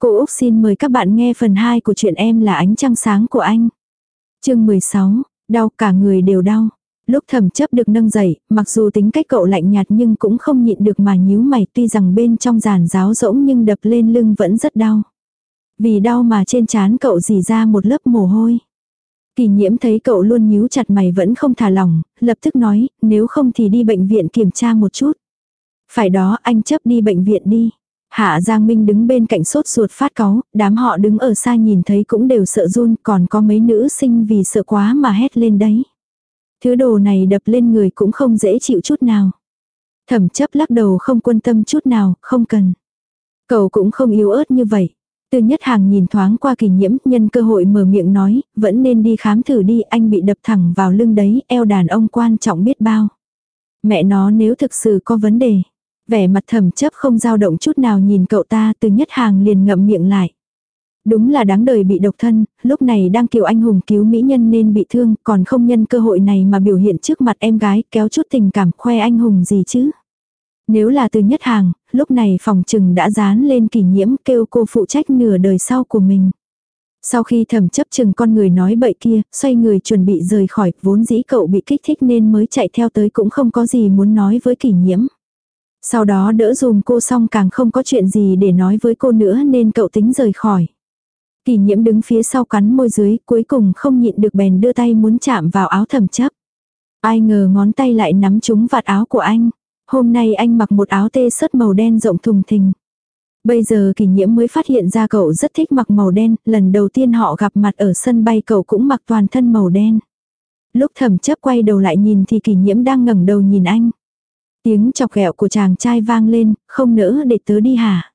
Cô Úc xin mời các bạn nghe phần 2 của chuyện em là ánh trăng sáng của anh. chương 16, đau cả người đều đau. Lúc thẩm chấp được nâng dậy, mặc dù tính cách cậu lạnh nhạt nhưng cũng không nhịn được mà nhíu mày tuy rằng bên trong giàn giáo rỗng nhưng đập lên lưng vẫn rất đau. Vì đau mà trên trán cậu dì ra một lớp mồ hôi. Kỳ nhiễm thấy cậu luôn nhíu chặt mày vẫn không thả lỏng, lập tức nói, nếu không thì đi bệnh viện kiểm tra một chút. Phải đó anh chấp đi bệnh viện đi. Hạ Giang Minh đứng bên cạnh sốt ruột phát cáu, đám họ đứng ở xa nhìn thấy cũng đều sợ run, còn có mấy nữ sinh vì sợ quá mà hét lên đấy. Thứ đồ này đập lên người cũng không dễ chịu chút nào. Thẩm chấp lắc đầu không quan tâm chút nào, không cần. Cậu cũng không yếu ớt như vậy. Từ nhất hàng nhìn thoáng qua kỳ nhiễm, nhân cơ hội mở miệng nói, vẫn nên đi khám thử đi, anh bị đập thẳng vào lưng đấy, eo đàn ông quan trọng biết bao. Mẹ nó nếu thực sự có vấn đề. Vẻ mặt thầm chấp không dao động chút nào nhìn cậu ta, từ nhất hàng liền ngậm miệng lại. Đúng là đáng đời bị độc thân, lúc này đang kiều anh hùng cứu mỹ nhân nên bị thương, còn không nhân cơ hội này mà biểu hiện trước mặt em gái, kéo chút tình cảm khoe anh hùng gì chứ. Nếu là từ nhất hàng, lúc này phòng trừng đã dán lên kỷ nhiễm kêu cô phụ trách nửa đời sau của mình. Sau khi thẩm chấp chừng con người nói bậy kia, xoay người chuẩn bị rời khỏi, vốn dĩ cậu bị kích thích nên mới chạy theo tới cũng không có gì muốn nói với kỷ nhiễm. Sau đó đỡ dùm cô xong càng không có chuyện gì để nói với cô nữa nên cậu tính rời khỏi. Kỷ nhiễm đứng phía sau cắn môi dưới, cuối cùng không nhịn được bèn đưa tay muốn chạm vào áo thẩm chấp. Ai ngờ ngón tay lại nắm trúng vạt áo của anh. Hôm nay anh mặc một áo tê sớt màu đen rộng thùng thình. Bây giờ kỷ nhiễm mới phát hiện ra cậu rất thích mặc màu đen, lần đầu tiên họ gặp mặt ở sân bay cậu cũng mặc toàn thân màu đen. Lúc thẩm chấp quay đầu lại nhìn thì kỷ nhiễm đang ngẩng đầu nhìn anh. Tiếng chọc ghẹo của chàng trai vang lên, không nỡ để tớ đi hả.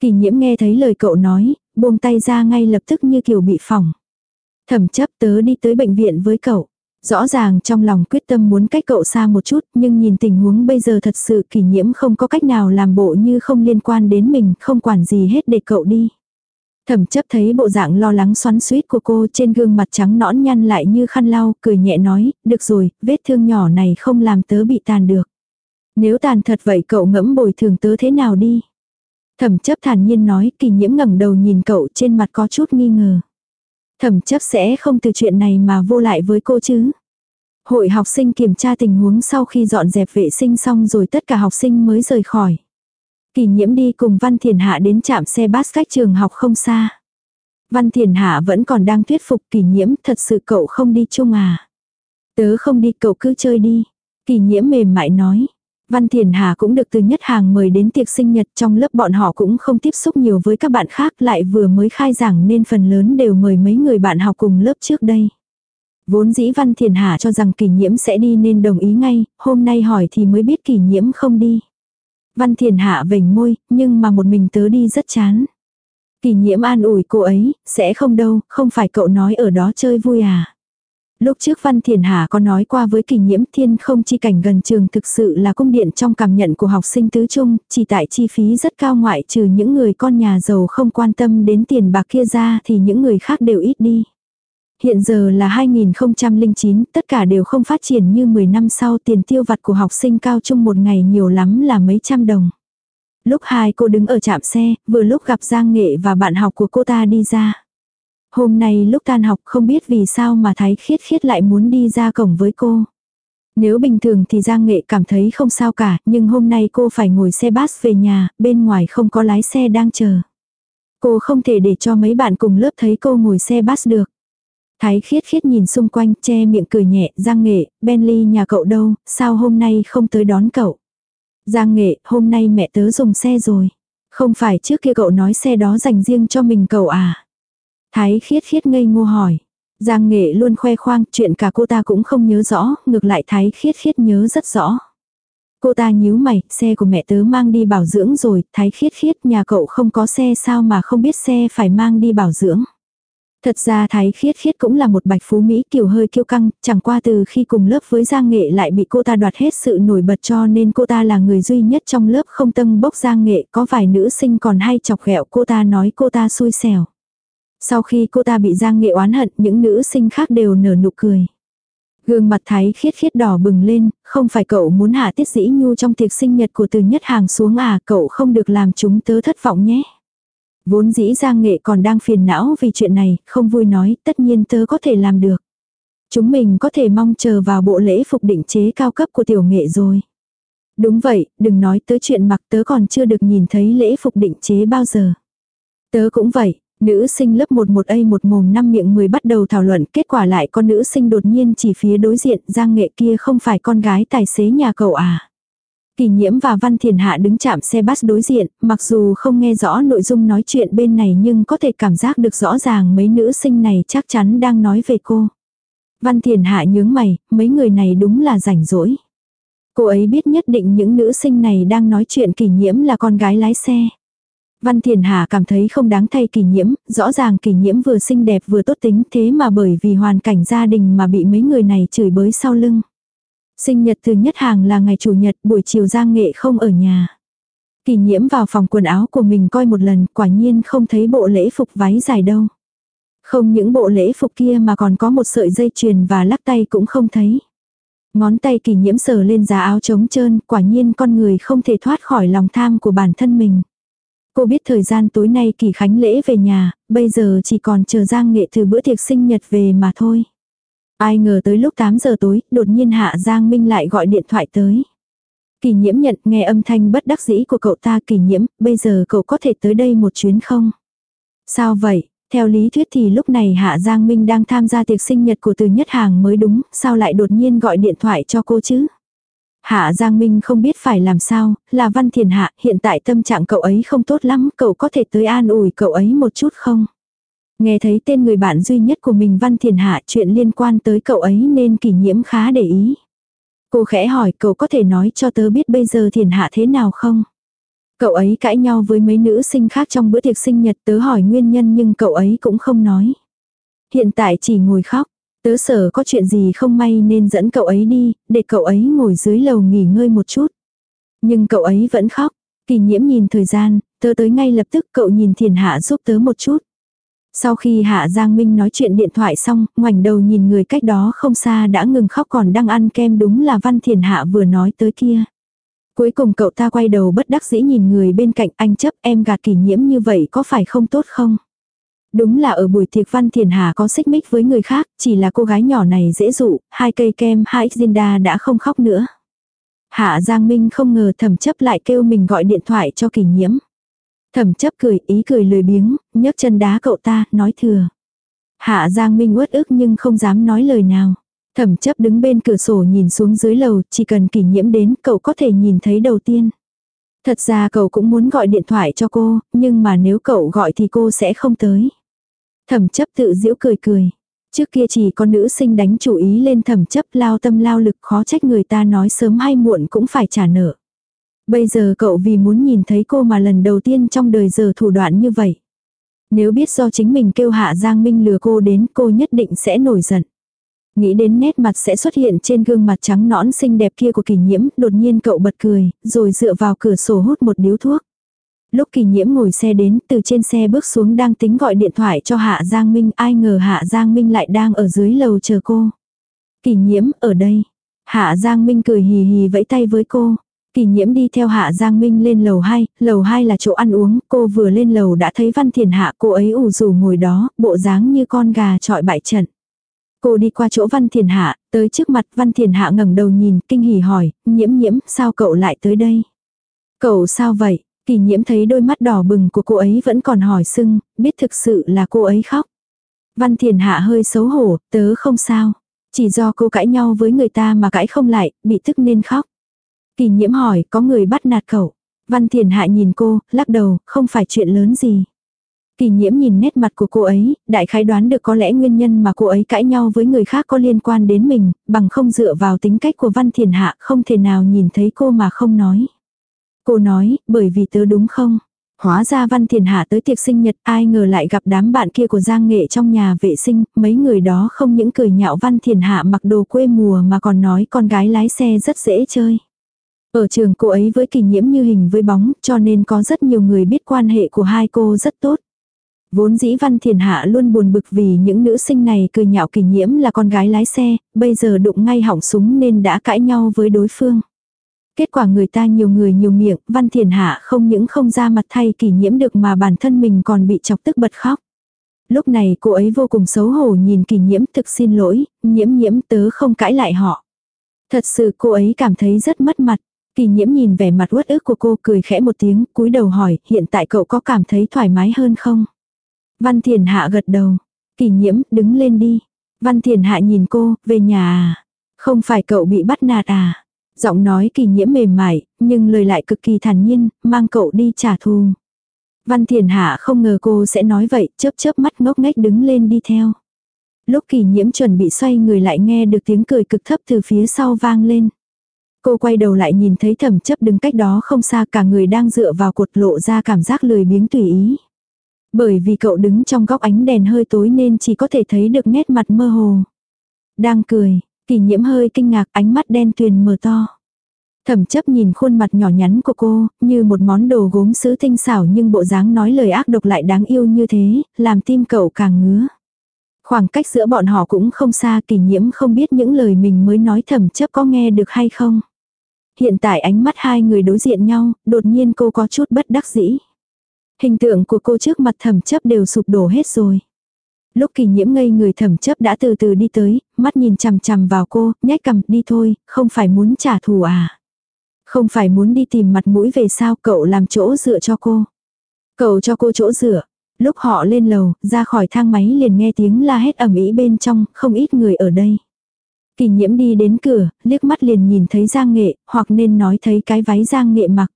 Kỷ nhiễm nghe thấy lời cậu nói, buông tay ra ngay lập tức như kiểu bị phỏng. Thẩm chấp tớ đi tới bệnh viện với cậu. Rõ ràng trong lòng quyết tâm muốn cách cậu xa một chút, nhưng nhìn tình huống bây giờ thật sự kỷ nhiễm không có cách nào làm bộ như không liên quan đến mình, không quản gì hết để cậu đi. Thẩm chấp thấy bộ dạng lo lắng xoắn suýt của cô trên gương mặt trắng nõn nhăn lại như khăn lau, cười nhẹ nói, được rồi, vết thương nhỏ này không làm tớ bị tàn được. Nếu tàn thật vậy cậu ngẫm bồi thường tớ thế nào đi. Thẩm chấp thản nhiên nói, kỳ nhiễm ngẩng đầu nhìn cậu trên mặt có chút nghi ngờ. Thẩm chấp sẽ không từ chuyện này mà vô lại với cô chứ. Hội học sinh kiểm tra tình huống sau khi dọn dẹp vệ sinh xong rồi tất cả học sinh mới rời khỏi. Kỳ nhiễm đi cùng Văn Thiền Hạ đến trạm xe bus cách trường học không xa. Văn Thiền Hạ vẫn còn đang thuyết phục kỳ nhiễm thật sự cậu không đi chung à. Tớ không đi cậu cứ chơi đi. Kỳ nhiễm mềm mại nói. Văn Thiền Hà cũng được từ nhất hàng mời đến tiệc sinh nhật trong lớp bọn họ cũng không tiếp xúc nhiều với các bạn khác lại vừa mới khai giảng nên phần lớn đều mời mấy người bạn học cùng lớp trước đây. Vốn dĩ Văn Thiền Hà cho rằng kỷ nhiễm sẽ đi nên đồng ý ngay, hôm nay hỏi thì mới biết kỷ nhiễm không đi. Văn Thiền Hạ vểnh môi, nhưng mà một mình tớ đi rất chán. Kỷ nhiễm an ủi cô ấy, sẽ không đâu, không phải cậu nói ở đó chơi vui à. Lúc trước Văn Thiền Hà có nói qua với kỳ nhiễm thiên không chi cảnh gần trường thực sự là cung điện trong cảm nhận của học sinh tứ trung, chỉ tại chi phí rất cao ngoại trừ những người con nhà giàu không quan tâm đến tiền bạc kia ra thì những người khác đều ít đi. Hiện giờ là 2009, tất cả đều không phát triển như 10 năm sau tiền tiêu vặt của học sinh cao trung một ngày nhiều lắm là mấy trăm đồng. Lúc hai cô đứng ở trạm xe, vừa lúc gặp Giang Nghệ và bạn học của cô ta đi ra. Hôm nay lúc tan học không biết vì sao mà Thái Khiết Khiết lại muốn đi ra cổng với cô. Nếu bình thường thì Giang Nghệ cảm thấy không sao cả, nhưng hôm nay cô phải ngồi xe bus về nhà, bên ngoài không có lái xe đang chờ. Cô không thể để cho mấy bạn cùng lớp thấy cô ngồi xe bus được. Thái khiết khiết nhìn xung quanh, che miệng cười nhẹ, Giang Nghệ, Bentley nhà cậu đâu, sao hôm nay không tới đón cậu. Giang Nghệ, hôm nay mẹ tớ dùng xe rồi. Không phải trước kia cậu nói xe đó dành riêng cho mình cậu à. Thái khiết khiết ngây ngô hỏi. Giang nghệ luôn khoe khoang chuyện cả cô ta cũng không nhớ rõ, ngược lại thái khiết khiết nhớ rất rõ. Cô ta nhíu mày, xe của mẹ tớ mang đi bảo dưỡng rồi, thái khiết khiết nhà cậu không có xe sao mà không biết xe phải mang đi bảo dưỡng. Thật ra Thái Khiết Khiết cũng là một bạch phú Mỹ kiểu hơi kiêu căng, chẳng qua từ khi cùng lớp với Giang Nghệ lại bị cô ta đoạt hết sự nổi bật cho nên cô ta là người duy nhất trong lớp không tâm bốc Giang Nghệ, có vài nữ sinh còn hay chọc ghẹo cô ta nói cô ta xui xẻo. Sau khi cô ta bị Giang Nghệ oán hận, những nữ sinh khác đều nở nụ cười. Gương mặt Thái khiết khiết đỏ bừng lên, không phải cậu muốn hạ tiết dĩ nhu trong tiệc sinh nhật của từ nhất hàng xuống à, cậu không được làm chúng tớ thất vọng nhé. Vốn dĩ Giang Nghệ còn đang phiền não vì chuyện này, không vui nói, tất nhiên tớ có thể làm được. Chúng mình có thể mong chờ vào bộ lễ phục định chế cao cấp của tiểu nghệ rồi. Đúng vậy, đừng nói tới chuyện mặc tớ còn chưa được nhìn thấy lễ phục định chế bao giờ. Tớ cũng vậy, nữ sinh lớp 11 A một mồm năm miệng 10 bắt đầu thảo luận, kết quả lại con nữ sinh đột nhiên chỉ phía đối diện, giang nghệ kia không phải con gái tài xế nhà cậu à. Kỳ nhiễm và Văn Thiền Hạ đứng chạm xe bus đối diện, mặc dù không nghe rõ nội dung nói chuyện bên này nhưng có thể cảm giác được rõ ràng mấy nữ sinh này chắc chắn đang nói về cô. Văn Thiền Hạ nhướng mày, mấy người này đúng là rảnh rỗi. Cô ấy biết nhất định những nữ sinh này đang nói chuyện kỷ nhiễm là con gái lái xe. Văn Thiền Hà cảm thấy không đáng thay kỷ nhiễm, rõ ràng kỷ nhiễm vừa xinh đẹp vừa tốt tính thế mà bởi vì hoàn cảnh gia đình mà bị mấy người này chửi bới sau lưng. Sinh nhật thứ nhất hàng là ngày chủ nhật buổi chiều Giang Nghệ không ở nhà. Kỷ nhiễm vào phòng quần áo của mình coi một lần quả nhiên không thấy bộ lễ phục váy dài đâu. Không những bộ lễ phục kia mà còn có một sợi dây chuyền và lắc tay cũng không thấy. Ngón tay kỳ nhiễm sờ lên giá áo trống trơn, quả nhiên con người không thể thoát khỏi lòng tham của bản thân mình. Cô biết thời gian tối nay kỳ khánh lễ về nhà, bây giờ chỉ còn chờ Giang Nghệ từ bữa tiệc sinh nhật về mà thôi. Ai ngờ tới lúc 8 giờ tối, đột nhiên Hạ Giang Minh lại gọi điện thoại tới. Kỳ nhiễm nhận nghe âm thanh bất đắc dĩ của cậu ta kỳ nhiễm, bây giờ cậu có thể tới đây một chuyến không? Sao vậy? Theo lý thuyết thì lúc này Hạ Giang Minh đang tham gia tiệc sinh nhật của từ nhất hàng mới đúng, sao lại đột nhiên gọi điện thoại cho cô chứ? Hạ Giang Minh không biết phải làm sao, là Văn Thiền Hạ, hiện tại tâm trạng cậu ấy không tốt lắm, cậu có thể tới an ủi cậu ấy một chút không? Nghe thấy tên người bạn duy nhất của mình Văn Thiền Hạ chuyện liên quan tới cậu ấy nên kỷ nhiễm khá để ý. Cô khẽ hỏi cậu có thể nói cho tớ biết bây giờ Thiền Hạ thế nào không? Cậu ấy cãi nhau với mấy nữ sinh khác trong bữa tiệc sinh nhật tớ hỏi nguyên nhân nhưng cậu ấy cũng không nói. Hiện tại chỉ ngồi khóc, tớ sở có chuyện gì không may nên dẫn cậu ấy đi, để cậu ấy ngồi dưới lầu nghỉ ngơi một chút. Nhưng cậu ấy vẫn khóc, kỳ nhiễm nhìn thời gian, tớ tới ngay lập tức cậu nhìn thiền hạ giúp tớ một chút. Sau khi Hạ Giang Minh nói chuyện điện thoại xong, ngoảnh đầu nhìn người cách đó không xa đã ngừng khóc còn đang ăn kem đúng là Văn Thiền Hạ vừa nói tới kia. Cuối cùng cậu ta quay đầu bất đắc dĩ nhìn người bên cạnh anh chấp em gạt kỷ nhiễm như vậy có phải không tốt không? Đúng là ở buổi tiệc Văn Thiền Hà có xích mích với người khác, chỉ là cô gái nhỏ này dễ dụ, hai cây kem hai Zinda đã không khóc nữa. Hạ Giang Minh không ngờ thẩm chấp lại kêu mình gọi điện thoại cho kỷ nhiễm. Thẩm chấp cười ý cười lười biếng, nhấc chân đá cậu ta, nói thừa. Hạ Giang Minh uất ức nhưng không dám nói lời nào. Thẩm chấp đứng bên cửa sổ nhìn xuống dưới lầu, chỉ cần kỷ nhiễm đến cậu có thể nhìn thấy đầu tiên. Thật ra cậu cũng muốn gọi điện thoại cho cô, nhưng mà nếu cậu gọi thì cô sẽ không tới. Thẩm chấp tự giễu cười cười. Trước kia chỉ có nữ sinh đánh chủ ý lên thẩm chấp lao tâm lao lực khó trách người ta nói sớm hay muộn cũng phải trả nợ. Bây giờ cậu vì muốn nhìn thấy cô mà lần đầu tiên trong đời giờ thủ đoạn như vậy. Nếu biết do chính mình kêu hạ Giang Minh lừa cô đến cô nhất định sẽ nổi giận. Nghĩ đến nét mặt sẽ xuất hiện trên gương mặt trắng nõn xinh đẹp kia của kỳ nhiễm, đột nhiên cậu bật cười, rồi dựa vào cửa sổ hút một điếu thuốc. Lúc kỳ nhiễm ngồi xe đến, từ trên xe bước xuống đang tính gọi điện thoại cho Hạ Giang Minh, ai ngờ Hạ Giang Minh lại đang ở dưới lầu chờ cô. Kỳ nhiễm, ở đây. Hạ Giang Minh cười hì hì vẫy tay với cô. Kỳ nhiễm đi theo Hạ Giang Minh lên lầu 2, lầu 2 là chỗ ăn uống, cô vừa lên lầu đã thấy Văn Thiền Hạ cô ấy ủ rủ ngồi đó, bộ dáng như con gà trọi bại trận. Cô đi qua chỗ Văn Thiền Hạ, tới trước mặt Văn Thiền Hạ ngẩng đầu nhìn, kinh hỉ hỏi, nhiễm nhiễm, sao cậu lại tới đây? Cậu sao vậy? Kỳ nhiễm thấy đôi mắt đỏ bừng của cô ấy vẫn còn hỏi sưng, biết thực sự là cô ấy khóc. Văn Thiền Hạ hơi xấu hổ, tớ không sao. Chỉ do cô cãi nhau với người ta mà cãi không lại, bị tức nên khóc. Kỳ nhiễm hỏi, có người bắt nạt cậu. Văn Thiền Hạ nhìn cô, lắc đầu, không phải chuyện lớn gì. Kỳ nhiễm nhìn nét mặt của cô ấy, đại khái đoán được có lẽ nguyên nhân mà cô ấy cãi nhau với người khác có liên quan đến mình, bằng không dựa vào tính cách của Văn Thiền Hạ không thể nào nhìn thấy cô mà không nói. Cô nói, bởi vì tớ đúng không? Hóa ra Văn Thiền Hạ tới tiệc sinh nhật ai ngờ lại gặp đám bạn kia của Giang Nghệ trong nhà vệ sinh, mấy người đó không những cười nhạo Văn Thiền Hạ mặc đồ quê mùa mà còn nói con gái lái xe rất dễ chơi. Ở trường cô ấy với kỳ nhiễm như hình với bóng cho nên có rất nhiều người biết quan hệ của hai cô rất tốt. Vốn dĩ Văn Thiền Hạ luôn buồn bực vì những nữ sinh này cười nhạo kỳ nhiễm là con gái lái xe, bây giờ đụng ngay hỏng súng nên đã cãi nhau với đối phương. Kết quả người ta nhiều người nhiều miệng, Văn Thiền Hạ không những không ra mặt thay kỷ nhiễm được mà bản thân mình còn bị chọc tức bật khóc. Lúc này cô ấy vô cùng xấu hổ nhìn kỷ nhiễm thực xin lỗi, nhiễm nhiễm tớ không cãi lại họ. Thật sự cô ấy cảm thấy rất mất mặt. Kỳ nhiễm nhìn vẻ mặt uất ức của cô cười khẽ một tiếng, cúi đầu hỏi, hiện tại cậu có cảm thấy thoải mái hơn không? Văn Thiền Hạ gật đầu. Kỳ nhiễm, đứng lên đi. Văn Thiền Hạ nhìn cô, về nhà à? Không phải cậu bị bắt nạt à? Giọng nói kỳ nhiễm mềm mại, nhưng lời lại cực kỳ thản nhiên, mang cậu đi trả thù. Văn Thiền Hạ không ngờ cô sẽ nói vậy, chớp chớp mắt ngốc nghếch đứng lên đi theo. Lúc kỳ nhiễm chuẩn bị xoay người lại nghe được tiếng cười cực thấp từ phía sau vang lên. Cô quay đầu lại nhìn thấy thẩm chấp đứng cách đó không xa cả người đang dựa vào cột lộ ra cảm giác lười biếng tùy ý. Bởi vì cậu đứng trong góc ánh đèn hơi tối nên chỉ có thể thấy được nét mặt mơ hồ. Đang cười, kỳ nhiễm hơi kinh ngạc ánh mắt đen tuyền mờ to. Thẩm chấp nhìn khuôn mặt nhỏ nhắn của cô, như một món đồ gốm sứ tinh xảo nhưng bộ dáng nói lời ác độc lại đáng yêu như thế, làm tim cậu càng ngứa. Khoảng cách giữa bọn họ cũng không xa kỳ nhiễm không biết những lời mình mới nói thẩm chấp có nghe được hay không. Hiện tại ánh mắt hai người đối diện nhau, đột nhiên cô có chút bất đắc dĩ. Hình tượng của cô trước mặt thẩm chấp đều sụp đổ hết rồi. Lúc kỳ nhiễm ngây người thẩm chấp đã từ từ đi tới, mắt nhìn chằm chằm vào cô, nhếch cầm đi thôi, không phải muốn trả thù à. Không phải muốn đi tìm mặt mũi về sao cậu làm chỗ dựa cho cô. Cậu cho cô chỗ dựa. Lúc họ lên lầu, ra khỏi thang máy liền nghe tiếng la hét ầm ĩ bên trong, không ít người ở đây. Kỳ nhiễm đi đến cửa, liếc mắt liền nhìn thấy Giang Nghệ, hoặc nên nói thấy cái váy Giang Nghệ mặc.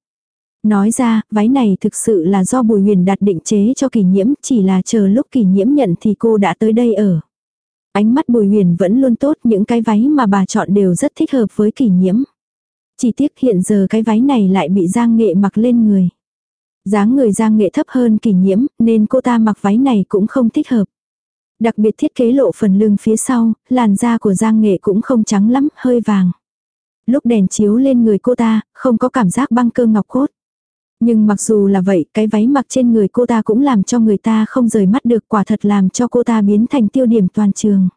Nói ra, váy này thực sự là do Bùi Huyền đặt định chế cho kỳ nhiễm, chỉ là chờ lúc kỳ nhiễm nhận thì cô đã tới đây ở. Ánh mắt Bùi Huyền vẫn luôn tốt, những cái váy mà bà chọn đều rất thích hợp với kỳ nhiễm. Chỉ tiếc hiện giờ cái váy này lại bị Giang Nghệ mặc lên người. dáng người Giang Nghệ thấp hơn kỳ nhiễm, nên cô ta mặc váy này cũng không thích hợp. Đặc biệt thiết kế lộ phần lưng phía sau, làn da của Giang Nghệ cũng không trắng lắm, hơi vàng. Lúc đèn chiếu lên người cô ta, không có cảm giác băng cơ ngọc cốt. Nhưng mặc dù là vậy, cái váy mặc trên người cô ta cũng làm cho người ta không rời mắt được quả thật làm cho cô ta biến thành tiêu điểm toàn trường.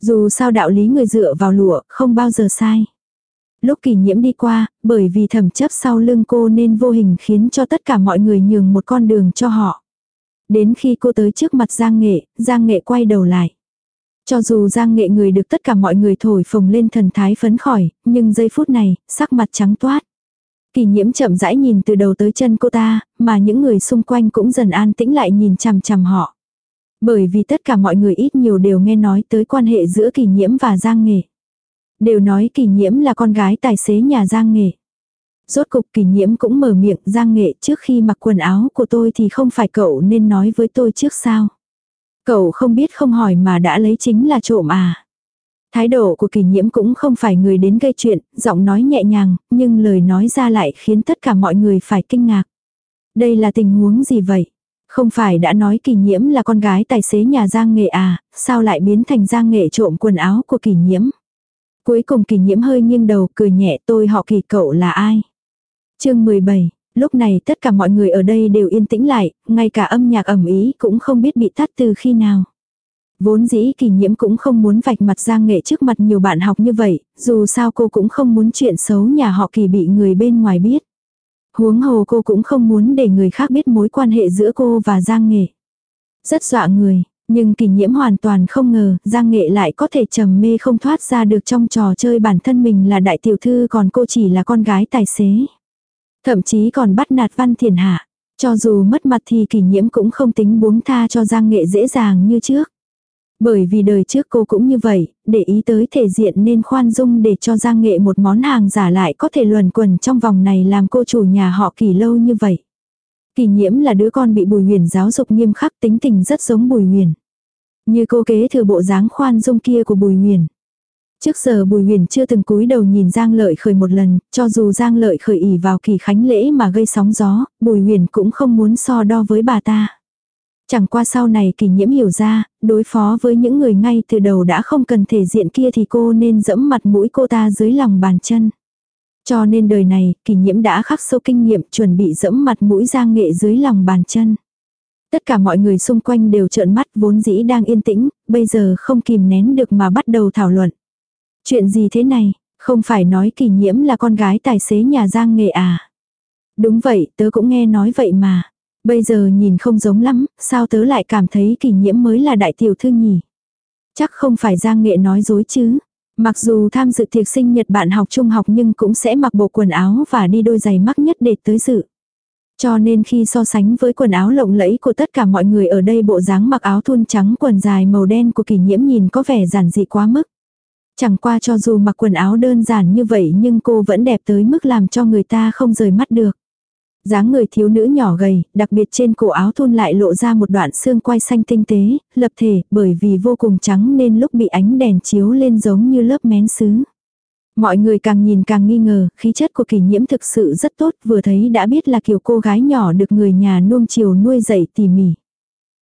Dù sao đạo lý người dựa vào lụa, không bao giờ sai. Lúc kỳ nhiễm đi qua, bởi vì thẩm chấp sau lưng cô nên vô hình khiến cho tất cả mọi người nhường một con đường cho họ. Đến khi cô tới trước mặt Giang Nghệ, Giang Nghệ quay đầu lại. Cho dù Giang Nghệ người được tất cả mọi người thổi phồng lên thần thái phấn khỏi, nhưng giây phút này, sắc mặt trắng toát. Kỳ nhiễm chậm rãi nhìn từ đầu tới chân cô ta, mà những người xung quanh cũng dần an tĩnh lại nhìn chằm chằm họ. Bởi vì tất cả mọi người ít nhiều đều nghe nói tới quan hệ giữa kỳ nhiễm và Giang Nghệ. Đều nói kỳ nhiễm là con gái tài xế nhà Giang Nghệ. Rốt cục kỳ nhiễm cũng mở miệng Giang Nghệ trước khi mặc quần áo của tôi thì không phải cậu nên nói với tôi trước sao. Cậu không biết không hỏi mà đã lấy chính là trộm à. Thái độ của kỳ nhiễm cũng không phải người đến gây chuyện, giọng nói nhẹ nhàng, nhưng lời nói ra lại khiến tất cả mọi người phải kinh ngạc. Đây là tình huống gì vậy? Không phải đã nói kỳ nhiễm là con gái tài xế nhà Giang Nghệ à, sao lại biến thành Giang Nghệ trộm quần áo của kỳ nhiễm? Cuối cùng kỳ nhiễm hơi nghiêng đầu cười nhẹ tôi họ kỳ cậu là ai? chương 17, lúc này tất cả mọi người ở đây đều yên tĩnh lại, ngay cả âm nhạc ẩm ý cũng không biết bị tắt từ khi nào. Vốn dĩ kỳ nhiễm cũng không muốn vạch mặt Giang Nghệ trước mặt nhiều bạn học như vậy, dù sao cô cũng không muốn chuyện xấu nhà họ kỳ bị người bên ngoài biết. Huống hồ cô cũng không muốn để người khác biết mối quan hệ giữa cô và Giang Nghệ. Rất dọa người, nhưng kỳ nhiễm hoàn toàn không ngờ Giang Nghệ lại có thể trầm mê không thoát ra được trong trò chơi bản thân mình là đại tiểu thư còn cô chỉ là con gái tài xế. Thậm chí còn bắt nạt văn thiền hạ. Cho dù mất mặt thì kỳ nhiễm cũng không tính buông tha cho Giang Nghệ dễ dàng như trước. Bởi vì đời trước cô cũng như vậy, để ý tới thể diện nên khoan dung để cho Giang Nghệ một món hàng giả lại có thể luẩn quẩn trong vòng này làm cô chủ nhà họ kỳ lâu như vậy. Kỳ nhiễm là đứa con bị bùi huyền giáo dục nghiêm khắc tính tình rất giống bùi huyền. Như cô kế thừa bộ dáng khoan dung kia của bùi huyền. Trước giờ Bùi Huyền chưa từng cúi đầu nhìn Giang Lợi Khởi một lần, cho dù Giang Lợi Khởi ỉ vào kỳ khánh lễ mà gây sóng gió, Bùi Huyền cũng không muốn so đo với bà ta. Chẳng qua sau này kỳ nhiễm hiểu ra, đối phó với những người ngay từ đầu đã không cần thể diện kia thì cô nên dẫm mặt mũi cô ta dưới lòng bàn chân. Cho nên đời này, kỳ nhiễm đã khắc sâu kinh nghiệm chuẩn bị dẫm mặt mũi Giang Nghệ dưới lòng bàn chân. Tất cả mọi người xung quanh đều trợn mắt vốn dĩ đang yên tĩnh, bây giờ không kìm nén được mà bắt đầu thảo luận. Chuyện gì thế này? Không phải nói kỳ nhiễm là con gái tài xế nhà Giang Nghệ à? Đúng vậy, tớ cũng nghe nói vậy mà. Bây giờ nhìn không giống lắm, sao tớ lại cảm thấy kỳ nhiễm mới là đại tiểu thư nhỉ? Chắc không phải Giang Nghệ nói dối chứ. Mặc dù tham dự tiệc sinh nhật bạn học trung học nhưng cũng sẽ mặc bộ quần áo và đi đôi giày mắc nhất để tới dự. Cho nên khi so sánh với quần áo lộng lẫy của tất cả mọi người ở đây bộ dáng mặc áo thun trắng quần dài màu đen của kỷ nhiễm nhìn có vẻ giản dị quá mức. Chẳng qua cho dù mặc quần áo đơn giản như vậy nhưng cô vẫn đẹp tới mức làm cho người ta không rời mắt được dáng người thiếu nữ nhỏ gầy, đặc biệt trên cổ áo thun lại lộ ra một đoạn xương quai xanh tinh tế, lập thể, bởi vì vô cùng trắng nên lúc bị ánh đèn chiếu lên giống như lớp mén sứ. Mọi người càng nhìn càng nghi ngờ, khí chất của kỷ nhiễm thực sự rất tốt, vừa thấy đã biết là kiểu cô gái nhỏ được người nhà nuông chiều nuôi dạy tỉ mỉ.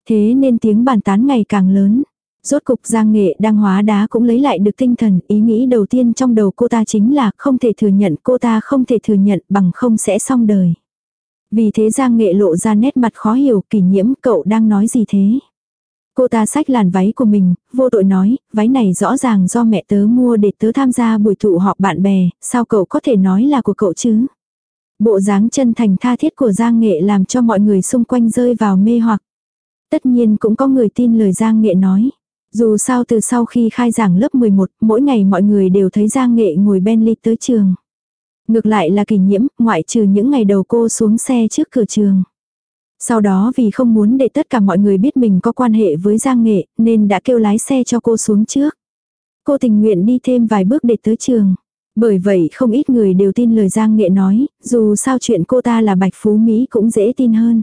Thế nên tiếng bàn tán ngày càng lớn. Rốt cục Giang Nghệ đang hóa đá cũng lấy lại được tinh thần, ý nghĩ đầu tiên trong đầu cô ta chính là không thể thừa nhận cô ta không thể thừa nhận bằng không sẽ xong đời. Vì thế Giang Nghệ lộ ra nét mặt khó hiểu, kỷ nhiễm cậu đang nói gì thế? Cô ta xách làn váy của mình, vô tội nói, váy này rõ ràng do mẹ tớ mua để tớ tham gia buổi tụ họp bạn bè, sao cậu có thể nói là của cậu chứ? Bộ dáng chân thành tha thiết của Giang Nghệ làm cho mọi người xung quanh rơi vào mê hoặc. Tất nhiên cũng có người tin lời Giang Nghệ nói. Dù sao từ sau khi khai giảng lớp 11, mỗi ngày mọi người đều thấy Giang Nghệ ngồi Bentley tới trường. Ngược lại là kỷ nhiễm, ngoại trừ những ngày đầu cô xuống xe trước cửa trường. Sau đó vì không muốn để tất cả mọi người biết mình có quan hệ với Giang Nghệ, nên đã kêu lái xe cho cô xuống trước. Cô tình nguyện đi thêm vài bước để tới trường. Bởi vậy không ít người đều tin lời Giang Nghệ nói, dù sao chuyện cô ta là bạch phú Mỹ cũng dễ tin hơn.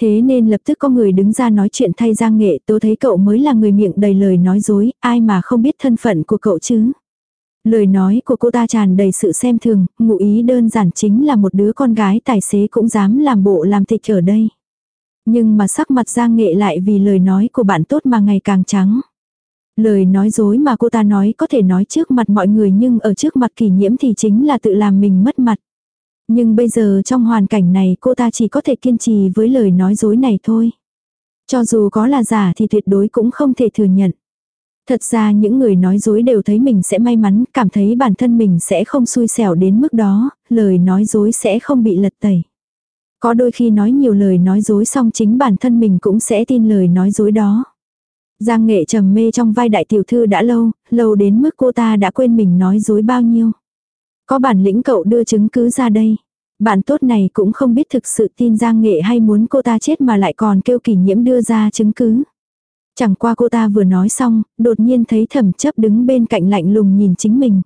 Thế nên lập tức có người đứng ra nói chuyện thay Giang Nghệ, tôi thấy cậu mới là người miệng đầy lời nói dối, ai mà không biết thân phận của cậu chứ. Lời nói của cô ta tràn đầy sự xem thường, ngụ ý đơn giản chính là một đứa con gái tài xế cũng dám làm bộ làm tịch ở đây. Nhưng mà sắc mặt Giang Nghệ lại vì lời nói của bạn tốt mà ngày càng trắng. Lời nói dối mà cô ta nói có thể nói trước mặt mọi người nhưng ở trước mặt kỷ nhiễm thì chính là tự làm mình mất mặt. Nhưng bây giờ trong hoàn cảnh này cô ta chỉ có thể kiên trì với lời nói dối này thôi. Cho dù có là giả thì tuyệt đối cũng không thể thừa nhận. Thật ra những người nói dối đều thấy mình sẽ may mắn, cảm thấy bản thân mình sẽ không xui xẻo đến mức đó, lời nói dối sẽ không bị lật tẩy. Có đôi khi nói nhiều lời nói dối xong chính bản thân mình cũng sẽ tin lời nói dối đó. Giang nghệ trầm mê trong vai đại tiểu thư đã lâu, lâu đến mức cô ta đã quên mình nói dối bao nhiêu. Có bản lĩnh cậu đưa chứng cứ ra đây. Bạn tốt này cũng không biết thực sự tin Giang nghệ hay muốn cô ta chết mà lại còn kêu kỷ nhiễm đưa ra chứng cứ. Chẳng qua cô ta vừa nói xong, đột nhiên thấy thẩm chấp đứng bên cạnh lạnh lùng nhìn chính mình.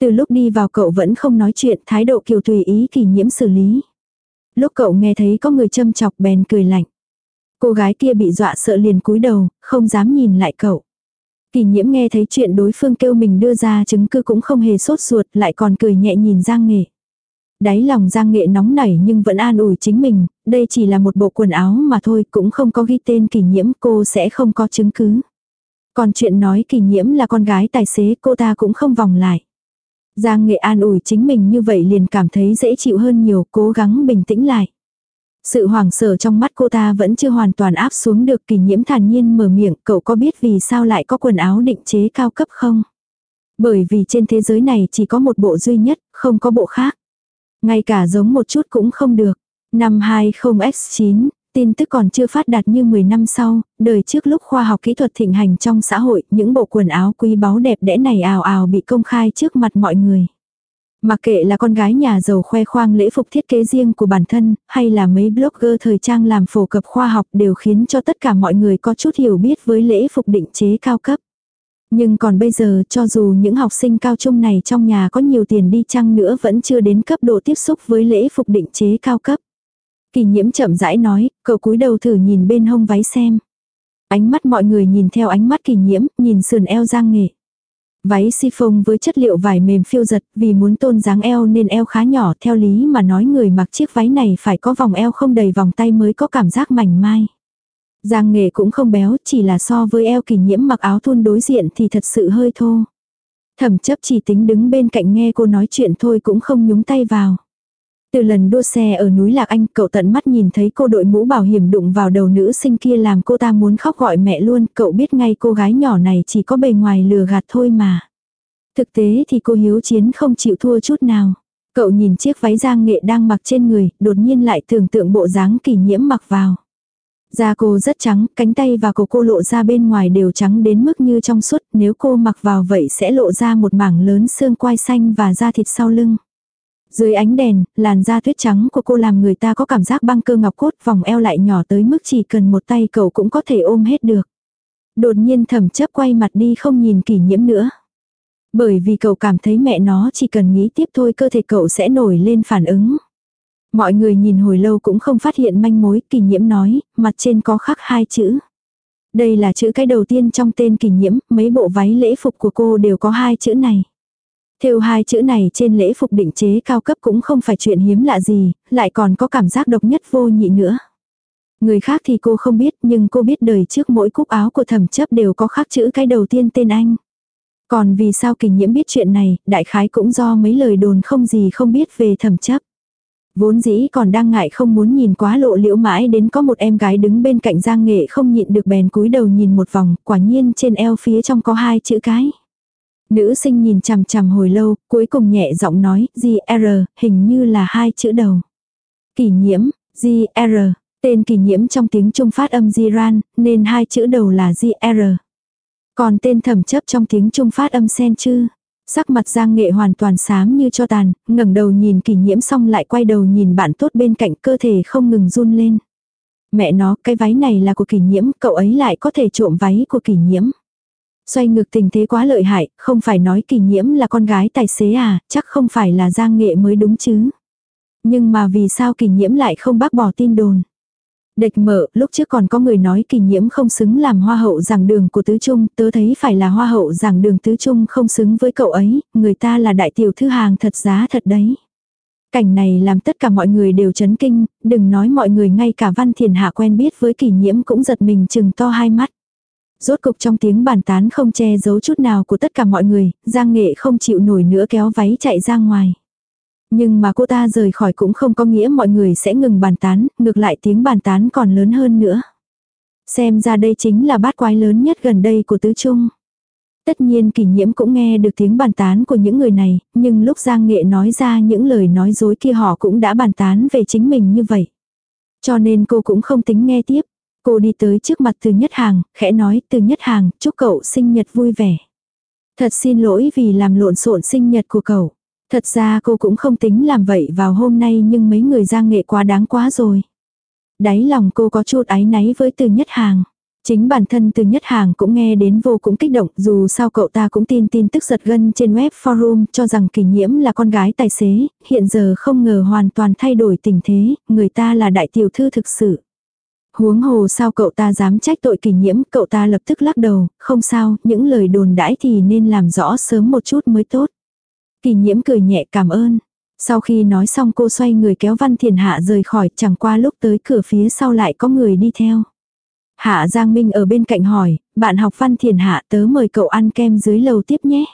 Từ lúc đi vào cậu vẫn không nói chuyện, thái độ kiều tùy ý kỳ nhiễm xử lý. Lúc cậu nghe thấy có người châm chọc bèn cười lạnh. Cô gái kia bị dọa sợ liền cúi đầu, không dám nhìn lại cậu. Kỳ nhiễm nghe thấy chuyện đối phương kêu mình đưa ra chứng cứ cũng không hề sốt ruột, lại còn cười nhẹ nhìn Giang Nghệ. Đáy lòng Giang Nghệ nóng nảy nhưng vẫn an ủi chính mình, đây chỉ là một bộ quần áo mà thôi, cũng không có ghi tên kỳ nhiễm, cô sẽ không có chứng cứ. Còn chuyện nói kỳ nhiễm là con gái tài xế cô ta cũng không vòng lại. Giang Nghệ an ủi chính mình như vậy liền cảm thấy dễ chịu hơn nhiều, cố gắng bình tĩnh lại. Sự hoảng sợ trong mắt cô ta vẫn chưa hoàn toàn áp xuống được kỳ nhiễm thản nhiên mở miệng, cậu có biết vì sao lại có quần áo định chế cao cấp không? Bởi vì trên thế giới này chỉ có một bộ duy nhất, không có bộ khác. Ngay cả giống một chút cũng không được. Năm 20X9, tin tức còn chưa phát đạt như 10 năm sau, đời trước lúc khoa học kỹ thuật thịnh hành trong xã hội, những bộ quần áo quý báu đẹp đẽ này ào ào bị công khai trước mặt mọi người. Mặc kệ là con gái nhà giàu khoe khoang lễ phục thiết kế riêng của bản thân, hay là mấy blogger thời trang làm phổ cập khoa học đều khiến cho tất cả mọi người có chút hiểu biết với lễ phục định chế cao cấp. Nhưng còn bây giờ cho dù những học sinh cao trung này trong nhà có nhiều tiền đi chăng nữa vẫn chưa đến cấp độ tiếp xúc với lễ phục định chế cao cấp. Kỳ nhiễm chậm rãi nói, cậu cúi đầu thử nhìn bên hông váy xem. Ánh mắt mọi người nhìn theo ánh mắt kỳ nhiễm, nhìn sườn eo giang nghệ. Váy siphon với chất liệu vải mềm phiêu giật vì muốn tôn dáng eo nên eo khá nhỏ theo lý mà nói người mặc chiếc váy này phải có vòng eo không đầy vòng tay mới có cảm giác mảnh mai. Giang nghề cũng không béo, chỉ là so với eo kỳ nhiễm mặc áo thun đối diện thì thật sự hơi thô. Thẩm chấp chỉ tính đứng bên cạnh nghe cô nói chuyện thôi cũng không nhúng tay vào. Từ lần đua xe ở núi Lạc Anh, cậu tận mắt nhìn thấy cô đội mũ bảo hiểm đụng vào đầu nữ sinh kia làm cô ta muốn khóc gọi mẹ luôn, cậu biết ngay cô gái nhỏ này chỉ có bề ngoài lừa gạt thôi mà. Thực tế thì cô hiếu chiến không chịu thua chút nào. Cậu nhìn chiếc váy giang nghệ đang mặc trên người, đột nhiên lại tưởng tượng bộ dáng kỷ nhiễm mặc vào. Da cô rất trắng, cánh tay và cổ cô lộ ra bên ngoài đều trắng đến mức như trong suốt, nếu cô mặc vào vậy sẽ lộ ra một mảng lớn xương quai xanh và da thịt sau lưng. Dưới ánh đèn, làn da tuyết trắng của cô làm người ta có cảm giác băng cơ ngọc cốt vòng eo lại nhỏ tới mức chỉ cần một tay cậu cũng có thể ôm hết được. Đột nhiên thẩm chấp quay mặt đi không nhìn kỷ nhiễm nữa. Bởi vì cậu cảm thấy mẹ nó chỉ cần nghĩ tiếp thôi cơ thể cậu sẽ nổi lên phản ứng. Mọi người nhìn hồi lâu cũng không phát hiện manh mối, kỷ nhiễm nói, mặt trên có khắc hai chữ. Đây là chữ cái đầu tiên trong tên kỷ nhiễm, mấy bộ váy lễ phục của cô đều có hai chữ này. Theo hai chữ này trên lễ phục định chế cao cấp cũng không phải chuyện hiếm lạ gì, lại còn có cảm giác độc nhất vô nhị nữa. Người khác thì cô không biết nhưng cô biết đời trước mỗi cúc áo của thẩm chấp đều có khắc chữ cái đầu tiên tên anh. Còn vì sao kình nhiễm biết chuyện này, đại khái cũng do mấy lời đồn không gì không biết về thẩm chấp. Vốn dĩ còn đang ngại không muốn nhìn quá lộ liễu mãi đến có một em gái đứng bên cạnh giang nghệ không nhịn được bèn cúi đầu nhìn một vòng, quả nhiên trên eo phía trong có hai chữ cái. Nữ sinh nhìn chằm chằm hồi lâu, cuối cùng nhẹ giọng nói, GR, hình như là hai chữ đầu. Kỷ nhiễm, GR, tên kỷ nhiễm trong tiếng Trung phát âm Giran, nên hai chữ đầu là GR. Còn tên thẩm chấp trong tiếng Trung phát âm sen chứ. Sắc mặt Giang Nghệ hoàn toàn xám như cho tàn, ngẩng đầu nhìn kỷ nhiễm xong lại quay đầu nhìn bạn tốt bên cạnh cơ thể không ngừng run lên. Mẹ nó, cái váy này là của kỷ nhiễm, cậu ấy lại có thể trộm váy của kỷ nhiễm. Xoay ngược tình thế quá lợi hại, không phải nói kỷ nhiễm là con gái tài xế à, chắc không phải là Giang Nghệ mới đúng chứ. Nhưng mà vì sao kỷ nhiễm lại không bác bỏ tin đồn. Địch mở, lúc trước còn có người nói kỳ nhiễm không xứng làm hoa hậu giảng đường của tứ trung, tớ thấy phải là hoa hậu giảng đường tứ trung không xứng với cậu ấy, người ta là đại tiểu thư hàng thật giá thật đấy. Cảnh này làm tất cả mọi người đều chấn kinh, đừng nói mọi người ngay cả văn thiền hạ quen biết với kỳ nhiễm cũng giật mình chừng to hai mắt. Rốt cục trong tiếng bàn tán không che giấu chút nào của tất cả mọi người, Giang Nghệ không chịu nổi nữa kéo váy chạy ra ngoài. Nhưng mà cô ta rời khỏi cũng không có nghĩa mọi người sẽ ngừng bàn tán, ngược lại tiếng bàn tán còn lớn hơn nữa. Xem ra đây chính là bát quái lớn nhất gần đây của tứ trung. Tất nhiên kỷ nhiễm cũng nghe được tiếng bàn tán của những người này, nhưng lúc Giang Nghệ nói ra những lời nói dối kia họ cũng đã bàn tán về chính mình như vậy. Cho nên cô cũng không tính nghe tiếp. Cô đi tới trước mặt từ nhất hàng, khẽ nói từ nhất hàng, chúc cậu sinh nhật vui vẻ. Thật xin lỗi vì làm lộn xộn sinh nhật của cậu. Thật ra cô cũng không tính làm vậy vào hôm nay nhưng mấy người giang nghệ quá đáng quá rồi. Đáy lòng cô có chút áy náy với từ nhất hàng. Chính bản thân từ nhất hàng cũng nghe đến vô cũng kích động dù sao cậu ta cũng tin tin tức giật gân trên web forum cho rằng kỷ nhiễm là con gái tài xế, hiện giờ không ngờ hoàn toàn thay đổi tình thế, người ta là đại tiểu thư thực sự. Huống hồ sao cậu ta dám trách tội kỷ nhiễm, cậu ta lập tức lắc đầu, không sao, những lời đồn đãi thì nên làm rõ sớm một chút mới tốt. Kỳ nhiễm cười nhẹ cảm ơn. Sau khi nói xong cô xoay người kéo Văn Thiền Hạ rời khỏi chẳng qua lúc tới cửa phía sau lại có người đi theo. Hạ Giang Minh ở bên cạnh hỏi, bạn học Văn Thiền Hạ tớ mời cậu ăn kem dưới lầu tiếp nhé.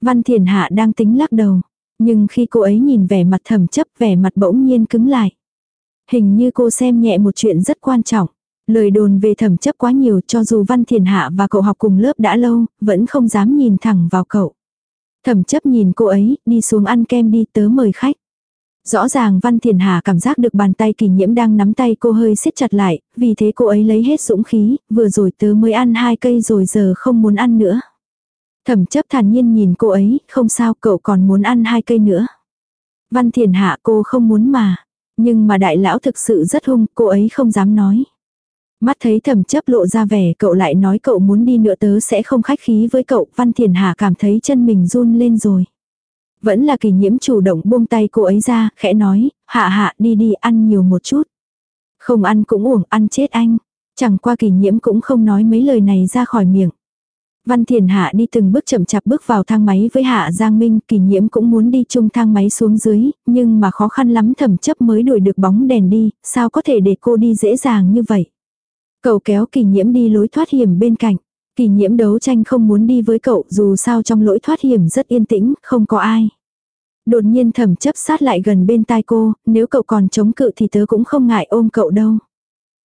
Văn Thiền Hạ đang tính lắc đầu. Nhưng khi cô ấy nhìn vẻ mặt thầm chấp vẻ mặt bỗng nhiên cứng lại. Hình như cô xem nhẹ một chuyện rất quan trọng. Lời đồn về thẩm chấp quá nhiều cho dù Văn Thiền Hạ và cậu học cùng lớp đã lâu, vẫn không dám nhìn thẳng vào cậu. Thẩm chấp nhìn cô ấy, đi xuống ăn kem đi tớ mời khách. Rõ ràng Văn Thiền Hà cảm giác được bàn tay kỳ nhiễm đang nắm tay cô hơi siết chặt lại, vì thế cô ấy lấy hết dũng khí, vừa rồi tớ mới ăn hai cây rồi giờ không muốn ăn nữa. Thẩm chấp thản nhiên nhìn cô ấy, không sao cậu còn muốn ăn hai cây nữa. Văn Thiền Hạ cô không muốn mà. Nhưng mà đại lão thực sự rất hung, cô ấy không dám nói. Mắt thấy thẩm chấp lộ ra vẻ cậu lại nói cậu muốn đi nữa tớ sẽ không khách khí với cậu. Văn Thiền Hà cảm thấy chân mình run lên rồi. Vẫn là kỳ nhiễm chủ động buông tay cô ấy ra, khẽ nói, hạ hạ đi đi ăn nhiều một chút. Không ăn cũng uổng, ăn chết anh. Chẳng qua kỳ nhiễm cũng không nói mấy lời này ra khỏi miệng. Văn Thiền Hạ đi từng bước chậm chạp bước vào thang máy với Hạ Giang Minh, kỳ nhiễm cũng muốn đi chung thang máy xuống dưới, nhưng mà khó khăn lắm thẩm chấp mới đuổi được bóng đèn đi, sao có thể để cô đi dễ dàng như vậy. Cậu kéo kỳ nhiễm đi lối thoát hiểm bên cạnh. Kỳ nhiễm đấu tranh không muốn đi với cậu dù sao trong lối thoát hiểm rất yên tĩnh, không có ai. Đột nhiên thẩm chấp sát lại gần bên tai cô, nếu cậu còn chống cự thì tớ cũng không ngại ôm cậu đâu.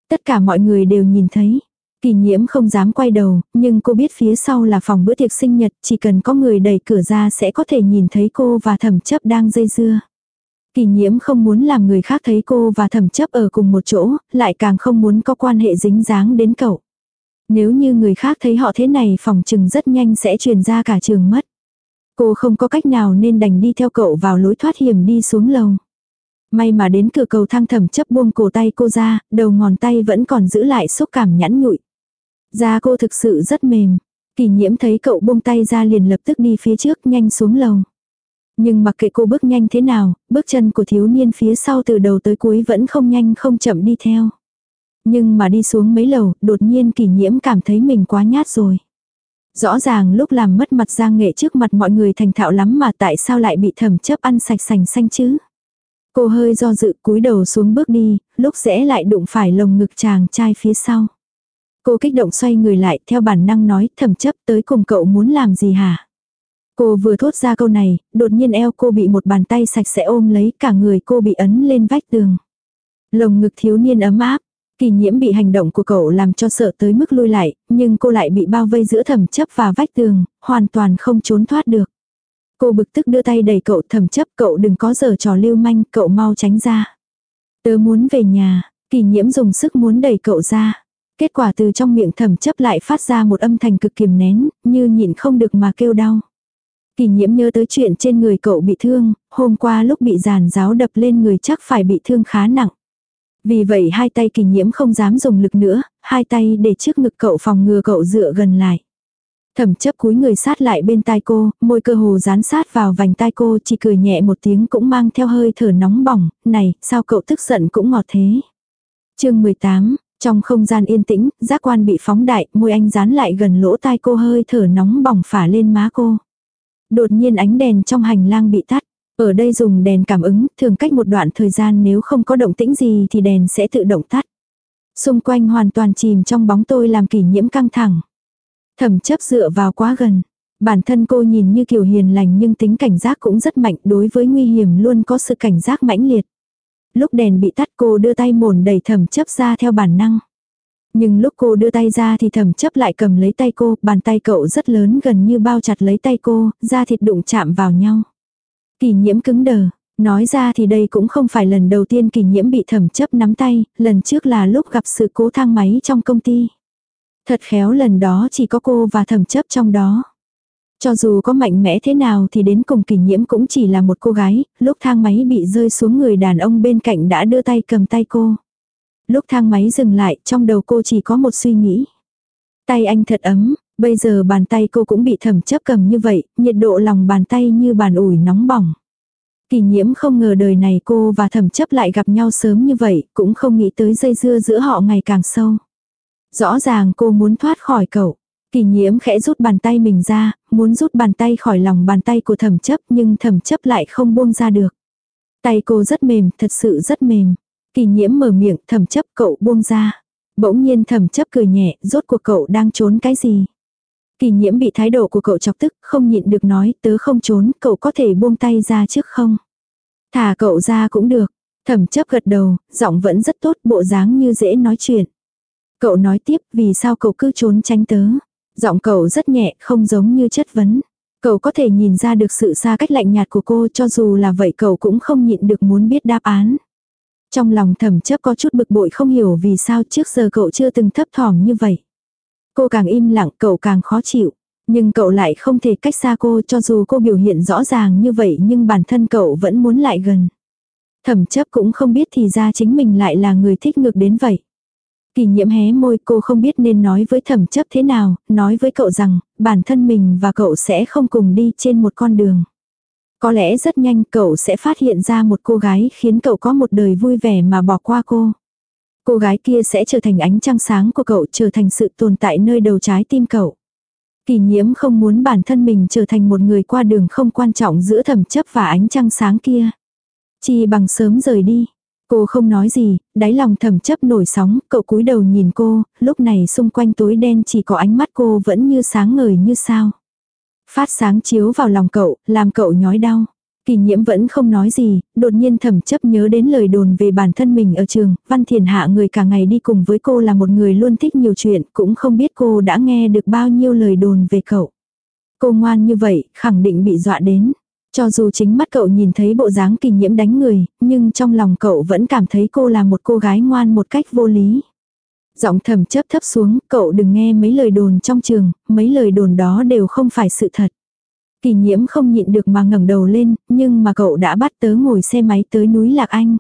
Tất cả mọi người đều nhìn thấy. Kỳ nhiễm không dám quay đầu, nhưng cô biết phía sau là phòng bữa tiệc sinh nhật, chỉ cần có người đẩy cửa ra sẽ có thể nhìn thấy cô và thẩm chấp đang dây dưa. Kỳ nhiễm không muốn làm người khác thấy cô và thẩm chấp ở cùng một chỗ, lại càng không muốn có quan hệ dính dáng đến cậu. Nếu như người khác thấy họ thế này phòng trừng rất nhanh sẽ truyền ra cả trường mất. Cô không có cách nào nên đành đi theo cậu vào lối thoát hiểm đi xuống lầu. May mà đến cửa cầu thang thẩm chấp buông cổ tay cô ra, đầu ngón tay vẫn còn giữ lại xúc cảm nhẵn nhụi. Da cô thực sự rất mềm. Kỳ nhiễm thấy cậu buông tay ra liền lập tức đi phía trước nhanh xuống lầu. Nhưng mặc kệ cô bước nhanh thế nào, bước chân của thiếu niên phía sau từ đầu tới cuối vẫn không nhanh không chậm đi theo. Nhưng mà đi xuống mấy lầu, đột nhiên kỳ nhiễm cảm thấy mình quá nhát rồi. Rõ ràng lúc làm mất mặt giang nghệ trước mặt mọi người thành thạo lắm mà tại sao lại bị thẩm chấp ăn sạch sành xanh chứ. Cô hơi do dự cúi đầu xuống bước đi, lúc rẽ lại đụng phải lồng ngực chàng trai phía sau. Cô kích động xoay người lại theo bản năng nói thẩm chấp tới cùng cậu muốn làm gì hả? Cô vừa thốt ra câu này, đột nhiên eo cô bị một bàn tay sạch sẽ ôm lấy cả người cô bị ấn lên vách tường. Lồng ngực thiếu niên ấm áp, kỳ nhiễm bị hành động của cậu làm cho sợ tới mức lui lại, nhưng cô lại bị bao vây giữa thẩm chấp và vách tường, hoàn toàn không trốn thoát được. Cô bực tức đưa tay đẩy cậu thẩm chấp cậu đừng có giờ trò lưu manh, cậu mau tránh ra. Tớ muốn về nhà, kỳ nhiễm dùng sức muốn đẩy cậu ra. Kết quả từ trong miệng thẩm chấp lại phát ra một âm thanh cực kiềm nén, như nhịn không được mà kêu đau. Kỳ nhiễm nhớ tới chuyện trên người cậu bị thương, hôm qua lúc bị giàn giáo đập lên người chắc phải bị thương khá nặng. Vì vậy hai tay kỳ nhiễm không dám dùng lực nữa, hai tay để trước ngực cậu phòng ngừa cậu dựa gần lại. Thẩm chấp cúi người sát lại bên tai cô, môi cơ hồ dán sát vào vành tai cô chỉ cười nhẹ một tiếng cũng mang theo hơi thở nóng bỏng, này, sao cậu tức giận cũng ngọt thế. chương 18, trong không gian yên tĩnh, giác quan bị phóng đại, môi anh dán lại gần lỗ tai cô hơi thở nóng bỏng phả lên má cô. Đột nhiên ánh đèn trong hành lang bị tắt. Ở đây dùng đèn cảm ứng, thường cách một đoạn thời gian nếu không có động tĩnh gì thì đèn sẽ tự động tắt. Xung quanh hoàn toàn chìm trong bóng tôi làm kỷ nhiễm căng thẳng. Thẩm chấp dựa vào quá gần. Bản thân cô nhìn như kiểu hiền lành nhưng tính cảnh giác cũng rất mạnh đối với nguy hiểm luôn có sự cảnh giác mãnh liệt. Lúc đèn bị tắt cô đưa tay mồn đẩy thẩm chấp ra theo bản năng. Nhưng lúc cô đưa tay ra thì thẩm chấp lại cầm lấy tay cô, bàn tay cậu rất lớn gần như bao chặt lấy tay cô, da thịt đụng chạm vào nhau. Kỳ nhiễm cứng đờ, nói ra thì đây cũng không phải lần đầu tiên kỳ nhiễm bị thẩm chấp nắm tay, lần trước là lúc gặp sự cố thang máy trong công ty. Thật khéo lần đó chỉ có cô và thẩm chấp trong đó. Cho dù có mạnh mẽ thế nào thì đến cùng kỳ nhiễm cũng chỉ là một cô gái, lúc thang máy bị rơi xuống người đàn ông bên cạnh đã đưa tay cầm tay cô. Lúc thang máy dừng lại, trong đầu cô chỉ có một suy nghĩ. Tay anh thật ấm, bây giờ bàn tay cô cũng bị thẩm chấp cầm như vậy, nhiệt độ lòng bàn tay như bàn ủi nóng bỏng. Kỳ nhiễm không ngờ đời này cô và thẩm chấp lại gặp nhau sớm như vậy, cũng không nghĩ tới dây dưa giữa họ ngày càng sâu. Rõ ràng cô muốn thoát khỏi cậu. Kỳ nhiễm khẽ rút bàn tay mình ra, muốn rút bàn tay khỏi lòng bàn tay của thẩm chấp nhưng thẩm chấp lại không buông ra được. Tay cô rất mềm, thật sự rất mềm. Kỳ nhiễm mở miệng thẩm chấp cậu buông ra. Bỗng nhiên thẩm chấp cười nhẹ, rốt cuộc cậu đang trốn cái gì. Kỳ nhiễm bị thái độ của cậu chọc tức, không nhịn được nói, tớ không trốn, cậu có thể buông tay ra trước không? Thả cậu ra cũng được. Thẩm chấp gật đầu, giọng vẫn rất tốt, bộ dáng như dễ nói chuyện. Cậu nói tiếp, vì sao cậu cứ trốn tránh tớ? Giọng cậu rất nhẹ, không giống như chất vấn. Cậu có thể nhìn ra được sự xa cách lạnh nhạt của cô cho dù là vậy cậu cũng không nhịn được muốn biết đáp án. Trong lòng thẩm chấp có chút bực bội không hiểu vì sao trước giờ cậu chưa từng thấp thỏm như vậy. Cô càng im lặng cậu càng khó chịu. Nhưng cậu lại không thể cách xa cô cho dù cô biểu hiện rõ ràng như vậy nhưng bản thân cậu vẫn muốn lại gần. Thẩm chấp cũng không biết thì ra chính mình lại là người thích ngược đến vậy. Kỳ nhiễm hé môi cô không biết nên nói với thẩm chấp thế nào, nói với cậu rằng, bản thân mình và cậu sẽ không cùng đi trên một con đường. Có lẽ rất nhanh cậu sẽ phát hiện ra một cô gái khiến cậu có một đời vui vẻ mà bỏ qua cô. Cô gái kia sẽ trở thành ánh trăng sáng của cậu, trở thành sự tồn tại nơi đầu trái tim cậu. Kỳ nhiễm không muốn bản thân mình trở thành một người qua đường không quan trọng giữa thẩm chấp và ánh trăng sáng kia. Chỉ bằng sớm rời đi. Cô không nói gì, đáy lòng thầm chấp nổi sóng, cậu cúi đầu nhìn cô, lúc này xung quanh tối đen chỉ có ánh mắt cô vẫn như sáng ngời như sao. Phát sáng chiếu vào lòng cậu, làm cậu nhói đau. Kỳ nhiễm vẫn không nói gì, đột nhiên thẩm chấp nhớ đến lời đồn về bản thân mình ở trường, văn thiền hạ người cả ngày đi cùng với cô là một người luôn thích nhiều chuyện, cũng không biết cô đã nghe được bao nhiêu lời đồn về cậu. Cô ngoan như vậy, khẳng định bị dọa đến. Cho dù chính mắt cậu nhìn thấy bộ dáng kỳ nhiễm đánh người, nhưng trong lòng cậu vẫn cảm thấy cô là một cô gái ngoan một cách vô lý. Giọng thầm chấp thấp xuống, cậu đừng nghe mấy lời đồn trong trường, mấy lời đồn đó đều không phải sự thật. Kỳ nhiễm không nhịn được mà ngẩng đầu lên, nhưng mà cậu đã bắt tớ ngồi xe máy tới núi Lạc Anh.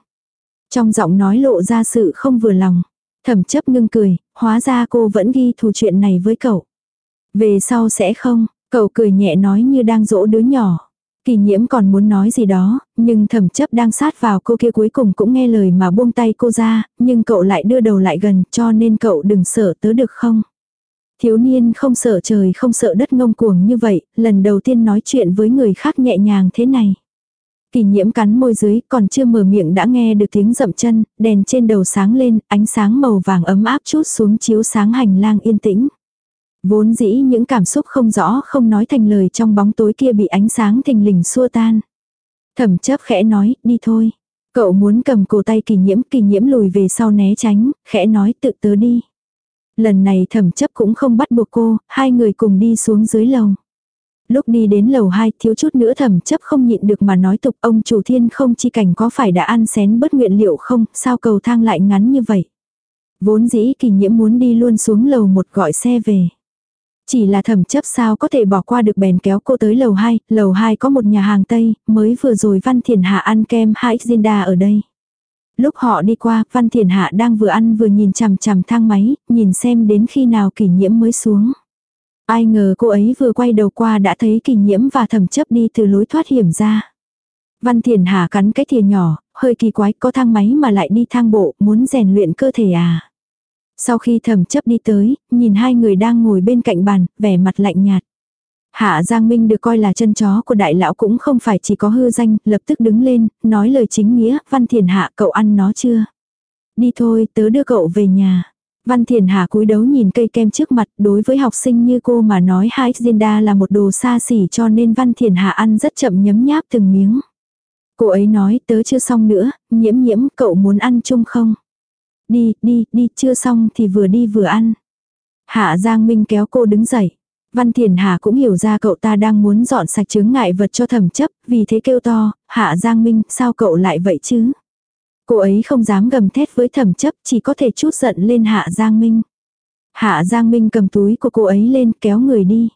Trong giọng nói lộ ra sự không vừa lòng. Thẩm chấp ngưng cười, hóa ra cô vẫn ghi thù chuyện này với cậu. Về sau sẽ không, cậu cười nhẹ nói như đang dỗ đứa nhỏ. Kỳ nhiễm còn muốn nói gì đó, nhưng thẩm chấp đang sát vào cô kia cuối cùng cũng nghe lời mà buông tay cô ra, nhưng cậu lại đưa đầu lại gần cho nên cậu đừng sợ tớ được không. Thiếu niên không sợ trời không sợ đất ngông cuồng như vậy, lần đầu tiên nói chuyện với người khác nhẹ nhàng thế này. Kỳ nhiễm cắn môi dưới, còn chưa mở miệng đã nghe được tiếng dậm chân, đèn trên đầu sáng lên, ánh sáng màu vàng ấm áp chút xuống chiếu sáng hành lang yên tĩnh. Vốn dĩ những cảm xúc không rõ không nói thành lời trong bóng tối kia bị ánh sáng thình lình xua tan. Thẩm chấp khẽ nói, đi thôi. Cậu muốn cầm cổ tay kỳ nhiễm, kỳ nhiễm lùi về sau né tránh, khẽ nói tự tớ đi. Lần này thẩm chấp cũng không bắt buộc cô, hai người cùng đi xuống dưới lầu. Lúc đi đến lầu 2 thiếu chút nữa thẩm chấp không nhịn được mà nói tục ông chủ thiên không chi cảnh có phải đã ăn xén bất nguyện liệu không, sao cầu thang lại ngắn như vậy. Vốn dĩ kỳ nhiễm muốn đi luôn xuống lầu một gọi xe về. Chỉ là thẩm chấp sao có thể bỏ qua được bèn kéo cô tới lầu 2, lầu 2 có một nhà hàng Tây, mới vừa rồi Văn Thiền Hạ ăn kem hai Zinda ở đây. Lúc họ đi qua, Văn Thiền Hạ đang vừa ăn vừa nhìn chằm chằm thang máy, nhìn xem đến khi nào kỷ nhiễm mới xuống. Ai ngờ cô ấy vừa quay đầu qua đã thấy kỷ nhiễm và thẩm chấp đi từ lối thoát hiểm ra. Văn Thiền Hạ cắn cái thìa nhỏ, hơi kỳ quái, có thang máy mà lại đi thang bộ, muốn rèn luyện cơ thể à. Sau khi thẩm chấp đi tới, nhìn hai người đang ngồi bên cạnh bàn, vẻ mặt lạnh nhạt. Hạ Giang Minh được coi là chân chó của đại lão cũng không phải chỉ có hư danh, lập tức đứng lên, nói lời chính nghĩa, Văn Thiền Hạ cậu ăn nó chưa? Đi thôi, tớ đưa cậu về nhà. Văn Thiền Hạ cúi đấu nhìn cây kem trước mặt, đối với học sinh như cô mà nói hai Zinda là một đồ xa xỉ cho nên Văn Thiền Hạ ăn rất chậm nhấm nháp từng miếng. Cô ấy nói tớ chưa xong nữa, nhiễm nhiễm cậu muốn ăn chung không? Đi, đi, đi, chưa xong thì vừa đi vừa ăn. Hạ Giang Minh kéo cô đứng dậy. Văn Thiền Hà cũng hiểu ra cậu ta đang muốn dọn sạch chứng ngại vật cho thẩm chấp, vì thế kêu to, Hạ Giang Minh, sao cậu lại vậy chứ? Cô ấy không dám gầm thét với thẩm chấp, chỉ có thể chút giận lên Hạ Giang Minh. Hạ Giang Minh cầm túi của cô ấy lên kéo người đi.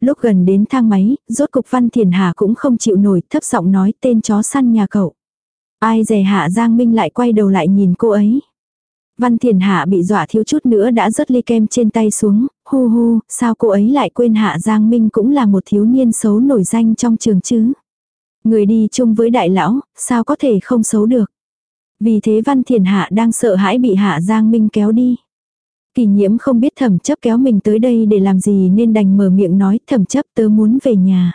Lúc gần đến thang máy, rốt cục Văn Thiền Hà cũng không chịu nổi, thấp giọng nói tên chó săn nhà cậu. Ai dè Hạ Giang Minh lại quay đầu lại nhìn cô ấy. Văn Thiền Hạ bị dọa thiếu chút nữa đã rớt ly kem trên tay xuống, hu hu, sao cô ấy lại quên Hạ Giang Minh cũng là một thiếu niên xấu nổi danh trong trường chứ. Người đi chung với đại lão, sao có thể không xấu được. Vì thế Văn Thiền Hạ đang sợ hãi bị Hạ Giang Minh kéo đi. Kỳ nhiễm không biết thẩm chấp kéo mình tới đây để làm gì nên đành mở miệng nói thẩm chấp tớ muốn về nhà.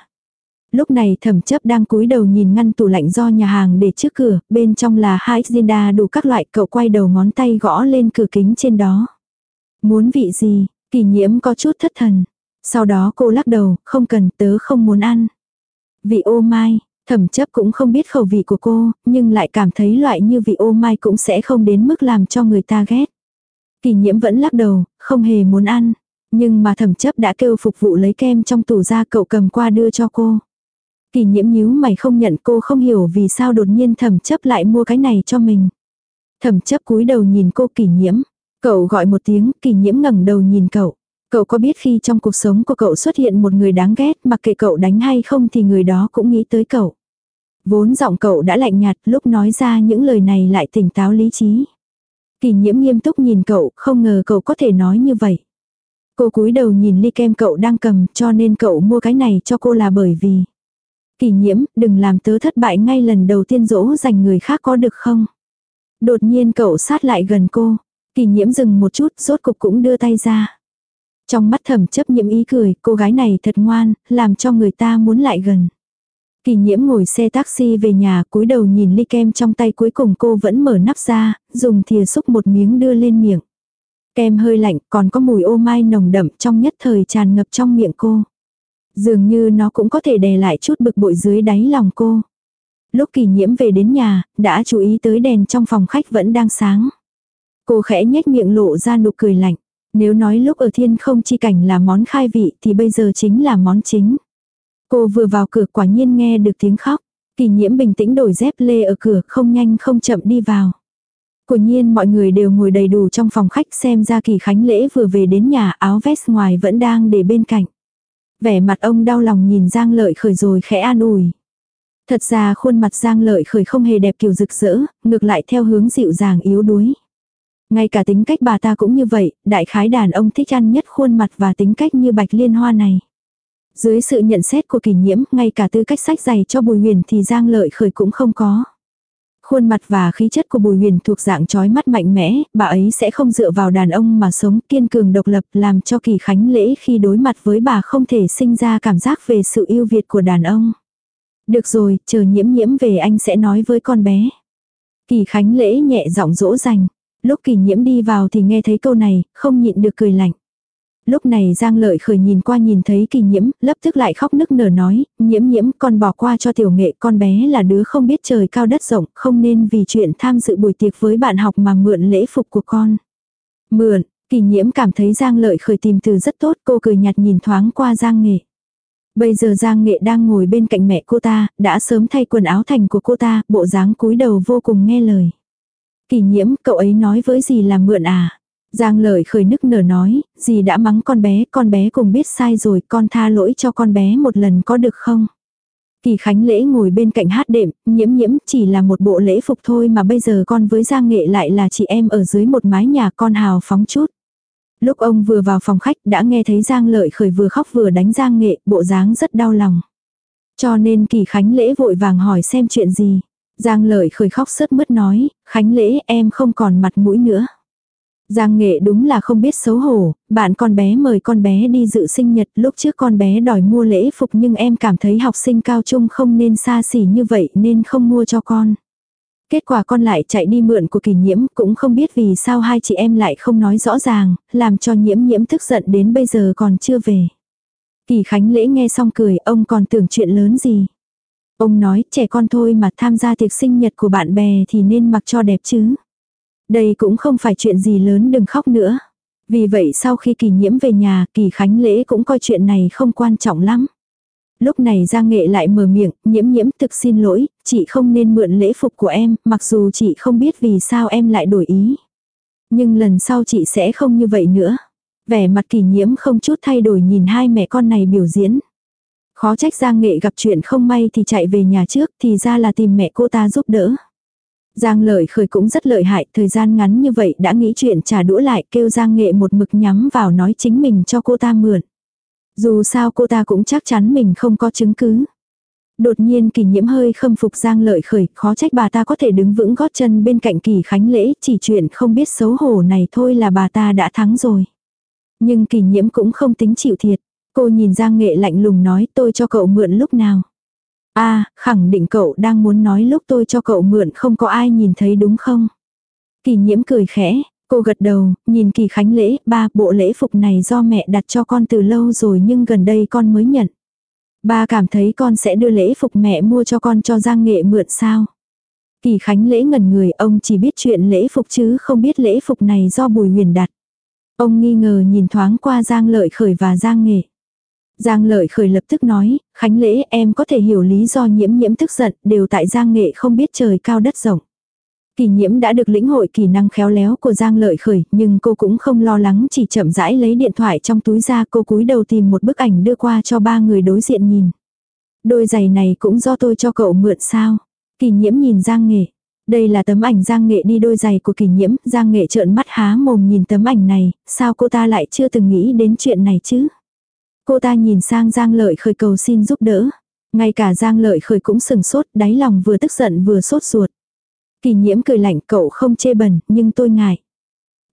Lúc này thẩm chấp đang cúi đầu nhìn ngăn tủ lạnh do nhà hàng để trước cửa, bên trong là hai Zinda đủ các loại cậu quay đầu ngón tay gõ lên cửa kính trên đó. Muốn vị gì, kỳ nhiễm có chút thất thần. Sau đó cô lắc đầu, không cần tớ không muốn ăn. Vị ô mai, thẩm chấp cũng không biết khẩu vị của cô, nhưng lại cảm thấy loại như vị ô mai cũng sẽ không đến mức làm cho người ta ghét. Kỳ nhiễm vẫn lắc đầu, không hề muốn ăn. Nhưng mà thẩm chấp đã kêu phục vụ lấy kem trong tủ ra cậu cầm qua đưa cho cô. Kỳ nhiễm nhíu mày không nhận cô không hiểu vì sao đột nhiên thẩm chấp lại mua cái này cho mình. Thẩm chấp cúi đầu nhìn cô kỳ nhiễm. Cậu gọi một tiếng, kỳ nhiễm ngẩng đầu nhìn cậu. Cậu có biết khi trong cuộc sống của cậu xuất hiện một người đáng ghét mặc kệ cậu đánh hay không thì người đó cũng nghĩ tới cậu. Vốn giọng cậu đã lạnh nhạt lúc nói ra những lời này lại tỉnh táo lý trí. Kỳ nhiễm nghiêm túc nhìn cậu, không ngờ cậu có thể nói như vậy. Cô cúi đầu nhìn ly kem cậu đang cầm cho nên cậu mua cái này cho cô là bởi vì. Kỳ nhiễm, đừng làm tớ thất bại ngay lần đầu tiên dỗ dành người khác có được không? Đột nhiên cậu sát lại gần cô. Kỳ nhiễm dừng một chút, rốt cục cũng đưa tay ra. Trong mắt thầm chấp nhiễm ý cười, cô gái này thật ngoan, làm cho người ta muốn lại gần. Kỳ nhiễm ngồi xe taxi về nhà cúi đầu nhìn ly kem trong tay cuối cùng cô vẫn mở nắp ra, dùng thìa xúc một miếng đưa lên miệng. Kem hơi lạnh còn có mùi ô mai nồng đậm trong nhất thời tràn ngập trong miệng cô. Dường như nó cũng có thể đè lại chút bực bội dưới đáy lòng cô. Lúc kỳ nhiễm về đến nhà, đã chú ý tới đèn trong phòng khách vẫn đang sáng. Cô khẽ nhếch miệng lộ ra nụ cười lạnh. Nếu nói lúc ở thiên không chi cảnh là món khai vị thì bây giờ chính là món chính. Cô vừa vào cửa quả nhiên nghe được tiếng khóc. Kỳ nhiễm bình tĩnh đổi dép lê ở cửa không nhanh không chậm đi vào. Quả nhiên mọi người đều ngồi đầy đủ trong phòng khách xem ra kỳ khánh lễ vừa về đến nhà áo vest ngoài vẫn đang để bên cạnh. Vẻ mặt ông đau lòng nhìn Giang lợi khởi rồi khẽ an ủi. Thật ra khuôn mặt Giang lợi khởi không hề đẹp kiểu rực rỡ, ngược lại theo hướng dịu dàng yếu đuối. Ngay cả tính cách bà ta cũng như vậy, đại khái đàn ông thích ăn nhất khuôn mặt và tính cách như bạch liên hoa này. Dưới sự nhận xét của kỷ nhiễm, ngay cả tư cách sách giày cho Bùi Huyền thì Giang Lợi Khởi cũng không có. Khuôn mặt và khí chất của Bùi Huyền thuộc dạng trói mắt mạnh mẽ, bà ấy sẽ không dựa vào đàn ông mà sống kiên cường độc lập làm cho kỳ khánh lễ khi đối mặt với bà không thể sinh ra cảm giác về sự yêu Việt của đàn ông. Được rồi, chờ nhiễm nhiễm về anh sẽ nói với con bé. Kỳ khánh lễ nhẹ giọng dỗ dành. Lúc kỳ nhiễm đi vào thì nghe thấy câu này, không nhịn được cười lạnh. Lúc này Giang Lợi khởi nhìn qua nhìn thấy kỳ nhiễm, lập tức lại khóc nức nở nói, nhiễm nhiễm con bỏ qua cho tiểu nghệ con bé là đứa không biết trời cao đất rộng, không nên vì chuyện tham dự buổi tiệc với bạn học mà mượn lễ phục của con. Mượn, kỳ nhiễm cảm thấy Giang Lợi khởi tìm từ rất tốt, cô cười nhạt nhìn thoáng qua Giang Nghệ. Bây giờ Giang Nghệ đang ngồi bên cạnh mẹ cô ta, đã sớm thay quần áo thành của cô ta, bộ dáng cúi đầu vô cùng nghe lời. Kỳ nhiễm, cậu ấy nói với gì là mượn à? Giang lợi khởi nức nở nói, gì đã mắng con bé, con bé cùng biết sai rồi, con tha lỗi cho con bé một lần có được không? Kỳ Khánh Lễ ngồi bên cạnh hát đệm, nhiễm nhiễm chỉ là một bộ lễ phục thôi mà bây giờ con với Giang Nghệ lại là chị em ở dưới một mái nhà con hào phóng chút. Lúc ông vừa vào phòng khách đã nghe thấy Giang Lợi Khởi vừa khóc vừa đánh Giang Nghệ, bộ dáng rất đau lòng. Cho nên Kỳ Khánh Lễ vội vàng hỏi xem chuyện gì. Giang Lợi Khởi khóc sướt mướt nói, Khánh Lễ em không còn mặt mũi nữa. Giang nghệ đúng là không biết xấu hổ, bạn con bé mời con bé đi dự sinh nhật lúc trước con bé đòi mua lễ phục nhưng em cảm thấy học sinh cao trung không nên xa xỉ như vậy nên không mua cho con. Kết quả con lại chạy đi mượn của kỳ nhiễm cũng không biết vì sao hai chị em lại không nói rõ ràng, làm cho nhiễm nhiễm tức giận đến bây giờ còn chưa về. Kỳ Khánh lễ nghe xong cười ông còn tưởng chuyện lớn gì. Ông nói trẻ con thôi mà tham gia tiệc sinh nhật của bạn bè thì nên mặc cho đẹp chứ. Đây cũng không phải chuyện gì lớn đừng khóc nữa. Vì vậy sau khi kỳ nhiễm về nhà, kỳ khánh lễ cũng coi chuyện này không quan trọng lắm. Lúc này Giang Nghệ lại mở miệng, nhiễm nhiễm thực xin lỗi, chị không nên mượn lễ phục của em, mặc dù chị không biết vì sao em lại đổi ý. Nhưng lần sau chị sẽ không như vậy nữa. Vẻ mặt kỳ nhiễm không chút thay đổi nhìn hai mẹ con này biểu diễn. Khó trách Giang Nghệ gặp chuyện không may thì chạy về nhà trước thì ra là tìm mẹ cô ta giúp đỡ. Giang lợi khởi cũng rất lợi hại, thời gian ngắn như vậy đã nghĩ chuyện trả đũa lại kêu Giang nghệ một mực nhắm vào nói chính mình cho cô ta mượn. Dù sao cô ta cũng chắc chắn mình không có chứng cứ. Đột nhiên kỳ nhiễm hơi khâm phục Giang lợi khởi, khó trách bà ta có thể đứng vững gót chân bên cạnh kỳ khánh lễ, chỉ chuyện không biết xấu hổ này thôi là bà ta đã thắng rồi. Nhưng kỳ nhiễm cũng không tính chịu thiệt. Cô nhìn Giang nghệ lạnh lùng nói tôi cho cậu mượn lúc nào a à, khẳng định cậu đang muốn nói lúc tôi cho cậu mượn không có ai nhìn thấy đúng không? Kỳ nhiễm cười khẽ, cô gật đầu, nhìn kỳ khánh lễ, ba bộ lễ phục này do mẹ đặt cho con từ lâu rồi nhưng gần đây con mới nhận. Ba cảm thấy con sẽ đưa lễ phục mẹ mua cho con cho Giang Nghệ mượn sao? Kỳ Khánh lễ ngẩn người, ông chỉ biết chuyện lễ phục chứ không biết lễ phục này do Bùi Huyền đặt. Ông nghi ngờ nhìn thoáng qua Giang Lợi Khởi và Giang Nghệ. Giang lợi khởi lập tức nói, Khánh lễ em có thể hiểu lý do nhiễm nhiễm tức giận, đều tại Giang nghệ không biết trời cao đất rộng. Kỳ nhiễm đã được lĩnh hội kỹ năng khéo léo của Giang lợi khởi, nhưng cô cũng không lo lắng chỉ chậm rãi lấy điện thoại trong túi ra cô cúi đầu tìm một bức ảnh đưa qua cho ba người đối diện nhìn. Đôi giày này cũng do tôi cho cậu mượn sao. Kỳ nhiễm nhìn Giang nghệ. Đây là tấm ảnh Giang Nghệ đi đôi giày của kỳ nhiễm, Giang Nghệ trợn mắt há mồm nhìn tấm ảnh này, sao cô ta lại chưa từng nghĩ đến chuyện này chứ? Cô ta nhìn sang Giang Lợi Khởi cầu xin giúp đỡ. Ngay cả Giang Lợi Khởi cũng sừng sốt, đáy lòng vừa tức giận vừa sốt ruột. Kỳ nhiễm cười lạnh cậu không chê bẩn, nhưng tôi ngại.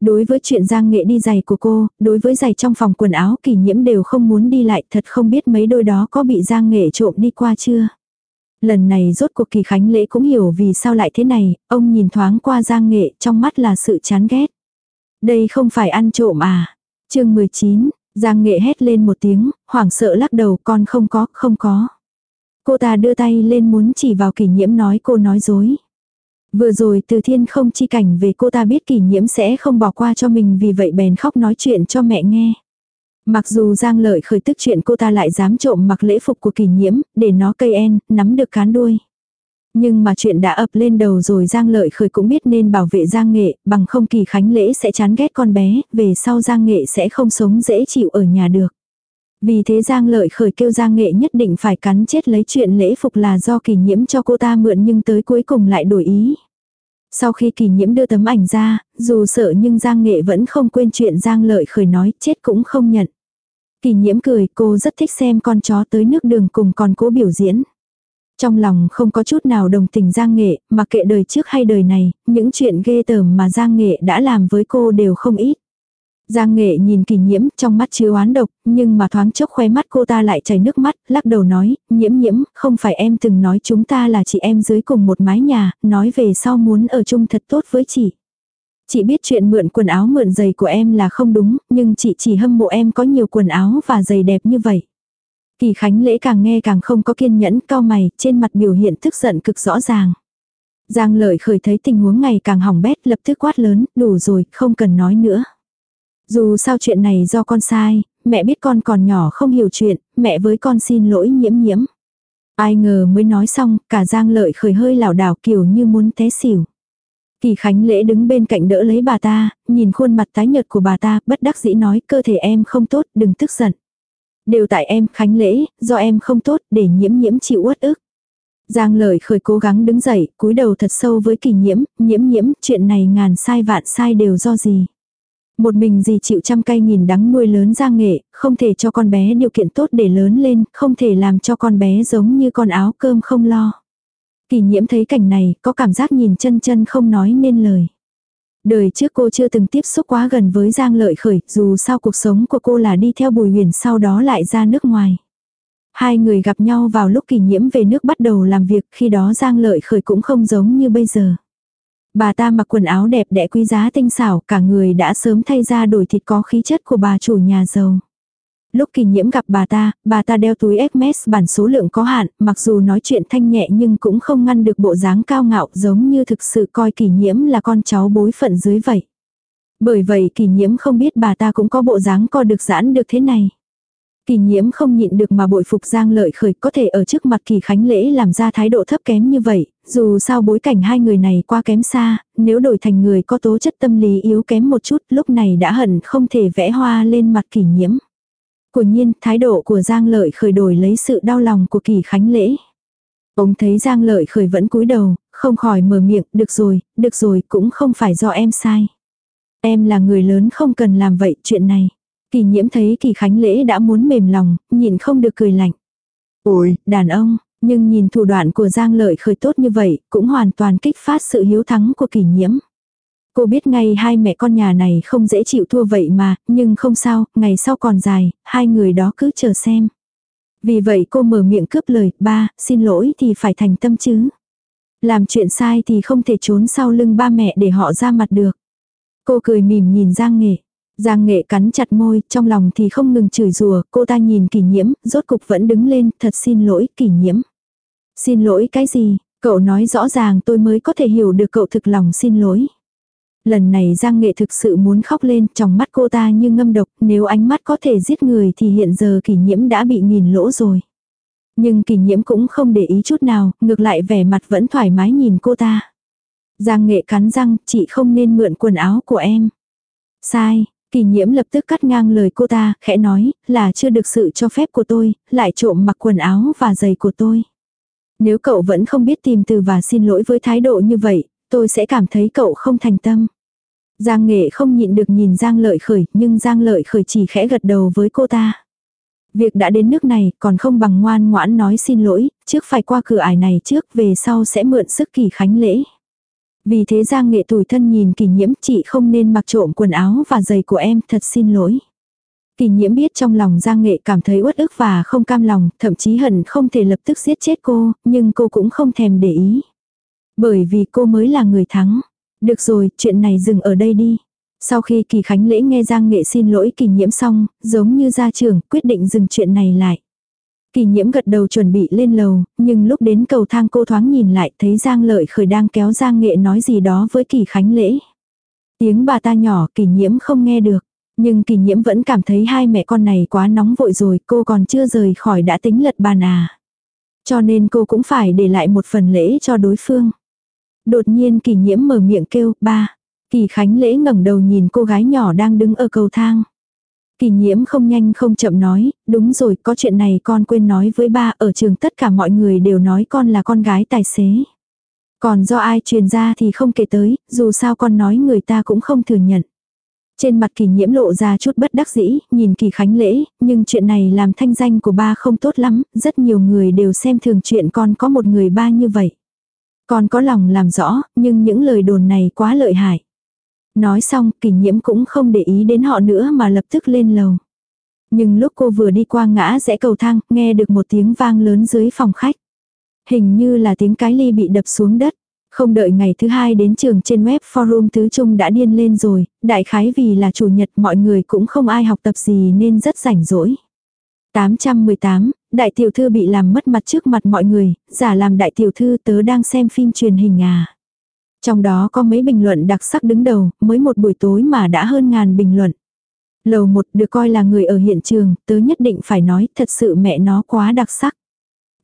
Đối với chuyện Giang Nghệ đi giày của cô, đối với giày trong phòng quần áo kỳ nhiễm đều không muốn đi lại, thật không biết mấy đôi đó có bị Giang Nghệ trộm đi qua chưa. Lần này rốt cuộc kỳ khánh lễ cũng hiểu vì sao lại thế này, ông nhìn thoáng qua Giang Nghệ trong mắt là sự chán ghét. Đây không phải ăn trộm à. chương 19, Giang nghệ hét lên một tiếng, hoảng sợ lắc đầu con không có, không có. Cô ta đưa tay lên muốn chỉ vào kỷ nhiễm nói cô nói dối. Vừa rồi từ thiên không chi cảnh về cô ta biết kỷ nhiễm sẽ không bỏ qua cho mình vì vậy bèn khóc nói chuyện cho mẹ nghe. Mặc dù Giang Lợi khởi tức chuyện cô ta lại dám trộm mặc lễ phục của kỷ nhiễm, để nó cây en, nắm được cán đuôi. Nhưng mà chuyện đã ập lên đầu rồi Giang Lợi khởi cũng biết nên bảo vệ Giang Nghệ, bằng không kỳ khánh lễ sẽ chán ghét con bé, về sau Giang Nghệ sẽ không sống dễ chịu ở nhà được. Vì thế Giang Lợi khởi kêu Giang Nghệ nhất định phải cắn chết lấy chuyện lễ phục là do kỳ nhiễm cho cô ta mượn nhưng tới cuối cùng lại đổi ý. Sau khi kỳ nhiễm đưa tấm ảnh ra, dù sợ nhưng Giang Nghệ vẫn không quên chuyện Giang Lợi khởi nói chết cũng không nhận. Kỳ nhiễm cười cô rất thích xem con chó tới nước đường cùng con cố biểu diễn. Trong lòng không có chút nào đồng tình Giang Nghệ, mà kệ đời trước hay đời này, những chuyện ghê tởm mà Giang Nghệ đã làm với cô đều không ít. Giang Nghệ nhìn kỳ nhiễm trong mắt chứa oán độc, nhưng mà thoáng chốc khoe mắt cô ta lại chảy nước mắt, lắc đầu nói, nhiễm nhiễm, không phải em từng nói chúng ta là chị em dưới cùng một mái nhà, nói về sau muốn ở chung thật tốt với chị. Chị biết chuyện mượn quần áo mượn giày của em là không đúng, nhưng chị chỉ hâm mộ em có nhiều quần áo và giày đẹp như vậy. Kỳ Khánh Lễ càng nghe càng không có kiên nhẫn, cao mày, trên mặt biểu hiện tức giận cực rõ ràng. Giang lợi khởi thấy tình huống ngày càng hỏng bét lập tức quát lớn, đủ rồi, không cần nói nữa. Dù sao chuyện này do con sai, mẹ biết con còn nhỏ không hiểu chuyện, mẹ với con xin lỗi nhiễm nhiễm. Ai ngờ mới nói xong, cả giang lợi khởi hơi lảo đảo kiểu như muốn té xỉu. Kỳ Khánh Lễ đứng bên cạnh đỡ lấy bà ta, nhìn khuôn mặt tái nhợt của bà ta, bất đắc dĩ nói cơ thể em không tốt, đừng tức giận. Đều tại em Khánh Lễ, do em không tốt, để nhiễm nhiễm chịu uất ức. Giang lời khởi cố gắng đứng dậy, cúi đầu thật sâu với kỳ nhiễm, nhiễm nhiễm, chuyện này ngàn sai vạn sai đều do gì. Một mình gì chịu trăm cay nghìn đắng nuôi lớn Giang nghệ, không thể cho con bé điều kiện tốt để lớn lên, không thể làm cho con bé giống như con áo cơm không lo. Kỳ nhiễm thấy cảnh này, có cảm giác nhìn chân chân không nói nên lời. Đời trước cô chưa từng tiếp xúc quá gần với Giang Lợi Khởi, dù sao cuộc sống của cô là đi theo Bùi Huyền sau đó lại ra nước ngoài. Hai người gặp nhau vào lúc kỳ nhiễm về nước bắt đầu làm việc, khi đó Giang Lợi Khởi cũng không giống như bây giờ. Bà ta mặc quần áo đẹp đẽ quý giá tinh xảo, cả người đã sớm thay ra đổi thịt có khí chất của bà chủ nhà giàu. Lúc kỳ nhiễm gặp bà ta, bà ta đeo túi Hermes bản số lượng có hạn, mặc dù nói chuyện thanh nhẹ nhưng cũng không ngăn được bộ dáng cao ngạo giống như thực sự coi kỳ nhiễm là con cháu bối phận dưới vậy. Bởi vậy kỳ nhiễm không biết bà ta cũng có bộ dáng co được giãn được thế này. Kỳ nhiễm không nhịn được mà bội phục Giang Lợi Khởi có thể ở trước mặt kỳ khánh lễ làm ra thái độ thấp kém như vậy, dù sao bối cảnh hai người này qua kém xa, nếu đổi thành người có tố chất tâm lý yếu kém một chút lúc này đã hận không thể vẽ hoa lên mặt kỳ nhiễm. Của nhiên, thái độ của Giang Lợi khởi đổi lấy sự đau lòng của kỳ khánh lễ. Ông thấy Giang Lợi khởi vẫn cúi đầu, không khỏi mở miệng, được rồi, được rồi, cũng không phải do em sai. Em là người lớn không cần làm vậy chuyện này. Kỳ nhiễm thấy kỳ khánh lễ đã muốn mềm lòng, nhìn không được cười lạnh. Ôi, đàn ông, nhưng nhìn thủ đoạn của Giang Lợi khởi tốt như vậy, cũng hoàn toàn kích phát sự hiếu thắng của kỳ nhiễm. Cô biết ngay hai mẹ con nhà này không dễ chịu thua vậy mà, nhưng không sao, ngày sau còn dài, hai người đó cứ chờ xem. Vì vậy cô mở miệng cướp lời, ba, xin lỗi thì phải thành tâm chứ. Làm chuyện sai thì không thể trốn sau lưng ba mẹ để họ ra mặt được. Cô cười mỉm nhìn Giang Nghệ. Giang Nghệ cắn chặt môi, trong lòng thì không ngừng chửi rủa, cô ta nhìn kỷ nhiễm, rốt cục vẫn đứng lên, thật xin lỗi kỷ nhiễm. Xin lỗi cái gì, cậu nói rõ ràng tôi mới có thể hiểu được cậu thực lòng xin lỗi. Lần này Giang Nghệ thực sự muốn khóc lên, trong mắt cô ta như ngâm độc, nếu ánh mắt có thể giết người thì hiện giờ kỷ nhiễm đã bị nghìn lỗ rồi. Nhưng kỷ nhiễm cũng không để ý chút nào, ngược lại vẻ mặt vẫn thoải mái nhìn cô ta. Giang Nghệ cắn răng, chị không nên mượn quần áo của em. Sai, Kỳ nhiễm lập tức cắt ngang lời cô ta, khẽ nói, là chưa được sự cho phép của tôi, lại trộm mặc quần áo và giày của tôi. Nếu cậu vẫn không biết tìm từ và xin lỗi với thái độ như vậy, tôi sẽ cảm thấy cậu không thành tâm. Giang nghệ không nhịn được nhìn Giang lợi khởi, nhưng Giang lợi khởi chỉ khẽ gật đầu với cô ta. Việc đã đến nước này, còn không bằng ngoan ngoãn nói xin lỗi, trước phải qua cửa ải này trước, về sau sẽ mượn sức kỳ khánh lễ. Vì thế Giang nghệ tủi thân nhìn kỳ nhiễm chị không nên mặc trộm quần áo và giày của em, thật xin lỗi. Kỳ nhiễm biết trong lòng Giang nghệ cảm thấy uất ức và không cam lòng, thậm chí hận không thể lập tức giết chết cô, nhưng cô cũng không thèm để ý. Bởi vì cô mới là người thắng. Được rồi, chuyện này dừng ở đây đi. Sau khi kỳ khánh lễ nghe Giang nghệ xin lỗi kỳ nhiễm xong, giống như gia trưởng quyết định dừng chuyện này lại. Kỳ nhiễm gật đầu chuẩn bị lên lầu, nhưng lúc đến cầu thang cô thoáng nhìn lại thấy Giang Lợi Khởi đang kéo Giang Nghệ nói gì đó với Kỳ Khánh Lễ. Tiếng bà ta nhỏ kỳ nhiễm không nghe được. Nhưng kỳ nhiễm vẫn cảm thấy hai mẹ con này quá nóng vội rồi, cô còn chưa rời khỏi đã tính lật bàn à. Cho nên cô cũng phải để lại một phần lễ cho đối phương. Đột nhiên kỳ nhiễm mở miệng kêu, ba. Kỳ khánh lễ ngẩng đầu nhìn cô gái nhỏ đang đứng ở cầu thang. Kỳ nhiễm không nhanh không chậm nói, đúng rồi có chuyện này con quên nói với ba ở trường tất cả mọi người đều nói con là con gái tài xế. Còn do ai truyền ra thì không kể tới, dù sao con nói người ta cũng không thừa nhận. Trên mặt kỳ nhiễm lộ ra chút bất đắc dĩ, nhìn kỳ khánh lễ, nhưng chuyện này làm thanh danh của ba không tốt lắm, rất nhiều người đều xem thường chuyện con có một người ba như vậy. Con có lòng làm rõ, nhưng những lời đồn này quá lợi hại. Nói xong, kỷ nhiễm cũng không để ý đến họ nữa mà lập tức lên lầu. Nhưng lúc cô vừa đi qua ngã rẽ cầu thang, nghe được một tiếng vang lớn dưới phòng khách. Hình như là tiếng cái ly bị đập xuống đất. Không đợi ngày thứ hai đến trường trên web forum tứ trung đã điên lên rồi, đại khái vì là chủ nhật mọi người cũng không ai học tập gì nên rất rảnh rỗi. 818, đại tiểu thư bị làm mất mặt trước mặt mọi người, giả làm đại tiểu thư tớ đang xem phim truyền hình à. Trong đó có mấy bình luận đặc sắc đứng đầu, mới một buổi tối mà đã hơn ngàn bình luận. Lầu một được coi là người ở hiện trường, tớ nhất định phải nói thật sự mẹ nó quá đặc sắc.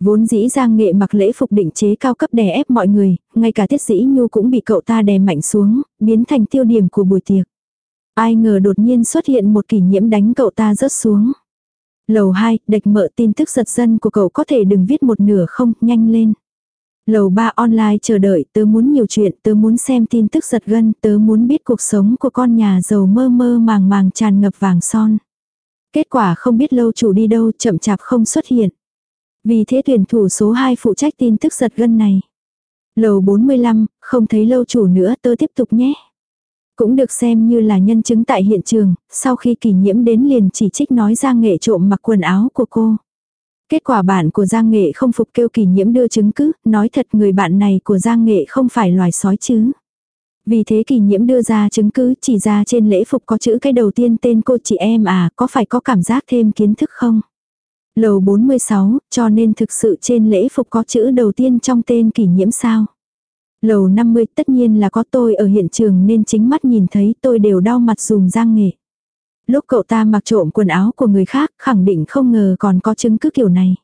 Vốn dĩ Giang Nghệ mặc lễ phục định chế cao cấp đè ép mọi người, ngay cả Tiết Dĩ Nhu cũng bị cậu ta đè mạnh xuống, biến thành tiêu điểm của buổi tiệc. Ai ngờ đột nhiên xuất hiện một kỷ nhiễm đánh cậu ta rớt xuống. Lầu 2, đạch mợ tin tức giật dân của cậu có thể đừng viết một nửa không, nhanh lên. Lầu 3 online chờ đợi, tớ muốn nhiều chuyện, tớ muốn xem tin tức giật gân, tớ muốn biết cuộc sống của con nhà giàu mơ mơ màng màng tràn ngập vàng son. Kết quả không biết lâu chủ đi đâu, chậm chạp không xuất hiện. Vì thế tuyển thủ số 2 phụ trách tin tức giật gân này. Lầu 45, không thấy lâu chủ nữa tớ tiếp tục nhé. Cũng được xem như là nhân chứng tại hiện trường, sau khi kỷ nhiễm đến liền chỉ trích nói Giang Nghệ trộm mặc quần áo của cô. Kết quả bạn của Giang Nghệ không phục kêu kỷ nhiễm đưa chứng cứ, nói thật người bạn này của Giang Nghệ không phải loài sói chứ. Vì thế kỷ nhiễm đưa ra chứng cứ chỉ ra trên lễ phục có chữ cái đầu tiên tên cô chị em à, có phải có cảm giác thêm kiến thức không? Lầu 46, cho nên thực sự trên lễ phục có chữ đầu tiên trong tên kỷ nhiễm sao. Lầu 50 tất nhiên là có tôi ở hiện trường nên chính mắt nhìn thấy tôi đều đau mặt dùm giang nghệ. Lúc cậu ta mặc trộm quần áo của người khác khẳng định không ngờ còn có chứng cứ kiểu này.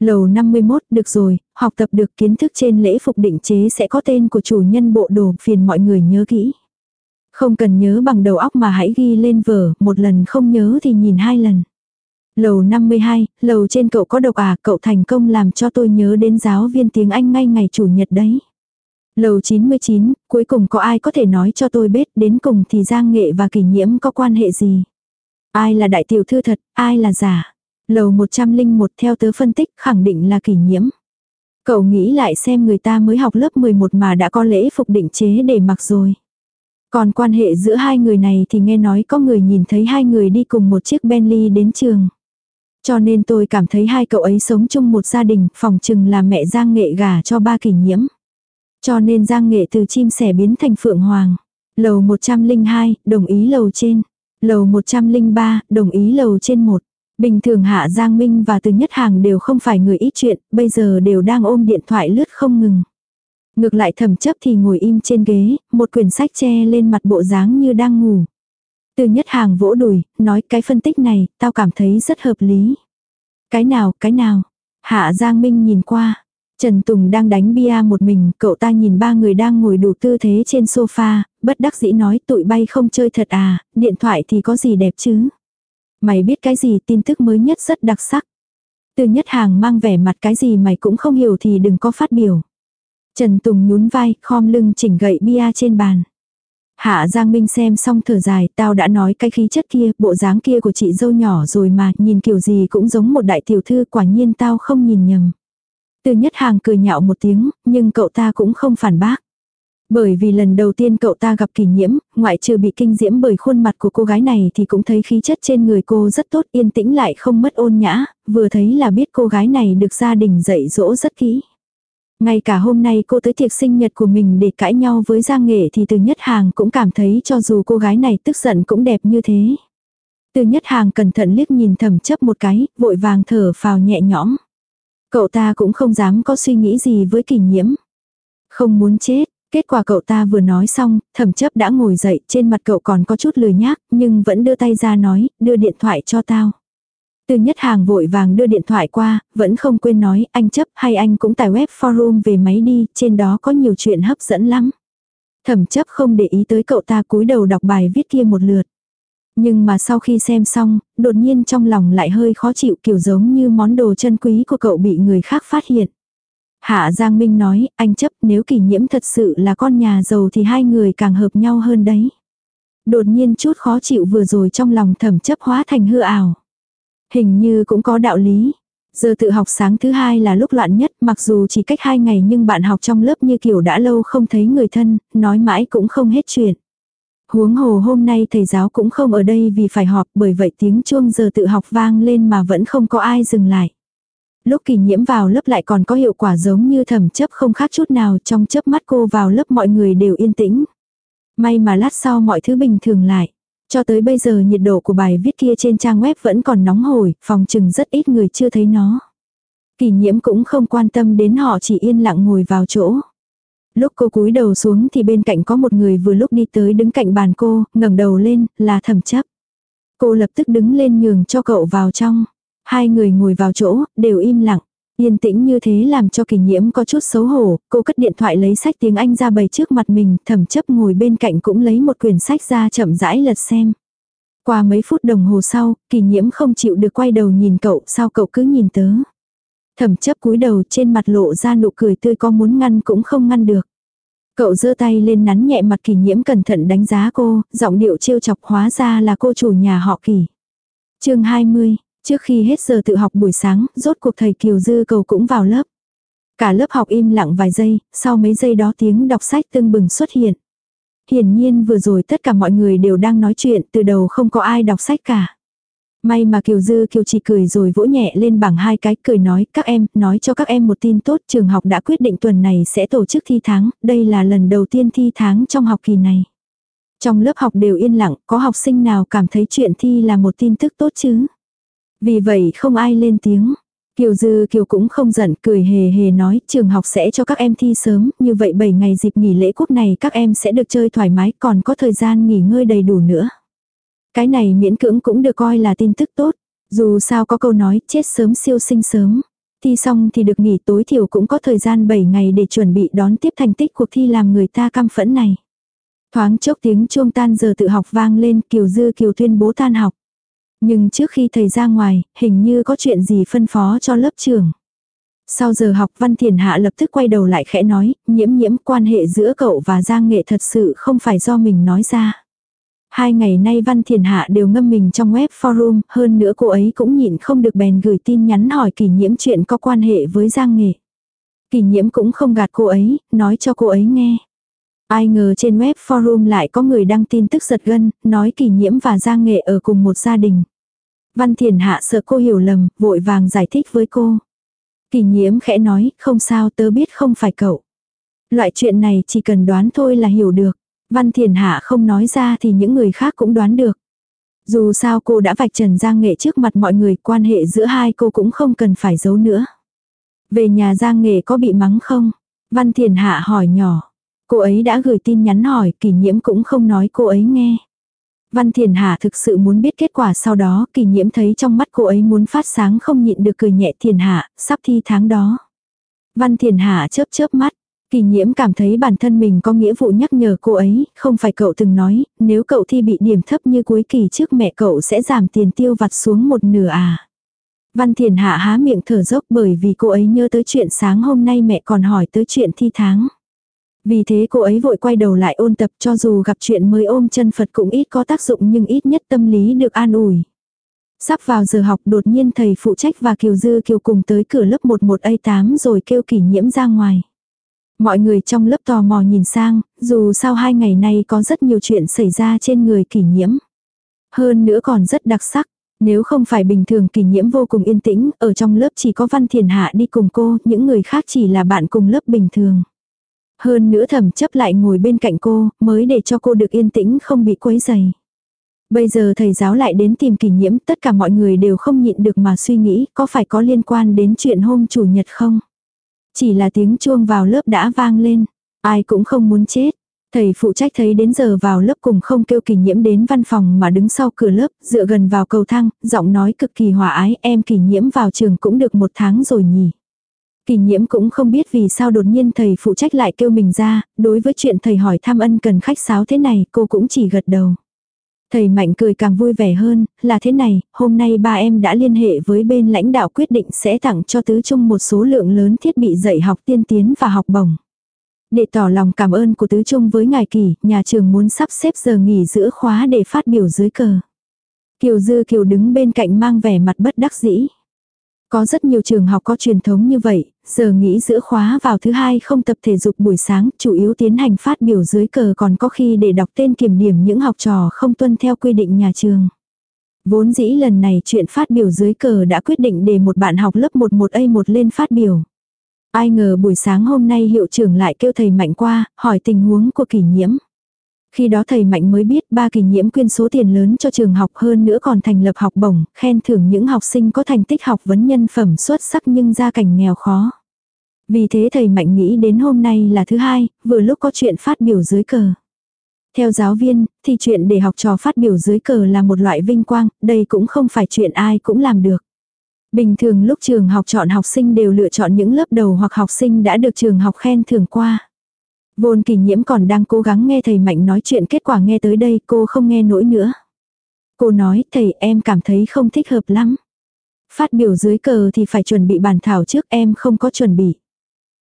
Lầu 51 được rồi, học tập được kiến thức trên lễ phục định chế sẽ có tên của chủ nhân bộ đồ phiền mọi người nhớ kỹ. Không cần nhớ bằng đầu óc mà hãy ghi lên vở, một lần không nhớ thì nhìn hai lần. Lầu 52, lầu trên cậu có độc à, cậu thành công làm cho tôi nhớ đến giáo viên tiếng Anh ngay ngày chủ nhật đấy. Lầu 99, cuối cùng có ai có thể nói cho tôi biết đến cùng thì Giang Nghệ và kỷ nhiễm có quan hệ gì? Ai là đại tiểu thư thật, ai là giả? Lầu 101 theo tớ phân tích khẳng định là kỷ nhiễm. Cậu nghĩ lại xem người ta mới học lớp 11 mà đã có lễ phục định chế để mặc rồi. Còn quan hệ giữa hai người này thì nghe nói có người nhìn thấy hai người đi cùng một chiếc Bentley đến trường. Cho nên tôi cảm thấy hai cậu ấy sống chung một gia đình, phòng chừng là mẹ Giang Nghệ gả cho ba kỷ nhiễm. Cho nên Giang Nghệ từ chim sẻ biến thành Phượng Hoàng. Lầu 102, đồng ý lầu trên. Lầu 103, đồng ý lầu trên một. Bình thường Hạ Giang Minh và Từ Nhất Hàng đều không phải người ít chuyện, bây giờ đều đang ôm điện thoại lướt không ngừng. Ngược lại thẩm chấp thì ngồi im trên ghế, một quyển sách che lên mặt bộ dáng như đang ngủ. Từ nhất hàng vỗ đùi, nói cái phân tích này, tao cảm thấy rất hợp lý. Cái nào, cái nào? Hạ Giang Minh nhìn qua. Trần Tùng đang đánh bia một mình, cậu ta nhìn ba người đang ngồi đủ tư thế trên sofa, bất đắc dĩ nói tụi bay không chơi thật à, điện thoại thì có gì đẹp chứ. Mày biết cái gì tin tức mới nhất rất đặc sắc. Từ nhất hàng mang vẻ mặt cái gì mày cũng không hiểu thì đừng có phát biểu. Trần Tùng nhún vai, khom lưng chỉnh gậy bia trên bàn. Hạ Giang Minh xem xong thở dài, tao đã nói cái khí chất kia, bộ dáng kia của chị dâu nhỏ rồi mà, nhìn kiểu gì cũng giống một đại tiểu thư, quả nhiên tao không nhìn nhầm. Từ nhất hàng cười nhạo một tiếng, nhưng cậu ta cũng không phản bác. Bởi vì lần đầu tiên cậu ta gặp kỷ nhiễm, ngoại trừ bị kinh diễm bởi khuôn mặt của cô gái này thì cũng thấy khí chất trên người cô rất tốt yên tĩnh lại không mất ôn nhã, vừa thấy là biết cô gái này được gia đình dạy dỗ rất kỹ. Ngay cả hôm nay cô tới tiệc sinh nhật của mình để cãi nhau với Giang Nghệ thì từ nhất hàng cũng cảm thấy cho dù cô gái này tức giận cũng đẹp như thế. Từ nhất hàng cẩn thận liếc nhìn thầm chấp một cái, vội vàng thở phào nhẹ nhõm. Cậu ta cũng không dám có suy nghĩ gì với kỷ nhiễm. Không muốn chết, kết quả cậu ta vừa nói xong, thẩm chấp đã ngồi dậy, trên mặt cậu còn có chút lười nhác, nhưng vẫn đưa tay ra nói, đưa điện thoại cho tao. Từ nhất hàng vội vàng đưa điện thoại qua, vẫn không quên nói, anh chấp hay anh cũng tải web forum về máy đi, trên đó có nhiều chuyện hấp dẫn lắm. Thẩm chấp không để ý tới cậu ta cúi đầu đọc bài viết kia một lượt. Nhưng mà sau khi xem xong, đột nhiên trong lòng lại hơi khó chịu kiểu giống như món đồ chân quý của cậu bị người khác phát hiện. Hạ Giang Minh nói, anh chấp nếu kỷ nhiễm thật sự là con nhà giàu thì hai người càng hợp nhau hơn đấy. Đột nhiên chút khó chịu vừa rồi trong lòng thẩm chấp hóa thành hư ảo. Hình như cũng có đạo lý. Giờ tự học sáng thứ hai là lúc loạn nhất, mặc dù chỉ cách hai ngày nhưng bạn học trong lớp như kiểu đã lâu không thấy người thân, nói mãi cũng không hết chuyện. Huống hồ hôm nay thầy giáo cũng không ở đây vì phải họp bởi vậy tiếng chuông giờ tự học vang lên mà vẫn không có ai dừng lại. Lúc kỳ nhiễm vào lớp lại còn có hiệu quả giống như thẩm chấp không khác chút nào trong chớp mắt cô vào lớp mọi người đều yên tĩnh. May mà lát sau mọi thứ bình thường lại. Cho tới bây giờ nhiệt độ của bài viết kia trên trang web vẫn còn nóng hổi, phòng chừng rất ít người chưa thấy nó. Kỳ nhiễm cũng không quan tâm đến họ chỉ yên lặng ngồi vào chỗ. Lúc cô cúi đầu xuống thì bên cạnh có một người vừa lúc đi tới đứng cạnh bàn cô, ngẩng đầu lên, là thẩm chấp. Cô lập tức đứng lên nhường cho cậu vào trong. Hai người ngồi vào chỗ, đều im lặng. Yên tĩnh như thế làm cho kỳ nhiễm có chút xấu hổ, cô cất điện thoại lấy sách tiếng Anh ra bày trước mặt mình, thẩm chấp ngồi bên cạnh cũng lấy một quyển sách ra chậm rãi lật xem. Qua mấy phút đồng hồ sau, kỳ nhiễm không chịu được quay đầu nhìn cậu, sao cậu cứ nhìn tớ. Thẩm chấp cúi đầu trên mặt lộ ra nụ cười tươi có muốn ngăn cũng không ngăn được. Cậu giơ tay lên nắn nhẹ mặt kỳ nhiễm cẩn thận đánh giá cô, giọng điệu trêu chọc hóa ra là cô chủ nhà họ kỳ. chương 20, trước khi hết giờ tự học buổi sáng, rốt cuộc thầy Kiều Dư cầu cũng vào lớp. Cả lớp học im lặng vài giây, sau mấy giây đó tiếng đọc sách tưng bừng xuất hiện. Hiển nhiên vừa rồi tất cả mọi người đều đang nói chuyện, từ đầu không có ai đọc sách cả. May mà Kiều Dư Kiều chỉ cười rồi vỗ nhẹ lên bảng hai cái cười nói các em, nói cho các em một tin tốt trường học đã quyết định tuần này sẽ tổ chức thi tháng, đây là lần đầu tiên thi tháng trong học kỳ này. Trong lớp học đều yên lặng, có học sinh nào cảm thấy chuyện thi là một tin tức tốt chứ? Vì vậy không ai lên tiếng. Kiều Dư Kiều cũng không giận, cười hề hề nói trường học sẽ cho các em thi sớm, như vậy 7 ngày dịp nghỉ lễ quốc này các em sẽ được chơi thoải mái còn có thời gian nghỉ ngơi đầy đủ nữa. Cái này miễn cưỡng cũng được coi là tin tức tốt. Dù sao có câu nói chết sớm siêu sinh sớm. Thi xong thì được nghỉ tối thiểu cũng có thời gian 7 ngày để chuẩn bị đón tiếp thành tích cuộc thi làm người ta căm phẫn này. Thoáng chốc tiếng chuông tan giờ tự học vang lên Kiều Dư Kiều tuyên bố tan học. Nhưng trước khi thầy ra ngoài, hình như có chuyện gì phân phó cho lớp trưởng. Sau giờ học Văn Thiền Hạ lập tức quay đầu lại khẽ nói, nhiễm nhiễm quan hệ giữa cậu và Giang Nghệ thật sự không phải do mình nói ra. Hai ngày nay Văn Thiền Hạ đều ngâm mình trong web forum, hơn nữa cô ấy cũng nhịn không được bèn gửi tin nhắn hỏi kỷ nhiễm chuyện có quan hệ với Giang Nghệ. Kỷ nhiễm cũng không gạt cô ấy, nói cho cô ấy nghe. Ai ngờ trên web forum lại có người đăng tin tức giật gân, nói kỷ nhiễm và Giang Nghệ ở cùng một gia đình. Văn Thiền Hạ sợ cô hiểu lầm, vội vàng giải thích với cô. Kỷ nhiễm khẽ nói, không sao tớ biết không phải cậu. Loại chuyện này chỉ cần đoán thôi là hiểu được. Văn Thiền Hạ không nói ra thì những người khác cũng đoán được. Dù sao cô đã vạch trần Giang Nghệ trước mặt mọi người, quan hệ giữa hai cô cũng không cần phải giấu nữa. Về nhà Giang Nghệ có bị mắng không? Văn Thiền Hạ hỏi nhỏ. Cô ấy đã gửi tin nhắn hỏi, kỷ nhiễm cũng không nói cô ấy nghe. Văn Thiền Hạ thực sự muốn biết kết quả sau đó, kỷ nhiễm thấy trong mắt cô ấy muốn phát sáng không nhịn được cười nhẹ Thiền Hạ, sắp thi tháng đó. Văn Thiền Hạ chớp chớp mắt, Kỳ nhiễm cảm thấy bản thân mình có nghĩa vụ nhắc nhở cô ấy, không phải cậu từng nói, nếu cậu thi bị điểm thấp như cuối kỳ trước mẹ cậu sẽ giảm tiền tiêu vặt xuống một nửa à. Văn Thiền Hạ há miệng thở dốc bởi vì cô ấy nhớ tới chuyện sáng hôm nay mẹ còn hỏi tới chuyện thi tháng. Vì thế cô ấy vội quay đầu lại ôn tập cho dù gặp chuyện mới ôm chân Phật cũng ít có tác dụng nhưng ít nhất tâm lý được an ủi. Sắp vào giờ học đột nhiên thầy phụ trách và Kiều Dư Kiều cùng tới cửa lớp 11A8 rồi kêu kỷ nhiễm ra ngoài. Mọi người trong lớp tò mò nhìn sang, dù sao hai ngày nay có rất nhiều chuyện xảy ra trên người kỷ nhiễm. Hơn nữa còn rất đặc sắc. Nếu không phải bình thường kỷ nhiễm vô cùng yên tĩnh, ở trong lớp chỉ có Văn Thiền Hạ đi cùng cô, những người khác chỉ là bạn cùng lớp bình thường. Hơn nữa thẩm chấp lại ngồi bên cạnh cô, mới để cho cô được yên tĩnh không bị quấy dày. Bây giờ thầy giáo lại đến tìm kỷ nhiễm, tất cả mọi người đều không nhịn được mà suy nghĩ có phải có liên quan đến chuyện hôm chủ nhật không. Chỉ là tiếng chuông vào lớp đã vang lên, ai cũng không muốn chết. Thầy phụ trách thấy đến giờ vào lớp cùng không kêu kỳ nhiễm đến văn phòng mà đứng sau cửa lớp, dựa gần vào cầu thang, giọng nói cực kỳ hòa ái, em kỳ nhiễm vào trường cũng được một tháng rồi nhỉ. kỳ nhiễm cũng không biết vì sao đột nhiên thầy phụ trách lại kêu mình ra, đối với chuyện thầy hỏi thăm ân cần khách sáo thế này cô cũng chỉ gật đầu. Thầy Mạnh cười càng vui vẻ hơn, là thế này, hôm nay ba em đã liên hệ với bên lãnh đạo quyết định sẽ tặng cho tứ trung một số lượng lớn thiết bị dạy học tiên tiến và học bổng. Để tỏ lòng cảm ơn của tứ trung với ngài kỳ, nhà trường muốn sắp xếp giờ nghỉ giữa khóa để phát biểu dưới cờ. Kiều Dư Kiều đứng bên cạnh mang vẻ mặt bất đắc dĩ. Có rất nhiều trường học có truyền thống như vậy, giờ nghỉ giữa khóa vào thứ hai không tập thể dục buổi sáng, chủ yếu tiến hành phát biểu dưới cờ còn có khi để đọc tên kiểm điểm những học trò không tuân theo quy định nhà trường. Vốn dĩ lần này chuyện phát biểu dưới cờ đã quyết định để một bạn học lớp 11A1 lên phát biểu. Ai ngờ buổi sáng hôm nay hiệu trưởng lại kêu thầy Mạnh qua, hỏi tình huống của kỷ nhiễm. Khi đó thầy Mạnh mới biết ba kỳ nhiễm quyên số tiền lớn cho trường học hơn nữa còn thành lập học bổng, khen thưởng những học sinh có thành tích học vấn nhân phẩm xuất sắc nhưng gia cảnh nghèo khó. Vì thế thầy Mạnh nghĩ đến hôm nay là thứ hai, vừa lúc có chuyện phát biểu dưới cờ. Theo giáo viên, thì chuyện để học trò phát biểu dưới cờ là một loại vinh quang, đây cũng không phải chuyện ai cũng làm được. Bình thường lúc trường học chọn học sinh đều lựa chọn những lớp đầu hoặc học sinh đã được trường học khen thưởng qua. Vôn kỳ nhiễm còn đang cố gắng nghe thầy Mạnh nói chuyện kết quả nghe tới đây cô không nghe nổi nữa. Cô nói thầy em cảm thấy không thích hợp lắm. Phát biểu dưới cờ thì phải chuẩn bị bàn thảo trước em không có chuẩn bị.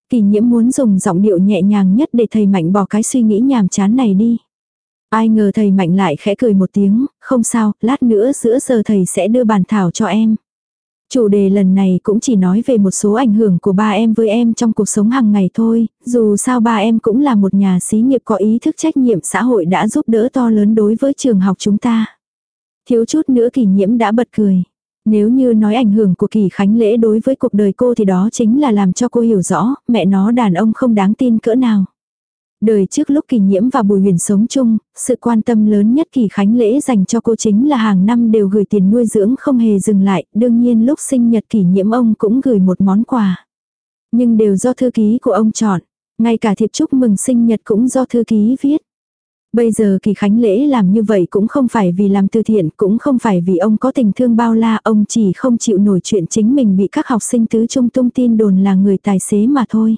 Kỳ nhiễm muốn dùng giọng điệu nhẹ nhàng nhất để thầy Mạnh bỏ cái suy nghĩ nhàm chán này đi. Ai ngờ thầy Mạnh lại khẽ cười một tiếng, không sao, lát nữa giữa giờ thầy sẽ đưa bàn thảo cho em. Chủ đề lần này cũng chỉ nói về một số ảnh hưởng của ba em với em trong cuộc sống hàng ngày thôi, dù sao ba em cũng là một nhà xí nghiệp có ý thức trách nhiệm xã hội đã giúp đỡ to lớn đối với trường học chúng ta. Thiếu chút nữa kỳ nhiễm đã bật cười. Nếu như nói ảnh hưởng của kỳ khánh lễ đối với cuộc đời cô thì đó chính là làm cho cô hiểu rõ, mẹ nó đàn ông không đáng tin cỡ nào. Đời trước lúc kỳ nhiễm và bùi huyền sống chung, sự quan tâm lớn nhất kỳ khánh lễ dành cho cô chính là hàng năm đều gửi tiền nuôi dưỡng không hề dừng lại, đương nhiên lúc sinh nhật kỷ nhiễm ông cũng gửi một món quà. Nhưng đều do thư ký của ông chọn, ngay cả thiệp chúc mừng sinh nhật cũng do thư ký viết. Bây giờ kỳ khánh lễ làm như vậy cũng không phải vì làm từ thiện, cũng không phải vì ông có tình thương bao la, ông chỉ không chịu nổi chuyện chính mình bị các học sinh tứ trung tung tin đồn là người tài xế mà thôi.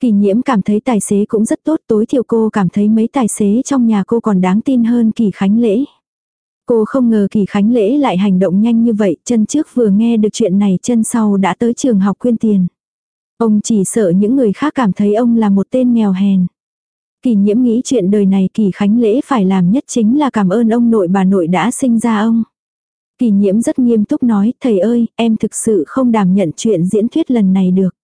Kỳ nhiễm cảm thấy tài xế cũng rất tốt tối thiểu cô cảm thấy mấy tài xế trong nhà cô còn đáng tin hơn kỳ khánh lễ. Cô không ngờ kỳ khánh lễ lại hành động nhanh như vậy, chân trước vừa nghe được chuyện này chân sau đã tới trường học quyên tiền. Ông chỉ sợ những người khác cảm thấy ông là một tên nghèo hèn. Kỳ nhiễm nghĩ chuyện đời này kỳ khánh lễ phải làm nhất chính là cảm ơn ông nội bà nội đã sinh ra ông. Kỳ nhiễm rất nghiêm túc nói, thầy ơi, em thực sự không đảm nhận chuyện diễn thuyết lần này được.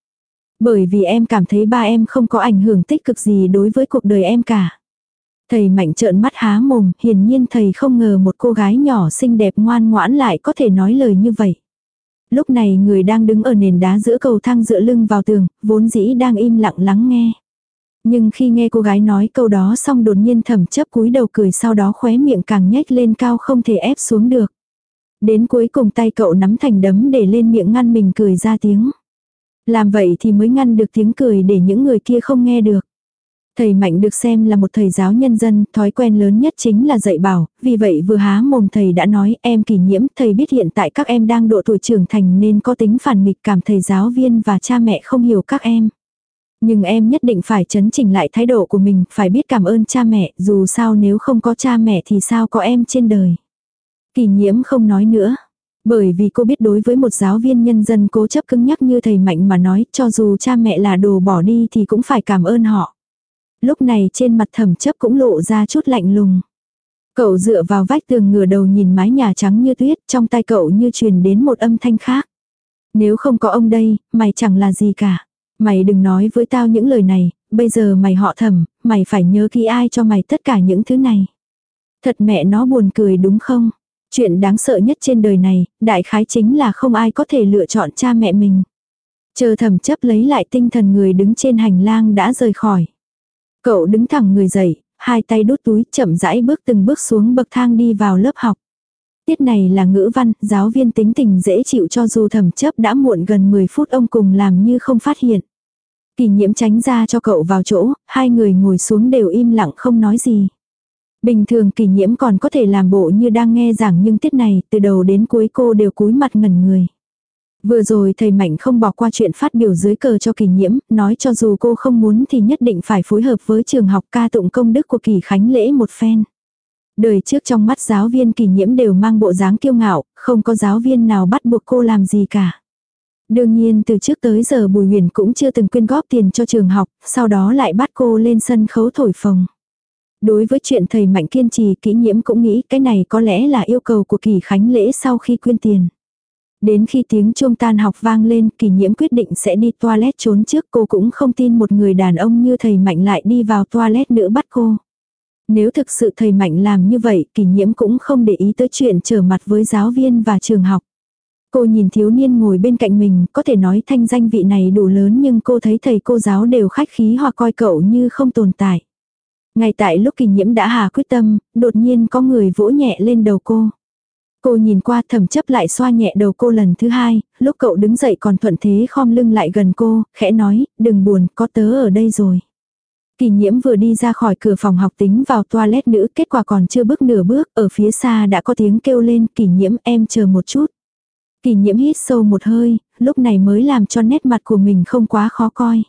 Bởi vì em cảm thấy ba em không có ảnh hưởng tích cực gì đối với cuộc đời em cả. Thầy mạnh trợn mắt há mồm, hiển nhiên thầy không ngờ một cô gái nhỏ xinh đẹp ngoan ngoãn lại có thể nói lời như vậy. Lúc này người đang đứng ở nền đá giữa cầu thang dựa lưng vào tường, vốn dĩ đang im lặng lắng nghe. Nhưng khi nghe cô gái nói câu đó xong đột nhiên thầm chấp cúi đầu cười sau đó khóe miệng càng nhếch lên cao không thể ép xuống được. Đến cuối cùng tay cậu nắm thành đấm để lên miệng ngăn mình cười ra tiếng. Làm vậy thì mới ngăn được tiếng cười để những người kia không nghe được. Thầy Mạnh được xem là một thầy giáo nhân dân, thói quen lớn nhất chính là dạy bảo, vì vậy vừa há mồm thầy đã nói em kỷ nhiễm, thầy biết hiện tại các em đang độ tuổi trưởng thành nên có tính phản nghịch cảm thầy giáo viên và cha mẹ không hiểu các em. Nhưng em nhất định phải chấn chỉnh lại thái độ của mình, phải biết cảm ơn cha mẹ, dù sao nếu không có cha mẹ thì sao có em trên đời. Kỷ nhiễm không nói nữa. Bởi vì cô biết đối với một giáo viên nhân dân cố chấp cứng nhắc như thầy Mạnh mà nói cho dù cha mẹ là đồ bỏ đi thì cũng phải cảm ơn họ. Lúc này trên mặt thẩm chấp cũng lộ ra chút lạnh lùng. Cậu dựa vào vách tường ngửa đầu nhìn mái nhà trắng như tuyết trong tay cậu như truyền đến một âm thanh khác. Nếu không có ông đây, mày chẳng là gì cả. Mày đừng nói với tao những lời này, bây giờ mày họ thẩm, mày phải nhớ kỹ ai cho mày tất cả những thứ này. Thật mẹ nó buồn cười đúng không? Chuyện đáng sợ nhất trên đời này, đại khái chính là không ai có thể lựa chọn cha mẹ mình. Chờ thẩm chấp lấy lại tinh thần người đứng trên hành lang đã rời khỏi. Cậu đứng thẳng người dậy, hai tay đút túi chậm rãi bước từng bước xuống bậc thang đi vào lớp học. Tiết này là ngữ văn, giáo viên tính tình dễ chịu cho dù thẩm chấp đã muộn gần 10 phút ông cùng làm như không phát hiện. Kỳ nhiễm tránh ra cho cậu vào chỗ, hai người ngồi xuống đều im lặng không nói gì. Bình thường kỳ nhiễm còn có thể làm bộ như đang nghe giảng nhưng tiết này từ đầu đến cuối cô đều cúi mặt ngẩn người. Vừa rồi thầy Mạnh không bỏ qua chuyện phát biểu dưới cờ cho kỳ nhiễm, nói cho dù cô không muốn thì nhất định phải phối hợp với trường học ca tụng công đức của kỳ khánh lễ một phen. Đời trước trong mắt giáo viên kỳ nhiễm đều mang bộ dáng kiêu ngạo, không có giáo viên nào bắt buộc cô làm gì cả. Đương nhiên từ trước tới giờ Bùi Huyền cũng chưa từng quyên góp tiền cho trường học, sau đó lại bắt cô lên sân khấu thổi phồng. Đối với chuyện thầy Mạnh kiên trì kỹ nhiễm cũng nghĩ cái này có lẽ là yêu cầu của kỳ khánh lễ sau khi quyên tiền. Đến khi tiếng chuông tan học vang lên, kỳ nhiễm quyết định sẽ đi toilet trốn trước cô cũng không tin một người đàn ông như thầy Mạnh lại đi vào toilet nữa bắt cô. Nếu thực sự thầy Mạnh làm như vậy, kỳ nhiễm cũng không để ý tới chuyện trở mặt với giáo viên và trường học. Cô nhìn thiếu niên ngồi bên cạnh mình, có thể nói thanh danh vị này đủ lớn nhưng cô thấy thầy cô giáo đều khách khí hoặc coi cậu như không tồn tại. Ngay tại lúc kỳ nhiễm đã hà quyết tâm, đột nhiên có người vỗ nhẹ lên đầu cô. Cô nhìn qua thầm chấp lại xoa nhẹ đầu cô lần thứ hai, lúc cậu đứng dậy còn thuận thế khom lưng lại gần cô, khẽ nói, đừng buồn, có tớ ở đây rồi. Kỳ nhiễm vừa đi ra khỏi cửa phòng học tính vào toilet nữ, kết quả còn chưa bước nửa bước, ở phía xa đã có tiếng kêu lên, kỳ nhiễm em chờ một chút. Kỳ nhiễm hít sâu một hơi, lúc này mới làm cho nét mặt của mình không quá khó coi.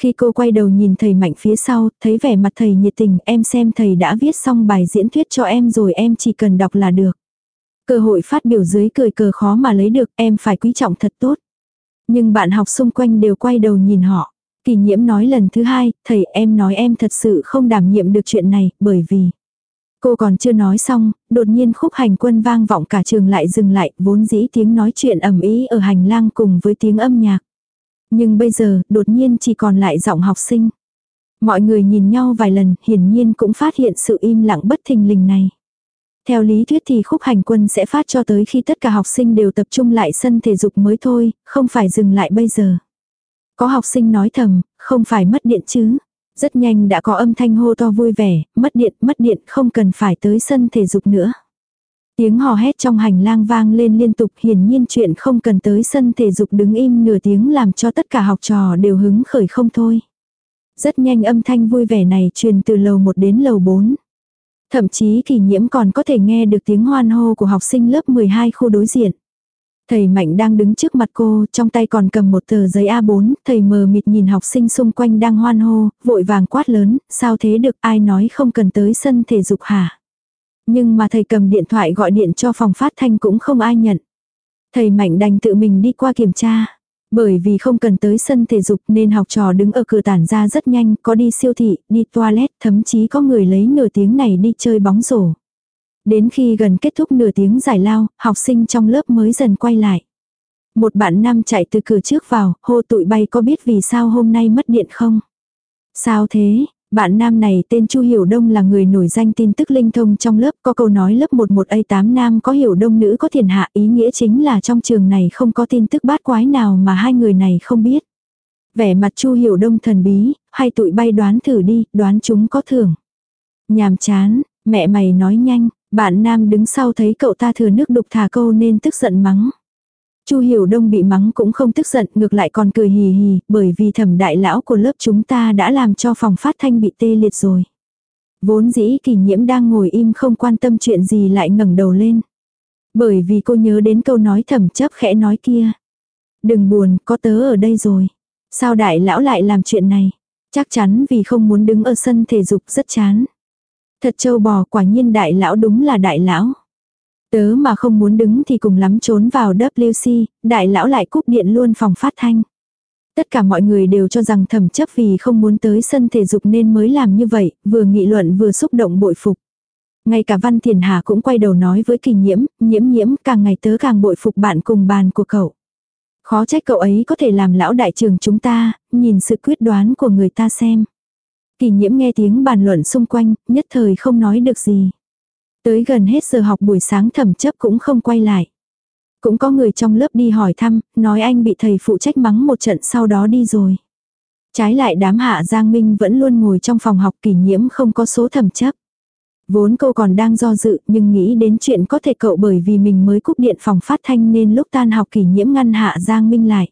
Khi cô quay đầu nhìn thầy mạnh phía sau, thấy vẻ mặt thầy nhiệt tình, em xem thầy đã viết xong bài diễn thuyết cho em rồi em chỉ cần đọc là được. Cơ hội phát biểu dưới cười cờ khó mà lấy được, em phải quý trọng thật tốt. Nhưng bạn học xung quanh đều quay đầu nhìn họ. Kỳ nhiễm nói lần thứ hai, thầy em nói em thật sự không đảm nhiệm được chuyện này, bởi vì... Cô còn chưa nói xong, đột nhiên khúc hành quân vang vọng cả trường lại dừng lại, vốn dĩ tiếng nói chuyện ầm ý ở hành lang cùng với tiếng âm nhạc. Nhưng bây giờ, đột nhiên chỉ còn lại giọng học sinh. Mọi người nhìn nhau vài lần, hiển nhiên cũng phát hiện sự im lặng bất thình lình này. Theo lý thuyết thì khúc hành quân sẽ phát cho tới khi tất cả học sinh đều tập trung lại sân thể dục mới thôi, không phải dừng lại bây giờ. Có học sinh nói thầm, không phải mất điện chứ. Rất nhanh đã có âm thanh hô to vui vẻ, mất điện, mất điện, không cần phải tới sân thể dục nữa. Tiếng hò hét trong hành lang vang lên liên tục hiển nhiên chuyện không cần tới sân thể dục đứng im nửa tiếng làm cho tất cả học trò đều hứng khởi không thôi. Rất nhanh âm thanh vui vẻ này truyền từ lầu 1 đến lầu 4. Thậm chí kỳ nhiễm còn có thể nghe được tiếng hoan hô của học sinh lớp 12 khu đối diện. Thầy Mạnh đang đứng trước mặt cô, trong tay còn cầm một tờ giấy A4, thầy mờ mịt nhìn học sinh xung quanh đang hoan hô, vội vàng quát lớn, sao thế được ai nói không cần tới sân thể dục hả? Nhưng mà thầy cầm điện thoại gọi điện cho phòng phát thanh cũng không ai nhận. Thầy Mạnh đành tự mình đi qua kiểm tra. Bởi vì không cần tới sân thể dục nên học trò đứng ở cửa tản ra rất nhanh, có đi siêu thị, đi toilet, thậm chí có người lấy nửa tiếng này đi chơi bóng rổ. Đến khi gần kết thúc nửa tiếng giải lao, học sinh trong lớp mới dần quay lại. Một bạn nam chạy từ cửa trước vào, hô tụi bay có biết vì sao hôm nay mất điện không? Sao thế? Bạn nam này tên Chu Hiểu Đông là người nổi danh tin tức linh thông trong lớp có câu nói lớp 11A8 nam có Hiểu Đông nữ có thiền hạ ý nghĩa chính là trong trường này không có tin tức bát quái nào mà hai người này không biết. Vẻ mặt Chu Hiểu Đông thần bí, hay tụi bay đoán thử đi, đoán chúng có thưởng. Nhàm chán, mẹ mày nói nhanh, bạn nam đứng sau thấy cậu ta thừa nước đục thả câu nên tức giận mắng. Chu Hiểu Đông bị mắng cũng không tức giận, ngược lại còn cười hì hì, bởi vì thẩm đại lão của lớp chúng ta đã làm cho phòng phát thanh bị tê liệt rồi. Vốn dĩ kỳ nhiễm đang ngồi im không quan tâm chuyện gì lại ngẩng đầu lên. Bởi vì cô nhớ đến câu nói thẩm chấp khẽ nói kia. Đừng buồn, có tớ ở đây rồi. Sao đại lão lại làm chuyện này? Chắc chắn vì không muốn đứng ở sân thể dục rất chán. Thật châu bò quả nhiên đại lão đúng là đại lão. Tớ mà không muốn đứng thì cùng lắm trốn vào WC, đại lão lại cúp điện luôn phòng phát thanh. Tất cả mọi người đều cho rằng thẩm chấp vì không muốn tới sân thể dục nên mới làm như vậy, vừa nghị luận vừa xúc động bội phục. Ngay cả Văn Thiền Hà cũng quay đầu nói với kỳ nhiễm, nhiễm nhiễm càng ngày tớ càng bội phục bạn cùng bàn của cậu. Khó trách cậu ấy có thể làm lão đại trường chúng ta, nhìn sự quyết đoán của người ta xem. Kỳ nhiễm nghe tiếng bàn luận xung quanh, nhất thời không nói được gì. Tới gần hết giờ học buổi sáng thẩm chấp cũng không quay lại. Cũng có người trong lớp đi hỏi thăm, nói anh bị thầy phụ trách mắng một trận sau đó đi rồi. Trái lại đám hạ Giang Minh vẫn luôn ngồi trong phòng học kỷ nhiễm không có số thẩm chấp. Vốn cô còn đang do dự nhưng nghĩ đến chuyện có thể cậu bởi vì mình mới cúp điện phòng phát thanh nên lúc tan học kỷ nhiễm ngăn hạ Giang Minh lại.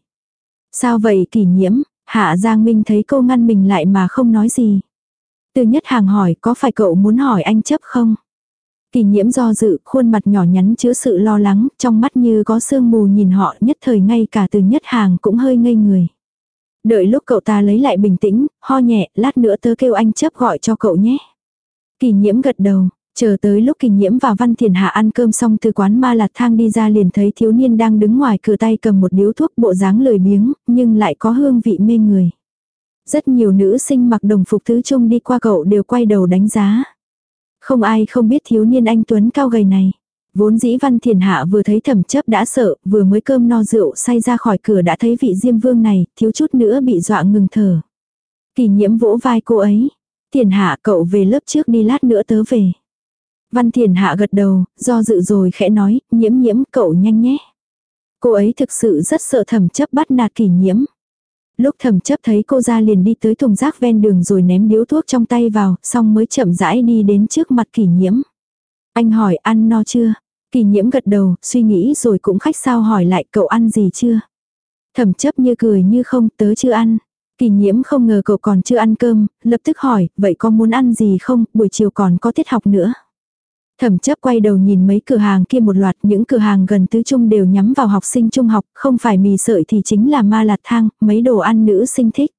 Sao vậy kỷ nhiễm, hạ Giang Minh thấy cô ngăn mình lại mà không nói gì. Từ nhất hàng hỏi có phải cậu muốn hỏi anh chấp không? Kỳ nhiễm do dự, khuôn mặt nhỏ nhắn chứa sự lo lắng, trong mắt như có sương mù nhìn họ nhất thời ngay cả từ nhất hàng cũng hơi ngây người. Đợi lúc cậu ta lấy lại bình tĩnh, ho nhẹ, lát nữa tớ kêu anh chấp gọi cho cậu nhé. Kỳ nhiễm gật đầu, chờ tới lúc kỳ nhiễm và văn thiền hạ ăn cơm xong từ quán ma lạt thang đi ra liền thấy thiếu niên đang đứng ngoài cửa tay cầm một điếu thuốc bộ dáng lười biếng, nhưng lại có hương vị mê người. Rất nhiều nữ sinh mặc đồng phục thứ trung đi qua cậu đều quay đầu đánh giá. Không ai không biết thiếu niên anh Tuấn cao gầy này. Vốn dĩ văn thiền hạ vừa thấy thẩm chấp đã sợ, vừa mới cơm no rượu say ra khỏi cửa đã thấy vị diêm vương này, thiếu chút nữa bị dọa ngừng thở. Kỳ nhiễm vỗ vai cô ấy. Thiền hạ cậu về lớp trước đi lát nữa tớ về. Văn thiền hạ gật đầu, do dự rồi khẽ nói, nhiễm nhiễm cậu nhanh nhé. Cô ấy thực sự rất sợ thẩm chấp bắt nạt kỳ nhiễm. Lúc thầm chấp thấy cô ra liền đi tới thùng rác ven đường rồi ném điếu thuốc trong tay vào, xong mới chậm rãi đi đến trước mặt kỷ nhiễm. Anh hỏi ăn no chưa? Kỷ nhiễm gật đầu, suy nghĩ rồi cũng khách sao hỏi lại cậu ăn gì chưa? Thầm chấp như cười như không tớ chưa ăn. Kỳ nhiễm không ngờ cậu còn chưa ăn cơm, lập tức hỏi, vậy có muốn ăn gì không, buổi chiều còn có tiết học nữa. Thẩm chấp quay đầu nhìn mấy cửa hàng kia một loạt, những cửa hàng gần tứ trung đều nhắm vào học sinh trung học, không phải mì sợi thì chính là ma lạt thang, mấy đồ ăn nữ sinh thích.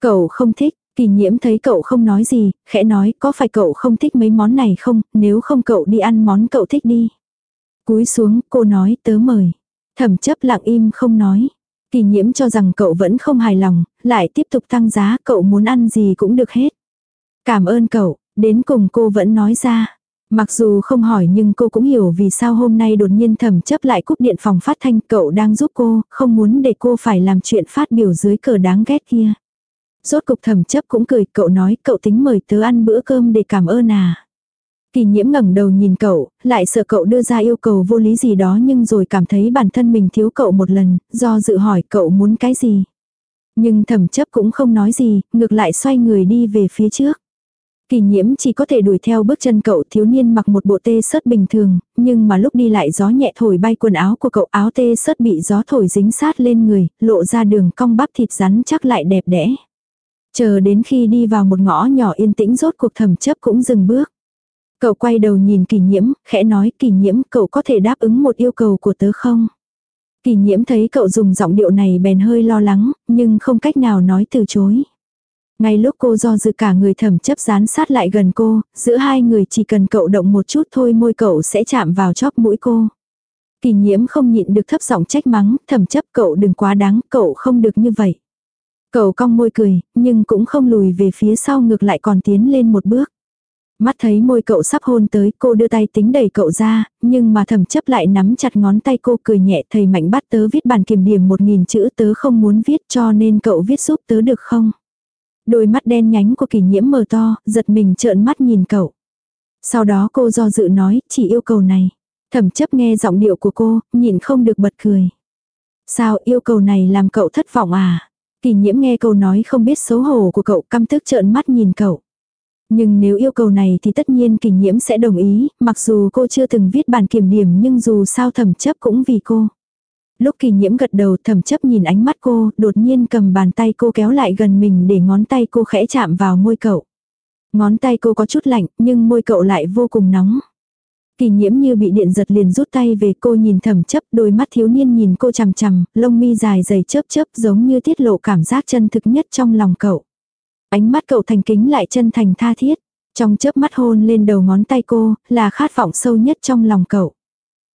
Cậu không thích, kỳ nhiễm thấy cậu không nói gì, khẽ nói có phải cậu không thích mấy món này không, nếu không cậu đi ăn món cậu thích đi. Cúi xuống, cô nói tớ mời. Thẩm chấp lặng im không nói. Kỳ nhiễm cho rằng cậu vẫn không hài lòng, lại tiếp tục tăng giá, cậu muốn ăn gì cũng được hết. Cảm ơn cậu, đến cùng cô vẫn nói ra. Mặc dù không hỏi nhưng cô cũng hiểu vì sao hôm nay đột nhiên thẩm chấp lại cúp điện phòng phát thanh cậu đang giúp cô, không muốn để cô phải làm chuyện phát biểu dưới cờ đáng ghét kia. Rốt cục thẩm chấp cũng cười, cậu nói cậu tính mời tớ ăn bữa cơm để cảm ơn à. Kỳ nhiễm ngẩng đầu nhìn cậu, lại sợ cậu đưa ra yêu cầu vô lý gì đó nhưng rồi cảm thấy bản thân mình thiếu cậu một lần, do dự hỏi cậu muốn cái gì. Nhưng thẩm chấp cũng không nói gì, ngược lại xoay người đi về phía trước. Kỳ nhiễm chỉ có thể đuổi theo bước chân cậu thiếu niên mặc một bộ tê sớt bình thường, nhưng mà lúc đi lại gió nhẹ thổi bay quần áo của cậu áo tê sớt bị gió thổi dính sát lên người, lộ ra đường cong bắp thịt rắn chắc lại đẹp đẽ. Chờ đến khi đi vào một ngõ nhỏ yên tĩnh rốt cuộc thầm chấp cũng dừng bước. Cậu quay đầu nhìn kỳ nhiễm, khẽ nói kỳ nhiễm cậu có thể đáp ứng một yêu cầu của tớ không? Kỳ nhiễm thấy cậu dùng giọng điệu này bèn hơi lo lắng, nhưng không cách nào nói từ chối. Ngay lúc cô do dự cả người thẩm chấp dán sát lại gần cô, giữa hai người chỉ cần cậu động một chút thôi môi cậu sẽ chạm vào chóp mũi cô. Kỳ nhiễm không nhịn được thấp giọng trách mắng, thẩm chấp cậu đừng quá đáng, cậu không được như vậy. Cậu cong môi cười, nhưng cũng không lùi về phía sau ngược lại còn tiến lên một bước. Mắt thấy môi cậu sắp hôn tới cô đưa tay tính đẩy cậu ra, nhưng mà thẩm chấp lại nắm chặt ngón tay cô cười nhẹ thầy mạnh bắt tớ viết bàn kiểm điểm một nghìn chữ tớ không muốn viết cho nên cậu viết giúp tớ được không? Đôi mắt đen nhánh của kỷ nhiễm mờ to, giật mình trợn mắt nhìn cậu. Sau đó cô do dự nói, chỉ yêu cầu này. Thẩm chấp nghe giọng điệu của cô, nhìn không được bật cười. Sao yêu cầu này làm cậu thất vọng à? Kỳ nhiễm nghe câu nói không biết xấu hổ của cậu căm tức trợn mắt nhìn cậu. Nhưng nếu yêu cầu này thì tất nhiên kỳ nhiễm sẽ đồng ý, mặc dù cô chưa từng viết bản kiểm điểm nhưng dù sao thẩm chấp cũng vì cô. Lúc kỳ nhiễm gật đầu thầm chấp nhìn ánh mắt cô, đột nhiên cầm bàn tay cô kéo lại gần mình để ngón tay cô khẽ chạm vào môi cậu. Ngón tay cô có chút lạnh, nhưng môi cậu lại vô cùng nóng. Kỳ nhiễm như bị điện giật liền rút tay về cô nhìn thầm chấp đôi mắt thiếu niên nhìn cô chằm chằm, lông mi dài dày chớp chớp giống như tiết lộ cảm giác chân thực nhất trong lòng cậu. Ánh mắt cậu thành kính lại chân thành tha thiết. Trong chớp mắt hôn lên đầu ngón tay cô, là khát vọng sâu nhất trong lòng cậu.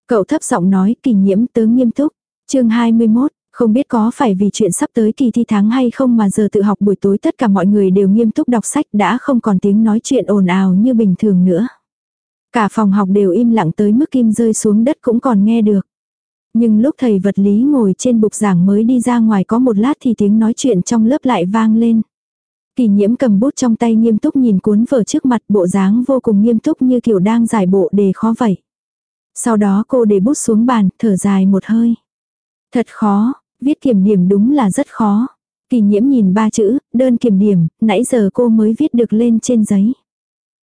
Cậu thấp giọng nói kỳ nhiễm tớ nghiêm túc chương 21, không biết có phải vì chuyện sắp tới kỳ thi tháng hay không mà giờ tự học buổi tối tất cả mọi người đều nghiêm túc đọc sách đã không còn tiếng nói chuyện ồn ào như bình thường nữa. Cả phòng học đều im lặng tới mức kim rơi xuống đất cũng còn nghe được. Nhưng lúc thầy vật lý ngồi trên bục giảng mới đi ra ngoài có một lát thì tiếng nói chuyện trong lớp lại vang lên. Kỳ nhiễm cầm bút trong tay nghiêm túc nhìn cuốn vở trước mặt bộ dáng vô cùng nghiêm túc như kiểu đang giải bộ đề khó vậy. Sau đó cô để bút xuống bàn, thở dài một hơi. Thật khó, viết kiểm điểm đúng là rất khó. Kỳ nhiễm nhìn ba chữ, đơn kiểm điểm, nãy giờ cô mới viết được lên trên giấy.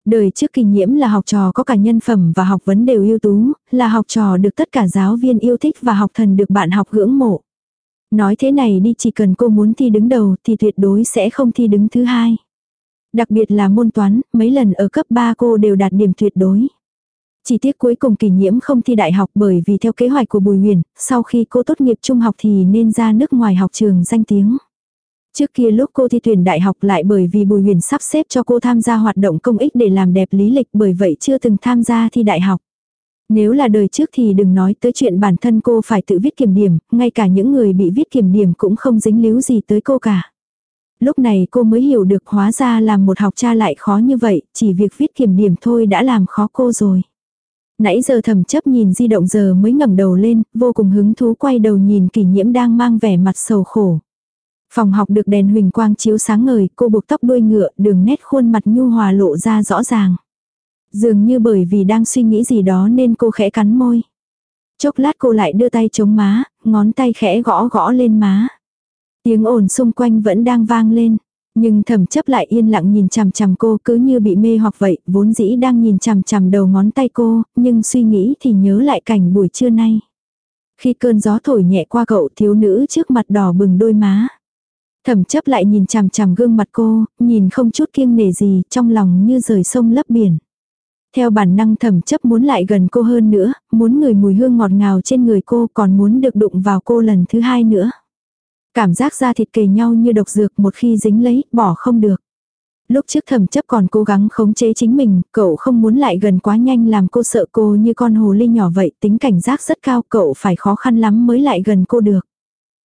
Đời trước kỳ nhiễm là học trò có cả nhân phẩm và học vấn đều ưu tú, là học trò được tất cả giáo viên yêu thích và học thần được bạn học ngưỡng mộ. Nói thế này đi chỉ cần cô muốn thi đứng đầu thì tuyệt đối sẽ không thi đứng thứ hai. Đặc biệt là môn toán, mấy lần ở cấp 3 cô đều đạt điểm tuyệt đối. Chỉ tiếc cuối cùng kỳ nhiễm không thi đại học bởi vì theo kế hoạch của Bùi Huyền, sau khi cô tốt nghiệp trung học thì nên ra nước ngoài học trường danh tiếng. Trước kia lúc cô thi tuyển đại học lại bởi vì Bùi Huyền sắp xếp cho cô tham gia hoạt động công ích để làm đẹp lý lịch bởi vậy chưa từng tham gia thi đại học. Nếu là đời trước thì đừng nói tới chuyện bản thân cô phải tự viết kiểm điểm, ngay cả những người bị viết kiểm điểm cũng không dính líu gì tới cô cả. Lúc này cô mới hiểu được hóa ra làm một học cha lại khó như vậy, chỉ việc viết kiểm điểm thôi đã làm khó cô rồi. Nãy giờ thầm chấp nhìn di động giờ mới ngẩng đầu lên, vô cùng hứng thú quay đầu nhìn kỷ nhiễm đang mang vẻ mặt sầu khổ. Phòng học được đèn huỳnh quang chiếu sáng ngời, cô buộc tóc đuôi ngựa, đường nét khuôn mặt nhu hòa lộ ra rõ ràng. Dường như bởi vì đang suy nghĩ gì đó nên cô khẽ cắn môi. Chốc lát cô lại đưa tay chống má, ngón tay khẽ gõ gõ lên má. Tiếng ồn xung quanh vẫn đang vang lên. Nhưng thẩm chấp lại yên lặng nhìn chằm chằm cô cứ như bị mê hoặc vậy, vốn dĩ đang nhìn chằm chằm đầu ngón tay cô, nhưng suy nghĩ thì nhớ lại cảnh buổi trưa nay. Khi cơn gió thổi nhẹ qua cậu thiếu nữ trước mặt đỏ bừng đôi má. Thẩm chấp lại nhìn chằm chằm gương mặt cô, nhìn không chút kiêng nể gì, trong lòng như rời sông lấp biển. Theo bản năng thẩm chấp muốn lại gần cô hơn nữa, muốn người mùi hương ngọt ngào trên người cô còn muốn được đụng vào cô lần thứ hai nữa. Cảm giác da thịt kề nhau như độc dược một khi dính lấy, bỏ không được. Lúc trước thẩm chấp còn cố gắng khống chế chính mình, cậu không muốn lại gần quá nhanh làm cô sợ cô như con hồ ly nhỏ vậy, tính cảnh giác rất cao, cậu phải khó khăn lắm mới lại gần cô được.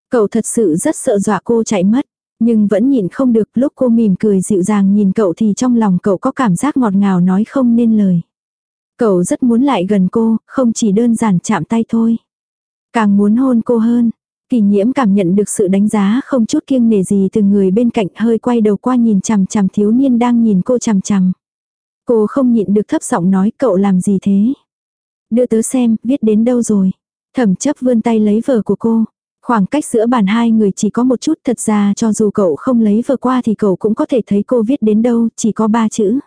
Cậu thật sự rất sợ dọa cô chạy mất, nhưng vẫn nhìn không được lúc cô mỉm cười dịu dàng nhìn cậu thì trong lòng cậu có cảm giác ngọt ngào nói không nên lời. Cậu rất muốn lại gần cô, không chỉ đơn giản chạm tay thôi. Càng muốn hôn cô hơn, Kỳ nhiễm cảm nhận được sự đánh giá không chút kiêng nể gì từ người bên cạnh hơi quay đầu qua nhìn chằm chằm thiếu niên đang nhìn cô chằm chằm. Cô không nhịn được thấp giọng nói cậu làm gì thế. Đưa tớ xem, viết đến đâu rồi. Thẩm chấp vươn tay lấy vở của cô. Khoảng cách giữa bàn hai người chỉ có một chút thật ra cho dù cậu không lấy vở qua thì cậu cũng có thể thấy cô viết đến đâu, chỉ có ba chữ.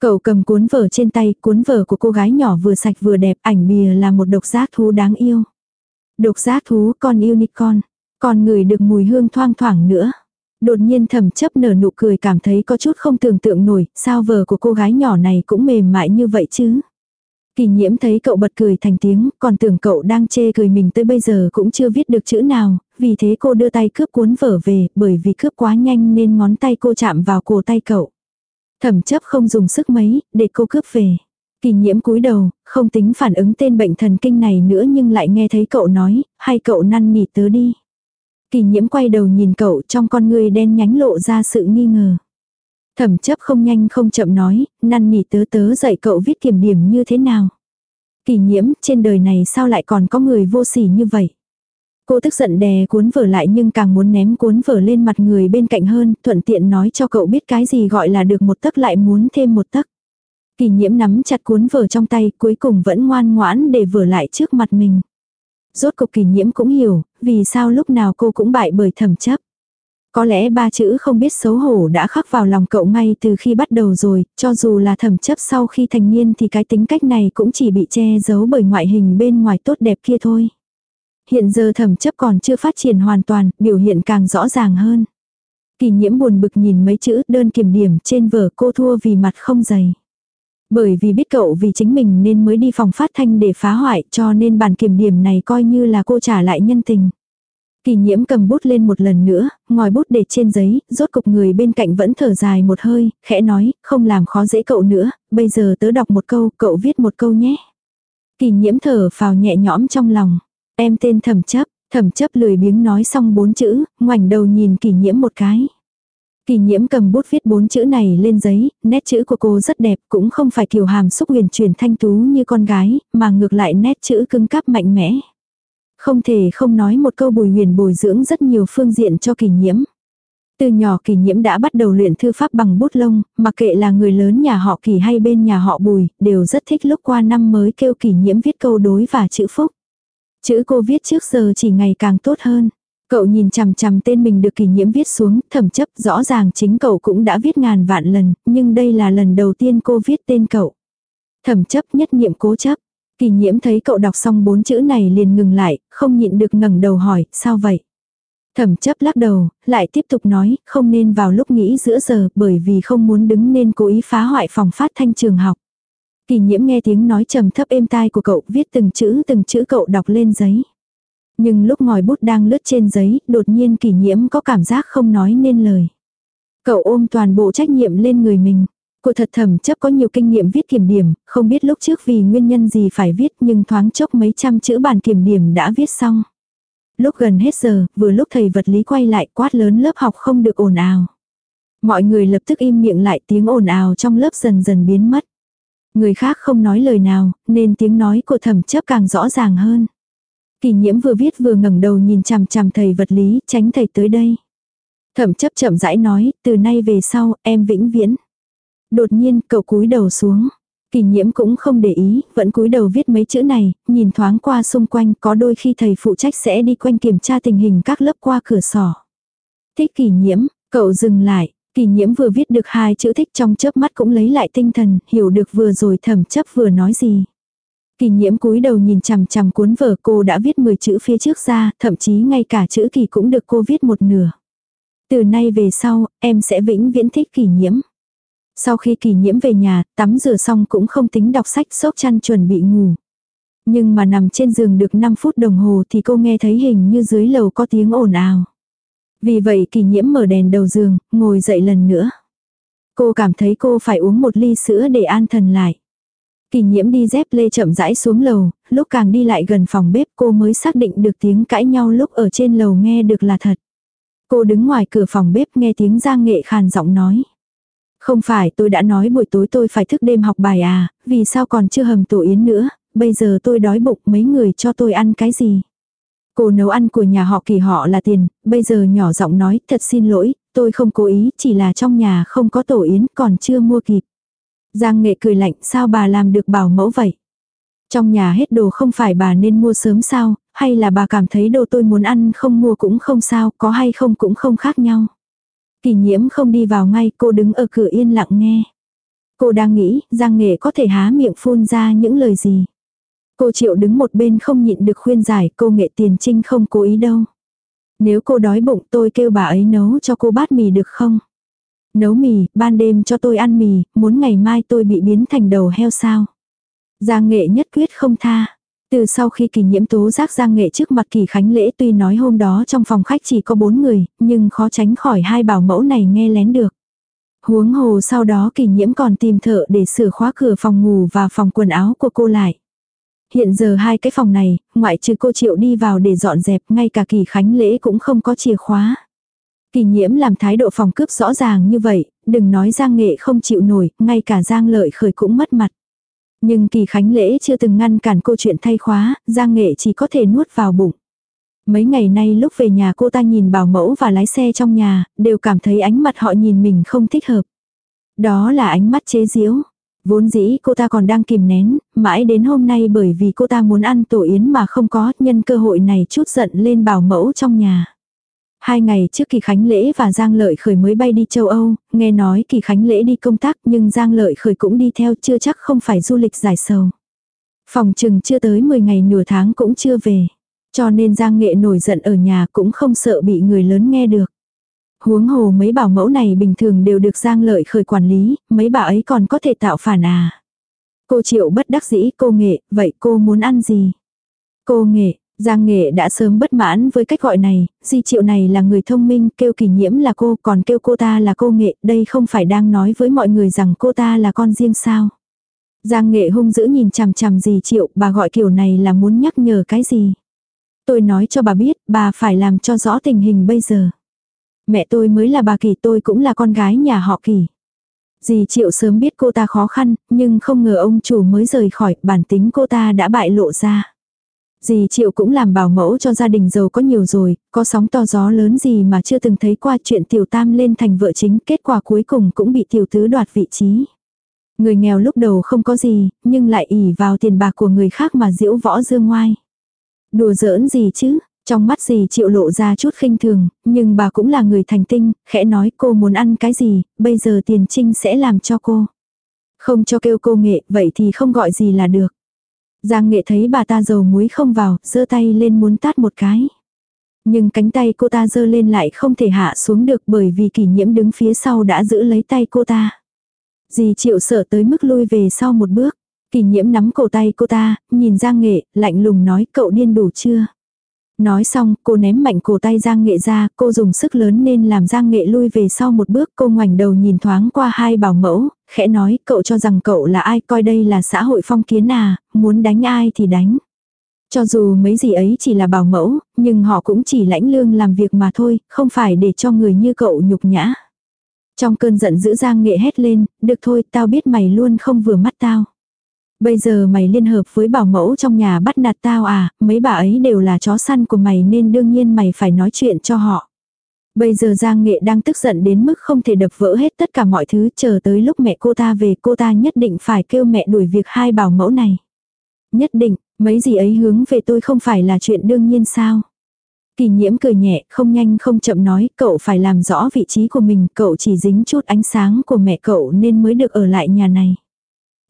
Cậu cầm cuốn vở trên tay, cuốn vở của cô gái nhỏ vừa sạch vừa đẹp, ảnh bìa là một độc giác thú đáng yêu. Độc giác thú con unicorn. Còn người được mùi hương thoang thoảng nữa. Đột nhiên thầm chấp nở nụ cười cảm thấy có chút không tưởng tượng nổi, sao vờ của cô gái nhỏ này cũng mềm mại như vậy chứ. Kỳ nhiễm thấy cậu bật cười thành tiếng, còn tưởng cậu đang chê cười mình tới bây giờ cũng chưa viết được chữ nào, vì thế cô đưa tay cướp cuốn vở về, bởi vì cướp quá nhanh nên ngón tay cô chạm vào cổ tay cậu. Thẩm chấp không dùng sức mấy, để cô cướp về. Kỳ nhiễm cúi đầu, không tính phản ứng tên bệnh thần kinh này nữa nhưng lại nghe thấy cậu nói, hay cậu năn nỉ tớ đi. Kỳ nhiễm quay đầu nhìn cậu trong con người đen nhánh lộ ra sự nghi ngờ. Thẩm chấp không nhanh không chậm nói, năn nỉ tớ tớ dạy cậu viết kiểm điểm như thế nào. Kỳ nhiễm, trên đời này sao lại còn có người vô sỉ như vậy. Cô tức giận đè cuốn vở lại nhưng càng muốn ném cuốn vở lên mặt người bên cạnh hơn, thuận tiện nói cho cậu biết cái gì gọi là được một tấc lại muốn thêm một tấc. Kỳ nhiễm nắm chặt cuốn vở trong tay cuối cùng vẫn ngoan ngoãn để vở lại trước mặt mình. Rốt cục kỳ nhiễm cũng hiểu, vì sao lúc nào cô cũng bại bởi thẩm chấp. Có lẽ ba chữ không biết xấu hổ đã khắc vào lòng cậu ngay từ khi bắt đầu rồi, cho dù là thẩm chấp sau khi thành niên thì cái tính cách này cũng chỉ bị che giấu bởi ngoại hình bên ngoài tốt đẹp kia thôi. Hiện giờ thẩm chấp còn chưa phát triển hoàn toàn, biểu hiện càng rõ ràng hơn. Kỳ nhiễm buồn bực nhìn mấy chữ đơn kiểm điểm trên vở cô thua vì mặt không dày. Bởi vì biết cậu vì chính mình nên mới đi phòng phát thanh để phá hoại cho nên bản kiểm điểm này coi như là cô trả lại nhân tình. Kỳ nhiễm cầm bút lên một lần nữa, ngòi bút để trên giấy, rốt cục người bên cạnh vẫn thở dài một hơi, khẽ nói, không làm khó dễ cậu nữa, bây giờ tớ đọc một câu, cậu viết một câu nhé. Kỳ nhiễm thở phào nhẹ nhõm trong lòng. Em tên thẩm chấp, thẩm chấp lười biếng nói xong bốn chữ, ngoảnh đầu nhìn kỳ nhiễm một cái. Kỳ nhiễm cầm bút viết bốn chữ này lên giấy, nét chữ của cô rất đẹp, cũng không phải kiểu hàm xúc huyền truyền thanh tú như con gái, mà ngược lại nét chữ cứng cáp mạnh mẽ. Không thể không nói một câu bùi huyền bồi dưỡng rất nhiều phương diện cho kỳ nhiễm. Từ nhỏ kỳ nhiễm đã bắt đầu luyện thư pháp bằng bút lông, mặc kệ là người lớn nhà họ kỳ hay bên nhà họ bùi, đều rất thích lúc qua năm mới kêu kỳ nhiễm viết câu đối và chữ phúc. Chữ cô viết trước giờ chỉ ngày càng tốt hơn. Cậu nhìn chằm chằm tên mình được kỷ nhiễm viết xuống, thẩm chấp rõ ràng chính cậu cũng đã viết ngàn vạn lần, nhưng đây là lần đầu tiên cô viết tên cậu. Thẩm chấp nhất niệm cố chấp. Kỷ nhiễm thấy cậu đọc xong bốn chữ này liền ngừng lại, không nhịn được ngẩng đầu hỏi, sao vậy? Thẩm chấp lắc đầu, lại tiếp tục nói, không nên vào lúc nghĩ giữa giờ, bởi vì không muốn đứng nên cố ý phá hoại phòng phát thanh trường học. Kỳ nhiễm nghe tiếng nói trầm thấp êm tai của cậu, viết từng chữ từng chữ cậu đọc lên giấy. Nhưng lúc ngòi bút đang lướt trên giấy, đột nhiên kỷ nhiễm có cảm giác không nói nên lời. Cậu ôm toàn bộ trách nhiệm lên người mình. Cô thật thầm chấp có nhiều kinh nghiệm viết kiểm điểm, không biết lúc trước vì nguyên nhân gì phải viết nhưng thoáng chốc mấy trăm chữ bản kiểm điểm đã viết xong. Lúc gần hết giờ, vừa lúc thầy vật lý quay lại quát lớn lớp học không được ồn ào. Mọi người lập tức im miệng lại tiếng ồn ào trong lớp dần dần biến mất. Người khác không nói lời nào, nên tiếng nói của thẩm chấp càng rõ ràng hơn. Kỳ nhiễm vừa viết vừa ngẩng đầu nhìn chằm chằm thầy vật lý, tránh thầy tới đây. Thẩm chấp chậm rãi nói, từ nay về sau, em vĩnh viễn. Đột nhiên, cậu cúi đầu xuống. Kỳ nhiễm cũng không để ý, vẫn cúi đầu viết mấy chữ này, nhìn thoáng qua xung quanh, có đôi khi thầy phụ trách sẽ đi quanh kiểm tra tình hình các lớp qua cửa sổ. Thích kỳ nhiễm, cậu dừng lại, kỳ nhiễm vừa viết được hai chữ thích trong chớp mắt cũng lấy lại tinh thần, hiểu được vừa rồi thẩm chấp vừa nói gì. Kỳ nhiễm cúi đầu nhìn chằm chằm cuốn vở cô đã viết 10 chữ phía trước ra, thậm chí ngay cả chữ kỳ cũng được cô viết một nửa. Từ nay về sau, em sẽ vĩnh viễn thích kỳ nhiễm. Sau khi kỳ nhiễm về nhà, tắm rửa xong cũng không tính đọc sách sốc chăn chuẩn bị ngủ. Nhưng mà nằm trên giường được 5 phút đồng hồ thì cô nghe thấy hình như dưới lầu có tiếng ồn ào. Vì vậy kỳ nhiễm mở đèn đầu giường, ngồi dậy lần nữa. Cô cảm thấy cô phải uống một ly sữa để an thần lại. Kỳ nhiễm đi dép lê chậm rãi xuống lầu, lúc càng đi lại gần phòng bếp cô mới xác định được tiếng cãi nhau lúc ở trên lầu nghe được là thật. Cô đứng ngoài cửa phòng bếp nghe tiếng Giang Nghệ khàn giọng nói. Không phải tôi đã nói buổi tối tôi phải thức đêm học bài à, vì sao còn chưa hầm tổ yến nữa, bây giờ tôi đói bụng mấy người cho tôi ăn cái gì. Cô nấu ăn của nhà họ kỳ họ là tiền, bây giờ nhỏ giọng nói thật xin lỗi, tôi không cố ý, chỉ là trong nhà không có tổ yến còn chưa mua kịp. Giang nghệ cười lạnh sao bà làm được bảo mẫu vậy. Trong nhà hết đồ không phải bà nên mua sớm sao, hay là bà cảm thấy đồ tôi muốn ăn không mua cũng không sao, có hay không cũng không khác nhau. Kỳ nhiễm không đi vào ngay, cô đứng ở cửa yên lặng nghe. Cô đang nghĩ, Giang Nghệ có thể há miệng phun ra những lời gì. Cô chịu đứng một bên không nhịn được khuyên giải, cô Nghệ tiền trinh không cố ý đâu. Nếu cô đói bụng tôi kêu bà ấy nấu cho cô bát mì được không? Nấu mì, ban đêm cho tôi ăn mì, muốn ngày mai tôi bị biến thành đầu heo sao? Giang Nghệ nhất quyết không tha. Từ sau khi kỳ nhiễm tố giác giang nghệ trước mặt kỳ khánh lễ tuy nói hôm đó trong phòng khách chỉ có bốn người, nhưng khó tránh khỏi hai bảo mẫu này nghe lén được. Huống hồ sau đó kỳ nhiễm còn tìm thợ để sửa khóa cửa phòng ngủ và phòng quần áo của cô lại. Hiện giờ hai cái phòng này, ngoại trừ cô chịu đi vào để dọn dẹp, ngay cả kỳ khánh lễ cũng không có chìa khóa. Kỳ nhiễm làm thái độ phòng cướp rõ ràng như vậy, đừng nói giang nghệ không chịu nổi, ngay cả giang lợi khởi cũng mất mặt. Nhưng kỳ khánh lễ chưa từng ngăn cản câu chuyện thay khóa, Giang Nghệ chỉ có thể nuốt vào bụng. Mấy ngày nay lúc về nhà cô ta nhìn bảo mẫu và lái xe trong nhà, đều cảm thấy ánh mặt họ nhìn mình không thích hợp. Đó là ánh mắt chế giễu. Vốn dĩ cô ta còn đang kìm nén, mãi đến hôm nay bởi vì cô ta muốn ăn tổ yến mà không có, nhân cơ hội này chút giận lên bảo mẫu trong nhà. Hai ngày trước Kỳ Khánh Lễ và Giang Lợi Khởi mới bay đi châu Âu, nghe nói Kỳ Khánh Lễ đi công tác nhưng Giang Lợi Khởi cũng đi theo chưa chắc không phải du lịch giải sầu. Phòng chừng chưa tới 10 ngày nửa tháng cũng chưa về. Cho nên Giang Nghệ nổi giận ở nhà cũng không sợ bị người lớn nghe được. Huống hồ mấy bảo mẫu này bình thường đều được Giang Lợi Khởi quản lý, mấy bà ấy còn có thể tạo phản à. Cô Triệu bất đắc dĩ cô Nghệ, vậy cô muốn ăn gì? Cô Nghệ, Giang Nghệ đã sớm bất mãn với cách gọi này, di triệu này là người thông minh, kêu kỳ nhiễm là cô, còn kêu cô ta là cô Nghệ, đây không phải đang nói với mọi người rằng cô ta là con riêng sao. Giang Nghệ hung dữ nhìn chằm chằm Di triệu, bà gọi kiểu này là muốn nhắc nhở cái gì. Tôi nói cho bà biết, bà phải làm cho rõ tình hình bây giờ. Mẹ tôi mới là bà kỳ tôi cũng là con gái nhà họ kỳ. Dì Triệu sớm biết cô ta khó khăn, nhưng không ngờ ông chủ mới rời khỏi, bản tính cô ta đã bại lộ ra. Dì Triệu cũng làm bảo mẫu cho gia đình giàu có nhiều rồi, có sóng to gió lớn gì mà chưa từng thấy qua chuyện tiểu tam lên thành vợ chính, kết quả cuối cùng cũng bị tiểu tứ đoạt vị trí. Người nghèo lúc đầu không có gì, nhưng lại ỉ vào tiền bạc của người khác mà diễu võ dương ngoai. Đùa giỡn gì chứ, Trong mắt dì triệu lộ ra chút khinh thường, nhưng bà cũng là người thành tinh, khẽ nói cô muốn ăn cái gì, bây giờ tiền trinh sẽ làm cho cô. Không cho kêu cô nghệ, vậy thì không gọi gì là được. Giang nghệ thấy bà ta dầu muối không vào, giơ tay lên muốn tát một cái. Nhưng cánh tay cô ta giơ lên lại không thể hạ xuống được bởi vì kỷ nhiễm đứng phía sau đã giữ lấy tay cô ta. Dì chịu sợ tới mức lui về sau một bước. Kỷ nhiễm nắm cổ tay cô ta, nhìn Giang Nghệ, lạnh lùng nói cậu điên đủ chưa. Nói xong, cô ném mạnh cổ tay Giang Nghệ ra, cô dùng sức lớn nên làm Giang Nghệ lui về sau một bước, cô ngoảnh đầu nhìn thoáng qua hai bảo mẫu, khẽ nói, cậu cho rằng cậu là ai, coi đây là xã hội phong kiến à, muốn đánh ai thì đánh. Cho dù mấy gì ấy chỉ là bảo mẫu, nhưng họ cũng chỉ lãnh lương làm việc mà thôi, không phải để cho người như cậu nhục nhã. Trong cơn giận dữ Giang Nghệ hét lên, được thôi, tao biết mày luôn không vừa mắt tao. Bây giờ mày liên hợp với bảo mẫu trong nhà bắt nạt tao à, mấy bà ấy đều là chó săn của mày nên đương nhiên mày phải nói chuyện cho họ. Bây giờ Giang Nghệ đang tức giận đến mức không thể đập vỡ hết tất cả mọi thứ chờ tới lúc mẹ cô ta về cô ta nhất định phải kêu mẹ đuổi việc hai bảo mẫu này. Nhất định, mấy gì ấy hướng về tôi không phải là chuyện đương nhiên sao. Kỳ nhiễm cười nhẹ, không nhanh không chậm nói, cậu phải làm rõ vị trí của mình, cậu chỉ dính chút ánh sáng của mẹ cậu nên mới được ở lại nhà này.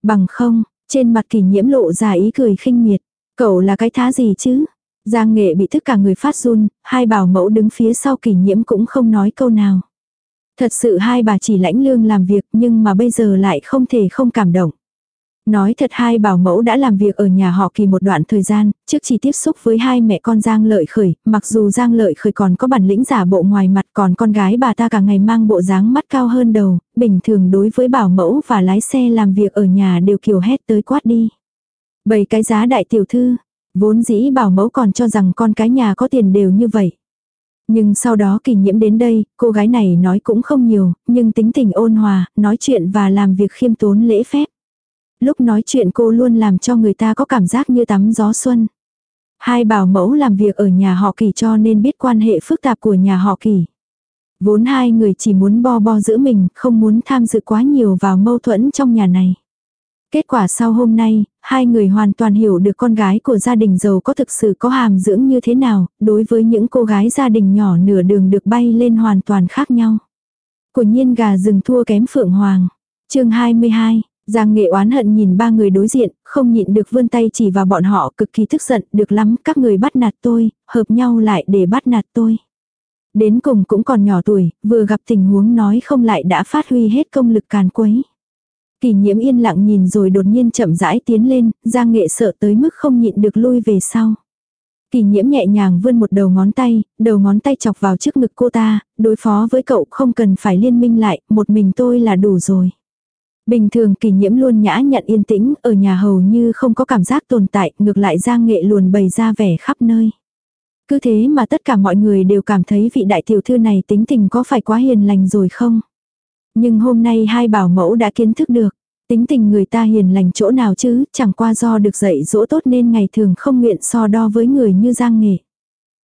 Bằng không, trên mặt kỷ nhiễm lộ ra ý cười khinh miệt. Cậu là cái thá gì chứ? Giang nghệ bị tất cả người phát run, hai bảo mẫu đứng phía sau kỷ nhiễm cũng không nói câu nào. Thật sự hai bà chỉ lãnh lương làm việc nhưng mà bây giờ lại không thể không cảm động. Nói thật hai bảo mẫu đã làm việc ở nhà họ kỳ một đoạn thời gian, trước chỉ tiếp xúc với hai mẹ con Giang Lợi Khởi, mặc dù Giang Lợi Khởi còn có bản lĩnh giả bộ ngoài mặt còn con gái bà ta cả ngày mang bộ dáng mắt cao hơn đầu, bình thường đối với bảo mẫu và lái xe làm việc ở nhà đều kiều hét tới quát đi. bảy cái giá đại tiểu thư, vốn dĩ bảo mẫu còn cho rằng con cái nhà có tiền đều như vậy. Nhưng sau đó kỳ nhiễm đến đây, cô gái này nói cũng không nhiều, nhưng tính tình ôn hòa, nói chuyện và làm việc khiêm tốn lễ phép lúc nói chuyện cô luôn làm cho người ta có cảm giác như tắm gió xuân. Hai bảo mẫu làm việc ở nhà họ kỳ cho nên biết quan hệ phức tạp của nhà họ kỳ. Vốn hai người chỉ muốn bo bo giữ mình, không muốn tham dự quá nhiều vào mâu thuẫn trong nhà này. Kết quả sau hôm nay, hai người hoàn toàn hiểu được con gái của gia đình giàu có thực sự có hàm dưỡng như thế nào, đối với những cô gái gia đình nhỏ nửa đường được bay lên hoàn toàn khác nhau. Của nhiên gà rừng thua kém phượng hoàng. chương 22, Giang nghệ oán hận nhìn ba người đối diện, không nhịn được vươn tay chỉ vào bọn họ cực kỳ tức giận, được lắm, các người bắt nạt tôi, hợp nhau lại để bắt nạt tôi. Đến cùng cũng còn nhỏ tuổi, vừa gặp tình huống nói không lại đã phát huy hết công lực càn quấy. Kỳ nhiễm yên lặng nhìn rồi đột nhiên chậm rãi tiến lên, Giang nghệ sợ tới mức không nhịn được lui về sau. Kỳ nhiễm nhẹ nhàng vươn một đầu ngón tay, đầu ngón tay chọc vào trước ngực cô ta, đối phó với cậu không cần phải liên minh lại, một mình tôi là đủ rồi. Bình thường kỳ nhiễm luôn nhã nhận yên tĩnh, ở nhà hầu như không có cảm giác tồn tại, ngược lại giang nghệ luồn bày ra vẻ khắp nơi. Cứ thế mà tất cả mọi người đều cảm thấy vị đại tiểu thư này tính tình có phải quá hiền lành rồi không? Nhưng hôm nay hai bảo mẫu đã kiến thức được. Tính tình người ta hiền lành chỗ nào chứ, chẳng qua do được dạy dỗ tốt nên ngày thường không nguyện so đo với người như giang nghệ.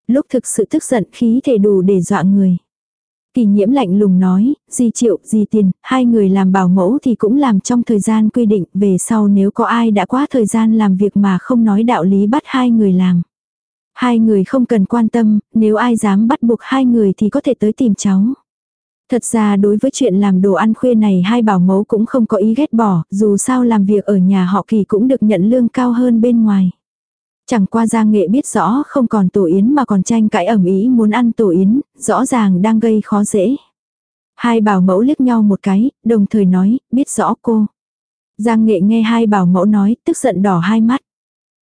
Lúc thực sự tức giận khí thể đủ để dọa người. Kỳ nhiễm lạnh lùng nói, gì triệu, gì tiền, hai người làm bảo mẫu thì cũng làm trong thời gian quy định, về sau nếu có ai đã quá thời gian làm việc mà không nói đạo lý bắt hai người làm. Hai người không cần quan tâm, nếu ai dám bắt buộc hai người thì có thể tới tìm cháu. Thật ra đối với chuyện làm đồ ăn khuya này hai bảo mẫu cũng không có ý ghét bỏ, dù sao làm việc ở nhà họ kỳ cũng được nhận lương cao hơn bên ngoài. Chẳng qua Giang Nghệ biết rõ không còn tổ yến mà còn tranh cãi ẩm ý muốn ăn tổ yến, rõ ràng đang gây khó dễ. Hai bảo mẫu liếc nhau một cái, đồng thời nói, biết rõ cô. Giang Nghệ nghe hai bảo mẫu nói, tức giận đỏ hai mắt.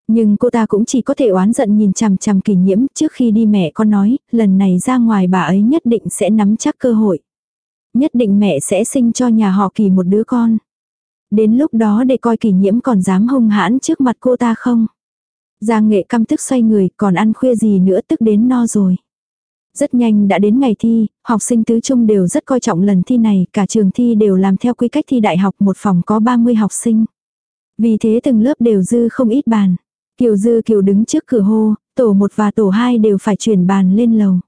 Nhưng cô ta cũng chỉ có thể oán giận nhìn chằm chằm kỳ nhiễm trước khi đi mẹ con nói, lần này ra ngoài bà ấy nhất định sẽ nắm chắc cơ hội. Nhất định mẹ sẽ sinh cho nhà họ kỳ một đứa con. Đến lúc đó để coi kỳ nhiễm còn dám hung hãn trước mặt cô ta không. Giang nghệ căm tức xoay người, còn ăn khuya gì nữa tức đến no rồi. Rất nhanh đã đến ngày thi, học sinh tứ trung đều rất coi trọng lần thi này, cả trường thi đều làm theo quy cách thi đại học một phòng có 30 học sinh. Vì thế từng lớp đều dư không ít bàn. Kiều dư kiều đứng trước cửa hô, tổ 1 và tổ 2 đều phải chuyển bàn lên lầu.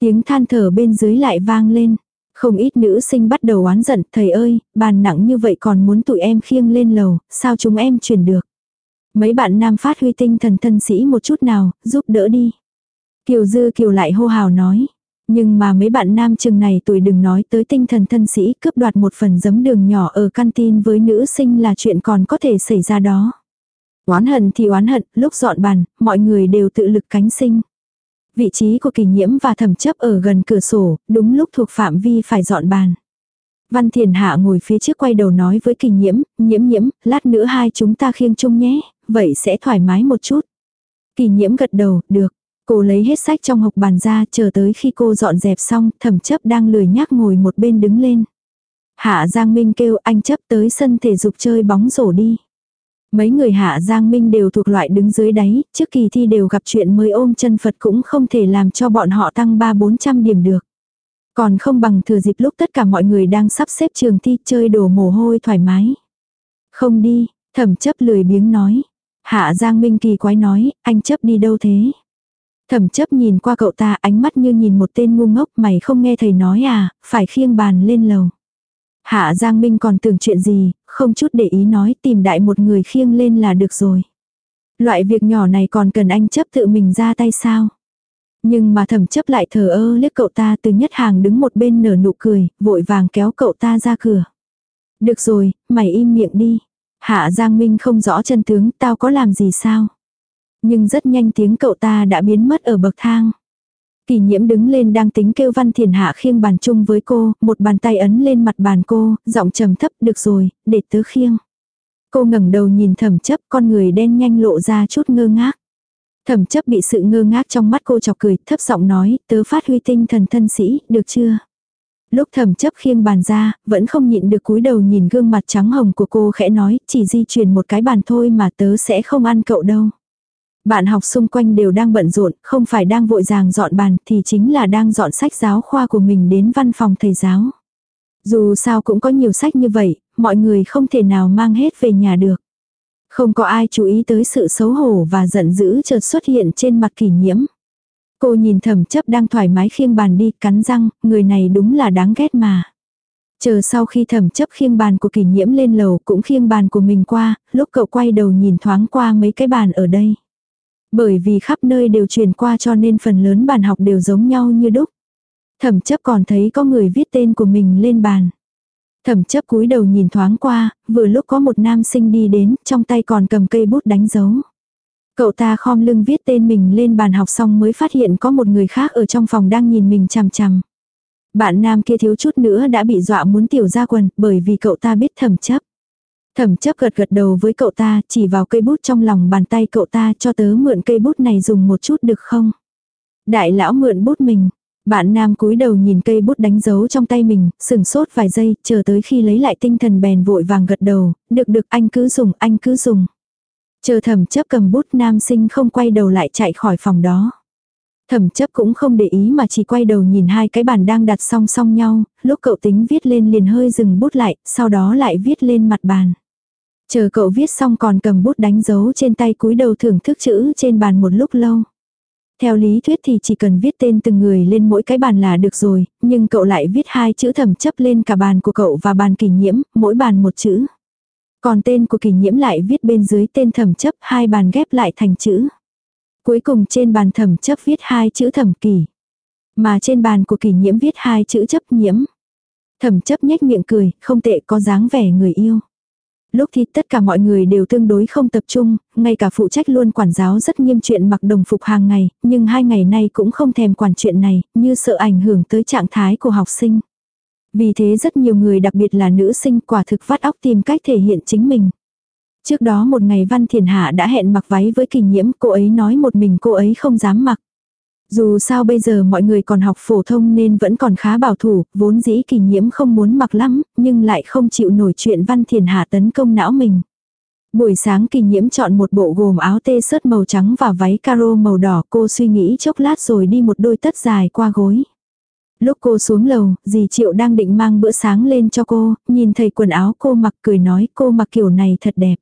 Tiếng than thở bên dưới lại vang lên. Không ít nữ sinh bắt đầu oán giận, thầy ơi, bàn nặng như vậy còn muốn tụi em khiêng lên lầu, sao chúng em chuyển được. Mấy bạn nam phát huy tinh thần thân sĩ một chút nào, giúp đỡ đi. Kiều Dư Kiều lại hô hào nói. Nhưng mà mấy bạn nam chừng này tuổi đừng nói tới tinh thần thân sĩ cướp đoạt một phần giấm đường nhỏ ở canteen với nữ sinh là chuyện còn có thể xảy ra đó. Oán hận thì oán hận, lúc dọn bàn, mọi người đều tự lực cánh sinh. Vị trí của kỳ nhiễm và thẩm chấp ở gần cửa sổ, đúng lúc thuộc phạm vi phải dọn bàn. Văn Thiền Hạ ngồi phía trước quay đầu nói với kỳ nhiễm, nhiễm nhiễm, lát nữa hai chúng ta khiêng chung nhé, vậy sẽ thoải mái một chút. Kỳ nhiễm gật đầu, được. Cô lấy hết sách trong hộc bàn ra, chờ tới khi cô dọn dẹp xong, thẩm chấp đang lười nhác ngồi một bên đứng lên. Hạ Giang Minh kêu anh chấp tới sân thể dục chơi bóng rổ đi. Mấy người Hạ Giang Minh đều thuộc loại đứng dưới đáy, trước kỳ thi đều gặp chuyện mới ôm chân Phật cũng không thể làm cho bọn họ tăng 3-400 điểm được. Còn không bằng thừa dịp lúc tất cả mọi người đang sắp xếp trường thi chơi đổ mồ hôi thoải mái. Không đi, thẩm chấp lười biếng nói. Hạ Giang Minh kỳ quái nói, anh chấp đi đâu thế? Thẩm chấp nhìn qua cậu ta ánh mắt như nhìn một tên ngu ngốc mày không nghe thầy nói à, phải khiêng bàn lên lầu. Hạ Giang Minh còn tưởng chuyện gì, không chút để ý nói tìm đại một người khiêng lên là được rồi. Loại việc nhỏ này còn cần anh chấp tự mình ra tay sao? Nhưng mà thẩm chấp lại thờ ơ liếc cậu ta từ nhất hàng đứng một bên nở nụ cười, vội vàng kéo cậu ta ra cửa. Được rồi, mày im miệng đi. Hạ Giang Minh không rõ chân tướng, tao có làm gì sao? Nhưng rất nhanh tiếng cậu ta đã biến mất ở bậc thang. Kỳ nhiễm đứng lên đang tính kêu Văn Thiền Hạ khiêng bàn chung với cô, một bàn tay ấn lên mặt bàn cô, giọng trầm thấp, được rồi, để tớ khiêng. Cô ngẩng đầu nhìn thẩm chấp, con người đen nhanh lộ ra chút ngơ ngác. Thẩm chấp bị sự ngơ ngác trong mắt cô chọc cười, thấp giọng nói, tớ phát huy tinh thần thân sĩ, được chưa? Lúc thẩm chấp khiêng bàn ra, vẫn không nhịn được cúi đầu nhìn gương mặt trắng hồng của cô khẽ nói, chỉ di chuyển một cái bàn thôi mà tớ sẽ không ăn cậu đâu. Bạn học xung quanh đều đang bận rộn, không phải đang vội vàng dọn bàn thì chính là đang dọn sách giáo khoa của mình đến văn phòng thầy giáo. Dù sao cũng có nhiều sách như vậy, mọi người không thể nào mang hết về nhà được. Không có ai chú ý tới sự xấu hổ và giận dữ chợt xuất hiện trên mặt kỷ nhiễm. Cô nhìn thẩm chấp đang thoải mái khiêng bàn đi, cắn răng, người này đúng là đáng ghét mà. Chờ sau khi thẩm chấp khiêng bàn của kỷ nhiễm lên lầu cũng khiêng bàn của mình qua, lúc cậu quay đầu nhìn thoáng qua mấy cái bàn ở đây. Bởi vì khắp nơi đều truyền qua cho nên phần lớn bàn học đều giống nhau như đúc. Thẩm chấp còn thấy có người viết tên của mình lên bàn. Thẩm chấp cúi đầu nhìn thoáng qua, vừa lúc có một nam sinh đi đến, trong tay còn cầm cây bút đánh dấu. Cậu ta khom lưng viết tên mình lên bàn học xong mới phát hiện có một người khác ở trong phòng đang nhìn mình chằm chằm. Bạn nam kia thiếu chút nữa đã bị dọa muốn tiểu ra quần bởi vì cậu ta biết thẩm chấp. Thẩm chấp gật gật đầu với cậu ta, chỉ vào cây bút trong lòng bàn tay cậu ta cho tớ mượn cây bút này dùng một chút được không? Đại lão mượn bút mình. Bạn nam cúi đầu nhìn cây bút đánh dấu trong tay mình, sừng sốt vài giây, chờ tới khi lấy lại tinh thần bèn vội vàng gật đầu, được được anh cứ dùng, anh cứ dùng. Chờ thẩm chấp cầm bút nam sinh không quay đầu lại chạy khỏi phòng đó. Thẩm chấp cũng không để ý mà chỉ quay đầu nhìn hai cái bàn đang đặt song song nhau, lúc cậu tính viết lên liền hơi dừng bút lại, sau đó lại viết lên mặt bàn. Chờ cậu viết xong còn cầm bút đánh dấu trên tay cúi đầu thưởng thức chữ trên bàn một lúc lâu. Theo lý thuyết thì chỉ cần viết tên từng người lên mỗi cái bàn là được rồi, nhưng cậu lại viết hai chữ thẩm chấp lên cả bàn của cậu và bàn kỷ nhiễm, mỗi bàn một chữ. Còn tên của kỷ nhiễm lại viết bên dưới tên thẩm chấp hai bàn ghép lại thành chữ. Cuối cùng trên bàn thẩm chấp viết hai chữ thẩm kỷ Mà trên bàn của kỷ nhiễm viết hai chữ chấp nhiễm. Thẩm chấp nhếch miệng cười, không tệ có dáng vẻ người yêu. Lúc thì tất cả mọi người đều tương đối không tập trung, ngay cả phụ trách luôn quản giáo rất nghiêm chuyện mặc đồng phục hàng ngày, nhưng hai ngày nay cũng không thèm quản chuyện này, như sợ ảnh hưởng tới trạng thái của học sinh. Vì thế rất nhiều người đặc biệt là nữ sinh quả thực vắt óc tìm cách thể hiện chính mình. Trước đó một ngày Văn Thiền Hạ đã hẹn mặc váy với kỳ nhiễm, cô ấy nói một mình cô ấy không dám mặc. Dù sao bây giờ mọi người còn học phổ thông nên vẫn còn khá bảo thủ, vốn dĩ kỳ nhiễm không muốn mặc lắm, nhưng lại không chịu nổi chuyện văn thiền hạ tấn công não mình. Buổi sáng kỳ nhiễm chọn một bộ gồm áo tê sớt màu trắng và váy caro màu đỏ cô suy nghĩ chốc lát rồi đi một đôi tất dài qua gối. Lúc cô xuống lầu, dì Triệu đang định mang bữa sáng lên cho cô, nhìn thấy quần áo cô mặc cười nói cô mặc kiểu này thật đẹp.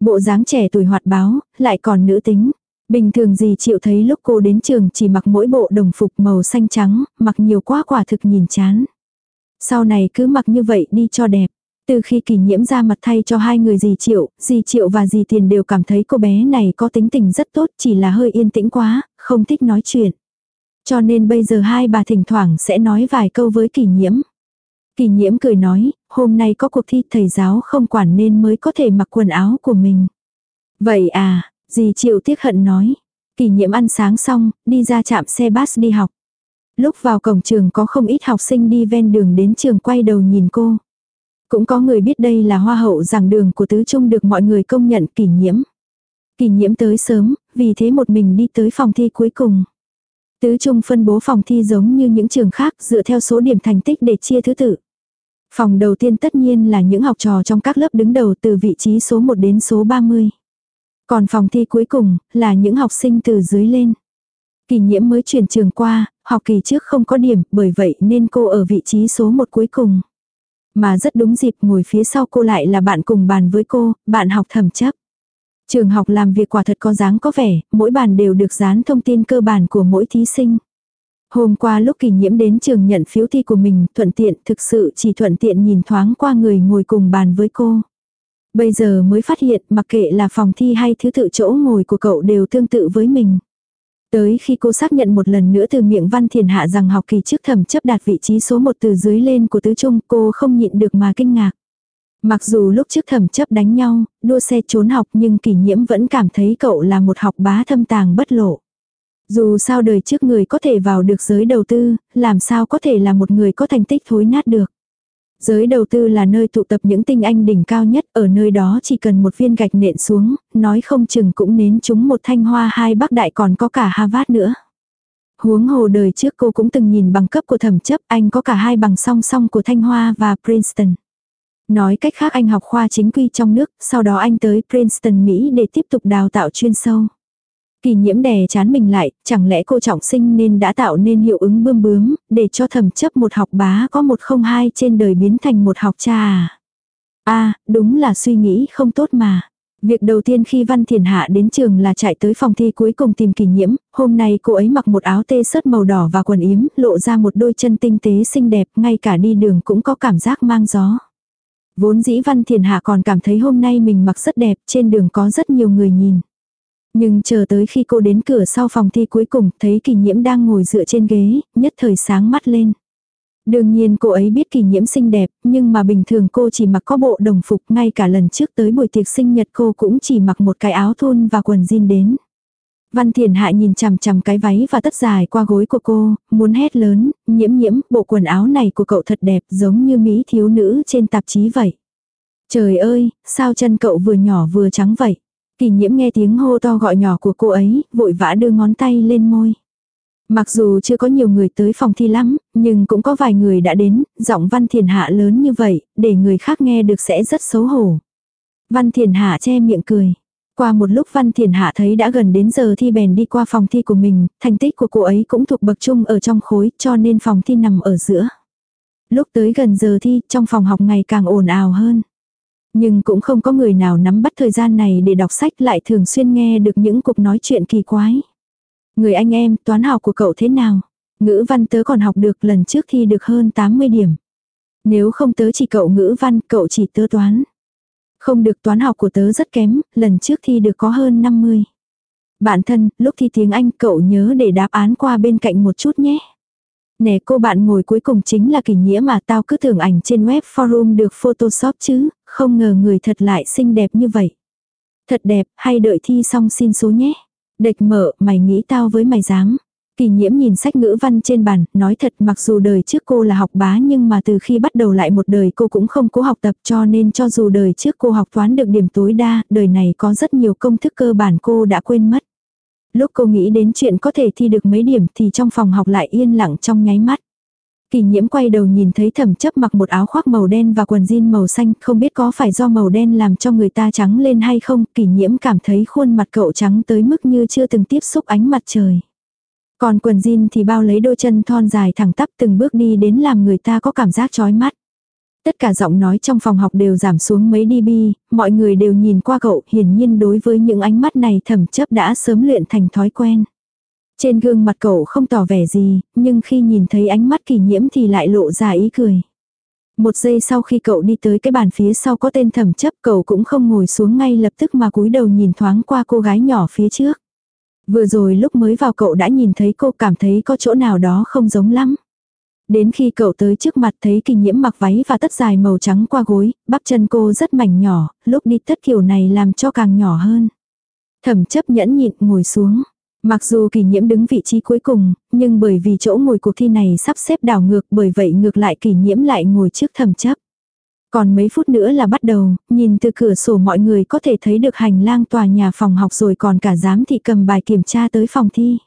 Bộ dáng trẻ tuổi hoạt báo, lại còn nữ tính. Bình thường gì chịu thấy lúc cô đến trường chỉ mặc mỗi bộ đồng phục màu xanh trắng, mặc nhiều quá quả thực nhìn chán. Sau này cứ mặc như vậy đi cho đẹp. Từ khi kỷ nhiễm ra mặt thay cho hai người dì triệu, dì triệu và dì tiền đều cảm thấy cô bé này có tính tình rất tốt chỉ là hơi yên tĩnh quá, không thích nói chuyện. Cho nên bây giờ hai bà thỉnh thoảng sẽ nói vài câu với kỷ nhiễm. Kỷ nhiễm cười nói, hôm nay có cuộc thi thầy giáo không quản nên mới có thể mặc quần áo của mình. Vậy à, dì chịu tiếc hận nói. Kỷ nhiễm ăn sáng xong, đi ra chạm xe bus đi học. Lúc vào cổng trường có không ít học sinh đi ven đường đến trường quay đầu nhìn cô. Cũng có người biết đây là hoa hậu giảng đường của tứ trung được mọi người công nhận kỷ nhiễm. Kỷ nhiễm tới sớm, vì thế một mình đi tới phòng thi cuối cùng. Tứ trung phân bố phòng thi giống như những trường khác dựa theo số điểm thành tích để chia thứ tự. Phòng đầu tiên tất nhiên là những học trò trong các lớp đứng đầu từ vị trí số 1 đến số 30. Còn phòng thi cuối cùng là những học sinh từ dưới lên. Kỳ nhiễm mới chuyển trường qua, học kỳ trước không có điểm, bởi vậy nên cô ở vị trí số 1 cuối cùng. Mà rất đúng dịp ngồi phía sau cô lại là bạn cùng bàn với cô, bạn học thẩm chấp. Trường học làm việc quả thật có dáng có vẻ, mỗi bàn đều được dán thông tin cơ bản của mỗi thí sinh. Hôm qua lúc kỳ nhiễm đến trường nhận phiếu thi của mình, thuận tiện, thực sự chỉ thuận tiện nhìn thoáng qua người ngồi cùng bàn với cô. Bây giờ mới phát hiện mặc kệ là phòng thi hay thứ tự chỗ ngồi của cậu đều tương tự với mình. Tới khi cô xác nhận một lần nữa từ miệng Văn Thiền Hạ rằng học kỳ trước thẩm chấp đạt vị trí số một từ dưới lên của tứ trung cô không nhịn được mà kinh ngạc. Mặc dù lúc trước thẩm chấp đánh nhau, đua xe trốn học nhưng kỷ nhiễm vẫn cảm thấy cậu là một học bá thâm tàng bất lộ. Dù sao đời trước người có thể vào được giới đầu tư, làm sao có thể là một người có thành tích thối nát được. Giới đầu tư là nơi tụ tập những tinh anh đỉnh cao nhất, ở nơi đó chỉ cần một viên gạch nện xuống, nói không chừng cũng nến chúng một thanh hoa hai bắc đại còn có cả Harvard nữa. Huống hồ đời trước cô cũng từng nhìn bằng cấp của thẩm chấp, anh có cả hai bằng song song của Thanh Hoa và Princeton. Nói cách khác anh học khoa chính quy trong nước, sau đó anh tới Princeton Mỹ để tiếp tục đào tạo chuyên sâu. Kỳ nhiễm đè chán mình lại, chẳng lẽ cô trọng sinh nên đã tạo nên hiệu ứng bươm bướm, để cho thầm chấp một học bá có một không hai trên đời biến thành một học cha à? a đúng là suy nghĩ không tốt mà. Việc đầu tiên khi Văn Thiền Hạ đến trường là chạy tới phòng thi cuối cùng tìm kỷ nhiễm, hôm nay cô ấy mặc một áo tê sớt màu đỏ và quần yếm, lộ ra một đôi chân tinh tế xinh đẹp, ngay cả đi đường cũng có cảm giác mang gió. Vốn dĩ Văn Thiền Hạ còn cảm thấy hôm nay mình mặc rất đẹp, trên đường có rất nhiều người nhìn. Nhưng chờ tới khi cô đến cửa sau phòng thi cuối cùng, thấy kỳ nhiễm đang ngồi dựa trên ghế, nhất thời sáng mắt lên. Đương nhiên cô ấy biết kỳ nhiễm xinh đẹp, nhưng mà bình thường cô chỉ mặc có bộ đồng phục, ngay cả lần trước tới buổi tiệc sinh nhật cô cũng chỉ mặc một cái áo thun và quần jean đến. Văn Thiền Hạ nhìn chằm chằm cái váy và tất dài qua gối của cô, muốn hét lớn, nhiễm nhiễm, bộ quần áo này của cậu thật đẹp giống như mỹ thiếu nữ trên tạp chí vậy. Trời ơi, sao chân cậu vừa nhỏ vừa trắng vậy? Kỳ nhiễm nghe tiếng hô to gọi nhỏ của cô ấy, vội vã đưa ngón tay lên môi. Mặc dù chưa có nhiều người tới phòng thi lắm, nhưng cũng có vài người đã đến, giọng Văn Thiền Hạ lớn như vậy, để người khác nghe được sẽ rất xấu hổ. Văn Thiền Hạ che miệng cười. Qua một lúc Văn Thiền Hạ thấy đã gần đến giờ thi bèn đi qua phòng thi của mình, thành tích của cô ấy cũng thuộc bậc trung ở trong khối, cho nên phòng thi nằm ở giữa. Lúc tới gần giờ thi, trong phòng học ngày càng ồn ào hơn. Nhưng cũng không có người nào nắm bắt thời gian này để đọc sách lại thường xuyên nghe được những cuộc nói chuyện kỳ quái. Người anh em, toán học của cậu thế nào? Ngữ văn tớ còn học được lần trước thi được hơn 80 điểm. Nếu không tớ chỉ cậu ngữ văn, cậu chỉ tớ toán. Không được toán học của tớ rất kém, lần trước thi được có hơn 50. Bạn thân, lúc thi tiếng Anh cậu nhớ để đáp án qua bên cạnh một chút nhé. Nè cô bạn ngồi cuối cùng chính là kỷ nghĩa mà tao cứ tưởng ảnh trên web forum được photoshop chứ, không ngờ người thật lại xinh đẹp như vậy. Thật đẹp, hay đợi thi xong xin số nhé. Địch mở, mày nghĩ tao với mày dám. Kỳ nhiễm nhìn sách ngữ văn trên bàn, nói thật mặc dù đời trước cô là học bá nhưng mà từ khi bắt đầu lại một đời cô cũng không cố học tập cho nên cho dù đời trước cô học toán được điểm tối đa, đời này có rất nhiều công thức cơ bản cô đã quên mất. Lúc cô nghĩ đến chuyện có thể thi được mấy điểm thì trong phòng học lại yên lặng trong nháy mắt. Kỳ nhiễm quay đầu nhìn thấy thẩm chấp mặc một áo khoác màu đen và quần jean màu xanh, không biết có phải do màu đen làm cho người ta trắng lên hay không, kỳ nhiễm cảm thấy khuôn mặt cậu trắng tới mức như chưa từng tiếp xúc ánh mặt trời. Còn quần jean thì bao lấy đôi chân thon dài thẳng tắp từng bước đi đến làm người ta có cảm giác chói mắt. Tất cả giọng nói trong phòng học đều giảm xuống mấy dB, mọi người đều nhìn qua cậu, hiển nhiên đối với những ánh mắt này thẩm chấp đã sớm luyện thành thói quen. Trên gương mặt cậu không tỏ vẻ gì, nhưng khi nhìn thấy ánh mắt kỳ nhiễm thì lại lộ ra ý cười. Một giây sau khi cậu đi tới cái bàn phía sau có tên thẩm chấp cậu cũng không ngồi xuống ngay lập tức mà cúi đầu nhìn thoáng qua cô gái nhỏ phía trước. Vừa rồi lúc mới vào cậu đã nhìn thấy cô cảm thấy có chỗ nào đó không giống lắm. Đến khi cậu tới trước mặt thấy kỳ nhiễm mặc váy và tất dài màu trắng qua gối, bắp chân cô rất mảnh nhỏ, lúc đi tất kiểu này làm cho càng nhỏ hơn. Thẩm chấp nhẫn nhịn ngồi xuống. Mặc dù kỳ nhiễm đứng vị trí cuối cùng, nhưng bởi vì chỗ ngồi cuộc thi này sắp xếp đảo ngược bởi vậy ngược lại kỳ nhiễm lại ngồi trước thẩm chấp. Còn mấy phút nữa là bắt đầu, nhìn từ cửa sổ mọi người có thể thấy được hành lang tòa nhà phòng học rồi còn cả giám thị cầm bài kiểm tra tới phòng thi.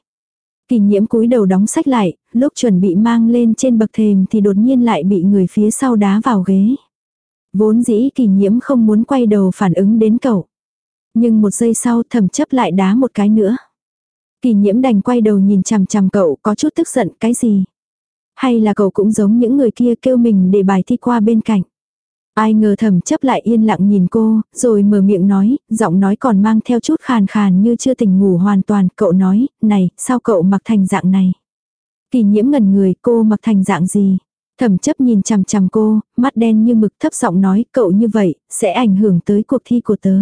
Kỳ nhiễm cúi đầu đóng sách lại, lúc chuẩn bị mang lên trên bậc thềm thì đột nhiên lại bị người phía sau đá vào ghế. Vốn dĩ kỳ nhiễm không muốn quay đầu phản ứng đến cậu. Nhưng một giây sau thầm chấp lại đá một cái nữa. Kỳ nhiễm đành quay đầu nhìn chằm chằm cậu có chút tức giận cái gì. Hay là cậu cũng giống những người kia kêu mình để bài thi qua bên cạnh. Ai ngờ thầm chấp lại yên lặng nhìn cô, rồi mở miệng nói, giọng nói còn mang theo chút khàn khàn như chưa tỉnh ngủ hoàn toàn. Cậu nói, này, sao cậu mặc thành dạng này? Kỳ nhiễm ngần người, cô mặc thành dạng gì? Thẩm chấp nhìn chằm chằm cô, mắt đen như mực thấp giọng nói, cậu như vậy, sẽ ảnh hưởng tới cuộc thi của tớ.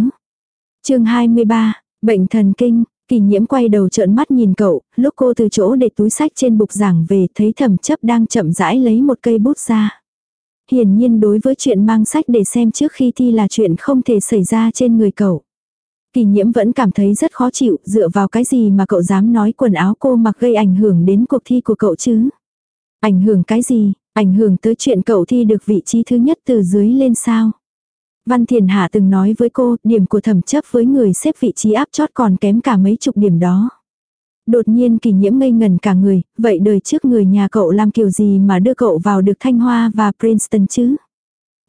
chương 23, bệnh thần kinh, kỳ nhiễm quay đầu trợn mắt nhìn cậu, lúc cô từ chỗ để túi sách trên bục giảng về thấy thẩm chấp đang chậm rãi lấy một cây bút ra. Hiển nhiên đối với chuyện mang sách để xem trước khi thi là chuyện không thể xảy ra trên người cậu. Kỳ nhiễm vẫn cảm thấy rất khó chịu, dựa vào cái gì mà cậu dám nói quần áo cô mặc gây ảnh hưởng đến cuộc thi của cậu chứ? Ảnh hưởng cái gì? Ảnh hưởng tới chuyện cậu thi được vị trí thứ nhất từ dưới lên sao? Văn Thiền Hạ từng nói với cô, điểm của thẩm chấp với người xếp vị trí áp chót còn kém cả mấy chục điểm đó. Đột nhiên kỳ nhiễm ngây ngần cả người, vậy đời trước người nhà cậu làm kiểu gì mà đưa cậu vào được Thanh Hoa và Princeton chứ?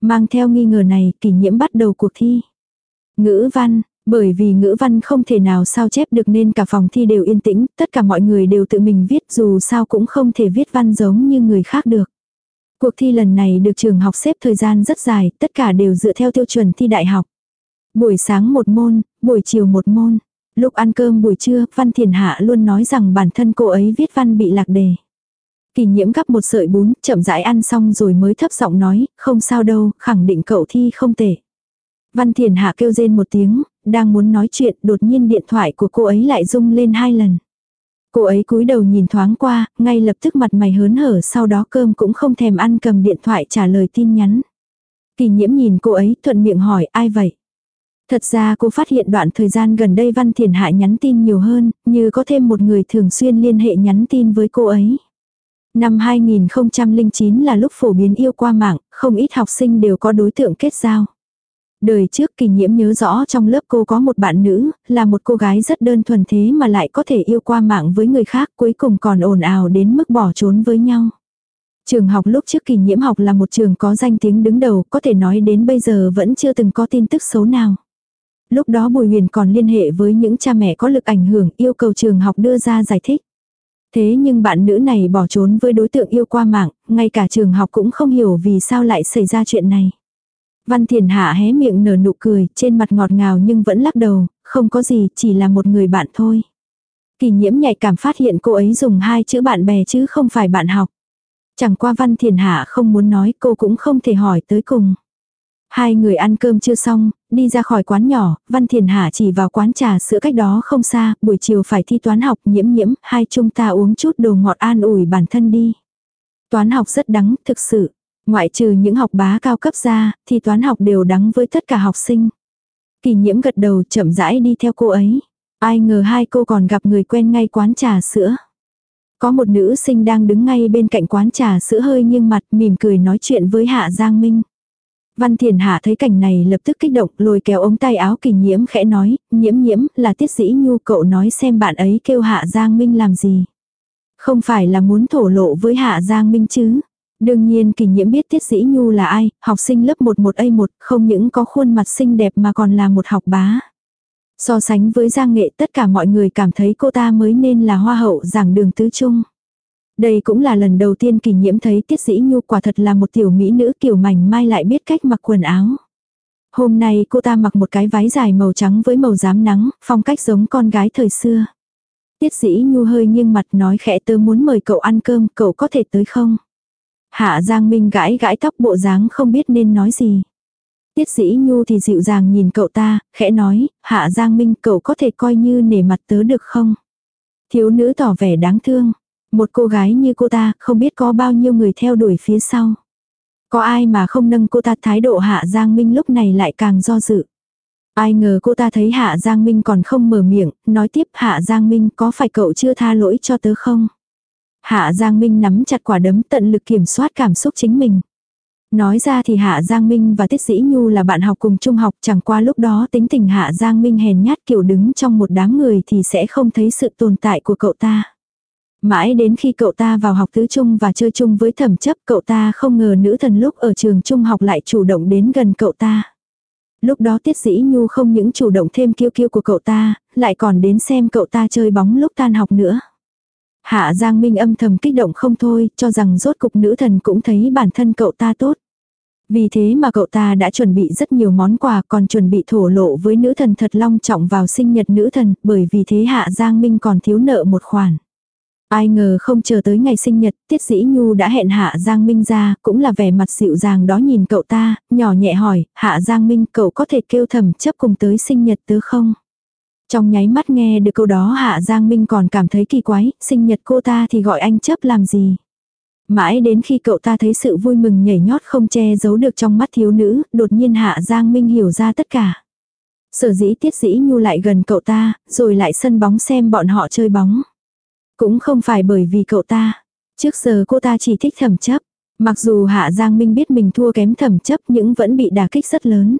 Mang theo nghi ngờ này, kỳ nhiễm bắt đầu cuộc thi. Ngữ văn, bởi vì ngữ văn không thể nào sao chép được nên cả phòng thi đều yên tĩnh, tất cả mọi người đều tự mình viết dù sao cũng không thể viết văn giống như người khác được. Cuộc thi lần này được trường học xếp thời gian rất dài, tất cả đều dựa theo tiêu chuẩn thi đại học. Buổi sáng một môn, buổi chiều một môn. Lúc ăn cơm buổi trưa, Văn Thiền Hạ luôn nói rằng bản thân cô ấy viết văn bị lạc đề. Kỳ nhiễm gắp một sợi bún, chậm rãi ăn xong rồi mới thấp giọng nói, không sao đâu, khẳng định cậu thi không tệ. Văn Thiền Hạ kêu rên một tiếng, đang muốn nói chuyện, đột nhiên điện thoại của cô ấy lại rung lên hai lần. Cô ấy cúi đầu nhìn thoáng qua, ngay lập tức mặt mày hớn hở sau đó cơm cũng không thèm ăn cầm điện thoại trả lời tin nhắn. Kỳ nhiễm nhìn cô ấy thuận miệng hỏi ai vậy. Thật ra cô phát hiện đoạn thời gian gần đây Văn Thiền Hạ nhắn tin nhiều hơn, như có thêm một người thường xuyên liên hệ nhắn tin với cô ấy. Năm 2009 là lúc phổ biến yêu qua mạng, không ít học sinh đều có đối tượng kết giao. Đời trước kỳ nhiễm nhớ rõ trong lớp cô có một bạn nữ, là một cô gái rất đơn thuần thế mà lại có thể yêu qua mạng với người khác cuối cùng còn ồn ào đến mức bỏ trốn với nhau. Trường học lúc trước kỳ nhiễm học là một trường có danh tiếng đứng đầu, có thể nói đến bây giờ vẫn chưa từng có tin tức xấu nào. Lúc đó Bùi Huyền còn liên hệ với những cha mẹ có lực ảnh hưởng yêu cầu trường học đưa ra giải thích. Thế nhưng bạn nữ này bỏ trốn với đối tượng yêu qua mạng, ngay cả trường học cũng không hiểu vì sao lại xảy ra chuyện này. Văn Thiền Hạ hé miệng nở nụ cười, trên mặt ngọt ngào nhưng vẫn lắc đầu, không có gì, chỉ là một người bạn thôi. Kỳ nhiễm nhạy cảm phát hiện cô ấy dùng hai chữ bạn bè chứ không phải bạn học. Chẳng qua Văn Thiền Hạ không muốn nói cô cũng không thể hỏi tới cùng. Hai người ăn cơm chưa xong, đi ra khỏi quán nhỏ, Văn Thiền Hạ chỉ vào quán trà sữa cách đó không xa, buổi chiều phải thi toán học nhiễm nhiễm, hai chúng ta uống chút đồ ngọt an ủi bản thân đi. Toán học rất đắng, thực sự. Ngoại trừ những học bá cao cấp ra, thì toán học đều đắng với tất cả học sinh. Kỳ nhiễm gật đầu chậm rãi đi theo cô ấy. Ai ngờ hai cô còn gặp người quen ngay quán trà sữa. Có một nữ sinh đang đứng ngay bên cạnh quán trà sữa hơi nghiêng mặt mỉm cười nói chuyện với Hạ Giang Minh. Văn Thiền Hạ thấy cảnh này lập tức kích động lôi kéo ống tay áo kỳ nhiễm khẽ nói, nhiễm nhiễm là tiết dĩ nhu cậu nói xem bạn ấy kêu Hạ Giang Minh làm gì. Không phải là muốn thổ lộ với Hạ Giang Minh chứ. Đương nhiên kỳ nhiễm biết Tiết Dĩ Nhu là ai, học sinh lớp 11A1, không những có khuôn mặt xinh đẹp mà còn là một học bá. So sánh với Giang Nghệ tất cả mọi người cảm thấy cô ta mới nên là hoa hậu giảng đường tứ trung. Đây cũng là lần đầu tiên kỳ nhiễm thấy Tiết Dĩ Nhu quả thật là một tiểu mỹ nữ kiểu mảnh mai lại biết cách mặc quần áo. Hôm nay cô ta mặc một cái váy dài màu trắng với màu giám nắng, phong cách giống con gái thời xưa. Tiết Dĩ Nhu hơi nghiêng mặt nói khẽ tớ muốn mời cậu ăn cơm, cậu có thể tới không? Hạ Giang Minh gãi gãi tóc bộ dáng không biết nên nói gì. Tiết dĩ nhu thì dịu dàng nhìn cậu ta, khẽ nói, Hạ Giang Minh cậu có thể coi như nể mặt tớ được không? Thiếu nữ tỏ vẻ đáng thương. Một cô gái như cô ta không biết có bao nhiêu người theo đuổi phía sau. Có ai mà không nâng cô ta thái độ Hạ Giang Minh lúc này lại càng do dự. Ai ngờ cô ta thấy Hạ Giang Minh còn không mở miệng, nói tiếp Hạ Giang Minh có phải cậu chưa tha lỗi cho tớ không? Hạ Giang Minh nắm chặt quả đấm tận lực kiểm soát cảm xúc chính mình. Nói ra thì Hạ Giang Minh và Tiết Dĩ Nhu là bạn học cùng trung học chẳng qua lúc đó tính tình Hạ Giang Minh hèn nhát kiểu đứng trong một đám người thì sẽ không thấy sự tồn tại của cậu ta. Mãi đến khi cậu ta vào học tứ trung và chơi chung với thẩm chấp cậu ta không ngờ nữ thần lúc ở trường trung học lại chủ động đến gần cậu ta. Lúc đó Tiết Dĩ Nhu không những chủ động thêm kiêu kiêu của cậu ta, lại còn đến xem cậu ta chơi bóng lúc tan học nữa. Hạ Giang Minh âm thầm kích động không thôi, cho rằng rốt cục nữ thần cũng thấy bản thân cậu ta tốt. Vì thế mà cậu ta đã chuẩn bị rất nhiều món quà còn chuẩn bị thổ lộ với nữ thần thật long trọng vào sinh nhật nữ thần, bởi vì thế Hạ Giang Minh còn thiếu nợ một khoản. Ai ngờ không chờ tới ngày sinh nhật, Tiết Dĩ Nhu đã hẹn Hạ Giang Minh ra, cũng là vẻ mặt dịu dàng đó nhìn cậu ta, nhỏ nhẹ hỏi, Hạ Giang Minh cậu có thể kêu thầm chấp cùng tới sinh nhật tớ không? Trong nháy mắt nghe được câu đó Hạ Giang Minh còn cảm thấy kỳ quái, sinh nhật cô ta thì gọi anh chấp làm gì? Mãi đến khi cậu ta thấy sự vui mừng nhảy nhót không che giấu được trong mắt thiếu nữ, đột nhiên Hạ Giang Minh hiểu ra tất cả. Sở dĩ tiết dĩ nhu lại gần cậu ta, rồi lại sân bóng xem bọn họ chơi bóng. Cũng không phải bởi vì cậu ta. Trước giờ cô ta chỉ thích thẩm chấp. Mặc dù Hạ Giang Minh biết mình thua kém thẩm chấp nhưng vẫn bị đả kích rất lớn.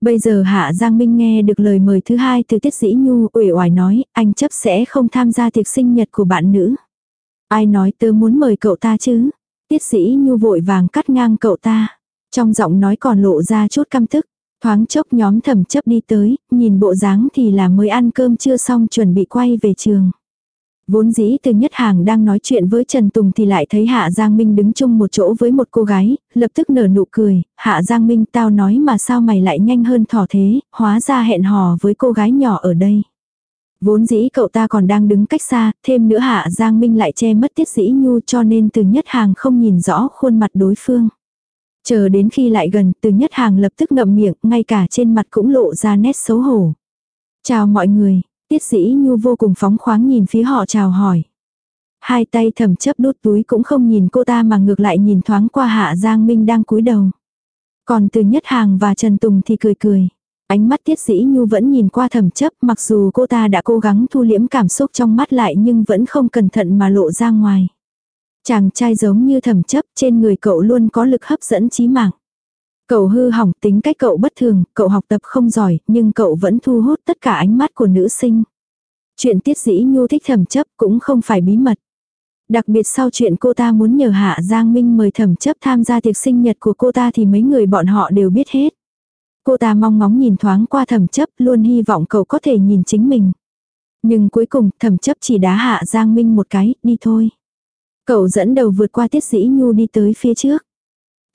Bây giờ Hạ Giang Minh nghe được lời mời thứ hai từ Tiết Dĩ Nhu uể oải nói anh chấp sẽ không tham gia tiệc sinh nhật của bạn nữ. Ai nói tớ muốn mời cậu ta chứ? Tiết Dĩ Nhu vội vàng cắt ngang cậu ta. Trong giọng nói còn lộ ra chút căm tức. Thoáng chốc nhóm thẩm chấp đi tới, nhìn bộ dáng thì là mới ăn cơm chưa xong chuẩn bị quay về trường. Vốn dĩ từ nhất hàng đang nói chuyện với Trần Tùng thì lại thấy Hạ Giang Minh đứng chung một chỗ với một cô gái, lập tức nở nụ cười, Hạ Giang Minh tao nói mà sao mày lại nhanh hơn thỏ thế, hóa ra hẹn hò với cô gái nhỏ ở đây. Vốn dĩ cậu ta còn đang đứng cách xa, thêm nữa Hạ Giang Minh lại che mất tiết dĩ nhu cho nên từ nhất hàng không nhìn rõ khuôn mặt đối phương. Chờ đến khi lại gần, từ nhất hàng lập tức ngậm miệng, ngay cả trên mặt cũng lộ ra nét xấu hổ. Chào mọi người, Tiết dĩ nhu vô cùng phóng khoáng nhìn phía họ chào hỏi. Hai tay thầm chấp đút túi cũng không nhìn cô ta mà ngược lại nhìn thoáng qua hạ Giang Minh đang cúi đầu. Còn từ nhất hàng và Trần Tùng thì cười cười. Ánh mắt tiết dĩ nhu vẫn nhìn qua thầm chấp mặc dù cô ta đã cố gắng thu liễm cảm xúc trong mắt lại nhưng vẫn không cẩn thận mà lộ ra ngoài. Chàng trai giống như thầm chấp trên người cậu luôn có lực hấp dẫn chí mạng. Cậu hư hỏng tính cách cậu bất thường, cậu học tập không giỏi, nhưng cậu vẫn thu hút tất cả ánh mắt của nữ sinh. Chuyện tiết dĩ nhu thích thẩm chấp cũng không phải bí mật. Đặc biệt sau chuyện cô ta muốn nhờ Hạ Giang Minh mời thẩm chấp tham gia tiệc sinh nhật của cô ta thì mấy người bọn họ đều biết hết. Cô ta mong ngóng nhìn thoáng qua thẩm chấp luôn hy vọng cậu có thể nhìn chính mình. Nhưng cuối cùng thẩm chấp chỉ đá Hạ Giang Minh một cái, đi thôi. Cậu dẫn đầu vượt qua tiết dĩ nhu đi tới phía trước.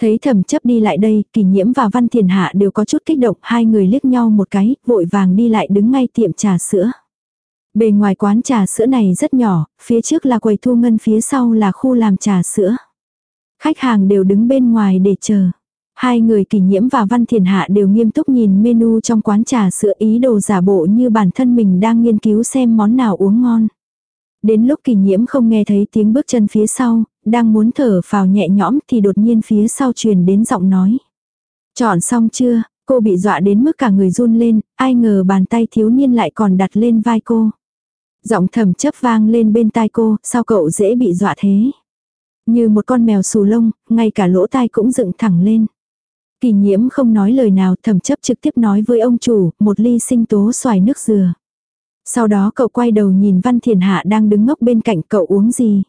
Thấy thẩm chấp đi lại đây, kỷ nhiễm và văn thiền hạ đều có chút kích động, hai người liếc nhau một cái, vội vàng đi lại đứng ngay tiệm trà sữa. Bề ngoài quán trà sữa này rất nhỏ, phía trước là quầy thu ngân phía sau là khu làm trà sữa. Khách hàng đều đứng bên ngoài để chờ. Hai người kỷ nhiễm và văn thiền hạ đều nghiêm túc nhìn menu trong quán trà sữa ý đồ giả bộ như bản thân mình đang nghiên cứu xem món nào uống ngon. Đến lúc kỳ nhiễm không nghe thấy tiếng bước chân phía sau, đang muốn thở vào nhẹ nhõm thì đột nhiên phía sau truyền đến giọng nói. Chọn xong chưa, cô bị dọa đến mức cả người run lên, ai ngờ bàn tay thiếu niên lại còn đặt lên vai cô. Giọng thầm chấp vang lên bên tai cô, sao cậu dễ bị dọa thế? Như một con mèo xù lông, ngay cả lỗ tai cũng dựng thẳng lên. Kỳ nhiễm không nói lời nào thầm chấp trực tiếp nói với ông chủ, một ly sinh tố xoài nước dừa. Sau đó cậu quay đầu nhìn Văn Thiền Hạ đang đứng ngốc bên cạnh cậu uống gì.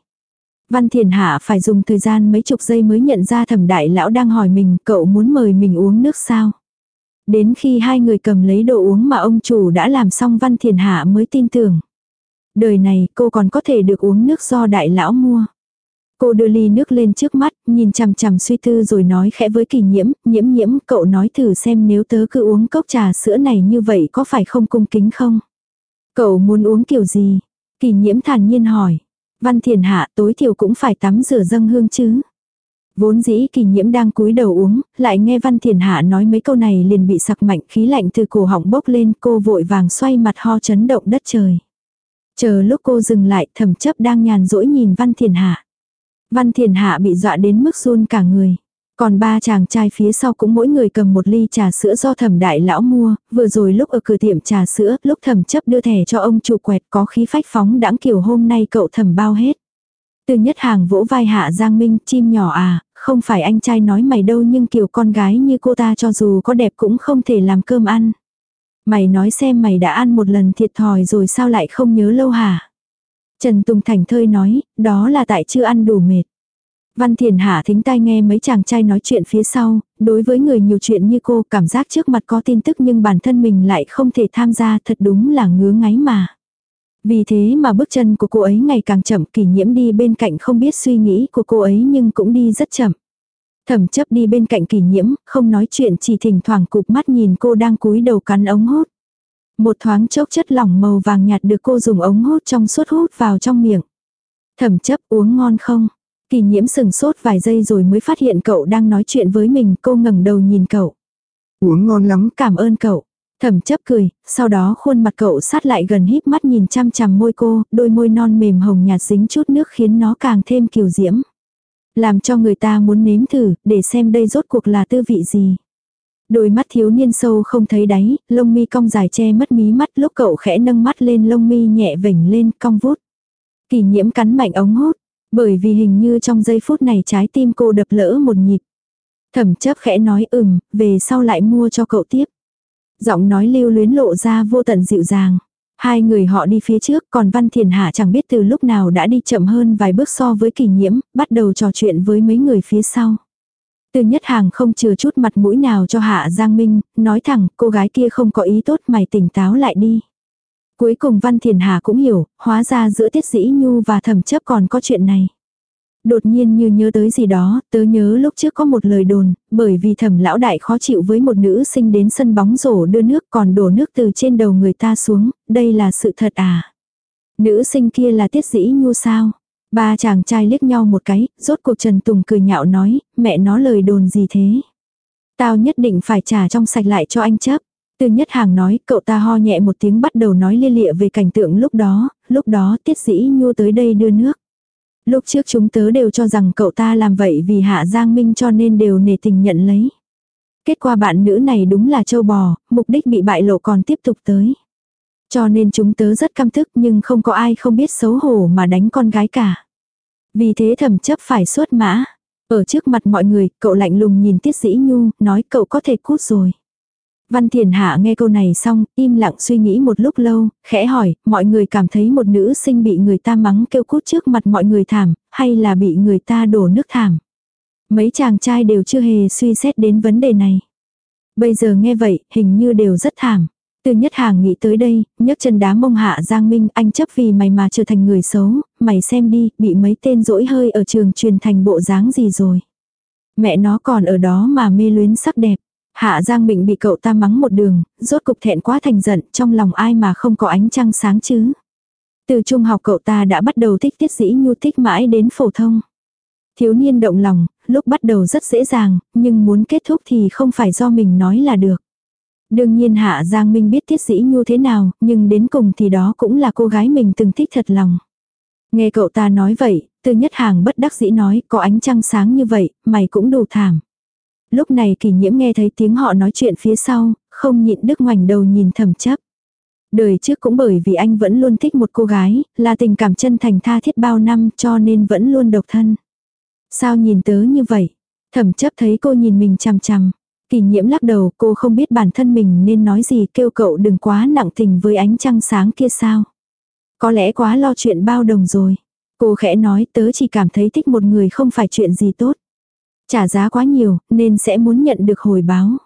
Văn Thiền Hạ phải dùng thời gian mấy chục giây mới nhận ra thẩm đại lão đang hỏi mình cậu muốn mời mình uống nước sao. Đến khi hai người cầm lấy đồ uống mà ông chủ đã làm xong Văn Thiền Hạ mới tin tưởng. Đời này cô còn có thể được uống nước do đại lão mua. Cô đưa ly nước lên trước mắt, nhìn chằm chằm suy tư rồi nói khẽ với kỳ nhiễm, nhiễm nhiễm, cậu nói thử xem nếu tớ cứ uống cốc trà sữa này như vậy có phải không cung kính không? Cậu muốn uống kiểu gì? Kỳ nhiễm thản nhiên hỏi. Văn thiền hạ tối thiểu cũng phải tắm rửa dâng hương chứ. Vốn dĩ kỳ nhiễm đang cúi đầu uống, lại nghe Văn Thiền Hạ nói mấy câu này liền bị sặc mạnh khí lạnh từ cổ họng bốc lên cô vội vàng xoay mặt ho chấn động đất trời. Chờ lúc cô dừng lại thẩm chấp đang nhàn rỗi nhìn Văn Thiền Hạ. Văn Thiền Hạ bị dọa đến mức run cả người. Còn ba chàng trai phía sau cũng mỗi người cầm một ly trà sữa do thẩm đại lão mua, vừa rồi lúc ở cửa tiệm trà sữa, lúc thẩm chấp đưa thẻ cho ông chủ quẹt có khí phách phóng đãng kiểu hôm nay cậu thẩm bao hết. Từ nhất hàng vỗ vai hạ Giang Minh, chim nhỏ à, không phải anh trai nói mày đâu nhưng kiểu con gái như cô ta cho dù có đẹp cũng không thể làm cơm ăn. Mày nói xem mày đã ăn một lần thiệt thòi rồi sao lại không nhớ lâu hả? Trần Tùng Thành thơi nói, đó là tại chưa ăn đủ mệt. Văn Thiền Hạ thính tai nghe mấy chàng trai nói chuyện phía sau, đối với người nhiều chuyện như cô cảm giác trước mặt có tin tức nhưng bản thân mình lại không thể tham gia thật đúng là ngứa ngáy mà. Vì thế mà bước chân của cô ấy ngày càng chậm kỷ nhiễm đi bên cạnh không biết suy nghĩ của cô ấy nhưng cũng đi rất chậm. Thẩm chấp đi bên cạnh kỷ nhiễm, không nói chuyện chỉ thỉnh thoảng cụp mắt nhìn cô đang cúi đầu cắn ống hút. Một thoáng chốc chất lỏng màu vàng nhạt được cô dùng ống hút trong suốt hút vào trong miệng. Thẩm chấp uống ngon không? Kỳ nhiễm sừng sốt vài giây rồi mới phát hiện cậu đang nói chuyện với mình, cô ngẩng đầu nhìn cậu. Uống ngon lắm, cảm ơn cậu. Thẩm chấp cười, sau đó khuôn mặt cậu sát lại gần híp mắt nhìn chăm chằm môi cô, đôi môi non mềm hồng nhạt dính chút nước khiến nó càng thêm kiều diễm. Làm cho người ta muốn nếm thử, để xem đây rốt cuộc là tư vị gì. Đôi mắt thiếu niên sâu không thấy đáy, lông mi cong dài che mất mí mắt lúc cậu khẽ nâng mắt lên lông mi nhẹ vểnh lên cong vút. Kỳ nhiễm cắn mạnh ống hút, bởi vì hình như trong giây phút này trái tim cô đập lỡ một nhịp. Thẩm chấp khẽ nói ừm, về sau lại mua cho cậu tiếp. Giọng nói lưu luyến lộ ra vô tận dịu dàng. Hai người họ đi phía trước còn Văn Thiền Hạ chẳng biết từ lúc nào đã đi chậm hơn vài bước so với kỳ nhiễm, bắt đầu trò chuyện với mấy người phía sau. Từ nhất hàng không chừa chút mặt mũi nào cho Hạ Giang Minh, nói thẳng cô gái kia không có ý tốt mày tỉnh táo lại đi. Cuối cùng Văn Thiền Hà cũng hiểu, hóa ra giữa Tiết Dĩ Nhu và Thẩm Chấp còn có chuyện này. Đột nhiên như nhớ tới gì đó, tớ nhớ lúc trước có một lời đồn, bởi vì thẩm lão đại khó chịu với một nữ sinh đến sân bóng rổ đưa nước còn đổ nước từ trên đầu người ta xuống, đây là sự thật à. Nữ sinh kia là Tiết Dĩ Nhu sao? Ba chàng trai liếc nhau một cái, rốt cuộc Trần Tùng cười nhạo nói, mẹ nó lời đồn gì thế? Tao nhất định phải trả trong sạch lại cho anh chấp tư nhất hàng nói, cậu ta ho nhẹ một tiếng bắt đầu nói lia lịa về cảnh tượng lúc đó, lúc đó tiết sĩ nhu tới đây đưa nước. Lúc trước chúng tớ đều cho rằng cậu ta làm vậy vì hạ giang minh cho nên đều nề tình nhận lấy. Kết quả bạn nữ này đúng là châu bò, mục đích bị bại lộ còn tiếp tục tới. Cho nên chúng tớ rất căm thức nhưng không có ai không biết xấu hổ mà đánh con gái cả. Vì thế thẩm chấp phải xuất mã. Ở trước mặt mọi người, cậu lạnh lùng nhìn Tiết sĩ Nhu, nói cậu có thể cút rồi. Văn Thiền Hạ nghe câu này xong, im lặng suy nghĩ một lúc lâu, khẽ hỏi, mọi người cảm thấy một nữ sinh bị người ta mắng kêu cút trước mặt mọi người thảm, hay là bị người ta đổ nước thảm. Mấy chàng trai đều chưa hề suy xét đến vấn đề này. Bây giờ nghe vậy, hình như đều rất thảm. Từ nhất hàng nghĩ tới đây, nhấc chân đá mông hạ Giang Minh, anh chấp vì mày mà trở thành người xấu, mày xem đi, bị mấy tên dỗi hơi ở trường truyền thành bộ dáng gì rồi. Mẹ nó còn ở đó mà mê luyến sắc đẹp. Hạ Giang Bình bị cậu ta mắng một đường, rốt cục thẹn quá thành giận, trong lòng ai mà không có ánh trăng sáng chứ. Từ trung học cậu ta đã bắt đầu thích tiết dĩ nhu thích mãi đến phổ thông. Thiếu niên động lòng, lúc bắt đầu rất dễ dàng, nhưng muốn kết thúc thì không phải do mình nói là được. Đương nhiên Hạ Giang Minh biết tiết dĩ nhu thế nào, nhưng đến cùng thì đó cũng là cô gái mình từng thích thật lòng. Nghe cậu ta nói vậy, từ nhất hàng bất đắc dĩ nói, có ánh trăng sáng như vậy, mày cũng đủ thảm. Lúc này kỳ nhiễm nghe thấy tiếng họ nói chuyện phía sau, không nhịn đức ngoảnh đầu nhìn thầm chấp. Đời trước cũng bởi vì anh vẫn luôn thích một cô gái, là tình cảm chân thành tha thiết bao năm cho nên vẫn luôn độc thân. Sao nhìn tớ như vậy? Thẩm chấp thấy cô nhìn mình chằm chằm. Kỳ nhiễm lắc đầu cô không biết bản thân mình nên nói gì kêu cậu đừng quá nặng tình với ánh trăng sáng kia sao. Có lẽ quá lo chuyện bao đồng rồi. Cô khẽ nói tớ chỉ cảm thấy thích một người không phải chuyện gì tốt. Trả giá quá nhiều, nên sẽ muốn nhận được hồi báo.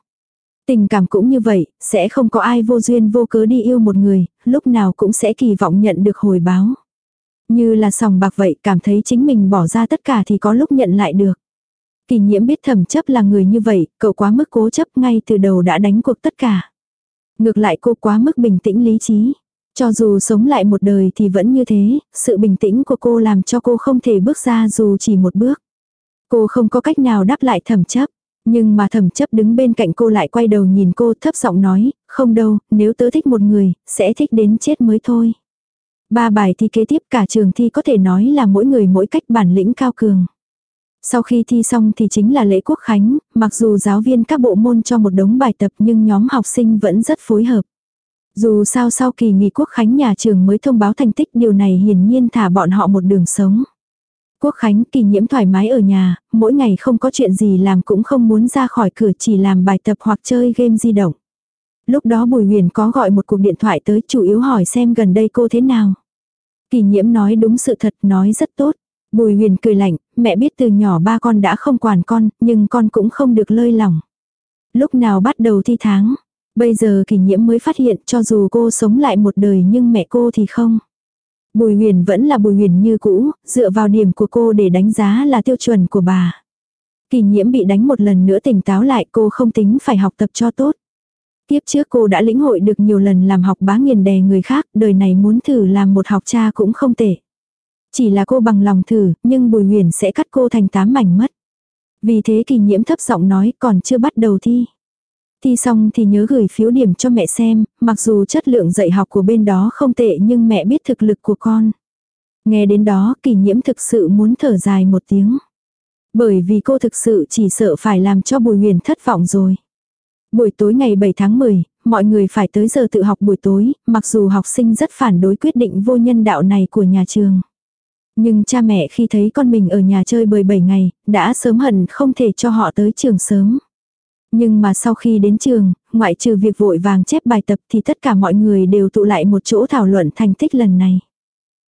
Tình cảm cũng như vậy, sẽ không có ai vô duyên vô cớ đi yêu một người, lúc nào cũng sẽ kỳ vọng nhận được hồi báo. Như là sòng bạc vậy, cảm thấy chính mình bỏ ra tất cả thì có lúc nhận lại được. Kỳ nhiễm biết thẩm chấp là người như vậy, cậu quá mức cố chấp ngay từ đầu đã đánh cuộc tất cả. Ngược lại cô quá mức bình tĩnh lý trí. Cho dù sống lại một đời thì vẫn như thế, sự bình tĩnh của cô làm cho cô không thể bước ra dù chỉ một bước. Cô không có cách nào đáp lại thẩm chấp. Nhưng mà thẩm chấp đứng bên cạnh cô lại quay đầu nhìn cô thấp giọng nói, không đâu, nếu tớ thích một người, sẽ thích đến chết mới thôi. Ba bài thi kế tiếp cả trường thi có thể nói là mỗi người mỗi cách bản lĩnh cao cường. Sau khi thi xong thì chính là lễ quốc khánh, mặc dù giáo viên các bộ môn cho một đống bài tập nhưng nhóm học sinh vẫn rất phối hợp. Dù sao sau kỳ nghỉ quốc khánh nhà trường mới thông báo thành tích điều này hiển nhiên thả bọn họ một đường sống. Quốc khánh kỳ nhiễm thoải mái ở nhà, mỗi ngày không có chuyện gì làm cũng không muốn ra khỏi cửa chỉ làm bài tập hoặc chơi game di động. Lúc đó Bùi Huyền có gọi một cuộc điện thoại tới chủ yếu hỏi xem gần đây cô thế nào. Kỳ nhiễm nói đúng sự thật nói rất tốt. Bùi huyền cười lạnh, mẹ biết từ nhỏ ba con đã không quản con, nhưng con cũng không được lơi lỏng. Lúc nào bắt đầu thi tháng, bây giờ kỷ nhiễm mới phát hiện cho dù cô sống lại một đời nhưng mẹ cô thì không. Bùi huyền vẫn là bùi huyền như cũ, dựa vào điểm của cô để đánh giá là tiêu chuẩn của bà. Kỳ nhiễm bị đánh một lần nữa tỉnh táo lại cô không tính phải học tập cho tốt. Tiếp trước cô đã lĩnh hội được nhiều lần làm học bá nghiền đè người khác, đời này muốn thử làm một học cha cũng không tệ. Chỉ là cô bằng lòng thử, nhưng Bùi Huyền sẽ cắt cô thành tám mảnh mất. Vì thế kỳ nhiễm thấp giọng nói còn chưa bắt đầu thi. Thi xong thì nhớ gửi phiếu điểm cho mẹ xem, mặc dù chất lượng dạy học của bên đó không tệ nhưng mẹ biết thực lực của con. Nghe đến đó kỳ nhiễm thực sự muốn thở dài một tiếng. Bởi vì cô thực sự chỉ sợ phải làm cho Bùi Huyền thất vọng rồi. Buổi tối ngày 7 tháng 10, mọi người phải tới giờ tự học buổi tối, mặc dù học sinh rất phản đối quyết định vô nhân đạo này của nhà trường. Nhưng cha mẹ khi thấy con mình ở nhà chơi bời 7 ngày, đã sớm hận không thể cho họ tới trường sớm. Nhưng mà sau khi đến trường, ngoại trừ việc vội vàng chép bài tập thì tất cả mọi người đều tụ lại một chỗ thảo luận thành tích lần này.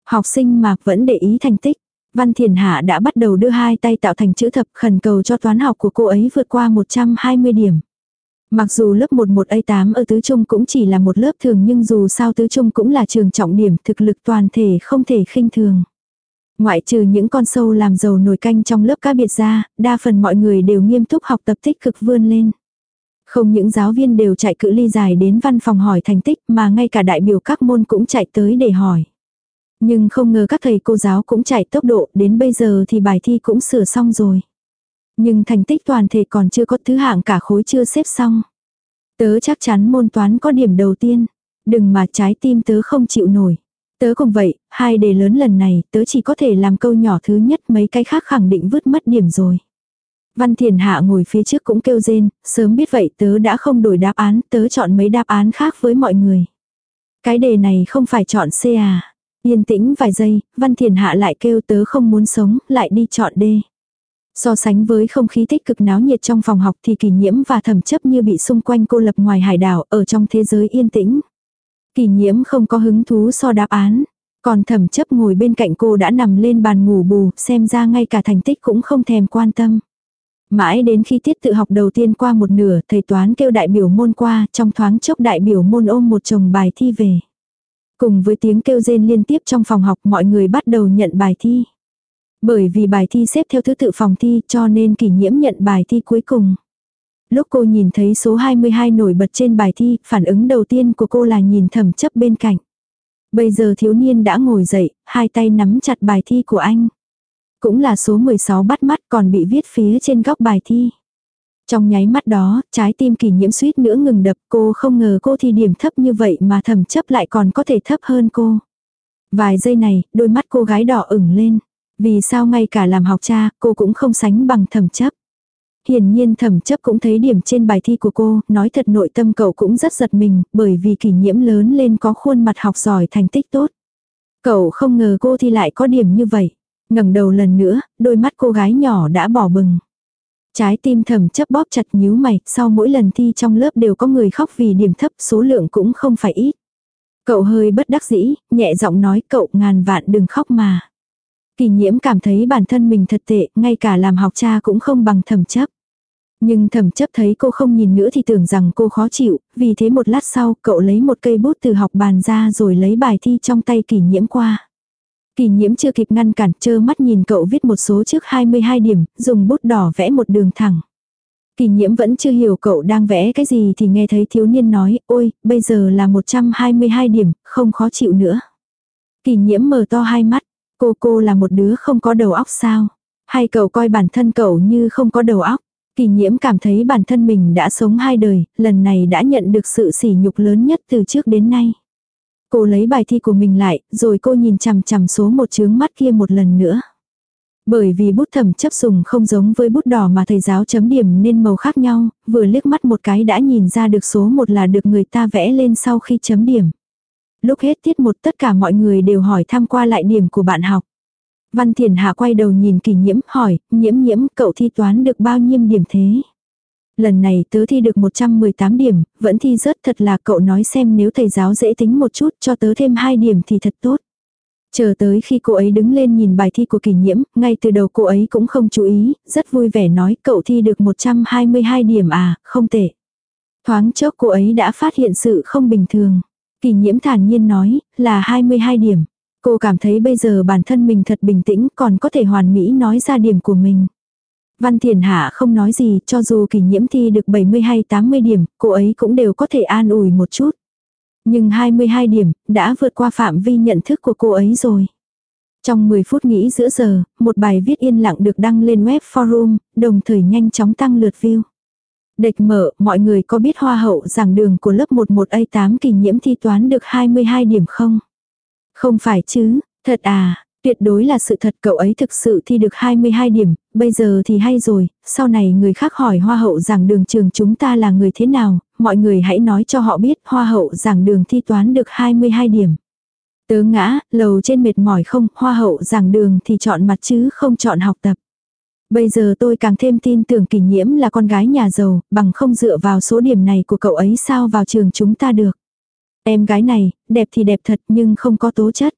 Học sinh mà vẫn để ý thành tích. Văn Thiền Hạ đã bắt đầu đưa hai tay tạo thành chữ thập khẩn cầu cho toán học của cô ấy vượt qua 120 điểm. Mặc dù lớp 11A8 ở Tứ Trung cũng chỉ là một lớp thường nhưng dù sao Tứ Trung cũng là trường trọng điểm thực lực toàn thể không thể khinh thường. Ngoại trừ những con sâu làm giàu nồi canh trong lớp cá biệt ra, đa phần mọi người đều nghiêm túc học tập tích cực vươn lên. Không những giáo viên đều chạy cự ly dài đến văn phòng hỏi thành tích mà ngay cả đại biểu các môn cũng chạy tới để hỏi. Nhưng không ngờ các thầy cô giáo cũng chạy tốc độ, đến bây giờ thì bài thi cũng sửa xong rồi. Nhưng thành tích toàn thể còn chưa có thứ hạng cả khối chưa xếp xong. Tớ chắc chắn môn toán có điểm đầu tiên. Đừng mà trái tim tớ không chịu nổi. Tớ cũng vậy, hai đề lớn lần này, tớ chỉ có thể làm câu nhỏ thứ nhất mấy cái khác khẳng định vứt mất điểm rồi. Văn Thiền Hạ ngồi phía trước cũng kêu rên, sớm biết vậy tớ đã không đổi đáp án, tớ chọn mấy đáp án khác với mọi người. Cái đề này không phải chọn C à. Yên tĩnh vài giây, Văn Thiền Hạ lại kêu tớ không muốn sống, lại đi chọn D. So sánh với không khí tích cực náo nhiệt trong phòng học thì kỳ nhiễm và thẩm chấp như bị xung quanh cô lập ngoài hải đảo ở trong thế giới yên tĩnh. Kỳ nhiễm không có hứng thú so đáp án. Còn thẩm chấp ngồi bên cạnh cô đã nằm lên bàn ngủ bù, xem ra ngay cả thành tích cũng không thèm quan tâm. Mãi đến khi tiết tự học đầu tiên qua một nửa, thầy toán kêu đại biểu môn qua, trong thoáng chốc đại biểu môn ôm một chồng bài thi về. Cùng với tiếng kêu rên liên tiếp trong phòng học mọi người bắt đầu nhận bài thi. Bởi vì bài thi xếp theo thứ tự phòng thi cho nên kỷ nhiễm nhận bài thi cuối cùng. Lúc cô nhìn thấy số 22 nổi bật trên bài thi, phản ứng đầu tiên của cô là nhìn thầm chấp bên cạnh. Bây giờ thiếu niên đã ngồi dậy, hai tay nắm chặt bài thi của anh. Cũng là số 16 bắt mắt còn bị viết phía trên góc bài thi. Trong nháy mắt đó, trái tim kỷ nhiễm suýt nữa ngừng đập cô không ngờ cô thi điểm thấp như vậy mà thầm chấp lại còn có thể thấp hơn cô. Vài giây này, đôi mắt cô gái đỏ ửng lên. Vì sao ngay cả làm học cha, cô cũng không sánh bằng thẩm chấp. Hiển nhiên thẩm chấp cũng thấy điểm trên bài thi của cô, nói thật nội tâm cậu cũng rất giật mình, bởi vì kỷ nhiễm lớn lên có khuôn mặt học giỏi thành tích tốt. Cậu không ngờ cô thi lại có điểm như vậy. ngẩng đầu lần nữa, đôi mắt cô gái nhỏ đã bỏ bừng. Trái tim thầm chấp bóp chặt nhíu mày, sau mỗi lần thi trong lớp đều có người khóc vì điểm thấp, số lượng cũng không phải ít. Cậu hơi bất đắc dĩ, nhẹ giọng nói cậu ngàn vạn đừng khóc mà. Kỳ nhiễm cảm thấy bản thân mình thật tệ, ngay cả làm học cha cũng không bằng thẩm chấp. Nhưng thẩm chấp thấy cô không nhìn nữa thì tưởng rằng cô khó chịu, vì thế một lát sau cậu lấy một cây bút từ học bàn ra rồi lấy bài thi trong tay kỷ nhiễm qua. kỷ nhiễm chưa kịp ngăn cản chơ mắt nhìn cậu viết một số trước 22 điểm, dùng bút đỏ vẽ một đường thẳng. kỷ nhiễm vẫn chưa hiểu cậu đang vẽ cái gì thì nghe thấy thiếu niên nói, ôi, bây giờ là 122 điểm, không khó chịu nữa. kỷ nhiễm mở to hai mắt, Cô cô là một đứa không có đầu óc sao? Hay cậu coi bản thân cậu như không có đầu óc? Kỳ nhiễm cảm thấy bản thân mình đã sống hai đời, lần này đã nhận được sự sỉ nhục lớn nhất từ trước đến nay. Cô lấy bài thi của mình lại, rồi cô nhìn chằm chằm số một chướng mắt kia một lần nữa. Bởi vì bút thẩm chấp dùng không giống với bút đỏ mà thầy giáo chấm điểm nên màu khác nhau, vừa liếc mắt một cái đã nhìn ra được số một là được người ta vẽ lên sau khi chấm điểm. Lúc hết tiết một tất cả mọi người đều hỏi thăm qua lại điểm của bạn học. Văn Thiền Hạ quay đầu nhìn kỳ nhiễm hỏi, nhiễm nhiễm cậu thi toán được bao nhiêu điểm thế? Lần này tớ thi được 118 điểm, vẫn thi rất thật là cậu nói xem nếu thầy giáo dễ tính một chút cho tớ thêm 2 điểm thì thật tốt. Chờ tới khi cô ấy đứng lên nhìn bài thi của kỳ nhiễm, ngay từ đầu cô ấy cũng không chú ý, rất vui vẻ nói cậu thi được 122 điểm à, không tệ. Thoáng chốc cô ấy đã phát hiện sự không bình thường. Kỳ nhiễm thản nhiên nói, là 22 điểm. Cô cảm thấy bây giờ bản thân mình thật bình tĩnh còn có thể hoàn mỹ nói ra điểm của mình. Văn Thiền Hạ không nói gì, cho dù kỳ nhiễm thi được 70 hay 80 điểm, cô ấy cũng đều có thể an ủi một chút. Nhưng 22 điểm, đã vượt qua phạm vi nhận thức của cô ấy rồi. Trong 10 phút nghỉ giữa giờ, một bài viết yên lặng được đăng lên web forum, đồng thời nhanh chóng tăng lượt view. Địch mở, mọi người có biết hoa hậu giảng đường của lớp 11A8 kỳ nhiễm thi toán được 22 điểm không? Không phải chứ, thật à, tuyệt đối là sự thật cậu ấy thực sự thi được 22 điểm, bây giờ thì hay rồi, sau này người khác hỏi hoa hậu giảng đường trường chúng ta là người thế nào, mọi người hãy nói cho họ biết hoa hậu giảng đường thi toán được 22 điểm. Tớ ngã, lầu trên mệt mỏi không, hoa hậu giảng đường thì chọn mặt chứ không chọn học tập. Bây giờ tôi càng thêm tin tưởng kỷ nhiễm là con gái nhà giàu, bằng không dựa vào số điểm này của cậu ấy sao vào trường chúng ta được. Em gái này, đẹp thì đẹp thật nhưng không có tố chất.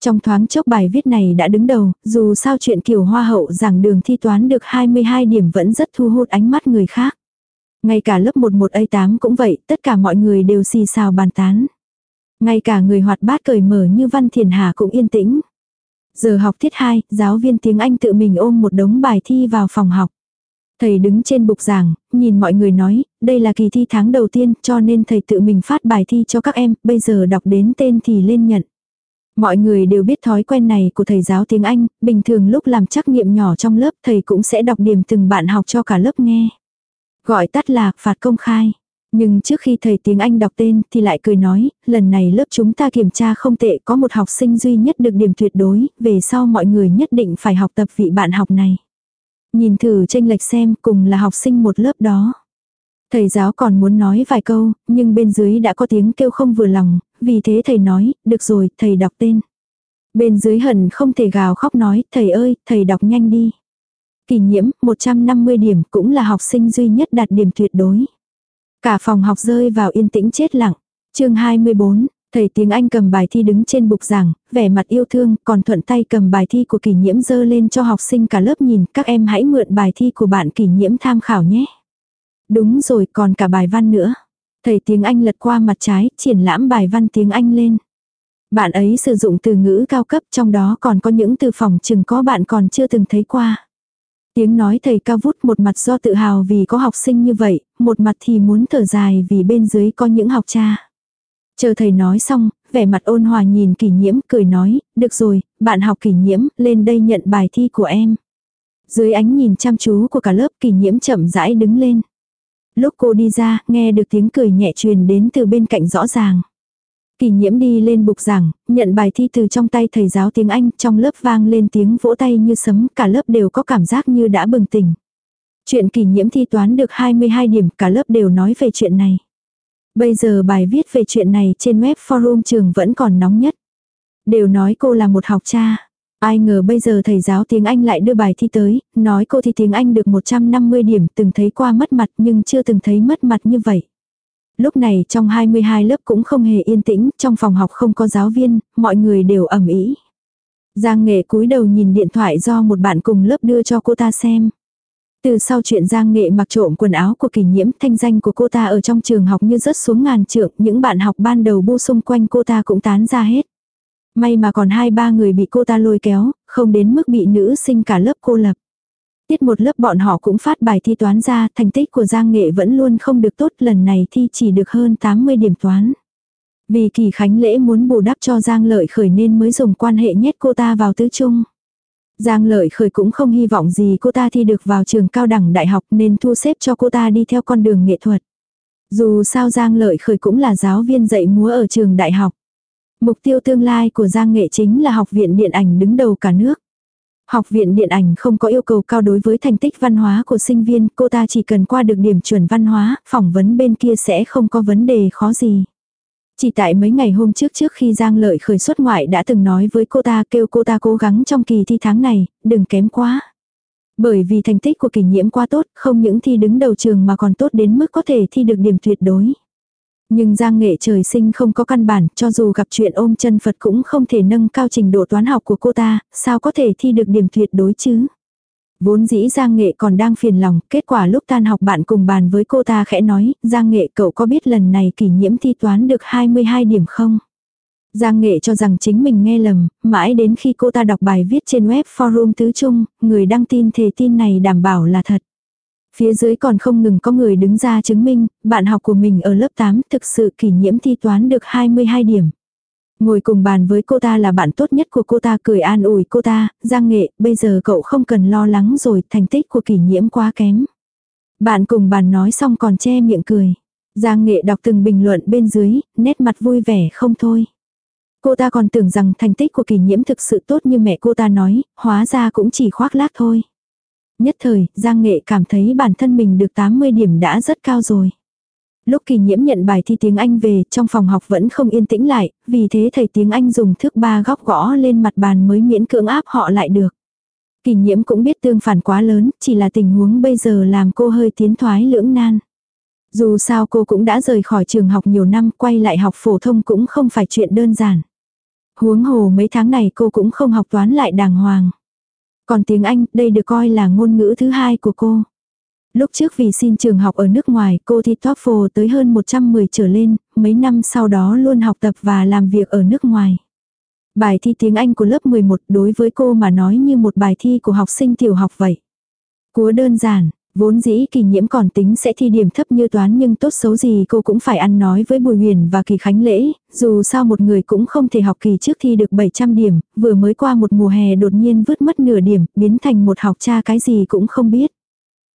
Trong thoáng chốc bài viết này đã đứng đầu, dù sao chuyện kiểu hoa hậu giảng đường thi toán được 22 điểm vẫn rất thu hút ánh mắt người khác. Ngay cả lớp 11A8 cũng vậy, tất cả mọi người đều xì xào bàn tán. Ngay cả người hoạt bát cởi mở như Văn Thiền Hà cũng yên tĩnh. Giờ học tiết 2, giáo viên tiếng Anh tự mình ôm một đống bài thi vào phòng học. Thầy đứng trên bục giảng, nhìn mọi người nói, đây là kỳ thi tháng đầu tiên cho nên thầy tự mình phát bài thi cho các em, bây giờ đọc đến tên thì lên nhận. Mọi người đều biết thói quen này của thầy giáo tiếng Anh, bình thường lúc làm trắc nghiệm nhỏ trong lớp thầy cũng sẽ đọc điểm từng bạn học cho cả lớp nghe. Gọi tắt là phạt công khai. Nhưng trước khi thầy tiếng Anh đọc tên thì lại cười nói, lần này lớp chúng ta kiểm tra không tệ có một học sinh duy nhất được điểm tuyệt đối, về sau mọi người nhất định phải học tập vị bạn học này. Nhìn thử tranh lệch xem cùng là học sinh một lớp đó. Thầy giáo còn muốn nói vài câu, nhưng bên dưới đã có tiếng kêu không vừa lòng, vì thế thầy nói, được rồi, thầy đọc tên. Bên dưới hận không thể gào khóc nói, thầy ơi, thầy đọc nhanh đi. Kỷ nhiễm, 150 điểm cũng là học sinh duy nhất đạt điểm tuyệt đối. Cả phòng học rơi vào yên tĩnh chết lặng. chương 24, thầy tiếng Anh cầm bài thi đứng trên bục giảng, vẻ mặt yêu thương, còn thuận tay cầm bài thi của kỷ nhiễm dơ lên cho học sinh cả lớp nhìn, các em hãy mượn bài thi của bạn kỷ nhiễm tham khảo nhé. Đúng rồi, còn cả bài văn nữa. Thầy tiếng Anh lật qua mặt trái, triển lãm bài văn tiếng Anh lên. Bạn ấy sử dụng từ ngữ cao cấp trong đó còn có những từ phòng chừng có bạn còn chưa từng thấy qua. Tiếng nói thầy cao vút một mặt do tự hào vì có học sinh như vậy, một mặt thì muốn thở dài vì bên dưới có những học cha. Chờ thầy nói xong, vẻ mặt ôn hòa nhìn kỷ nhiễm cười nói, được rồi, bạn học kỷ nhiễm, lên đây nhận bài thi của em. Dưới ánh nhìn chăm chú của cả lớp kỷ nhiễm chậm rãi đứng lên. Lúc cô đi ra, nghe được tiếng cười nhẹ truyền đến từ bên cạnh rõ ràng. kỷ nhiễm đi lên bục giảng, nhận bài thi từ trong tay thầy giáo tiếng Anh, trong lớp vang lên tiếng vỗ tay như sấm, cả lớp đều có cảm giác như đã bừng tỉnh. Chuyện kỷ nhiễm thi toán được 22 điểm, cả lớp đều nói về chuyện này. Bây giờ bài viết về chuyện này trên web forum trường vẫn còn nóng nhất. Đều nói cô là một học cha. Ai ngờ bây giờ thầy giáo tiếng Anh lại đưa bài thi tới, nói cô thi tiếng Anh được 150 điểm, từng thấy qua mất mặt nhưng chưa từng thấy mất mặt như vậy. Lúc này trong 22 lớp cũng không hề yên tĩnh, trong phòng học không có giáo viên, mọi người đều ẩm ý. Giang nghệ cúi đầu nhìn điện thoại do một bạn cùng lớp đưa cho cô ta xem. Từ sau chuyện Giang Nghệ mặc trộm quần áo của kỷ nhiễm, thanh danh của cô ta ở trong trường học như rớt xuống ngàn trượng, những bạn học ban đầu bu xung quanh cô ta cũng tán ra hết. May mà còn hai ba người bị cô ta lôi kéo, không đến mức bị nữ sinh cả lớp cô lập. Tiết một lớp bọn họ cũng phát bài thi toán ra, thành tích của Giang Nghệ vẫn luôn không được tốt, lần này thi chỉ được hơn 80 điểm toán. Vì kỳ khánh lễ muốn bù đắp cho Giang Lợi Khởi nên mới dùng quan hệ nhét cô ta vào tứ trung. Giang Lợi Khởi cũng không hy vọng gì cô ta thi được vào trường cao đẳng đại học nên thu xếp cho cô ta đi theo con đường nghệ thuật. Dù sao Giang Lợi Khởi cũng là giáo viên dạy múa ở trường đại học. Mục tiêu tương lai của Giang Nghệ chính là học viện điện ảnh đứng đầu cả nước. Học viện điện ảnh không có yêu cầu cao đối với thành tích văn hóa của sinh viên, cô ta chỉ cần qua được điểm chuẩn văn hóa, phỏng vấn bên kia sẽ không có vấn đề khó gì. Chỉ tại mấy ngày hôm trước trước khi Giang Lợi khởi xuất ngoại đã từng nói với cô ta kêu cô ta cố gắng trong kỳ thi tháng này, đừng kém quá. Bởi vì thành tích của kỷ nhiễm quá tốt, không những thi đứng đầu trường mà còn tốt đến mức có thể thi được điểm tuyệt đối. Nhưng Giang Nghệ trời sinh không có căn bản, cho dù gặp chuyện ôm chân Phật cũng không thể nâng cao trình độ toán học của cô ta, sao có thể thi được điểm tuyệt đối chứ? Vốn dĩ Giang Nghệ còn đang phiền lòng, kết quả lúc tan học bạn cùng bàn với cô ta khẽ nói, Giang Nghệ cậu có biết lần này kỷ nhiễm thi toán được 22 điểm không? Giang Nghệ cho rằng chính mình nghe lầm, mãi đến khi cô ta đọc bài viết trên web forum tứ trung, người đăng tin thề tin này đảm bảo là thật. Phía dưới còn không ngừng có người đứng ra chứng minh, bạn học của mình ở lớp 8 thực sự kỷ nhiễm thi toán được 22 điểm. Ngồi cùng bàn với cô ta là bạn tốt nhất của cô ta cười an ủi cô ta, Giang Nghệ, bây giờ cậu không cần lo lắng rồi, thành tích của kỷ nhiễm quá kém. Bạn cùng bàn nói xong còn che miệng cười. Giang Nghệ đọc từng bình luận bên dưới, nét mặt vui vẻ không thôi. Cô ta còn tưởng rằng thành tích của kỷ nhiễm thực sự tốt như mẹ cô ta nói, hóa ra cũng chỉ khoác lác thôi. Nhất thời, Giang Nghệ cảm thấy bản thân mình được 80 điểm đã rất cao rồi. Lúc kỳ nhiễm nhận bài thi tiếng Anh về, trong phòng học vẫn không yên tĩnh lại, vì thế thầy tiếng Anh dùng thước ba góc gõ lên mặt bàn mới miễn cưỡng áp họ lại được. Kỳ nhiễm cũng biết tương phản quá lớn, chỉ là tình huống bây giờ làm cô hơi tiến thoái lưỡng nan. Dù sao cô cũng đã rời khỏi trường học nhiều năm, quay lại học phổ thông cũng không phải chuyện đơn giản. Huống hồ mấy tháng này cô cũng không học toán lại đàng hoàng. Còn tiếng Anh, đây được coi là ngôn ngữ thứ hai của cô. Lúc trước vì xin trường học ở nước ngoài, cô thi TOEFL tới hơn 110 trở lên, mấy năm sau đó luôn học tập và làm việc ở nước ngoài. Bài thi tiếng Anh của lớp 11 đối với cô mà nói như một bài thi của học sinh tiểu học vậy. Cúa đơn giản, Vốn dĩ kỳ nhiễm còn tính sẽ thi điểm thấp như toán nhưng tốt xấu gì cô cũng phải ăn nói với Bùi Huyền và kỳ khánh lễ, dù sao một người cũng không thể học kỳ trước thi được 700 điểm, vừa mới qua một mùa hè đột nhiên vứt mất nửa điểm, biến thành một học cha cái gì cũng không biết.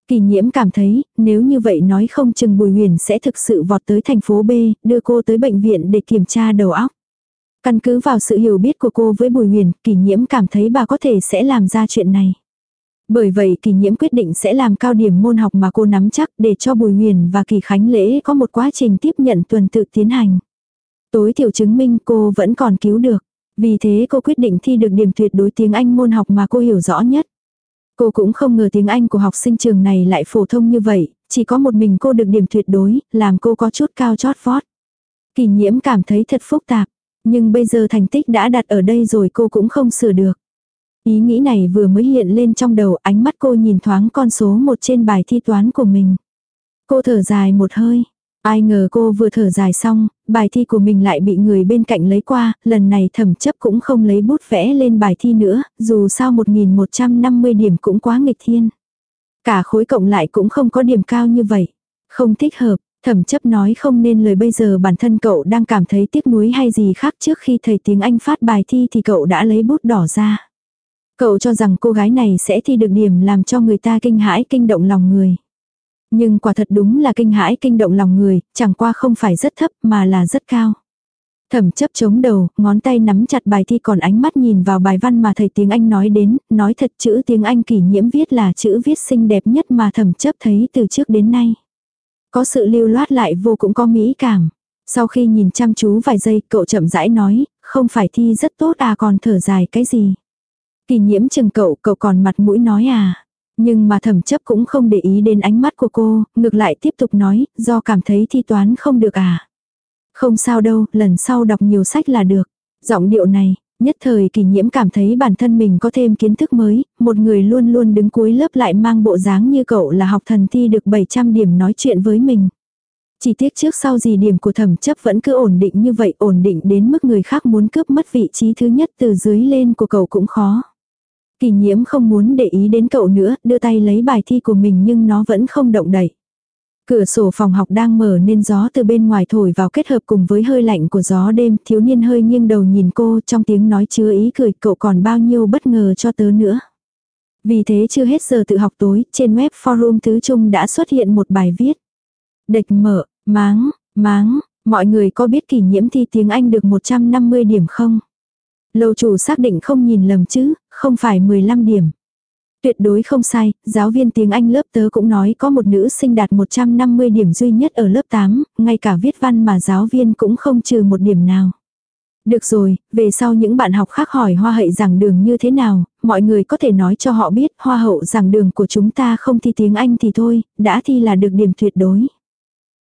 Kỳ nhiễm cảm thấy, nếu như vậy nói không chừng Bùi Huyền sẽ thực sự vọt tới thành phố B, đưa cô tới bệnh viện để kiểm tra đầu óc. Căn cứ vào sự hiểu biết của cô với Bùi Huyền, kỳ nhiễm cảm thấy bà có thể sẽ làm ra chuyện này. Bởi vậy kỳ nhiễm quyết định sẽ làm cao điểm môn học mà cô nắm chắc để cho Bùi Huyền và kỳ khánh lễ có một quá trình tiếp nhận tuần tự tiến hành. Tối thiểu chứng minh cô vẫn còn cứu được. Vì thế cô quyết định thi được điểm tuyệt đối tiếng Anh môn học mà cô hiểu rõ nhất. Cô cũng không ngờ tiếng Anh của học sinh trường này lại phổ thông như vậy, chỉ có một mình cô được điểm tuyệt đối, làm cô có chút cao chót vót. Kỳ nhiễm cảm thấy thật phức tạp, nhưng bây giờ thành tích đã đặt ở đây rồi cô cũng không sửa được. Ý nghĩ này vừa mới hiện lên trong đầu ánh mắt cô nhìn thoáng con số một trên bài thi toán của mình. Cô thở dài một hơi. Ai ngờ cô vừa thở dài xong, bài thi của mình lại bị người bên cạnh lấy qua, lần này thẩm chấp cũng không lấy bút vẽ lên bài thi nữa, dù sao 1150 điểm cũng quá nghịch thiên. Cả khối cộng lại cũng không có điểm cao như vậy. Không thích hợp, thẩm chấp nói không nên lời bây giờ bản thân cậu đang cảm thấy tiếc nuối hay gì khác trước khi thầy tiếng Anh phát bài thi thì cậu đã lấy bút đỏ ra. Cậu cho rằng cô gái này sẽ thi được điểm làm cho người ta kinh hãi kinh động lòng người. Nhưng quả thật đúng là kinh hãi kinh động lòng người, chẳng qua không phải rất thấp mà là rất cao. Thẩm chấp chống đầu, ngón tay nắm chặt bài thi còn ánh mắt nhìn vào bài văn mà thầy tiếng Anh nói đến, nói thật chữ tiếng Anh kỷ nhiễm viết là chữ viết xinh đẹp nhất mà thẩm chấp thấy từ trước đến nay. Có sự lưu loát lại vô cũng có mỹ cảm. Sau khi nhìn chăm chú vài giây cậu chậm rãi nói, không phải thi rất tốt à còn thở dài cái gì. Kỳ nhiễm chừng cậu, cậu còn mặt mũi nói à. Nhưng mà thẩm chấp cũng không để ý đến ánh mắt của cô, ngược lại tiếp tục nói, do cảm thấy thi toán không được à. Không sao đâu, lần sau đọc nhiều sách là được. Giọng điệu này, nhất thời kỳ nhiễm cảm thấy bản thân mình có thêm kiến thức mới, một người luôn luôn đứng cuối lớp lại mang bộ dáng như cậu là học thần thi được 700 điểm nói chuyện với mình. Chỉ tiếc trước sau gì điểm của thẩm chấp vẫn cứ ổn định như vậy, ổn định đến mức người khác muốn cướp mất vị trí thứ nhất từ dưới lên của cậu cũng khó. Kỳ nhiễm không muốn để ý đến cậu nữa, đưa tay lấy bài thi của mình nhưng nó vẫn không động đậy. Cửa sổ phòng học đang mở nên gió từ bên ngoài thổi vào kết hợp cùng với hơi lạnh của gió đêm, thiếu niên hơi nghiêng đầu nhìn cô trong tiếng nói chứa ý cười cậu còn bao nhiêu bất ngờ cho tớ nữa. Vì thế chưa hết giờ tự học tối, trên web forum tứ trung đã xuất hiện một bài viết. Địch mở, máng, máng, Mọi người có biết kỷ nhiễm thi tiếng Anh được 150 điểm không? Lâu chủ xác định không nhìn lầm chứ, không phải 15 điểm. Tuyệt đối không sai, giáo viên tiếng Anh lớp tớ cũng nói có một nữ sinh đạt 150 điểm duy nhất ở lớp 8, ngay cả viết văn mà giáo viên cũng không trừ một điểm nào. Được rồi, về sau những bạn học khác hỏi hoa hậu giảng đường như thế nào, mọi người có thể nói cho họ biết hoa hậu giảng đường của chúng ta không thi tiếng Anh thì thôi, đã thi là được điểm tuyệt đối.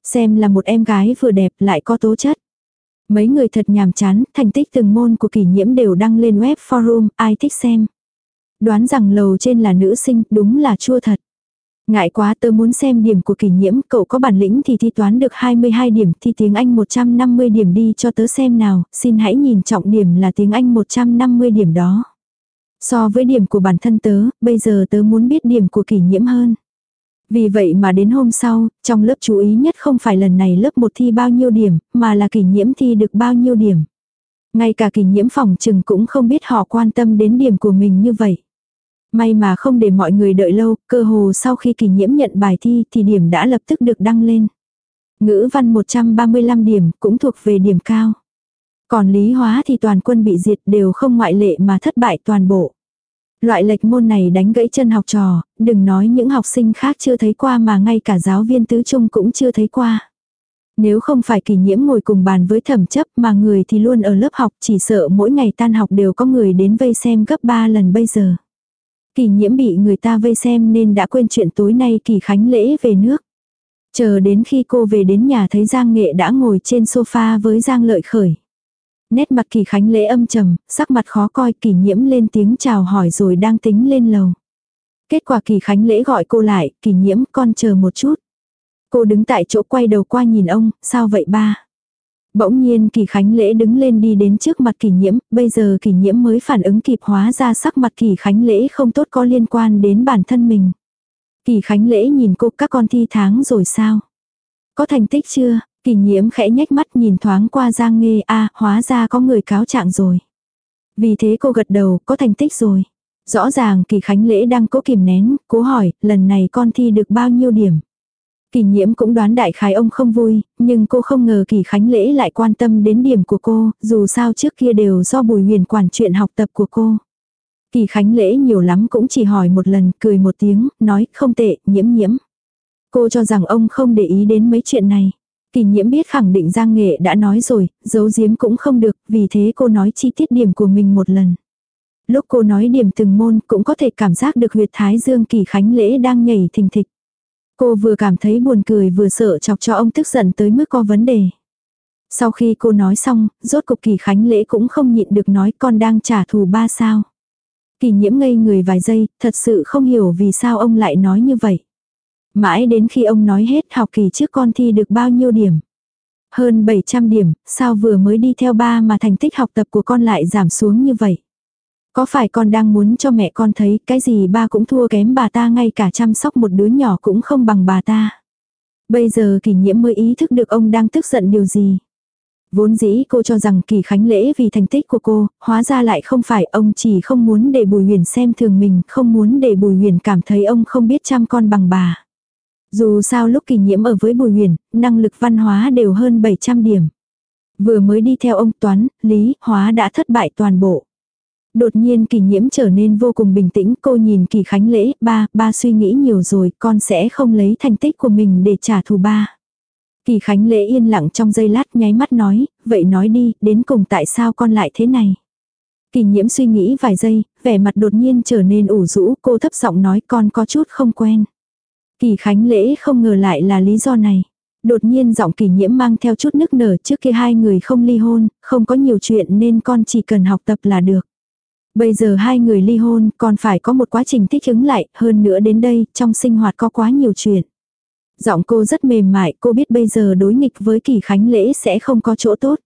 Xem là một em gái vừa đẹp lại có tố chất. Mấy người thật nhàm chán, thành tích từng môn của kỷ nhiễm đều đăng lên web forum, ai thích xem. Đoán rằng lầu trên là nữ sinh, đúng là chua thật. Ngại quá tớ muốn xem điểm của kỷ nhiễm, cậu có bản lĩnh thì thi toán được 22 điểm, thi tiếng Anh 150 điểm đi cho tớ xem nào, xin hãy nhìn trọng điểm là tiếng Anh 150 điểm đó. So với điểm của bản thân tớ, bây giờ tớ muốn biết điểm của kỷ nhiễm hơn. Vì vậy mà đến hôm sau, trong lớp chú ý nhất không phải lần này lớp 1 thi bao nhiêu điểm, mà là kỷ nhiễm thi được bao nhiêu điểm. Ngay cả kỷ nhiễm phòng trừng cũng không biết họ quan tâm đến điểm của mình như vậy. May mà không để mọi người đợi lâu, cơ hồ sau khi kỷ nhiễm nhận bài thi thì điểm đã lập tức được đăng lên. Ngữ văn 135 điểm cũng thuộc về điểm cao. Còn lý hóa thì toàn quân bị diệt đều không ngoại lệ mà thất bại toàn bộ. Loại lệch môn này đánh gãy chân học trò, đừng nói những học sinh khác chưa thấy qua mà ngay cả giáo viên tứ trung cũng chưa thấy qua. Nếu không phải kỷ nhiễm ngồi cùng bàn với thẩm chấp mà người thì luôn ở lớp học chỉ sợ mỗi ngày tan học đều có người đến vây xem gấp 3 lần bây giờ. Kỷ nhiễm bị người ta vây xem nên đã quên chuyện tối nay kỳ khánh lễ về nước. Chờ đến khi cô về đến nhà thấy Giang Nghệ đã ngồi trên sofa với Giang Lợi Khởi. Nét mặt kỳ khánh lễ âm trầm, sắc mặt khó coi kỳ nhiễm lên tiếng chào hỏi rồi đang tính lên lầu. Kết quả kỳ khánh lễ gọi cô lại, kỳ nhiễm con chờ một chút. Cô đứng tại chỗ quay đầu qua nhìn ông, sao vậy ba? Bỗng nhiên kỳ khánh lễ đứng lên đi đến trước mặt kỳ nhiễm, bây giờ kỳ nhiễm mới phản ứng kịp hóa ra sắc mặt kỳ khánh lễ không tốt có liên quan đến bản thân mình. Kỳ khánh lễ nhìn cô các con thi tháng rồi sao? Có thành tích chưa? Kỳ nhiễm khẽ nhếch mắt nhìn thoáng qua Giang Nghê a hóa ra có người cáo trạng rồi. Vì thế cô gật đầu, có thành tích rồi. Rõ ràng kỳ khánh lễ đang cố kìm nén, cố hỏi, lần này con thi được bao nhiêu điểm. Kỳ nhiễm cũng đoán đại khái ông không vui, nhưng cô không ngờ kỳ khánh lễ lại quan tâm đến điểm của cô, dù sao trước kia đều do bùi huyền quản chuyện học tập của cô. Kỳ khánh lễ nhiều lắm cũng chỉ hỏi một lần, cười một tiếng, nói không tệ, nhiễm nhiễm. Cô cho rằng ông không để ý đến mấy chuyện này. Kỳ nhiễm biết khẳng định Giang Nghệ đã nói rồi, giấu giếm cũng không được, vì thế cô nói chi tiết điểm của mình một lần. Lúc cô nói điểm từng môn cũng có thể cảm giác được huyệt thái dương kỳ khánh lễ đang nhảy thình thịch. Cô vừa cảm thấy buồn cười vừa sợ chọc cho ông tức giận tới mức có vấn đề. Sau khi cô nói xong, rốt cục kỳ khánh lễ cũng không nhịn được nói con đang trả thù ba sao. Kỳ nhiễm ngây người vài giây, thật sự không hiểu vì sao ông lại nói như vậy. Mãi đến khi ông nói hết học kỳ trước con thi được bao nhiêu điểm. Hơn 700 điểm, sao vừa mới đi theo ba mà thành tích học tập của con lại giảm xuống như vậy. Có phải con đang muốn cho mẹ con thấy cái gì ba cũng thua kém bà ta ngay cả chăm sóc một đứa nhỏ cũng không bằng bà ta. Bây giờ kỷ nhiễm mới ý thức được ông đang tức giận điều gì. Vốn dĩ cô cho rằng kỳ khánh lễ vì thành tích của cô, hóa ra lại không phải ông chỉ không muốn để Bùi Huyền xem thường mình, không muốn để Bùi Huyền cảm thấy ông không biết chăm con bằng bà. Dù sao lúc kỳ nhiễm ở với Bùi Huyền, năng lực văn hóa đều hơn 700 điểm. Vừa mới đi theo ông Toán, Lý, Hóa đã thất bại toàn bộ. Đột nhiên kỳ nhiễm trở nên vô cùng bình tĩnh, cô nhìn kỳ khánh lễ, ba, ba suy nghĩ nhiều rồi, con sẽ không lấy thành tích của mình để trả thù ba. Kỳ khánh lễ yên lặng trong giây lát nháy mắt nói, vậy nói đi, đến cùng tại sao con lại thế này. Kỳ nhiễm suy nghĩ vài giây, vẻ mặt đột nhiên trở nên ủ rũ, cô thấp giọng nói con có chút không quen. Kỳ khánh lễ không ngờ lại là lý do này. Đột nhiên giọng kỳ nhiễm mang theo chút nức nở trước kia hai người không ly hôn, không có nhiều chuyện nên con chỉ cần học tập là được. Bây giờ hai người ly hôn còn phải có một quá trình thích ứng lại, hơn nữa đến đây, trong sinh hoạt có quá nhiều chuyện. Giọng cô rất mềm mại, cô biết bây giờ đối nghịch với kỳ khánh lễ sẽ không có chỗ tốt.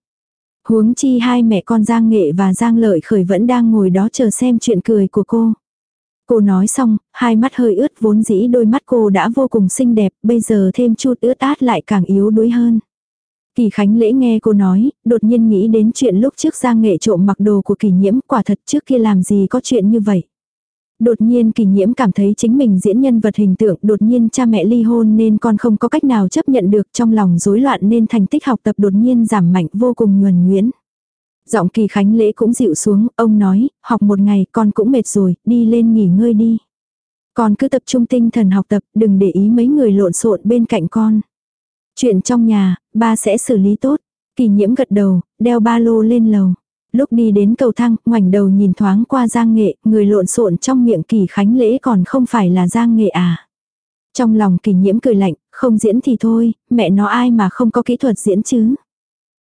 Huống chi hai mẹ con Giang Nghệ và Giang Lợi Khởi vẫn đang ngồi đó chờ xem chuyện cười của cô. Cô nói xong, hai mắt hơi ướt vốn dĩ đôi mắt cô đã vô cùng xinh đẹp, bây giờ thêm chút ướt át lại càng yếu đuối hơn. Kỳ Khánh Lễ nghe cô nói, đột nhiên nghĩ đến chuyện lúc trước Giang Nghệ trộm mặc đồ của kỳ nhiễm, quả thật trước kia làm gì có chuyện như vậy. Đột nhiên kỳ nhiễm cảm thấy chính mình diễn nhân vật hình tượng, đột nhiên cha mẹ ly hôn nên con không có cách nào chấp nhận được trong lòng rối loạn nên thành tích học tập đột nhiên giảm mạnh vô cùng nhuần nhuyễn. Giọng kỳ khánh lễ cũng dịu xuống, ông nói, học một ngày con cũng mệt rồi, đi lên nghỉ ngơi đi. Con cứ tập trung tinh thần học tập, đừng để ý mấy người lộn xộn bên cạnh con. Chuyện trong nhà, ba sẽ xử lý tốt. Kỳ nhiễm gật đầu, đeo ba lô lên lầu. Lúc đi đến cầu thang, ngoảnh đầu nhìn thoáng qua Giang Nghệ, người lộn xộn trong miệng kỳ khánh lễ còn không phải là Giang Nghệ à. Trong lòng kỳ nhiễm cười lạnh, không diễn thì thôi, mẹ nó ai mà không có kỹ thuật diễn chứ.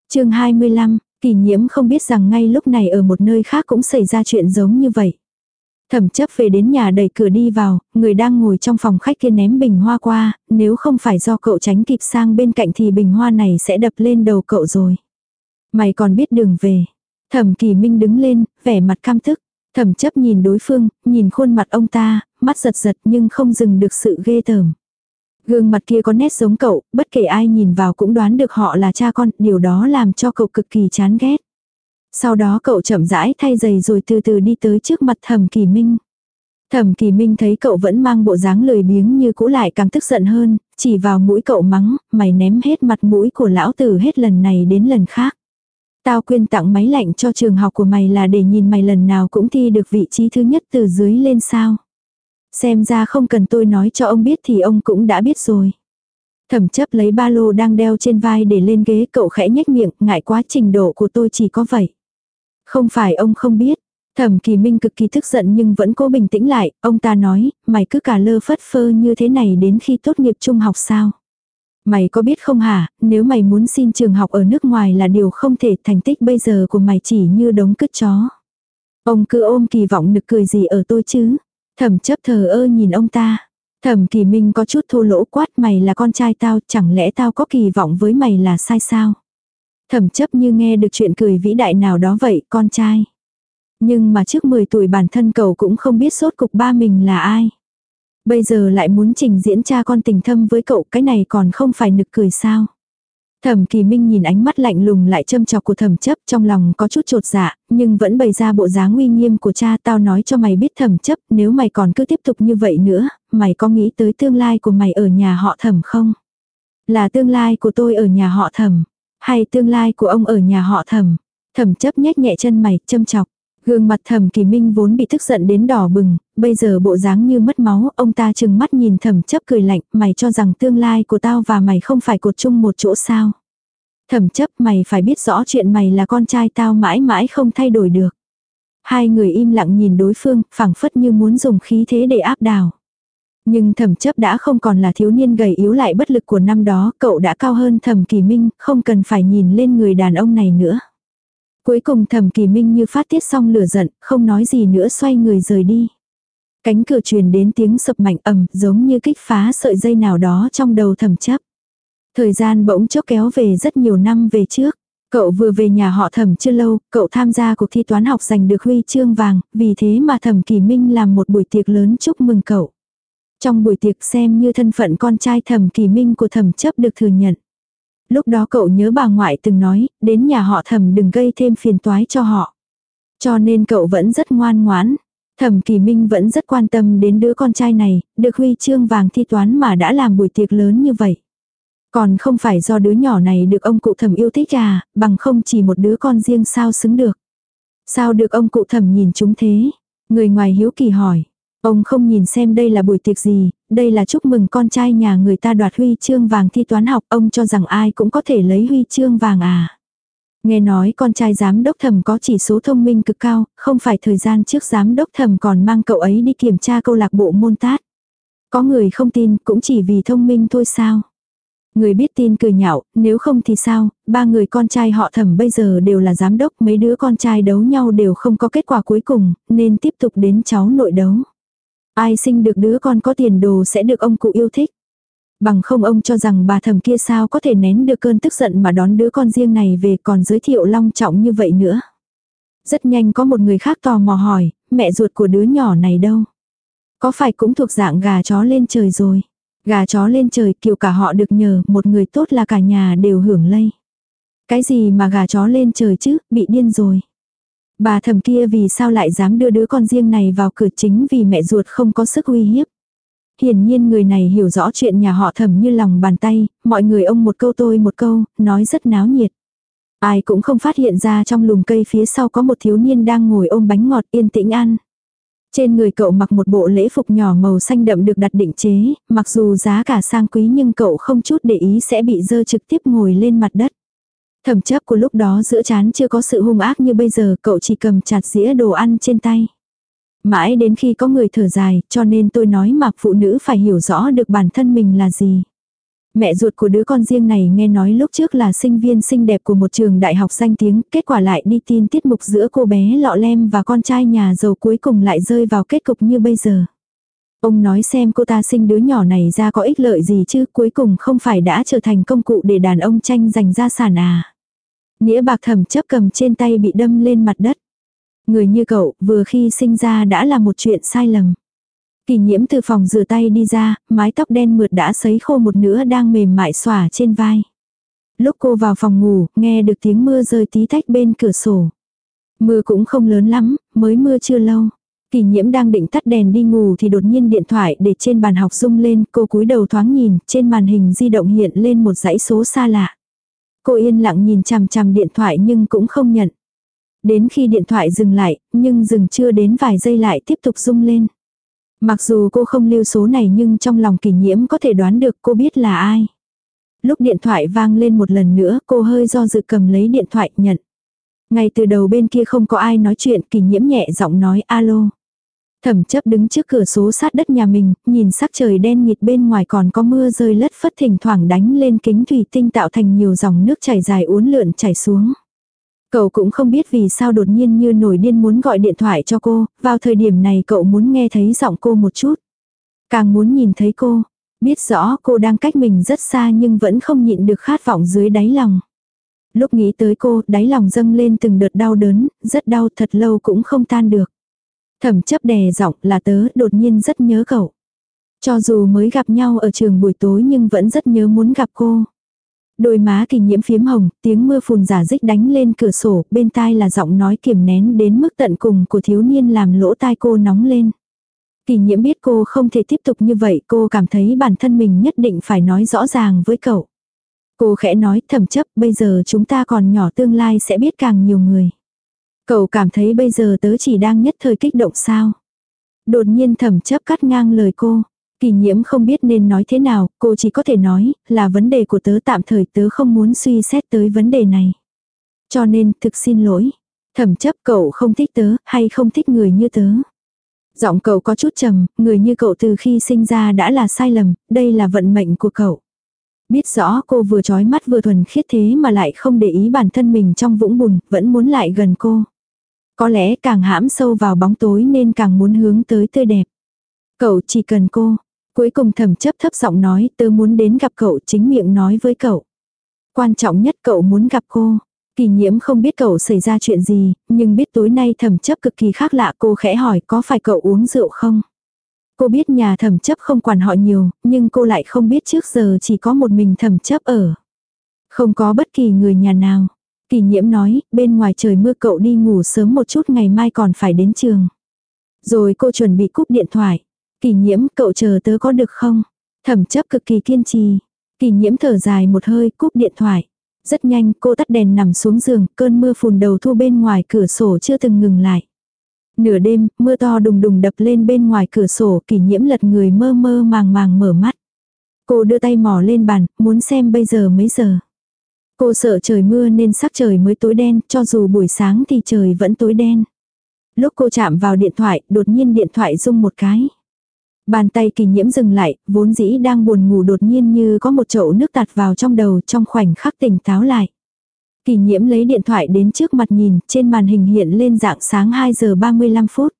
chương 25, kỳ nhiễm không biết rằng ngay lúc này ở một nơi khác cũng xảy ra chuyện giống như vậy. Thẩm chấp về đến nhà đẩy cửa đi vào, người đang ngồi trong phòng khách kia ném bình hoa qua, nếu không phải do cậu tránh kịp sang bên cạnh thì bình hoa này sẽ đập lên đầu cậu rồi. Mày còn biết đường về. Thẩm kỳ minh đứng lên, vẻ mặt cam thức. Thẩm chấp nhìn đối phương, nhìn khuôn mặt ông ta, mắt giật giật nhưng không dừng được sự ghê tởm. Gương mặt kia có nét giống cậu, bất kể ai nhìn vào cũng đoán được họ là cha con, điều đó làm cho cậu cực kỳ chán ghét. Sau đó cậu chậm rãi thay giày rồi từ từ đi tới trước mặt thẩm kỳ minh. Thẩm kỳ minh thấy cậu vẫn mang bộ dáng lười biếng như cũ lại càng tức giận hơn, chỉ vào mũi cậu mắng, mày ném hết mặt mũi của lão tử hết lần này đến lần khác. Tao quyên tặng máy lạnh cho trường học của mày là để nhìn mày lần nào cũng thi được vị trí thứ nhất từ dưới lên sao. Xem ra không cần tôi nói cho ông biết thì ông cũng đã biết rồi. Thẩm chấp lấy ba lô đang đeo trên vai để lên ghế cậu khẽ nhếch miệng, ngại quá trình độ của tôi chỉ có vậy. Không phải ông không biết. Thẩm kỳ minh cực kỳ tức giận nhưng vẫn cố bình tĩnh lại, ông ta nói, mày cứ cả lơ phất phơ như thế này đến khi tốt nghiệp trung học sao. Mày có biết không hả, nếu mày muốn xin trường học ở nước ngoài là điều không thể thành tích bây giờ của mày chỉ như đống cứt chó. Ông cứ ôm kỳ vọng nực cười gì ở tôi chứ. Thẩm chấp thờ ơ nhìn ông ta. Thẩm kỳ minh có chút thô lỗ quát mày là con trai tao, chẳng lẽ tao có kỳ vọng với mày là sai sao? Thẩm chấp như nghe được chuyện cười vĩ đại nào đó vậy, con trai. Nhưng mà trước 10 tuổi bản thân cậu cũng không biết sốt cục ba mình là ai. Bây giờ lại muốn trình diễn cha con tình thâm với cậu, cái này còn không phải nực cười sao. Thẩm Kỳ Minh nhìn ánh mắt lạnh lùng lại châm chọc của thẩm chấp trong lòng có chút trột dạ, nhưng vẫn bày ra bộ dáng uy nghiêm của cha tao nói cho mày biết thẩm chấp nếu mày còn cứ tiếp tục như vậy nữa, mày có nghĩ tới tương lai của mày ở nhà họ thẩm không? Là tương lai của tôi ở nhà họ thẩm, hay tương lai của ông ở nhà họ thẩm? Thẩm chấp nhếch nhẹ chân mày, châm chọc. Gương mặt thẩm kỳ minh vốn bị tức giận đến đỏ bừng, bây giờ bộ dáng như mất máu, ông ta chừng mắt nhìn thẩm chấp cười lạnh, mày cho rằng tương lai của tao và mày không phải cột chung một chỗ sao. Thẩm chấp mày phải biết rõ chuyện mày là con trai tao mãi mãi không thay đổi được. Hai người im lặng nhìn đối phương, phảng phất như muốn dùng khí thế để áp đảo. Nhưng thẩm chấp đã không còn là thiếu niên gầy yếu lại bất lực của năm đó, cậu đã cao hơn thẩm kỳ minh, không cần phải nhìn lên người đàn ông này nữa. Cuối cùng thẩm kỳ minh như phát tiết xong lửa giận, không nói gì nữa xoay người rời đi. Cánh cửa truyền đến tiếng sập mạnh ầm giống như kích phá sợi dây nào đó trong đầu thẩm chấp. Thời gian bỗng chốc kéo về rất nhiều năm về trước. Cậu vừa về nhà họ thẩm chưa lâu, cậu tham gia cuộc thi toán học giành được huy chương vàng, vì thế mà thẩm kỳ minh làm một buổi tiệc lớn chúc mừng cậu. Trong buổi tiệc xem như thân phận con trai thẩm kỳ minh của thẩm chấp được thừa nhận. Lúc đó cậu nhớ bà ngoại từng nói, đến nhà họ thẩm đừng gây thêm phiền toái cho họ. Cho nên cậu vẫn rất ngoan ngoãn. Thẩm Kỳ Minh vẫn rất quan tâm đến đứa con trai này, được huy chương vàng thi toán mà đã làm buổi tiệc lớn như vậy. Còn không phải do đứa nhỏ này được ông cụ thẩm yêu thích à, bằng không chỉ một đứa con riêng sao xứng được. Sao được ông cụ thẩm nhìn chúng thế? Người ngoài hiếu kỳ hỏi. Ông không nhìn xem đây là buổi tiệc gì, đây là chúc mừng con trai nhà người ta đoạt huy chương vàng thi toán học, ông cho rằng ai cũng có thể lấy huy chương vàng à. Nghe nói con trai giám đốc thẩm có chỉ số thông minh cực cao, không phải thời gian trước giám đốc thẩm còn mang cậu ấy đi kiểm tra câu lạc bộ môn tát. Có người không tin cũng chỉ vì thông minh thôi sao. Người biết tin cười nhạo, nếu không thì sao, ba người con trai họ thẩm bây giờ đều là giám đốc, mấy đứa con trai đấu nhau đều không có kết quả cuối cùng, nên tiếp tục đến cháu nội đấu. Ai sinh được đứa con có tiền đồ sẽ được ông cụ yêu thích. Bằng không ông cho rằng bà thầm kia sao có thể nén được cơn tức giận mà đón đứa con riêng này về còn giới thiệu long trọng như vậy nữa. Rất nhanh có một người khác tò mò hỏi, mẹ ruột của đứa nhỏ này đâu? Có phải cũng thuộc dạng gà chó lên trời rồi? Gà chó lên trời kiểu cả họ được nhờ, một người tốt là cả nhà đều hưởng lây. Cái gì mà gà chó lên trời chứ, bị điên rồi. Bà thầm kia vì sao lại dám đưa đứa con riêng này vào cửa chính vì mẹ ruột không có sức uy hiếp. Hiển nhiên người này hiểu rõ chuyện nhà họ thầm như lòng bàn tay, mọi người ông một câu tôi một câu, nói rất náo nhiệt. Ai cũng không phát hiện ra trong lùm cây phía sau có một thiếu niên đang ngồi ôm bánh ngọt yên tĩnh ăn. Trên người cậu mặc một bộ lễ phục nhỏ màu xanh đậm được đặt định chế, mặc dù giá cả sang quý nhưng cậu không chút để ý sẽ bị dơ trực tiếp ngồi lên mặt đất. Thẩm chấp của lúc đó giữa chán chưa có sự hung ác như bây giờ, cậu chỉ cầm chặt dĩa đồ ăn trên tay. Mãi đến khi có người thở dài, cho nên tôi nói mà phụ nữ phải hiểu rõ được bản thân mình là gì. Mẹ ruột của đứa con riêng này nghe nói lúc trước là sinh viên xinh đẹp của một trường đại học danh tiếng, kết quả lại đi tin tiết mục giữa cô bé lọ lem và con trai nhà giàu cuối cùng lại rơi vào kết cục như bây giờ. Ông nói xem cô ta sinh đứa nhỏ này ra có ích lợi gì chứ cuối cùng không phải đã trở thành công cụ để đàn ông tranh giành gia sản à. Nghĩa bạc thầm chấp cầm trên tay bị đâm lên mặt đất. Người như cậu vừa khi sinh ra đã là một chuyện sai lầm. Kỳ nhiễm từ phòng rửa tay đi ra, mái tóc đen mượt đã sấy khô một nửa đang mềm mại xòa trên vai. Lúc cô vào phòng ngủ, nghe được tiếng mưa rơi tí tách bên cửa sổ. Mưa cũng không lớn lắm, mới mưa chưa lâu. Kỳ nhiễm đang định tắt đèn đi ngủ thì đột nhiên điện thoại để trên bàn học rung lên, cô cúi đầu thoáng nhìn, trên màn hình di động hiện lên một dãy số xa lạ. Cô yên lặng nhìn chằm chằm điện thoại nhưng cũng không nhận. Đến khi điện thoại dừng lại, nhưng dừng chưa đến vài giây lại tiếp tục rung lên. Mặc dù cô không lưu số này nhưng trong lòng kỷ nhiễm có thể đoán được cô biết là ai. Lúc điện thoại vang lên một lần nữa cô hơi do dự cầm lấy điện thoại nhận. Ngay từ đầu bên kia không có ai nói chuyện kỷ nhiễm nhẹ giọng nói alo. Thẩm chấp đứng trước cửa số sát đất nhà mình, nhìn sắc trời đen nghịt bên ngoài còn có mưa rơi lất phất thỉnh thoảng đánh lên kính thủy tinh tạo thành nhiều dòng nước chảy dài uốn lượn chảy xuống. Cậu cũng không biết vì sao đột nhiên như nổi điên muốn gọi điện thoại cho cô, vào thời điểm này cậu muốn nghe thấy giọng cô một chút. Càng muốn nhìn thấy cô, biết rõ cô đang cách mình rất xa nhưng vẫn không nhịn được khát vọng dưới đáy lòng. Lúc nghĩ tới cô, đáy lòng dâng lên từng đợt đau đớn, rất đau thật lâu cũng không tan được. Thẩm chấp đè giọng là tớ đột nhiên rất nhớ cậu. Cho dù mới gặp nhau ở trường buổi tối nhưng vẫn rất nhớ muốn gặp cô. Đôi má kỳ nhiễm phiếm hồng, tiếng mưa phùn giả dích đánh lên cửa sổ, bên tai là giọng nói kiềm nén đến mức tận cùng của thiếu niên làm lỗ tai cô nóng lên. Kỳ nhiễm biết cô không thể tiếp tục như vậy, cô cảm thấy bản thân mình nhất định phải nói rõ ràng với cậu. Cô khẽ nói thầm chấp, bây giờ chúng ta còn nhỏ tương lai sẽ biết càng nhiều người. Cậu cảm thấy bây giờ tớ chỉ đang nhất thời kích động sao. Đột nhiên thẩm chấp cắt ngang lời cô. Kỳ nhiễm không biết nên nói thế nào, cô chỉ có thể nói, là vấn đề của tớ tạm thời tớ không muốn suy xét tới vấn đề này. Cho nên, thực xin lỗi. Thẩm chấp cậu không thích tớ, hay không thích người như tớ. Giọng cậu có chút trầm, người như cậu từ khi sinh ra đã là sai lầm, đây là vận mệnh của cậu. Biết rõ cô vừa trói mắt vừa thuần khiết thế mà lại không để ý bản thân mình trong vũng bùn, vẫn muốn lại gần cô. Có lẽ càng hãm sâu vào bóng tối nên càng muốn hướng tới tươi đẹp. Cậu chỉ cần cô, Cuối cùng thầm chấp thấp giọng nói tớ muốn đến gặp cậu chính miệng nói với cậu. Quan trọng nhất cậu muốn gặp cô. Kỳ nhiễm không biết cậu xảy ra chuyện gì, nhưng biết tối nay thẩm chấp cực kỳ khác lạ cô khẽ hỏi có phải cậu uống rượu không? Cô biết nhà thẩm chấp không quản họ nhiều, nhưng cô lại không biết trước giờ chỉ có một mình thẩm chấp ở. Không có bất kỳ người nhà nào. Kỳ nhiễm nói, bên ngoài trời mưa cậu đi ngủ sớm một chút ngày mai còn phải đến trường. Rồi cô chuẩn bị cúp điện thoại. Kỳ nhiễm cậu chờ tớ có được không? Thẩm chấp cực kỳ kiên trì. Kỳ nhiễm thở dài một hơi cúp điện thoại. Rất nhanh cô tắt đèn nằm xuống giường, cơn mưa phùn đầu thu bên ngoài cửa sổ chưa từng ngừng lại. Nửa đêm, mưa to đùng đùng đập lên bên ngoài cửa sổ, kỳ nhiễm lật người mơ mơ màng màng mở mắt. Cô đưa tay mò lên bàn, muốn xem bây giờ mấy giờ. Cô sợ trời mưa nên sắc trời mới tối đen, cho dù buổi sáng thì trời vẫn tối đen. Lúc cô chạm vào điện thoại, đột nhiên điện thoại rung một cái. Bàn tay kỳ nhiễm dừng lại, vốn dĩ đang buồn ngủ đột nhiên như có một chậu nước tạt vào trong đầu trong khoảnh khắc tỉnh táo lại. Kỳ nhiễm lấy điện thoại đến trước mặt nhìn, trên màn hình hiện lên dạng sáng 2 giờ 35 phút.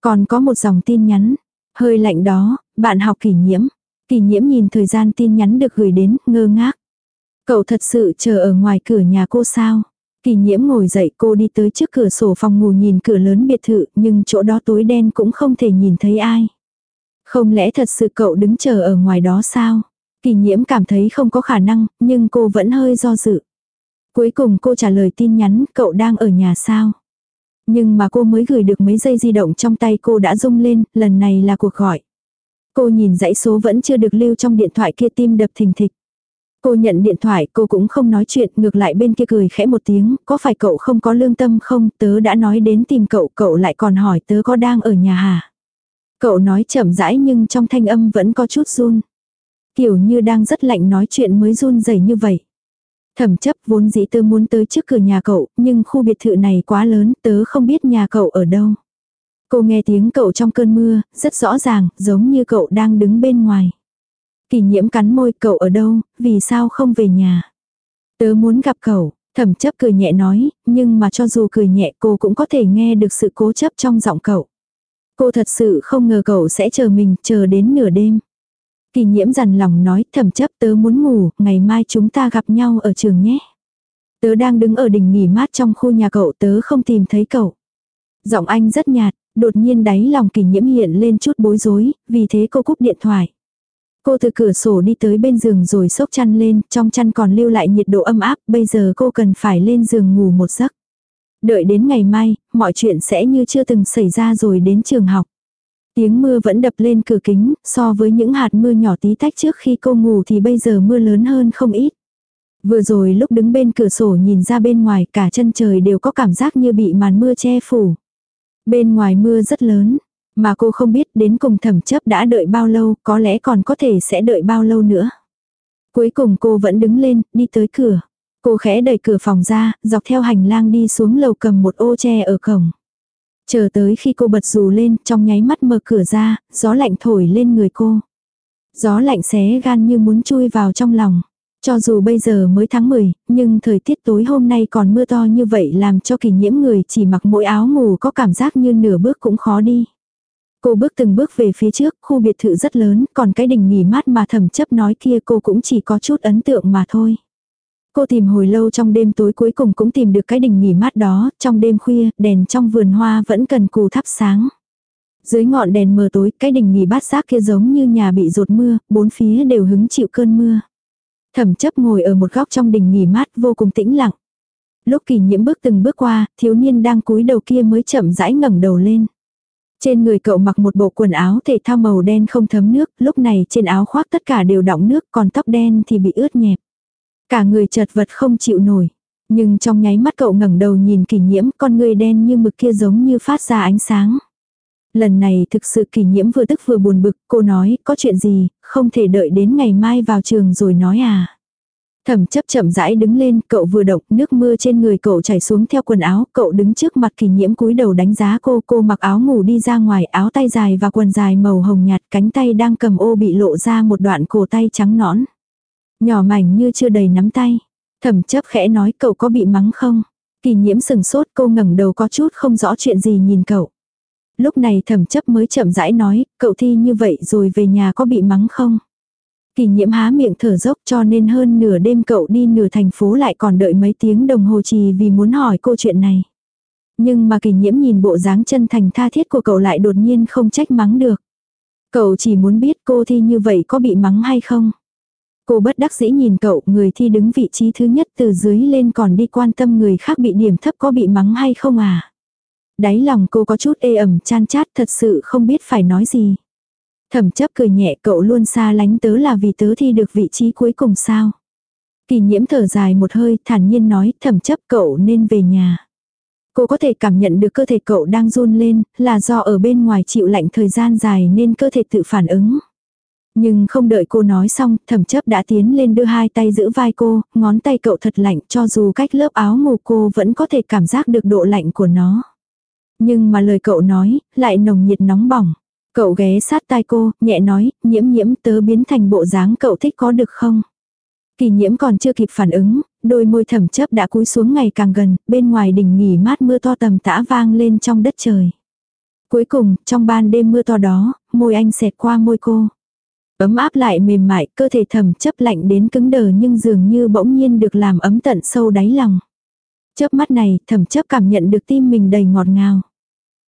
Còn có một dòng tin nhắn. Hơi lạnh đó, bạn học kỳ nhiễm. Kỳ nhiễm nhìn thời gian tin nhắn được gửi đến, ngơ ngác. Cậu thật sự chờ ở ngoài cửa nhà cô sao? Kỳ nhiễm ngồi dậy cô đi tới trước cửa sổ phòng ngủ nhìn cửa lớn biệt thự nhưng chỗ đó tối đen cũng không thể nhìn thấy ai. Không lẽ thật sự cậu đứng chờ ở ngoài đó sao? Kỳ nhiễm cảm thấy không có khả năng, nhưng cô vẫn hơi do dự. Cuối cùng cô trả lời tin nhắn, cậu đang ở nhà sao? Nhưng mà cô mới gửi được mấy giây di động trong tay cô đã rung lên, lần này là cuộc gọi. Cô nhìn dãy số vẫn chưa được lưu trong điện thoại kia tim đập thình thịch. Cô nhận điện thoại, cô cũng không nói chuyện, ngược lại bên kia cười khẽ một tiếng, có phải cậu không có lương tâm không, tớ đã nói đến tìm cậu, cậu lại còn hỏi tớ có đang ở nhà hả? Cậu nói chậm rãi nhưng trong thanh âm vẫn có chút run. Kiểu như đang rất lạnh nói chuyện mới run rẩy như vậy. Thẩm chấp vốn dĩ tớ muốn tới trước cửa nhà cậu, nhưng khu biệt thự này quá lớn, tớ không biết nhà cậu ở đâu. Cô nghe tiếng cậu trong cơn mưa, rất rõ ràng, giống như cậu đang đứng bên ngoài. Kỳ nhiễm cắn môi cậu ở đâu, vì sao không về nhà. Tớ muốn gặp cậu, thẩm chấp cười nhẹ nói, nhưng mà cho dù cười nhẹ cô cũng có thể nghe được sự cố chấp trong giọng cậu. Cô thật sự không ngờ cậu sẽ chờ mình, chờ đến nửa đêm. Kỳ nhiễm dằn lòng nói thẩm chấp tớ muốn ngủ, ngày mai chúng ta gặp nhau ở trường nhé. Tớ đang đứng ở đỉnh nghỉ mát trong khu nhà cậu tớ không tìm thấy cậu. Giọng anh rất nhạt, đột nhiên đáy lòng kỳ nhiễm hiện lên chút bối rối, vì thế cô cúp điện thoại. Cô từ cửa sổ đi tới bên giường rồi xốc chăn lên, trong chăn còn lưu lại nhiệt độ âm áp, bây giờ cô cần phải lên giường ngủ một giấc. Đợi đến ngày mai, mọi chuyện sẽ như chưa từng xảy ra rồi đến trường học. Tiếng mưa vẫn đập lên cửa kính, so với những hạt mưa nhỏ tí tách trước khi cô ngủ thì bây giờ mưa lớn hơn không ít. Vừa rồi lúc đứng bên cửa sổ nhìn ra bên ngoài cả chân trời đều có cảm giác như bị màn mưa che phủ. Bên ngoài mưa rất lớn, mà cô không biết đến cùng thẩm chấp đã đợi bao lâu, có lẽ còn có thể sẽ đợi bao lâu nữa. Cuối cùng cô vẫn đứng lên, đi tới cửa. Cô khẽ đẩy cửa phòng ra, dọc theo hành lang đi xuống lầu cầm một ô tre ở cổng. Chờ tới khi cô bật dù lên, trong nháy mắt mở cửa ra, gió lạnh thổi lên người cô. Gió lạnh xé gan như muốn chui vào trong lòng. Cho dù bây giờ mới tháng 10, nhưng thời tiết tối hôm nay còn mưa to như vậy làm cho kỳ nhiễm người chỉ mặc mỗi áo ngủ có cảm giác như nửa bước cũng khó đi. Cô bước từng bước về phía trước, khu biệt thự rất lớn, còn cái đình nghỉ mát mà thẩm chấp nói kia cô cũng chỉ có chút ấn tượng mà thôi. Cô tìm hồi lâu trong đêm tối cuối cùng cũng tìm được cái đình nghỉ mát đó, trong đêm khuya, đèn trong vườn hoa vẫn cần cù thắp sáng. Dưới ngọn đèn mờ tối, cái đình nghỉ bát giác kia giống như nhà bị rột mưa, bốn phía đều hứng chịu cơn mưa. Thẩm chấp ngồi ở một góc trong đình nghỉ mát vô cùng tĩnh lặng. Lúc kỳ nhiễm bước từng bước qua, thiếu niên đang cúi đầu kia mới chậm rãi ngẩng đầu lên. Trên người cậu mặc một bộ quần áo thể thao màu đen không thấm nước, lúc này trên áo khoác tất cả đều đọng nước, còn tóc đen thì bị ướt nhẹp. Cả người chật vật không chịu nổi. Nhưng trong nháy mắt cậu ngẩng đầu nhìn kỷ nhiễm, con người đen như mực kia giống như phát ra ánh sáng. Lần này thực sự kỷ nhiễm vừa tức vừa buồn bực, cô nói, có chuyện gì, không thể đợi đến ngày mai vào trường rồi nói à. Thẩm chấp chậm rãi đứng lên, cậu vừa động, nước mưa trên người cậu chảy xuống theo quần áo, cậu đứng trước mặt kỷ nhiễm cúi đầu đánh giá cô, cô mặc áo ngủ đi ra ngoài, áo tay dài và quần dài màu hồng nhạt, cánh tay đang cầm ô bị lộ ra một đoạn cổ tay trắng nõn. Nhỏ mảnh như chưa đầy nắm tay. Thẩm chấp khẽ nói cậu có bị mắng không? Kỳ nhiễm sừng sốt cô ngẩng đầu có chút không rõ chuyện gì nhìn cậu. Lúc này thẩm chấp mới chậm rãi nói, cậu thi như vậy rồi về nhà có bị mắng không? Kỳ nhiễm há miệng thở dốc cho nên hơn nửa đêm cậu đi nửa thành phố lại còn đợi mấy tiếng đồng hồ trì vì muốn hỏi cô chuyện này. Nhưng mà kỳ nhiễm nhìn bộ dáng chân thành tha thiết của cậu lại đột nhiên không trách mắng được. Cậu chỉ muốn biết cô thi như vậy có bị mắng hay không. Cô bất đắc dĩ nhìn cậu, người thi đứng vị trí thứ nhất từ dưới lên còn đi quan tâm người khác bị điểm thấp có bị mắng hay không à. Đáy lòng cô có chút ê ẩm chan chát thật sự không biết phải nói gì. Thẩm chấp cười nhẹ cậu luôn xa lánh tớ là vì tớ thi được vị trí cuối cùng sao. Kỳ nhiễm thở dài một hơi thản nhiên nói thẩm chấp cậu nên về nhà. Cô có thể cảm nhận được cơ thể cậu đang run lên, là do ở bên ngoài chịu lạnh thời gian dài nên cơ thể tự phản ứng. Nhưng không đợi cô nói xong, thẩm chấp đã tiến lên đưa hai tay giữ vai cô, ngón tay cậu thật lạnh cho dù cách lớp áo ngủ cô vẫn có thể cảm giác được độ lạnh của nó. Nhưng mà lời cậu nói, lại nồng nhiệt nóng bỏng. Cậu ghé sát tai cô, nhẹ nói, nhiễm nhiễm tớ biến thành bộ dáng cậu thích có được không? Kỳ nhiễm còn chưa kịp phản ứng, đôi môi thẩm chấp đã cúi xuống ngày càng gần, bên ngoài đỉnh nghỉ mát mưa to tầm tã vang lên trong đất trời. Cuối cùng, trong ban đêm mưa to đó, môi anh xẹt qua môi cô. Ấm áp lại mềm mại, cơ thể thầm chấp lạnh đến cứng đờ nhưng dường như bỗng nhiên được làm ấm tận sâu đáy lòng. Chớp mắt này, thầm chấp cảm nhận được tim mình đầy ngọt ngào.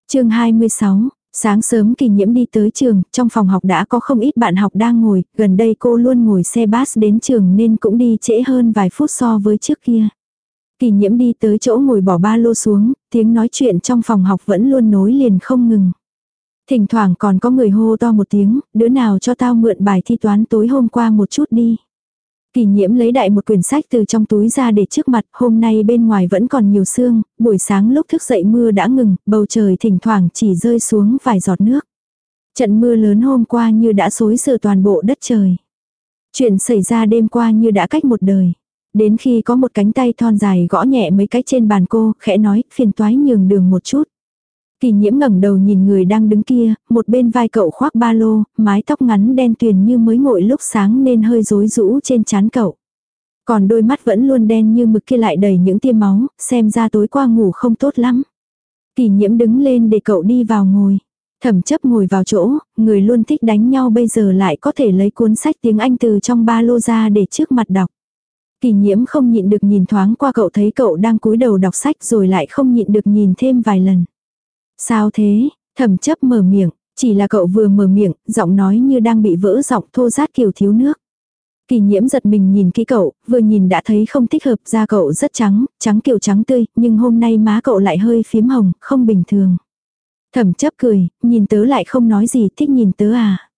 chương 26, sáng sớm kỳ nhiễm đi tới trường, trong phòng học đã có không ít bạn học đang ngồi, gần đây cô luôn ngồi xe bus đến trường nên cũng đi trễ hơn vài phút so với trước kia. Kỳ nhiễm đi tới chỗ ngồi bỏ ba lô xuống, tiếng nói chuyện trong phòng học vẫn luôn nối liền không ngừng. Thỉnh thoảng còn có người hô to một tiếng, đứa nào cho tao mượn bài thi toán tối hôm qua một chút đi. Kỳ nhiễm lấy đại một quyển sách từ trong túi ra để trước mặt, hôm nay bên ngoài vẫn còn nhiều sương, buổi sáng lúc thức dậy mưa đã ngừng, bầu trời thỉnh thoảng chỉ rơi xuống vài giọt nước. Trận mưa lớn hôm qua như đã xối sửa toàn bộ đất trời. Chuyện xảy ra đêm qua như đã cách một đời. Đến khi có một cánh tay thon dài gõ nhẹ mấy cái trên bàn cô, khẽ nói, phiền toái nhường đường một chút. Kỳ nhiễm ngẩng đầu nhìn người đang đứng kia, một bên vai cậu khoác ba lô, mái tóc ngắn đen tuyền như mới ngội lúc sáng nên hơi rối rũ trên trán cậu. Còn đôi mắt vẫn luôn đen như mực kia lại đầy những tia máu, xem ra tối qua ngủ không tốt lắm. Kỳ nhiễm đứng lên để cậu đi vào ngồi. Thẩm chấp ngồi vào chỗ, người luôn thích đánh nhau bây giờ lại có thể lấy cuốn sách tiếng Anh từ trong ba lô ra để trước mặt đọc. Kỳ nhiễm không nhịn được nhìn thoáng qua cậu thấy cậu đang cúi đầu đọc sách rồi lại không nhịn được nhìn thêm vài lần. Sao thế? Thẩm chấp mở miệng, chỉ là cậu vừa mở miệng, giọng nói như đang bị vỡ giọng thô rát kiểu thiếu nước. Kỳ nhiễm giật mình nhìn kỹ cậu, vừa nhìn đã thấy không thích hợp da cậu rất trắng, trắng kiểu trắng tươi, nhưng hôm nay má cậu lại hơi phím hồng, không bình thường. Thẩm chấp cười, nhìn tớ lại không nói gì, thích nhìn tớ à.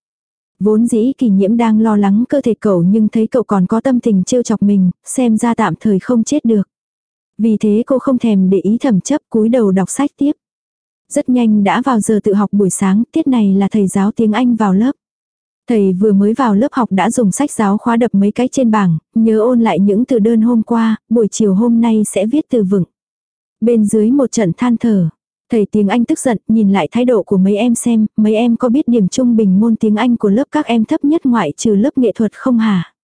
Vốn dĩ kỳ nhiễm đang lo lắng cơ thể cậu nhưng thấy cậu còn có tâm tình trêu chọc mình, xem ra tạm thời không chết được. Vì thế cô không thèm để ý thẩm chấp cúi đầu đọc sách tiếp. Rất nhanh đã vào giờ tự học buổi sáng, tiết này là thầy giáo tiếng Anh vào lớp. Thầy vừa mới vào lớp học đã dùng sách giáo khóa đập mấy cái trên bảng, nhớ ôn lại những từ đơn hôm qua, buổi chiều hôm nay sẽ viết từ vựng. Bên dưới một trận than thở, thầy tiếng Anh tức giận, nhìn lại thái độ của mấy em xem, mấy em có biết điểm trung bình môn tiếng Anh của lớp các em thấp nhất ngoại trừ lớp nghệ thuật không hả?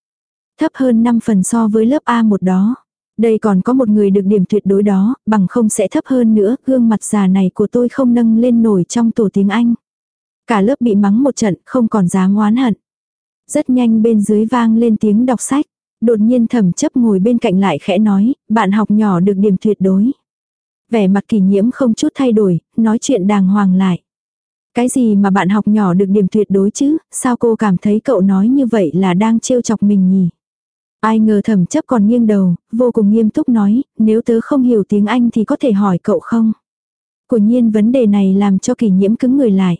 Thấp hơn 5 phần so với lớp A một đó. Đây còn có một người được điểm tuyệt đối đó, bằng không sẽ thấp hơn nữa, gương mặt già này của tôi không nâng lên nổi trong tổ tiếng Anh. Cả lớp bị mắng một trận, không còn dám oán hận. Rất nhanh bên dưới vang lên tiếng đọc sách. Đột nhiên thẩm chấp ngồi bên cạnh lại khẽ nói, bạn học nhỏ được điểm tuyệt đối. Vẻ mặt kỳ nhiễm không chút thay đổi, nói chuyện đàng hoàng lại. Cái gì mà bạn học nhỏ được điểm tuyệt đối chứ, sao cô cảm thấy cậu nói như vậy là đang trêu chọc mình nhỉ? Ai ngờ thẩm chấp còn nghiêng đầu, vô cùng nghiêm túc nói, nếu tớ không hiểu tiếng Anh thì có thể hỏi cậu không? Của nhiên vấn đề này làm cho kỳ nhiễm cứng người lại.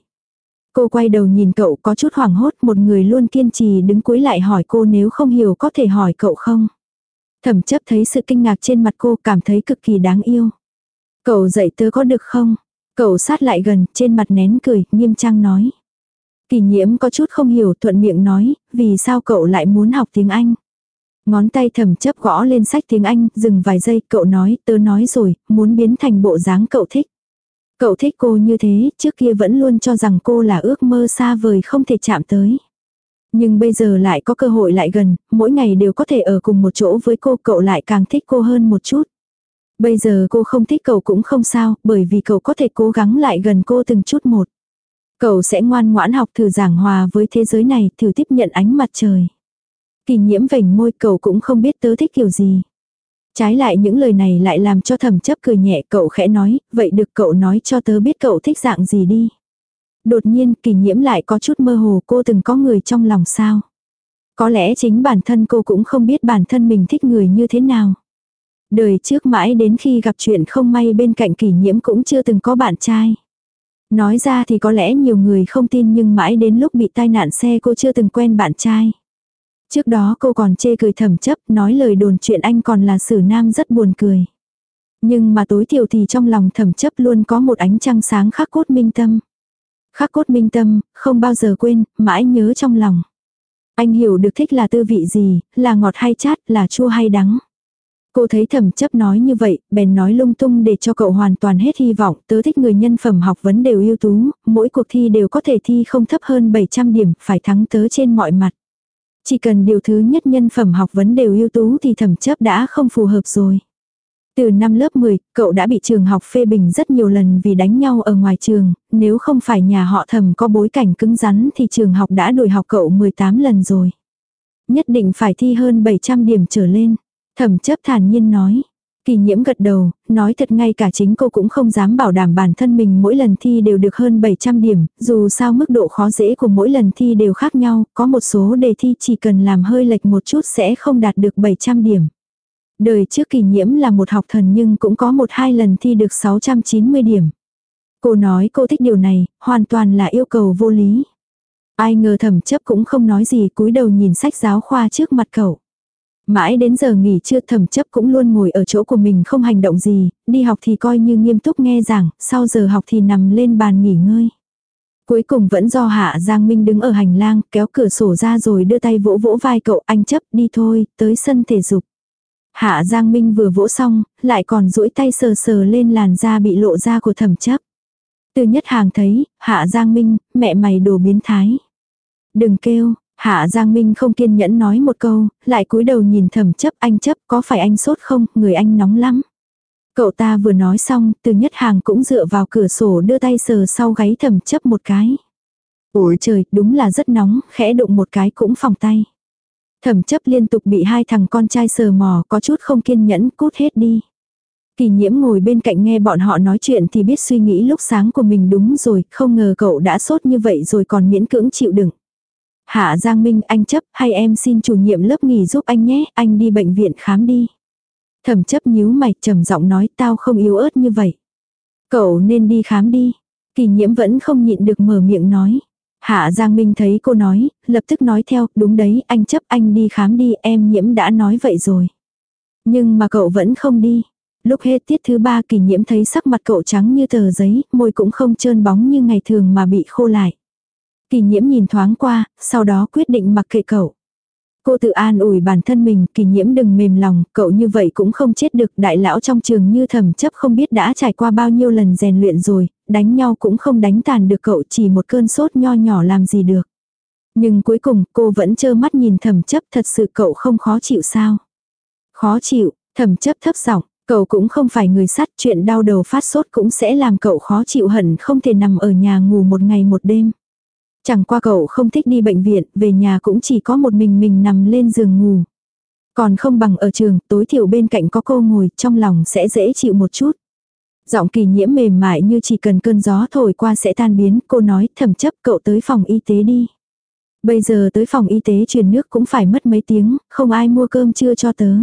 Cô quay đầu nhìn cậu có chút hoảng hốt một người luôn kiên trì đứng cuối lại hỏi cô nếu không hiểu có thể hỏi cậu không? Thẩm chấp thấy sự kinh ngạc trên mặt cô cảm thấy cực kỳ đáng yêu. Cậu dạy tớ có được không? Cậu sát lại gần, trên mặt nén cười, nghiêm trang nói. Kỳ nhiễm có chút không hiểu thuận miệng nói, vì sao cậu lại muốn học tiếng Anh? Ngón tay thầm chấp gõ lên sách tiếng Anh, dừng vài giây, cậu nói, tớ nói rồi, muốn biến thành bộ dáng cậu thích. Cậu thích cô như thế, trước kia vẫn luôn cho rằng cô là ước mơ xa vời không thể chạm tới. Nhưng bây giờ lại có cơ hội lại gần, mỗi ngày đều có thể ở cùng một chỗ với cô, cậu lại càng thích cô hơn một chút. Bây giờ cô không thích cậu cũng không sao, bởi vì cậu có thể cố gắng lại gần cô từng chút một. Cậu sẽ ngoan ngoãn học thử giảng hòa với thế giới này, thử tiếp nhận ánh mặt trời. Kỳ nhiễm vành môi cậu cũng không biết tớ thích kiểu gì. Trái lại những lời này lại làm cho thẩm chấp cười nhẹ cậu khẽ nói, vậy được cậu nói cho tớ biết cậu thích dạng gì đi. Đột nhiên kỳ nhiễm lại có chút mơ hồ cô từng có người trong lòng sao. Có lẽ chính bản thân cô cũng không biết bản thân mình thích người như thế nào. Đời trước mãi đến khi gặp chuyện không may bên cạnh kỷ nhiễm cũng chưa từng có bạn trai. Nói ra thì có lẽ nhiều người không tin nhưng mãi đến lúc bị tai nạn xe cô chưa từng quen bạn trai. Trước đó cô còn chê cười thầm chấp nói lời đồn chuyện anh còn là sử nam rất buồn cười. Nhưng mà tối thiểu thì trong lòng thầm chấp luôn có một ánh trăng sáng khắc cốt minh tâm. Khắc cốt minh tâm, không bao giờ quên, mãi nhớ trong lòng. Anh hiểu được thích là tư vị gì, là ngọt hay chát, là chua hay đắng. Cô thấy thẩm chấp nói như vậy, bèn nói lung tung để cho cậu hoàn toàn hết hy vọng, tớ thích người nhân phẩm học vấn đều ưu tú, mỗi cuộc thi đều có thể thi không thấp hơn 700 điểm, phải thắng tớ trên mọi mặt. Chỉ cần điều thứ nhất nhân phẩm học vấn đều ưu tú thì thẩm chấp đã không phù hợp rồi. Từ năm lớp 10, cậu đã bị trường học phê bình rất nhiều lần vì đánh nhau ở ngoài trường, nếu không phải nhà họ thẩm có bối cảnh cứng rắn thì trường học đã đuổi học cậu 18 lần rồi. Nhất định phải thi hơn 700 điểm trở lên. Thẩm chấp thản nhiên nói. Kỳ nhiễm gật đầu, nói thật ngay cả chính cô cũng không dám bảo đảm bản thân mình mỗi lần thi đều được hơn 700 điểm, dù sao mức độ khó dễ của mỗi lần thi đều khác nhau, có một số đề thi chỉ cần làm hơi lệch một chút sẽ không đạt được 700 điểm. Đời trước kỳ nhiễm là một học thần nhưng cũng có một hai lần thi được 690 điểm. Cô nói cô thích điều này, hoàn toàn là yêu cầu vô lý. Ai ngờ thẩm chấp cũng không nói gì cúi đầu nhìn sách giáo khoa trước mặt cậu. Mãi đến giờ nghỉ trưa thẩm chấp cũng luôn ngồi ở chỗ của mình không hành động gì, đi học thì coi như nghiêm túc nghe giảng, sau giờ học thì nằm lên bàn nghỉ ngơi. Cuối cùng vẫn do Hạ Giang Minh đứng ở hành lang, kéo cửa sổ ra rồi đưa tay vỗ vỗ vai cậu anh chấp đi thôi, tới sân thể dục. Hạ Giang Minh vừa vỗ xong, lại còn duỗi tay sờ sờ lên làn da bị lộ ra của thẩm chấp. Từ nhất hàng thấy, Hạ Giang Minh, mẹ mày đồ biến thái. Đừng kêu, Hạ Giang Minh không kiên nhẫn nói một câu, lại cúi đầu nhìn thẩm chấp anh chấp có phải anh sốt không, người anh nóng lắm. Cậu ta vừa nói xong, từ nhất hàng cũng dựa vào cửa sổ đưa tay sờ sau gáy thẩm chấp một cái. Ôi trời, đúng là rất nóng, khẽ đụng một cái cũng phòng tay. Thẩm chấp liên tục bị hai thằng con trai sờ mò, có chút không kiên nhẫn, cút hết đi. Kỳ nhiễm ngồi bên cạnh nghe bọn họ nói chuyện thì biết suy nghĩ lúc sáng của mình đúng rồi, không ngờ cậu đã sốt như vậy rồi còn miễn cưỡng chịu đựng. Hạ Giang Minh anh chấp hay em xin chủ nhiệm lớp nghỉ giúp anh nhé, anh đi bệnh viện khám đi. Thẩm chấp nhíu mày trầm giọng nói tao không yếu ớt như vậy. Cậu nên đi khám đi. Kỳ nhiễm vẫn không nhịn được mở miệng nói. Hạ Giang Minh thấy cô nói, lập tức nói theo, đúng đấy, anh chấp anh đi khám đi, em nhiễm đã nói vậy rồi. Nhưng mà cậu vẫn không đi. Lúc hết tiết thứ ba kỳ nhiễm thấy sắc mặt cậu trắng như tờ giấy, môi cũng không trơn bóng như ngày thường mà bị khô lại. Kỳ nhiễm nhìn thoáng qua, sau đó quyết định mặc kệ cậu. Cô tự an ủi bản thân mình, kỳ nhiễm đừng mềm lòng, cậu như vậy cũng không chết được, đại lão trong trường như thầm chấp không biết đã trải qua bao nhiêu lần rèn luyện rồi, đánh nhau cũng không đánh tàn được cậu chỉ một cơn sốt nho nhỏ làm gì được. Nhưng cuối cùng cô vẫn trơ mắt nhìn thầm chấp thật sự cậu không khó chịu sao. Khó chịu, thầm chấp thấp giọng cậu cũng không phải người sắt chuyện đau đầu phát sốt cũng sẽ làm cậu khó chịu hận không thể nằm ở nhà ngủ một ngày một đêm. Chẳng qua cậu không thích đi bệnh viện, về nhà cũng chỉ có một mình mình nằm lên giường ngủ. Còn không bằng ở trường, tối thiểu bên cạnh có cô ngồi, trong lòng sẽ dễ chịu một chút. Giọng kỳ nhiễm mềm mại như chỉ cần cơn gió thổi qua sẽ tan biến, cô nói thầm chấp cậu tới phòng y tế đi. Bây giờ tới phòng y tế truyền nước cũng phải mất mấy tiếng, không ai mua cơm trưa cho tớ.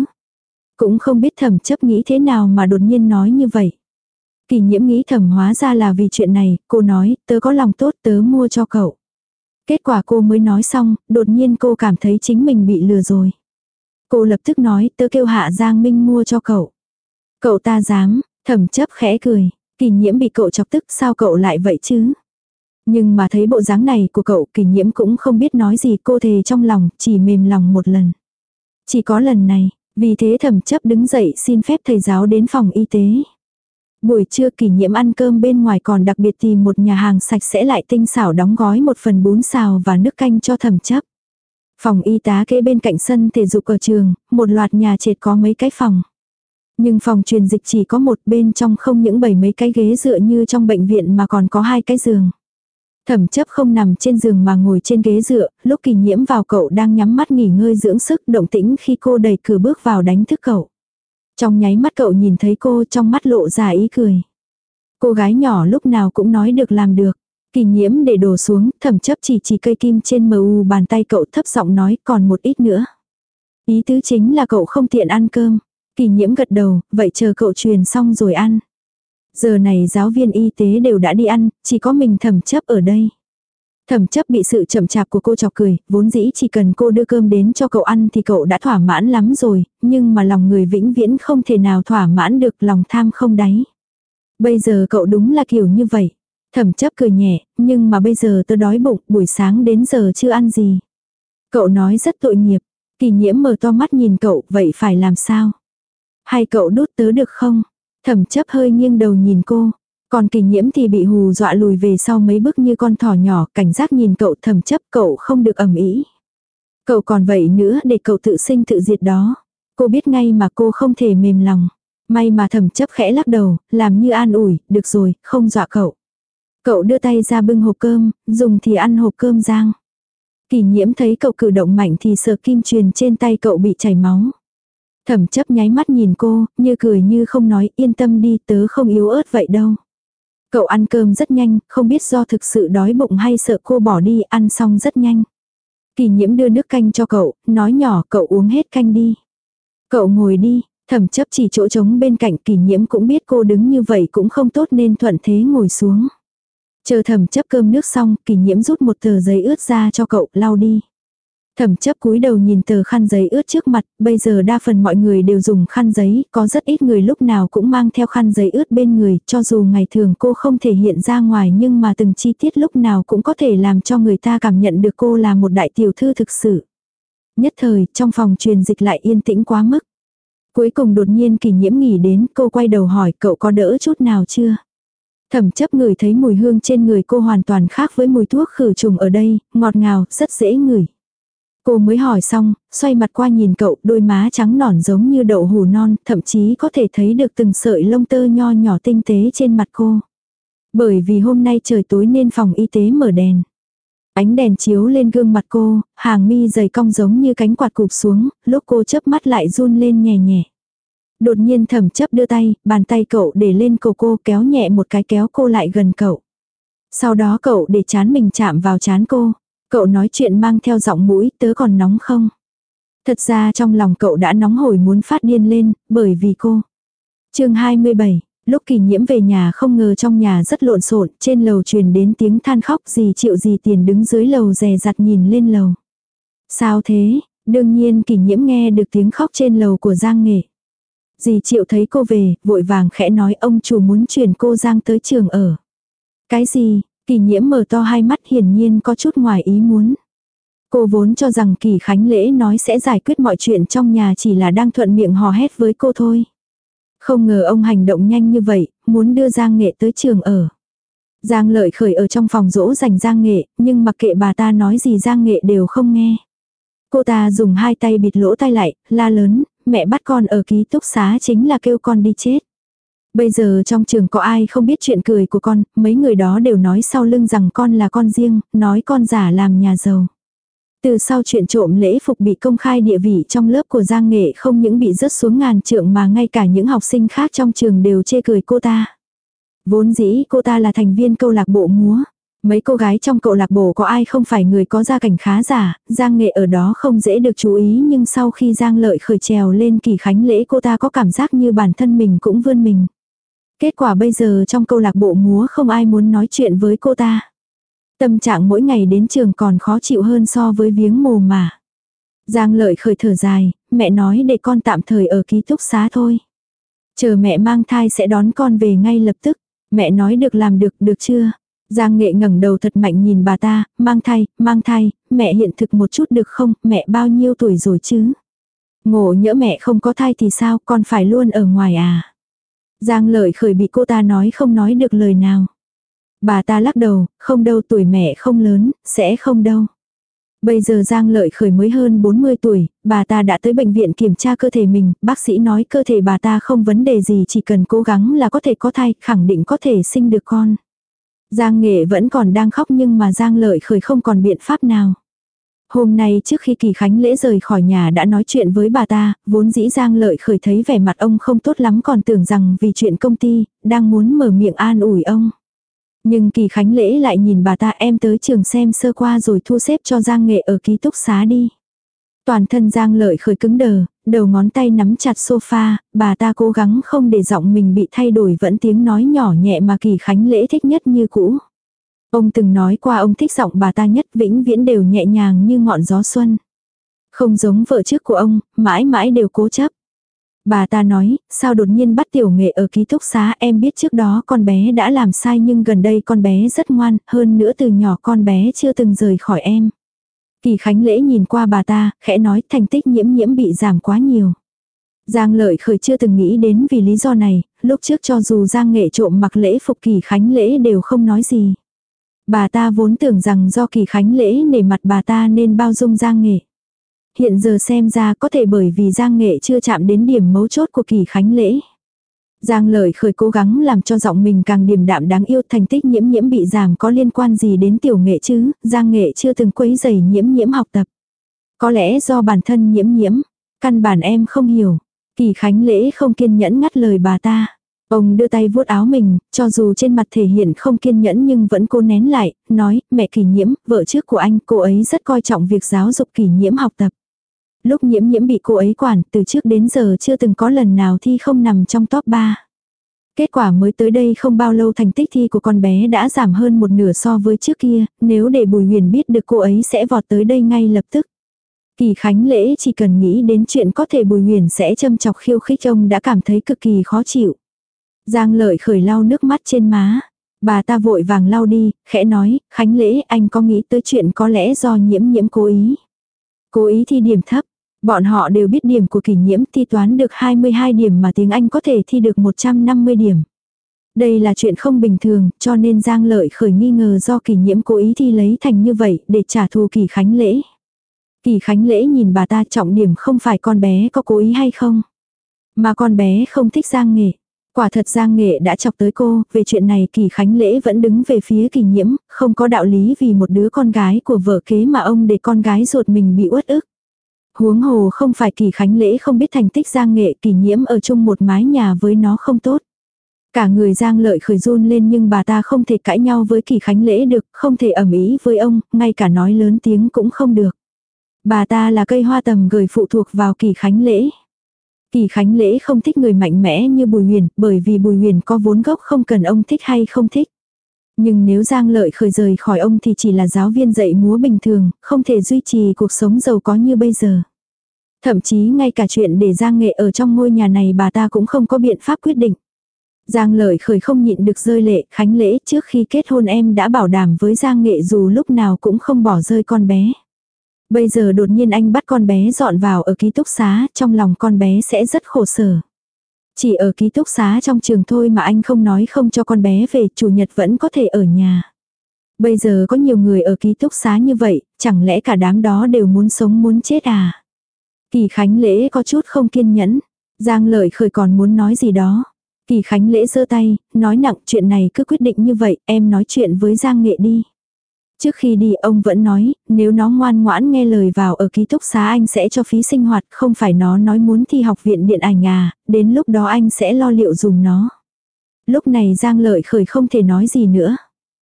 Cũng không biết thầm chấp nghĩ thế nào mà đột nhiên nói như vậy. Kỳ nhiễm nghĩ thầm hóa ra là vì chuyện này, cô nói, tớ có lòng tốt tớ mua cho cậu. Kết quả cô mới nói xong, đột nhiên cô cảm thấy chính mình bị lừa rồi. Cô lập tức nói tớ kêu hạ Giang Minh mua cho cậu. Cậu ta dám, thẩm chấp khẽ cười, kỳ nhiễm bị cậu chọc tức sao cậu lại vậy chứ. Nhưng mà thấy bộ dáng này của cậu kỳ nhiễm cũng không biết nói gì cô thề trong lòng, chỉ mềm lòng một lần. Chỉ có lần này, vì thế thẩm chấp đứng dậy xin phép thầy giáo đến phòng y tế. Buổi trưa kỷ niệm ăn cơm bên ngoài còn đặc biệt tìm một nhà hàng sạch sẽ lại tinh xảo đóng gói một phần bún xào và nước canh cho thẩm chấp. Phòng y tá kế bên cạnh sân thể dục ở trường, một loạt nhà trệt có mấy cái phòng. Nhưng phòng truyền dịch chỉ có một bên trong không những bảy mấy cái ghế dựa như trong bệnh viện mà còn có hai cái giường. Thẩm chấp không nằm trên giường mà ngồi trên ghế dựa, lúc kỳ nhiễm vào cậu đang nhắm mắt nghỉ ngơi dưỡng sức động tĩnh khi cô đẩy cửa bước vào đánh thức cậu. Trong nháy mắt cậu nhìn thấy cô trong mắt lộ ra ý cười. Cô gái nhỏ lúc nào cũng nói được làm được. Kỳ nhiễm để đổ xuống, thẩm chấp chỉ chỉ cây kim trên mờ u bàn tay cậu thấp giọng nói còn một ít nữa. Ý tứ chính là cậu không tiện ăn cơm. Kỳ nhiễm gật đầu, vậy chờ cậu truyền xong rồi ăn. Giờ này giáo viên y tế đều đã đi ăn, chỉ có mình thẩm chấp ở đây. Thẩm chấp bị sự chậm chạp của cô chọc cười, vốn dĩ chỉ cần cô đưa cơm đến cho cậu ăn thì cậu đã thỏa mãn lắm rồi, nhưng mà lòng người vĩnh viễn không thể nào thỏa mãn được lòng tham không đáy. Bây giờ cậu đúng là kiểu như vậy. Thẩm chấp cười nhẹ, nhưng mà bây giờ tôi đói bụng, buổi sáng đến giờ chưa ăn gì. Cậu nói rất tội nghiệp, kỳ nhiễm mở to mắt nhìn cậu, vậy phải làm sao? Hay cậu đút tớ được không? Thẩm chấp hơi nghiêng đầu nhìn cô, còn kỳ nhiễm thì bị hù dọa lùi về sau mấy bước như con thỏ nhỏ, cảnh giác nhìn cậu thầm chấp cậu không được ẩm ý. Cậu còn vậy nữa để cậu tự sinh tự diệt đó. Cô biết ngay mà cô không thể mềm lòng. May mà thầm chấp khẽ lắc đầu, làm như an ủi, được rồi, không dọa cậu. Cậu đưa tay ra bưng hộp cơm, dùng thì ăn hộp cơm rang. Kỳ nhiễm thấy cậu cử động mạnh thì sợ kim truyền trên tay cậu bị chảy máu. Thẩm chấp nháy mắt nhìn cô, như cười như không nói yên tâm đi tớ không yếu ớt vậy đâu. Cậu ăn cơm rất nhanh, không biết do thực sự đói bụng hay sợ cô bỏ đi, ăn xong rất nhanh. Kỳ nhiễm đưa nước canh cho cậu, nói nhỏ cậu uống hết canh đi. Cậu ngồi đi, Thẩm chấp chỉ chỗ trống bên cạnh kỳ nhiễm cũng biết cô đứng như vậy cũng không tốt nên thuận thế ngồi xuống. Chờ thẩm chấp cơm nước xong, kỳ nhiễm rút một tờ giấy ướt ra cho cậu lau đi. Thẩm chấp cúi đầu nhìn tờ khăn giấy ướt trước mặt, bây giờ đa phần mọi người đều dùng khăn giấy, có rất ít người lúc nào cũng mang theo khăn giấy ướt bên người, cho dù ngày thường cô không thể hiện ra ngoài nhưng mà từng chi tiết lúc nào cũng có thể làm cho người ta cảm nhận được cô là một đại tiểu thư thực sự. Nhất thời, trong phòng truyền dịch lại yên tĩnh quá mức. Cuối cùng đột nhiên kỳ nhiễm nghỉ đến, cô quay đầu hỏi cậu có đỡ chút nào chưa? Thẩm chấp người thấy mùi hương trên người cô hoàn toàn khác với mùi thuốc khử trùng ở đây, ngọt ngào, rất dễ ngửi. Cô mới hỏi xong, xoay mặt qua nhìn cậu, đôi má trắng nõn giống như đậu hù non, thậm chí có thể thấy được từng sợi lông tơ nho nhỏ tinh tế trên mặt cô. Bởi vì hôm nay trời tối nên phòng y tế mở đèn. Ánh đèn chiếu lên gương mặt cô, hàng mi dày cong giống như cánh quạt cụp xuống, lúc cô chớp mắt lại run lên nhẹ nhẹ. Đột nhiên thẩm chấp đưa tay, bàn tay cậu để lên cổ cô kéo nhẹ một cái kéo cô lại gần cậu. Sau đó cậu để chán mình chạm vào chán cô. Cậu nói chuyện mang theo giọng mũi tớ còn nóng không? Thật ra trong lòng cậu đã nóng hổi muốn phát điên lên, bởi vì cô. chương 27, lúc kỳ nhiễm về nhà không ngờ trong nhà rất lộn xộn trên lầu truyền đến tiếng than khóc gì chịu gì tiền đứng dưới lầu rè rặt nhìn lên lầu. Sao thế? Đương nhiên kỳ nhiễm nghe được tiếng khóc trên lầu của Giang Nghệ. Dì chịu thấy cô về, vội vàng khẽ nói ông chủ muốn chuyển cô Giang tới trường ở. Cái gì, kỳ nhiễm mở to hai mắt hiển nhiên có chút ngoài ý muốn. Cô vốn cho rằng kỳ khánh lễ nói sẽ giải quyết mọi chuyện trong nhà chỉ là đang thuận miệng hò hét với cô thôi. Không ngờ ông hành động nhanh như vậy, muốn đưa Giang Nghệ tới trường ở. Giang lợi khởi ở trong phòng dỗ dành Giang Nghệ, nhưng mặc kệ bà ta nói gì Giang Nghệ đều không nghe. Cô ta dùng hai tay bịt lỗ tai lại, la lớn, mẹ bắt con ở ký túc xá chính là kêu con đi chết. Bây giờ trong trường có ai không biết chuyện cười của con, mấy người đó đều nói sau lưng rằng con là con riêng, nói con giả làm nhà giàu. Từ sau chuyện trộm lễ phục bị công khai địa vị trong lớp của Giang Nghệ không những bị rớt xuống ngàn trượng mà ngay cả những học sinh khác trong trường đều chê cười cô ta. Vốn dĩ cô ta là thành viên câu lạc bộ múa. Mấy cô gái trong cậu lạc bộ có ai không phải người có gia cảnh khá giả, Giang Nghệ ở đó không dễ được chú ý nhưng sau khi Giang Lợi khởi trèo lên kỳ khánh lễ cô ta có cảm giác như bản thân mình cũng vươn mình. Kết quả bây giờ trong câu lạc bộ múa không ai muốn nói chuyện với cô ta. Tâm trạng mỗi ngày đến trường còn khó chịu hơn so với viếng mồ mà. Giang lợi khởi thở dài, mẹ nói để con tạm thời ở ký túc xá thôi. Chờ mẹ mang thai sẽ đón con về ngay lập tức. Mẹ nói được làm được, được chưa? Giang nghệ ngẩng đầu thật mạnh nhìn bà ta, mang thai, mang thai, mẹ hiện thực một chút được không, mẹ bao nhiêu tuổi rồi chứ? Ngộ nhỡ mẹ không có thai thì sao, con phải luôn ở ngoài à? Giang lợi khởi bị cô ta nói không nói được lời nào. Bà ta lắc đầu, không đâu tuổi mẹ không lớn, sẽ không đâu. Bây giờ Giang Lợi Khởi mới hơn 40 tuổi, bà ta đã tới bệnh viện kiểm tra cơ thể mình, bác sĩ nói cơ thể bà ta không vấn đề gì chỉ cần cố gắng là có thể có thai, khẳng định có thể sinh được con. Giang Nghệ vẫn còn đang khóc nhưng mà Giang Lợi Khởi không còn biện pháp nào. Hôm nay trước khi Kỳ Khánh lễ rời khỏi nhà đã nói chuyện với bà ta, vốn dĩ Giang Lợi Khởi thấy vẻ mặt ông không tốt lắm còn tưởng rằng vì chuyện công ty, đang muốn mở miệng an ủi ông. Nhưng kỳ khánh lễ lại nhìn bà ta em tới trường xem sơ qua rồi thu xếp cho Giang Nghệ ở ký túc xá đi. Toàn thân Giang lợi khởi cứng đờ, đầu ngón tay nắm chặt sofa, bà ta cố gắng không để giọng mình bị thay đổi vẫn tiếng nói nhỏ nhẹ mà kỳ khánh lễ thích nhất như cũ. Ông từng nói qua ông thích giọng bà ta nhất vĩnh viễn đều nhẹ nhàng như ngọn gió xuân. Không giống vợ trước của ông, mãi mãi đều cố chấp. Bà ta nói, sao đột nhiên bắt tiểu nghệ ở ký túc xá em biết trước đó con bé đã làm sai nhưng gần đây con bé rất ngoan, hơn nữa từ nhỏ con bé chưa từng rời khỏi em. Kỳ Khánh Lễ nhìn qua bà ta, khẽ nói thành tích nhiễm nhiễm bị giảm quá nhiều. Giang lợi khởi chưa từng nghĩ đến vì lý do này, lúc trước cho dù Giang nghệ trộm mặc lễ phục kỳ khánh lễ đều không nói gì. Bà ta vốn tưởng rằng do kỳ khánh lễ nể mặt bà ta nên bao dung Giang nghệ hiện giờ xem ra có thể bởi vì Giang Nghệ chưa chạm đến điểm mấu chốt của kỳ khánh lễ. Giang lời khởi cố gắng làm cho giọng mình càng điềm đạm đáng yêu thành tích nhiễm nhiễm bị giảm có liên quan gì đến tiểu nghệ chứ, Giang Nghệ chưa từng quấy giày nhiễm nhiễm học tập. Có lẽ do bản thân nhiễm nhiễm, căn bản em không hiểu. Kỳ khánh lễ không kiên nhẫn ngắt lời bà ta. Ông đưa tay vuốt áo mình, cho dù trên mặt thể hiện không kiên nhẫn nhưng vẫn cố nén lại, nói, mẹ kỷ nhiễm, vợ trước của anh, cô ấy rất coi trọng việc giáo dục kỷ nhiễm học tập. Lúc nhiễm nhiễm bị cô ấy quản, từ trước đến giờ chưa từng có lần nào thi không nằm trong top 3. Kết quả mới tới đây không bao lâu thành tích thi của con bé đã giảm hơn một nửa so với trước kia, nếu để Bùi Huyền biết được cô ấy sẽ vọt tới đây ngay lập tức. Kỳ Khánh Lễ chỉ cần nghĩ đến chuyện có thể Bùi Huyền sẽ châm chọc khiêu khích ông đã cảm thấy cực kỳ khó chịu. Giang lợi khởi lau nước mắt trên má. Bà ta vội vàng lau đi, khẽ nói, Khánh Lễ anh có nghĩ tới chuyện có lẽ do nhiễm nhiễm cố ý. Cố ý thi điểm thấp. Bọn họ đều biết điểm của kỷ nhiễm thi toán được 22 điểm mà tiếng Anh có thể thi được 150 điểm. Đây là chuyện không bình thường, cho nên Giang Lợi khởi nghi ngờ do kỷ nhiễm cố ý thi lấy thành như vậy để trả thù kỳ khánh lễ. Kỳ khánh lễ nhìn bà ta trọng điểm không phải con bé có cố ý hay không. Mà con bé không thích Giang Nghệ. Quả thật Giang Nghệ đã chọc tới cô, về chuyện này kỳ khánh lễ vẫn đứng về phía kỳ nhiễm, không có đạo lý vì một đứa con gái của vợ kế mà ông để con gái ruột mình bị uất ức. Huống hồ không phải kỳ khánh lễ không biết thành tích Giang Nghệ kỳ nhiễm ở chung một mái nhà với nó không tốt. Cả người Giang lợi khởi run lên nhưng bà ta không thể cãi nhau với kỳ khánh lễ được, không thể ẩm ý với ông, ngay cả nói lớn tiếng cũng không được. Bà ta là cây hoa tầm gửi phụ thuộc vào kỳ khánh lễ. Kỳ khánh lễ không thích người mạnh mẽ như Bùi Huyền, bởi vì Bùi Huyền có vốn gốc không cần ông thích hay không thích. Nhưng nếu Giang Lợi khởi rời khỏi ông thì chỉ là giáo viên dạy múa bình thường, không thể duy trì cuộc sống giàu có như bây giờ. Thậm chí ngay cả chuyện để Giang Nghệ ở trong ngôi nhà này bà ta cũng không có biện pháp quyết định. Giang Lợi khởi không nhịn được rơi lệ, khánh lễ trước khi kết hôn em đã bảo đảm với Giang Nghệ dù lúc nào cũng không bỏ rơi con bé. Bây giờ đột nhiên anh bắt con bé dọn vào ở ký túc xá, trong lòng con bé sẽ rất khổ sở. Chỉ ở ký túc xá trong trường thôi mà anh không nói không cho con bé về, chủ nhật vẫn có thể ở nhà. Bây giờ có nhiều người ở ký túc xá như vậy, chẳng lẽ cả đám đó đều muốn sống muốn chết à? Kỳ Khánh Lễ có chút không kiên nhẫn. Giang Lợi Khởi còn muốn nói gì đó. Kỳ Khánh Lễ giơ tay, nói nặng chuyện này cứ quyết định như vậy, em nói chuyện với Giang Nghệ đi. Trước khi đi ông vẫn nói, nếu nó ngoan ngoãn nghe lời vào ở ký túc xá anh sẽ cho phí sinh hoạt, không phải nó nói muốn thi học viện điện ảnh à, đến lúc đó anh sẽ lo liệu dùng nó. Lúc này Giang Lợi Khởi không thể nói gì nữa.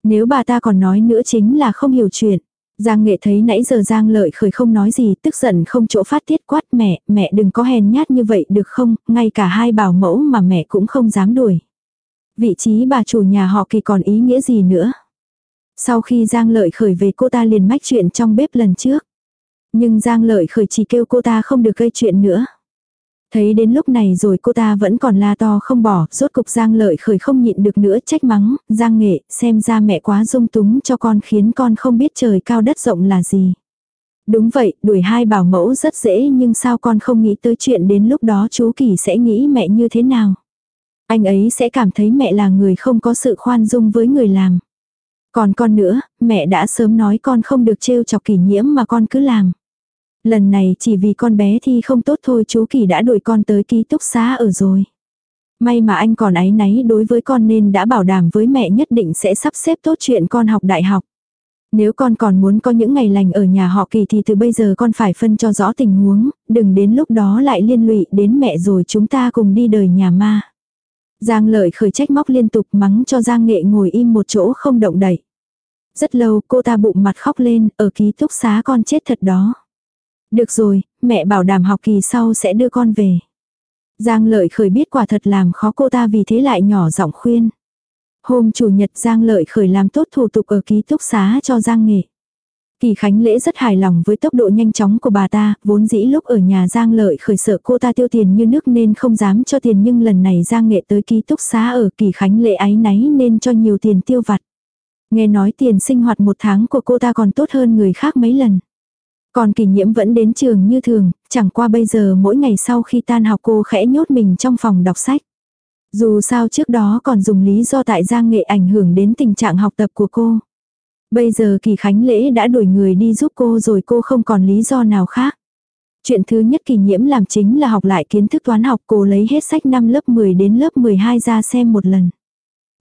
Nếu bà ta còn nói nữa chính là không hiểu chuyện. Giang Nghệ thấy nãy giờ Giang Lợi Khởi không nói gì, tức giận không chỗ phát tiết quát mẹ, mẹ đừng có hèn nhát như vậy được không, ngay cả hai bảo mẫu mà mẹ cũng không dám đuổi. Vị trí bà chủ nhà họ kỳ còn ý nghĩa gì nữa. Sau khi Giang Lợi khởi về cô ta liền mách chuyện trong bếp lần trước. Nhưng Giang Lợi khởi chỉ kêu cô ta không được gây chuyện nữa. Thấy đến lúc này rồi cô ta vẫn còn la to không bỏ, rốt cục Giang Lợi khởi không nhịn được nữa trách mắng, Giang Nghệ, xem ra mẹ quá dung túng cho con khiến con không biết trời cao đất rộng là gì. Đúng vậy, đuổi hai bảo mẫu rất dễ nhưng sao con không nghĩ tới chuyện đến lúc đó chú Kỳ sẽ nghĩ mẹ như thế nào. Anh ấy sẽ cảm thấy mẹ là người không có sự khoan dung với người làm. Còn con nữa, mẹ đã sớm nói con không được trêu chọc kỷ nhiễm mà con cứ làm. Lần này chỉ vì con bé thì không tốt thôi chú kỳ đã đuổi con tới ký túc xá ở rồi. May mà anh còn áy náy đối với con nên đã bảo đảm với mẹ nhất định sẽ sắp xếp tốt chuyện con học đại học. Nếu con còn muốn có những ngày lành ở nhà họ kỳ thì từ bây giờ con phải phân cho rõ tình huống, đừng đến lúc đó lại liên lụy đến mẹ rồi chúng ta cùng đi đời nhà ma. Giang lợi khởi trách móc liên tục mắng cho Giang nghệ ngồi im một chỗ không động đậy. Rất lâu cô ta bụng mặt khóc lên, ở ký túc xá con chết thật đó. Được rồi, mẹ bảo đảm học kỳ sau sẽ đưa con về. Giang lợi khởi biết quả thật làm khó cô ta vì thế lại nhỏ giọng khuyên. Hôm chủ nhật Giang lợi khởi làm tốt thủ tục ở ký túc xá cho Giang nghệ. Kỳ Khánh Lễ rất hài lòng với tốc độ nhanh chóng của bà ta, vốn dĩ lúc ở nhà Giang Lợi khởi sợ cô ta tiêu tiền như nước nên không dám cho tiền nhưng lần này Giang Nghệ tới ký túc xá ở Kỳ Khánh Lễ ái náy nên cho nhiều tiền tiêu vặt. Nghe nói tiền sinh hoạt một tháng của cô ta còn tốt hơn người khác mấy lần. Còn kỳ nhiễm vẫn đến trường như thường, chẳng qua bây giờ mỗi ngày sau khi tan học cô khẽ nhốt mình trong phòng đọc sách. Dù sao trước đó còn dùng lý do tại Giang Nghệ ảnh hưởng đến tình trạng học tập của cô. Bây giờ kỳ khánh lễ đã đuổi người đi giúp cô rồi cô không còn lý do nào khác. Chuyện thứ nhất kỳ nhiễm làm chính là học lại kiến thức toán học cô lấy hết sách năm lớp 10 đến lớp 12 ra xem một lần.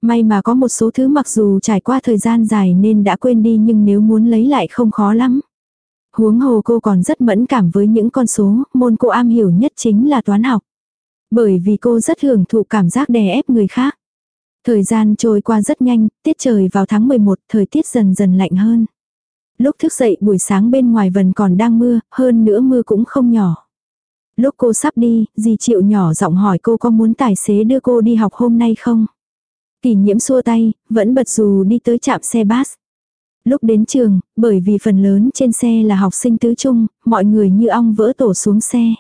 May mà có một số thứ mặc dù trải qua thời gian dài nên đã quên đi nhưng nếu muốn lấy lại không khó lắm. Huống hồ cô còn rất mẫn cảm với những con số, môn cô am hiểu nhất chính là toán học. Bởi vì cô rất hưởng thụ cảm giác đè ép người khác. Thời gian trôi qua rất nhanh, tiết trời vào tháng 11, thời tiết dần dần lạnh hơn. Lúc thức dậy buổi sáng bên ngoài vần còn đang mưa, hơn nữa mưa cũng không nhỏ. Lúc cô sắp đi, dì Triệu nhỏ giọng hỏi cô có muốn tài xế đưa cô đi học hôm nay không? kỷ nhiễm xua tay, vẫn bật dù đi tới trạm xe bus. Lúc đến trường, bởi vì phần lớn trên xe là học sinh tứ trung, mọi người như ong vỡ tổ xuống xe.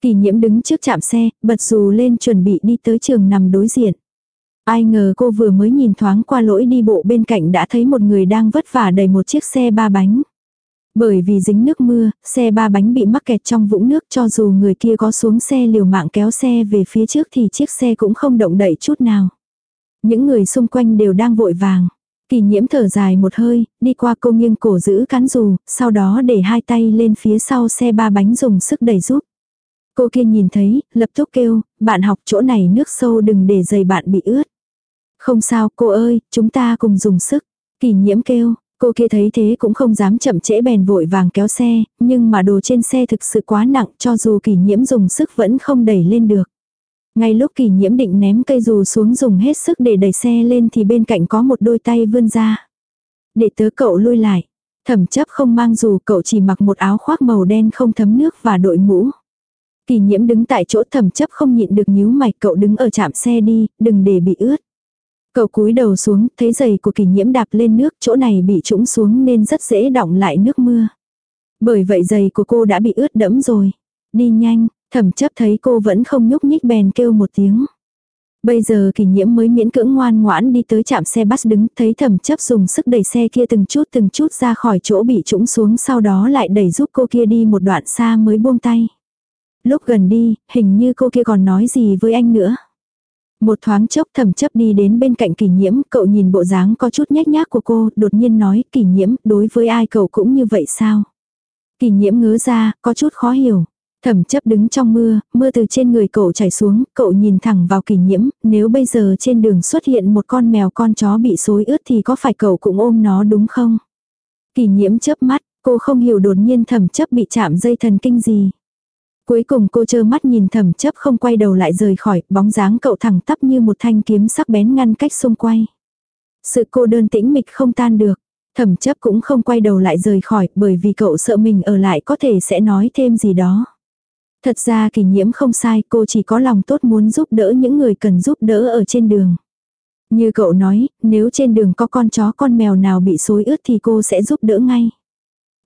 kỷ nhiễm đứng trước trạm xe, bật dù lên chuẩn bị đi tới trường nằm đối diện. Ai ngờ cô vừa mới nhìn thoáng qua lỗi đi bộ bên cạnh đã thấy một người đang vất vả đầy một chiếc xe ba bánh. Bởi vì dính nước mưa, xe ba bánh bị mắc kẹt trong vũng nước cho dù người kia có xuống xe liều mạng kéo xe về phía trước thì chiếc xe cũng không động đậy chút nào. Những người xung quanh đều đang vội vàng. Kỳ nhiễm thở dài một hơi, đi qua cô nghiêng cổ giữ cán dù, sau đó để hai tay lên phía sau xe ba bánh dùng sức đẩy giúp. Cô kia nhìn thấy, lập tức kêu, bạn học chỗ này nước sâu đừng để giày bạn bị ướt. Không sao cô ơi, chúng ta cùng dùng sức. Kỳ nhiễm kêu, cô kia thấy thế cũng không dám chậm trễ bèn vội vàng kéo xe, nhưng mà đồ trên xe thực sự quá nặng cho dù kỳ nhiễm dùng sức vẫn không đẩy lên được. Ngay lúc kỳ nhiễm định ném cây dù xuống dùng hết sức để đẩy xe lên thì bên cạnh có một đôi tay vươn ra. Để tớ cậu lui lại. Thẩm chấp không mang dù cậu chỉ mặc một áo khoác màu đen không thấm nước và đội mũ. Kỳ nhiễm đứng tại chỗ thẩm chấp không nhịn được nhíu mày cậu đứng ở trạm xe đi, đừng để bị ướt. Cậu cúi đầu xuống, thấy giày của kỷ nhiễm đạp lên nước, chỗ này bị trũng xuống nên rất dễ đọng lại nước mưa. Bởi vậy giày của cô đã bị ướt đẫm rồi. Đi nhanh, thẩm chấp thấy cô vẫn không nhúc nhích bèn kêu một tiếng. Bây giờ kỷ nhiễm mới miễn cưỡng ngoan ngoãn đi tới trạm xe bus đứng, thấy thẩm chấp dùng sức đẩy xe kia từng chút từng chút ra khỏi chỗ bị trũng xuống sau đó lại đẩy giúp cô kia đi một đoạn xa mới buông tay. Lúc gần đi, hình như cô kia còn nói gì với anh nữa. Một thoáng chốc thẩm chấp đi đến bên cạnh kỷ nhiễm, cậu nhìn bộ dáng có chút nhếch nhác của cô, đột nhiên nói kỷ nhiễm, đối với ai cậu cũng như vậy sao? Kỷ nhiễm ngớ ra, có chút khó hiểu. Thẩm chấp đứng trong mưa, mưa từ trên người cậu chảy xuống, cậu nhìn thẳng vào kỷ nhiễm, nếu bây giờ trên đường xuất hiện một con mèo con chó bị xối ướt thì có phải cậu cũng ôm nó đúng không? Kỷ nhiễm chớp mắt, cô không hiểu đột nhiên thẩm chấp bị chạm dây thần kinh gì. Cuối cùng cô chơ mắt nhìn thẩm chấp không quay đầu lại rời khỏi, bóng dáng cậu thẳng tắp như một thanh kiếm sắc bén ngăn cách xung quay. Sự cô đơn tĩnh mịch không tan được. Thẩm chấp cũng không quay đầu lại rời khỏi bởi vì cậu sợ mình ở lại có thể sẽ nói thêm gì đó. Thật ra kỷ nhiễm không sai, cô chỉ có lòng tốt muốn giúp đỡ những người cần giúp đỡ ở trên đường. Như cậu nói, nếu trên đường có con chó con mèo nào bị xối ướt thì cô sẽ giúp đỡ ngay.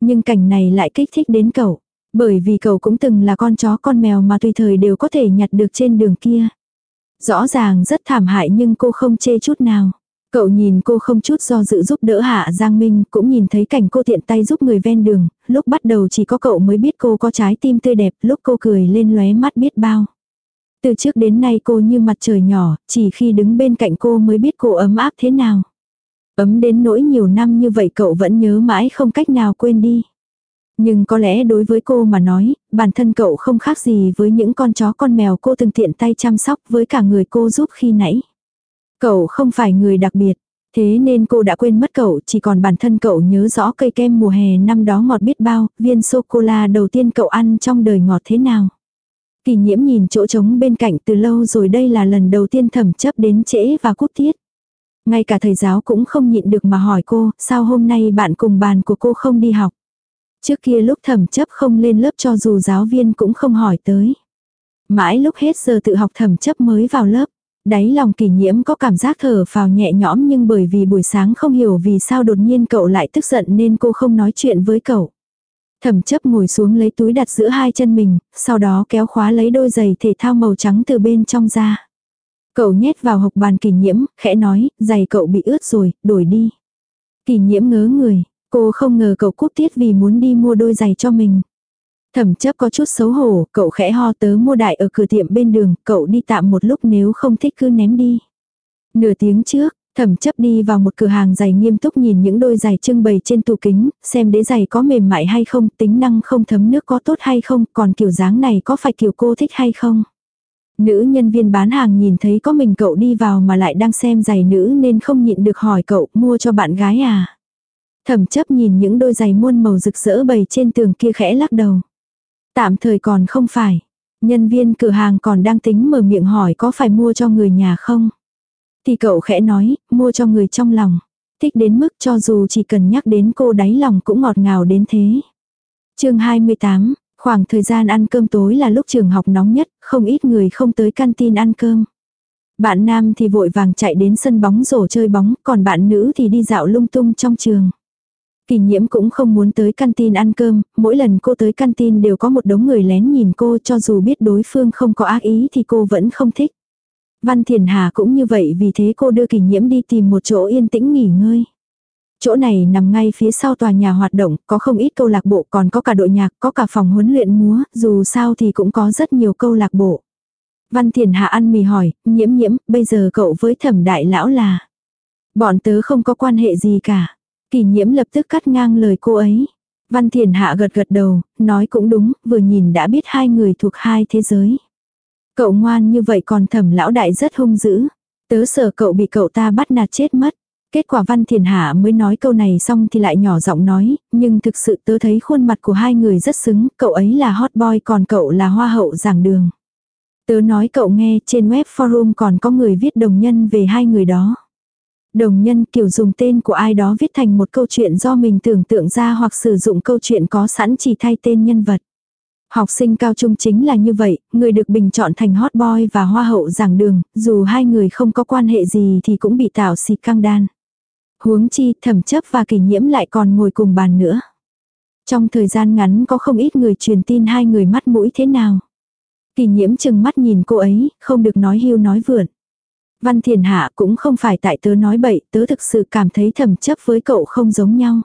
Nhưng cảnh này lại kích thích đến cậu. Bởi vì cậu cũng từng là con chó con mèo mà tùy thời đều có thể nhặt được trên đường kia. Rõ ràng rất thảm hại nhưng cô không chê chút nào. Cậu nhìn cô không chút do dự giúp đỡ Hạ Giang Minh, cũng nhìn thấy cảnh cô tiện tay giúp người ven đường, lúc bắt đầu chỉ có cậu mới biết cô có trái tim tươi đẹp, lúc cô cười lên lóe mắt biết bao. Từ trước đến nay cô như mặt trời nhỏ, chỉ khi đứng bên cạnh cô mới biết cô ấm áp thế nào. Ấm đến nỗi nhiều năm như vậy cậu vẫn nhớ mãi không cách nào quên đi. Nhưng có lẽ đối với cô mà nói, bản thân cậu không khác gì với những con chó con mèo cô từng tiện tay chăm sóc với cả người cô giúp khi nãy. Cậu không phải người đặc biệt, thế nên cô đã quên mất cậu, chỉ còn bản thân cậu nhớ rõ cây kem mùa hè năm đó ngọt biết bao, viên sô-cô-la đầu tiên cậu ăn trong đời ngọt thế nào. Kỳ nhiễm nhìn chỗ trống bên cạnh từ lâu rồi đây là lần đầu tiên thẩm chấp đến trễ và cúp tiết. Ngay cả thầy giáo cũng không nhịn được mà hỏi cô, sao hôm nay bạn cùng bàn của cô không đi học. Trước kia lúc thẩm chấp không lên lớp cho dù giáo viên cũng không hỏi tới. Mãi lúc hết giờ tự học thẩm chấp mới vào lớp. Đáy lòng kỷ nhiễm có cảm giác thở vào nhẹ nhõm nhưng bởi vì buổi sáng không hiểu vì sao đột nhiên cậu lại tức giận nên cô không nói chuyện với cậu. Thẩm chấp ngồi xuống lấy túi đặt giữa hai chân mình, sau đó kéo khóa lấy đôi giày thể thao màu trắng từ bên trong ra. Cậu nhét vào hộc bàn kỷ nhiễm, khẽ nói, giày cậu bị ướt rồi, đổi đi. Kỷ nhiễm ngớ người, Cô không ngờ cậu cúp tiết vì muốn đi mua đôi giày cho mình. Thẩm chấp có chút xấu hổ, cậu khẽ ho tớ mua đại ở cửa tiệm bên đường, cậu đi tạm một lúc nếu không thích cứ ném đi. Nửa tiếng trước, thẩm chấp đi vào một cửa hàng giày nghiêm túc nhìn những đôi giày trưng bày trên tủ kính, xem đế giày có mềm mại hay không, tính năng không thấm nước có tốt hay không, còn kiểu dáng này có phải kiểu cô thích hay không. Nữ nhân viên bán hàng nhìn thấy có mình cậu đi vào mà lại đang xem giày nữ nên không nhịn được hỏi cậu mua cho bạn gái à. Thẩm chấp nhìn những đôi giày muôn màu rực rỡ bày trên tường kia khẽ lắc đầu. Tạm thời còn không phải. Nhân viên cửa hàng còn đang tính mở miệng hỏi có phải mua cho người nhà không. Thì cậu khẽ nói, mua cho người trong lòng. Thích đến mức cho dù chỉ cần nhắc đến cô đáy lòng cũng ngọt ngào đến thế. chương 28, khoảng thời gian ăn cơm tối là lúc trường học nóng nhất, không ít người không tới canteen ăn cơm. Bạn nam thì vội vàng chạy đến sân bóng rổ chơi bóng, còn bạn nữ thì đi dạo lung tung trong trường. Kỳ nhiễm cũng không muốn tới canteen ăn cơm, mỗi lần cô tới canteen đều có một đống người lén nhìn cô cho dù biết đối phương không có ác ý thì cô vẫn không thích. Văn Thiền Hà cũng như vậy vì thế cô đưa kỳ nhiễm đi tìm một chỗ yên tĩnh nghỉ ngơi. Chỗ này nằm ngay phía sau tòa nhà hoạt động, có không ít câu lạc bộ còn có cả đội nhạc, có cả phòng huấn luyện múa, dù sao thì cũng có rất nhiều câu lạc bộ. Văn Thiền Hạ ăn mì hỏi, nhiễm nhiễm, bây giờ cậu với thẩm đại lão là. Bọn tớ không có quan hệ gì cả. Kỳ nhiễm lập tức cắt ngang lời cô ấy. Văn Thiền Hạ gật gật đầu, nói cũng đúng, vừa nhìn đã biết hai người thuộc hai thế giới. Cậu ngoan như vậy còn thẩm lão đại rất hung dữ. Tớ sợ cậu bị cậu ta bắt nạt chết mất. Kết quả Văn Thiền Hạ mới nói câu này xong thì lại nhỏ giọng nói, nhưng thực sự tớ thấy khuôn mặt của hai người rất xứng, cậu ấy là hot boy còn cậu là hoa hậu giảng đường. Tớ nói cậu nghe trên web forum còn có người viết đồng nhân về hai người đó. Đồng nhân kiểu dùng tên của ai đó viết thành một câu chuyện do mình tưởng tượng ra hoặc sử dụng câu chuyện có sẵn chỉ thay tên nhân vật. Học sinh cao trung chính là như vậy, người được bình chọn thành hot boy và hoa hậu giảng đường, dù hai người không có quan hệ gì thì cũng bị tạo xịt căng đan. Huống chi thẩm chấp và kỷ nhiễm lại còn ngồi cùng bàn nữa. Trong thời gian ngắn có không ít người truyền tin hai người mắt mũi thế nào. Kỷ nhiễm chừng mắt nhìn cô ấy, không được nói hưu nói vượn. Văn Thiền Hạ cũng không phải tại tớ nói bậy, tớ thực sự cảm thấy thầm chấp với cậu không giống nhau.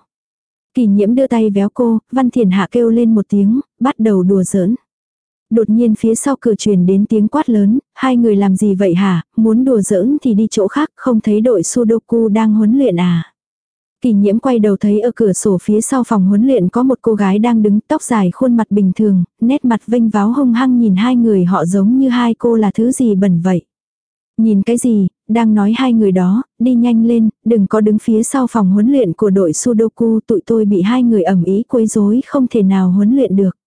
Kỳ nhiễm đưa tay véo cô, Văn Thiền Hạ kêu lên một tiếng, bắt đầu đùa giỡn. Đột nhiên phía sau cửa truyền đến tiếng quát lớn, hai người làm gì vậy hả, muốn đùa giỡn thì đi chỗ khác, không thấy đội Sudoku đang huấn luyện à. Kỳ nhiễm quay đầu thấy ở cửa sổ phía sau phòng huấn luyện có một cô gái đang đứng tóc dài khuôn mặt bình thường, nét mặt vênh váo hung hăng nhìn hai người họ giống như hai cô là thứ gì bẩn vậy. Nhìn cái gì, đang nói hai người đó, đi nhanh lên, đừng có đứng phía sau phòng huấn luyện của đội Sudoku tụi tôi bị hai người ẩm ý quấy rối không thể nào huấn luyện được.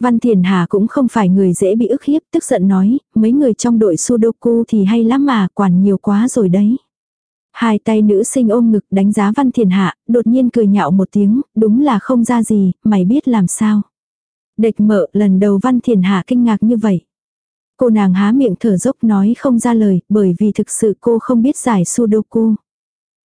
Văn Thiền Hà cũng không phải người dễ bị ức hiếp, tức giận nói, mấy người trong đội Sudoku thì hay lắm mà, quản nhiều quá rồi đấy. Hai tay nữ sinh ôm ngực đánh giá Văn Thiền Hạ, đột nhiên cười nhạo một tiếng, đúng là không ra gì, mày biết làm sao. Địch mợ lần đầu Văn Thiền Hạ kinh ngạc như vậy. Cô nàng há miệng thở dốc nói không ra lời, bởi vì thực sự cô không biết giải Sudoku.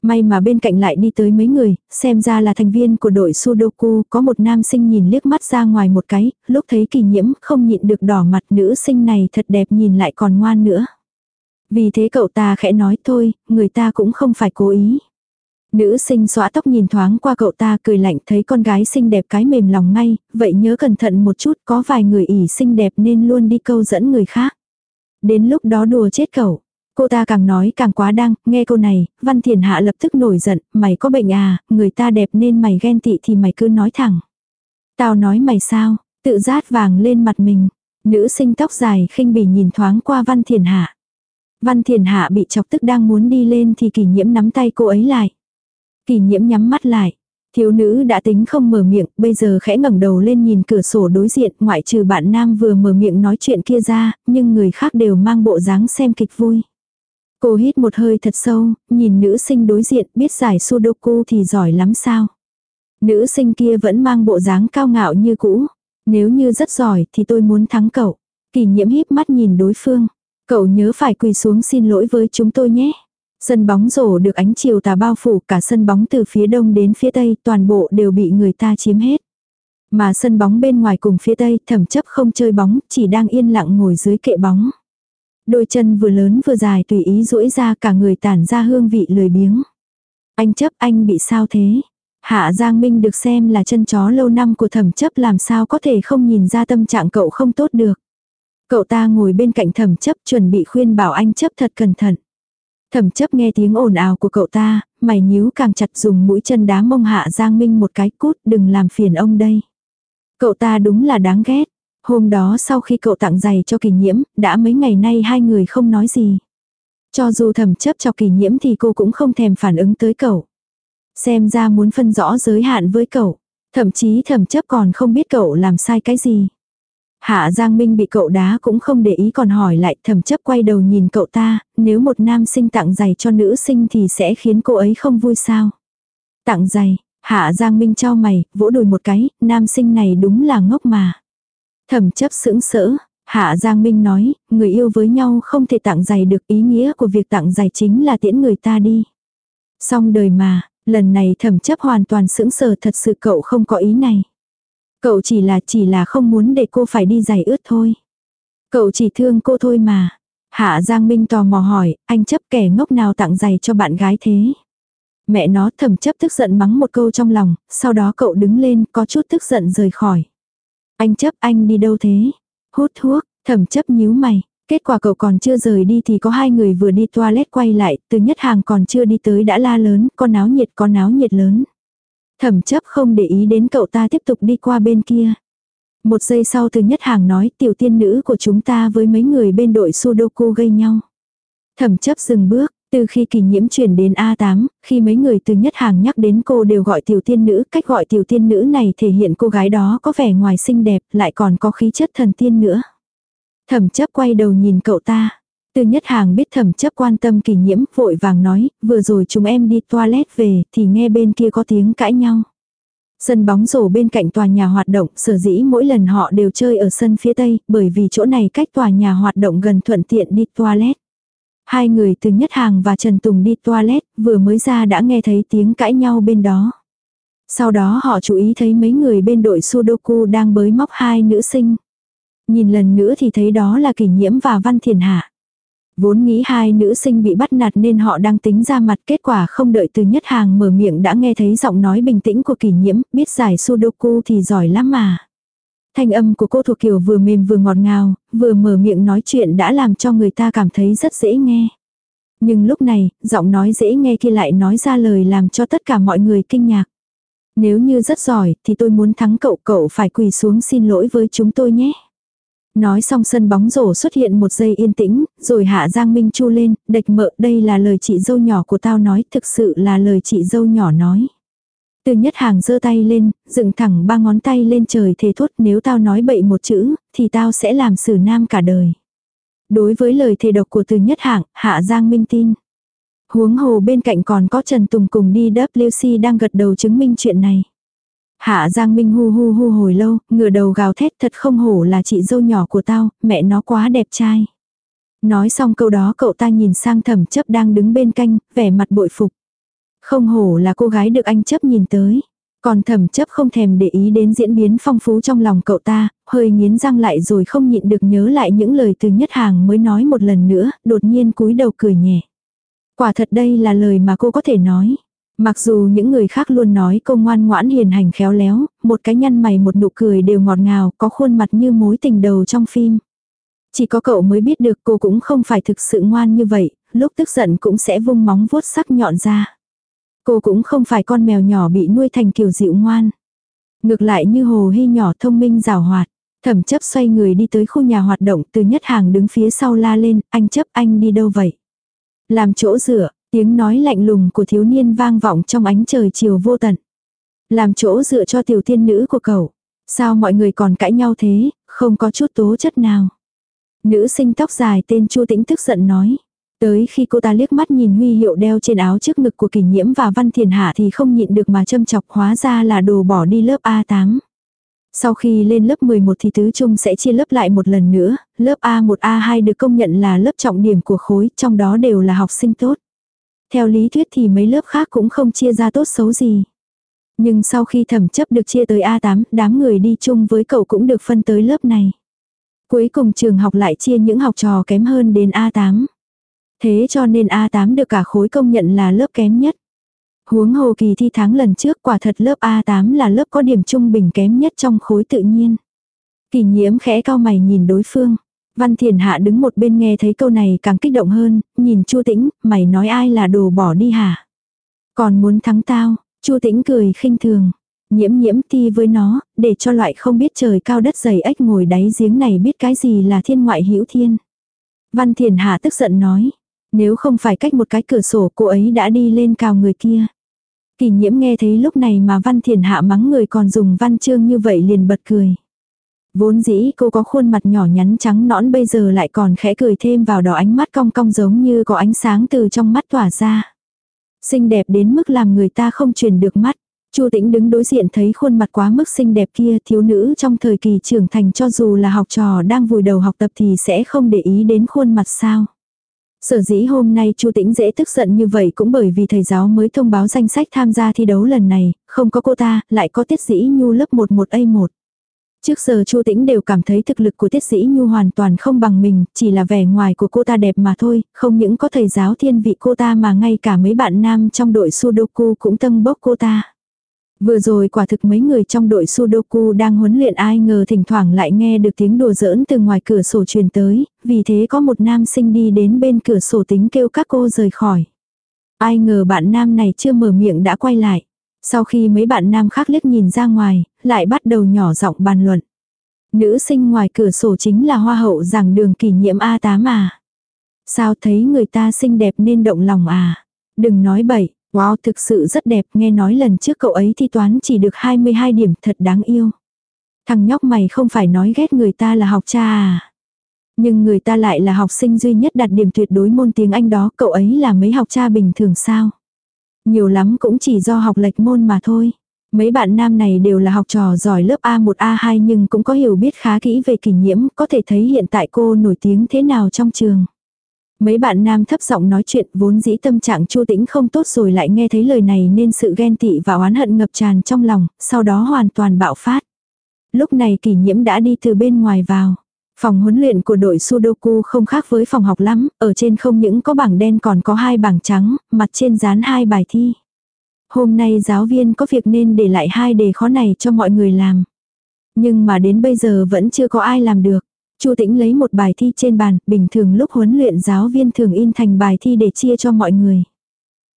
May mà bên cạnh lại đi tới mấy người, xem ra là thành viên của đội Sudoku, có một nam sinh nhìn liếc mắt ra ngoài một cái, lúc thấy kỳ nhiễm không nhịn được đỏ mặt nữ sinh này thật đẹp nhìn lại còn ngoan nữa. Vì thế cậu ta khẽ nói thôi, người ta cũng không phải cố ý. Nữ sinh xóa tóc nhìn thoáng qua cậu ta cười lạnh thấy con gái xinh đẹp cái mềm lòng ngay, vậy nhớ cẩn thận một chút có vài người ỉ xinh đẹp nên luôn đi câu dẫn người khác. Đến lúc đó đùa chết cậu. Cô ta càng nói càng quá đăng, nghe câu này, Văn Thiền Hạ lập tức nổi giận, mày có bệnh à, người ta đẹp nên mày ghen tị thì mày cứ nói thẳng. Tao nói mày sao, tự rát vàng lên mặt mình. Nữ sinh tóc dài khinh bỉ nhìn thoáng qua Văn Thiền Hạ. Văn Thiền Hạ bị chọc tức đang muốn đi lên thì kỷ nhiễm nắm tay cô ấy lại. Kỳ nhiễm nhắm mắt lại. Thiếu nữ đã tính không mở miệng, bây giờ khẽ ngẩng đầu lên nhìn cửa sổ đối diện, ngoại trừ bạn nam vừa mở miệng nói chuyện kia ra, nhưng người khác đều mang bộ dáng xem kịch vui. Cô hít một hơi thật sâu, nhìn nữ sinh đối diện biết giải sudoku thì giỏi lắm sao. Nữ sinh kia vẫn mang bộ dáng cao ngạo như cũ. Nếu như rất giỏi thì tôi muốn thắng cậu. Kỳ nhiễm híp mắt nhìn đối phương. Cậu nhớ phải quỳ xuống xin lỗi với chúng tôi nhé. Sân bóng rổ được ánh chiều tà bao phủ, cả sân bóng từ phía đông đến phía tây, toàn bộ đều bị người ta chiếm hết. Mà sân bóng bên ngoài cùng phía tây, thẩm chấp không chơi bóng, chỉ đang yên lặng ngồi dưới kệ bóng. Đôi chân vừa lớn vừa dài tùy ý duỗi ra, cả người tản ra hương vị lười biếng. Anh chấp, anh bị sao thế? Hạ Giang Minh được xem là chân chó lâu năm của thẩm chấp, làm sao có thể không nhìn ra tâm trạng cậu không tốt được. Cậu ta ngồi bên cạnh thẩm chấp, chuẩn bị khuyên bảo anh chấp thật cẩn thận. Thẩm chấp nghe tiếng ồn ào của cậu ta, mày nhíu càng chặt dùng mũi chân đá mông hạ Giang Minh một cái cút đừng làm phiền ông đây. Cậu ta đúng là đáng ghét. Hôm đó sau khi cậu tặng giày cho kỳ nhiễm, đã mấy ngày nay hai người không nói gì. Cho dù thẩm chấp cho kỳ nhiễm thì cô cũng không thèm phản ứng tới cậu. Xem ra muốn phân rõ giới hạn với cậu. Thậm chí thẩm chấp còn không biết cậu làm sai cái gì. Hạ Giang Minh bị cậu đá cũng không để ý còn hỏi lại thầm chấp quay đầu nhìn cậu ta, nếu một nam sinh tặng giày cho nữ sinh thì sẽ khiến cô ấy không vui sao. Tặng giày, Hạ Giang Minh cho mày, vỗ đùi một cái, nam sinh này đúng là ngốc mà. Thẩm chấp sững sỡ, Hạ Giang Minh nói, người yêu với nhau không thể tặng giày được ý nghĩa của việc tặng giày chính là tiễn người ta đi. Xong đời mà, lần này thẩm chấp hoàn toàn sững sờ thật sự cậu không có ý này. Cậu chỉ là chỉ là không muốn để cô phải đi giày ướt thôi. Cậu chỉ thương cô thôi mà. Hạ Giang Minh tò mò hỏi, anh chấp kẻ ngốc nào tặng giày cho bạn gái thế? Mẹ nó thầm chấp tức giận mắng một câu trong lòng, sau đó cậu đứng lên có chút tức giận rời khỏi. Anh chấp anh đi đâu thế? Hút thuốc, thầm chấp nhíu mày. Kết quả cậu còn chưa rời đi thì có hai người vừa đi toilet quay lại, từ nhất hàng còn chưa đi tới đã la lớn, con áo nhiệt con áo nhiệt lớn. Thẩm chấp không để ý đến cậu ta tiếp tục đi qua bên kia. Một giây sau từ nhất hàng nói tiểu tiên nữ của chúng ta với mấy người bên đội Sudoku gây nhau. Thẩm chấp dừng bước, từ khi kỳ nhiễm chuyển đến A8, khi mấy người từ nhất hàng nhắc đến cô đều gọi tiểu tiên nữ, cách gọi tiểu tiên nữ này thể hiện cô gái đó có vẻ ngoài xinh đẹp, lại còn có khí chất thần tiên nữa. Thẩm chấp quay đầu nhìn cậu ta. Từ nhất hàng biết thẩm chấp quan tâm kỳ nhiễm, vội vàng nói, vừa rồi chúng em đi toilet về, thì nghe bên kia có tiếng cãi nhau. Sân bóng rổ bên cạnh tòa nhà hoạt động, sở dĩ mỗi lần họ đều chơi ở sân phía tây, bởi vì chỗ này cách tòa nhà hoạt động gần thuận tiện đi toilet. Hai người từ Nhất Hàng và Trần Tùng đi toilet, vừa mới ra đã nghe thấy tiếng cãi nhau bên đó. Sau đó họ chú ý thấy mấy người bên đội Sudoku đang bới móc hai nữ sinh. Nhìn lần nữa thì thấy đó là kỷ nhiễm và Văn Thiền Hạ. Vốn nghĩ hai nữ sinh bị bắt nạt nên họ đang tính ra mặt kết quả không đợi từ nhất hàng mở miệng đã nghe thấy giọng nói bình tĩnh của kỷ nhiễm, biết giải sudoku thì giỏi lắm mà. Thanh âm của cô thuộc kiểu vừa mềm vừa ngọt ngào, vừa mở miệng nói chuyện đã làm cho người ta cảm thấy rất dễ nghe. Nhưng lúc này, giọng nói dễ nghe kia lại nói ra lời làm cho tất cả mọi người kinh ngạc. Nếu như rất giỏi thì tôi muốn thắng cậu, cậu phải quỳ xuống xin lỗi với chúng tôi nhé. Nói xong sân bóng rổ xuất hiện một giây yên tĩnh, rồi hạ Giang Minh chu lên, đạch mợ đây là lời chị dâu nhỏ của tao nói, thực sự là lời chị dâu nhỏ nói. Từ nhất hàng giơ tay lên, dựng thẳng ba ngón tay lên trời thề thốt nếu tao nói bậy một chữ, thì tao sẽ làm xử nam cả đời. Đối với lời thề độc của từ nhất hạng, hạ Giang Minh tin. Huống hồ bên cạnh còn có Trần Tùng cùng đi WC đang gật đầu chứng minh chuyện này. Hạ Giang Minh hu hu hu hồi lâu, ngửa đầu gào thét thật không hổ là chị dâu nhỏ của tao, mẹ nó quá đẹp trai. Nói xong câu đó cậu ta nhìn sang thẩm chấp đang đứng bên canh, vẻ mặt bội phục. Không hổ là cô gái được anh chấp nhìn tới. Còn thẩm chấp không thèm để ý đến diễn biến phong phú trong lòng cậu ta, hơi nghiến răng lại rồi không nhịn được nhớ lại những lời từ nhất hàng mới nói một lần nữa, đột nhiên cúi đầu cười nhẹ. Quả thật đây là lời mà cô có thể nói. Mặc dù những người khác luôn nói cô ngoan ngoãn hiền hành khéo léo, một cái nhăn mày một nụ cười đều ngọt ngào, có khuôn mặt như mối tình đầu trong phim. Chỉ có cậu mới biết được cô cũng không phải thực sự ngoan như vậy, lúc tức giận cũng sẽ vung móng vuốt sắc nhọn ra. Cô cũng không phải con mèo nhỏ bị nuôi thành kiểu dịu ngoan. Ngược lại như hồ hy nhỏ thông minh rào hoạt. Thẩm chấp xoay người đi tới khu nhà hoạt động từ nhất hàng đứng phía sau la lên, anh chấp anh đi đâu vậy? Làm chỗ rửa, Tiếng nói lạnh lùng của thiếu niên vang vọng trong ánh trời chiều vô tận. Làm chỗ dựa cho tiểu tiên nữ của cậu. Sao mọi người còn cãi nhau thế, không có chút tố chất nào. Nữ sinh tóc dài tên Chu Tĩnh tức giận nói. Tới khi cô ta liếc mắt nhìn huy hiệu đeo trên áo trước ngực của kỷ nhiễm và văn thiền hạ thì không nhịn được mà châm chọc hóa ra là đồ bỏ đi lớp A8. Sau khi lên lớp 11 thì tứ trung sẽ chia lớp lại một lần nữa, lớp A1 A2 được công nhận là lớp trọng điểm của khối, trong đó đều là học sinh tốt. Theo lý thuyết thì mấy lớp khác cũng không chia ra tốt xấu gì. Nhưng sau khi thẩm chấp được chia tới A8, đám người đi chung với cậu cũng được phân tới lớp này. Cuối cùng trường học lại chia những học trò kém hơn đến A8. Thế cho nên A8 được cả khối công nhận là lớp kém nhất. Huống hồ kỳ thi tháng lần trước quả thật lớp A8 là lớp có điểm trung bình kém nhất trong khối tự nhiên. Kỳ nhiễm khẽ cao mày nhìn đối phương. Văn Thiền Hạ đứng một bên nghe thấy câu này càng kích động hơn, nhìn Chu Tĩnh, mày nói ai là đồ bỏ đi hả? Còn muốn thắng tao, Chu Tĩnh cười khinh thường. Nhiễm nhiễm ti với nó, để cho loại không biết trời cao đất dày ếch ngồi đáy giếng này biết cái gì là thiên ngoại hữu thiên. Văn Thiền Hạ tức giận nói, nếu không phải cách một cái cửa sổ cô ấy đã đi lên cào người kia. Kỳ nhiễm nghe thấy lúc này mà Văn Thiền Hạ mắng người còn dùng văn chương như vậy liền bật cười. Vốn dĩ cô có khuôn mặt nhỏ nhắn trắng nõn bây giờ lại còn khẽ cười thêm vào đó ánh mắt cong cong giống như có ánh sáng từ trong mắt tỏa ra. Xinh đẹp đến mức làm người ta không truyền được mắt. Chu Tĩnh đứng đối diện thấy khuôn mặt quá mức xinh đẹp kia, thiếu nữ trong thời kỳ trưởng thành cho dù là học trò đang vùi đầu học tập thì sẽ không để ý đến khuôn mặt sao. Sở dĩ hôm nay Chu Tĩnh dễ tức giận như vậy cũng bởi vì thầy giáo mới thông báo danh sách tham gia thi đấu lần này, không có cô ta, lại có tiết dĩ nhu lớp 11A1. Trước giờ Chu Tĩnh đều cảm thấy thực lực của Tiết Dĩ Nhu hoàn toàn không bằng mình, chỉ là vẻ ngoài của cô ta đẹp mà thôi, không những có thầy giáo thiên vị cô ta mà ngay cả mấy bạn nam trong đội Sudoku cũng tâm bốc cô ta. Vừa rồi quả thực mấy người trong đội Sudoku đang huấn luyện ai ngờ thỉnh thoảng lại nghe được tiếng đùa giỡn từ ngoài cửa sổ truyền tới, vì thế có một nam sinh đi đến bên cửa sổ tính kêu các cô rời khỏi. Ai ngờ bạn nam này chưa mở miệng đã quay lại. Sau khi mấy bạn nam khác liếc nhìn ra ngoài, lại bắt đầu nhỏ giọng bàn luận. Nữ sinh ngoài cửa sổ chính là hoa hậu giảng đường kỷ niệm A8 à. Sao thấy người ta xinh đẹp nên động lòng à. Đừng nói bậy, wow thực sự rất đẹp nghe nói lần trước cậu ấy thi toán chỉ được 22 điểm thật đáng yêu. Thằng nhóc mày không phải nói ghét người ta là học cha à. Nhưng người ta lại là học sinh duy nhất đạt điểm tuyệt đối môn tiếng Anh đó cậu ấy là mấy học cha bình thường sao. Nhiều lắm cũng chỉ do học lệch môn mà thôi. Mấy bạn nam này đều là học trò giỏi lớp A1 A2 nhưng cũng có hiểu biết khá kỹ về kỷ nhiễm, có thể thấy hiện tại cô nổi tiếng thế nào trong trường. Mấy bạn nam thấp giọng nói chuyện vốn dĩ tâm trạng chu tĩnh không tốt rồi lại nghe thấy lời này nên sự ghen tị và oán hận ngập tràn trong lòng, sau đó hoàn toàn bạo phát. Lúc này kỷ nhiễm đã đi từ bên ngoài vào. Phòng huấn luyện của đội Sudoku không khác với phòng học lắm, ở trên không những có bảng đen còn có hai bảng trắng, mặt trên dán hai bài thi. Hôm nay giáo viên có việc nên để lại hai đề khó này cho mọi người làm. Nhưng mà đến bây giờ vẫn chưa có ai làm được. Chu Tĩnh lấy một bài thi trên bàn, bình thường lúc huấn luyện giáo viên thường in thành bài thi để chia cho mọi người.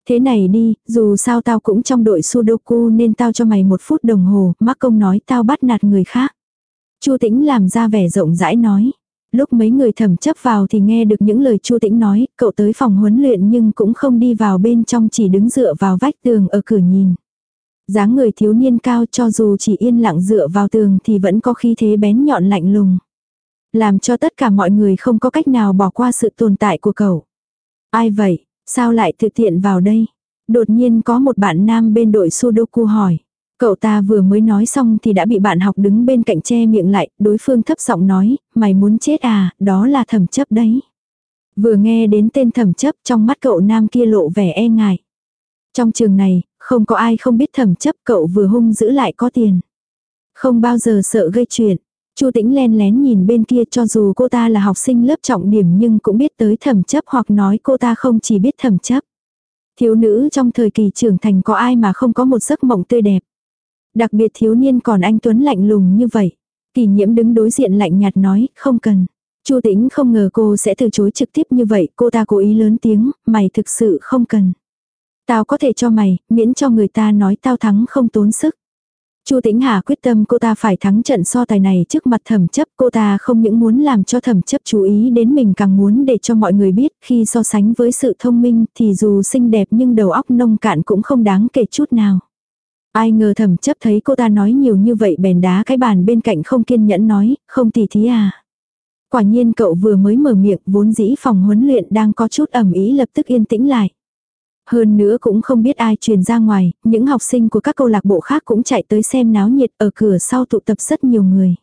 Thế này đi, dù sao tao cũng trong đội Sudoku nên tao cho mày một phút đồng hồ, mắc công nói tao bắt nạt người khác. Chu Tĩnh làm ra vẻ rộng rãi nói. Lúc mấy người thẩm chấp vào thì nghe được những lời Chu Tĩnh nói, cậu tới phòng huấn luyện nhưng cũng không đi vào bên trong chỉ đứng dựa vào vách tường ở cửa nhìn. dáng người thiếu niên cao cho dù chỉ yên lặng dựa vào tường thì vẫn có khí thế bén nhọn lạnh lùng. Làm cho tất cả mọi người không có cách nào bỏ qua sự tồn tại của cậu. Ai vậy, sao lại tự tiện vào đây? Đột nhiên có một bạn nam bên đội Sudoku hỏi. Cậu ta vừa mới nói xong thì đã bị bạn học đứng bên cạnh che miệng lại, đối phương thấp giọng nói, mày muốn chết à, đó là thẩm chấp đấy. Vừa nghe đến tên thẩm chấp trong mắt cậu nam kia lộ vẻ e ngại. Trong trường này, không có ai không biết thẩm chấp cậu vừa hung giữ lại có tiền. Không bao giờ sợ gây chuyện. Chu tĩnh len lén nhìn bên kia cho dù cô ta là học sinh lớp trọng điểm nhưng cũng biết tới thẩm chấp hoặc nói cô ta không chỉ biết thẩm chấp. Thiếu nữ trong thời kỳ trưởng thành có ai mà không có một giấc mộng tươi đẹp. Đặc biệt thiếu niên còn anh Tuấn lạnh lùng như vậy. Kỳ nhiễm đứng đối diện lạnh nhạt nói, không cần. Chu tĩnh không ngờ cô sẽ từ chối trực tiếp như vậy, cô ta cố ý lớn tiếng, mày thực sự không cần. Tao có thể cho mày, miễn cho người ta nói tao thắng không tốn sức. Chu Tĩnh Hà quyết tâm cô ta phải thắng trận so tài này trước mặt thẩm chấp, cô ta không những muốn làm cho thẩm chấp chú ý đến mình càng muốn để cho mọi người biết khi so sánh với sự thông minh thì dù xinh đẹp nhưng đầu óc nông cạn cũng không đáng kể chút nào. Ai ngờ thẩm chấp thấy cô ta nói nhiều như vậy bèn đá cái bàn bên cạnh không kiên nhẫn nói, không tỉ thí à. Quả nhiên cậu vừa mới mở miệng vốn dĩ phòng huấn luyện đang có chút ẩm ý lập tức yên tĩnh lại. Hơn nữa cũng không biết ai truyền ra ngoài, những học sinh của các câu lạc bộ khác cũng chạy tới xem náo nhiệt ở cửa sau tụ tập rất nhiều người.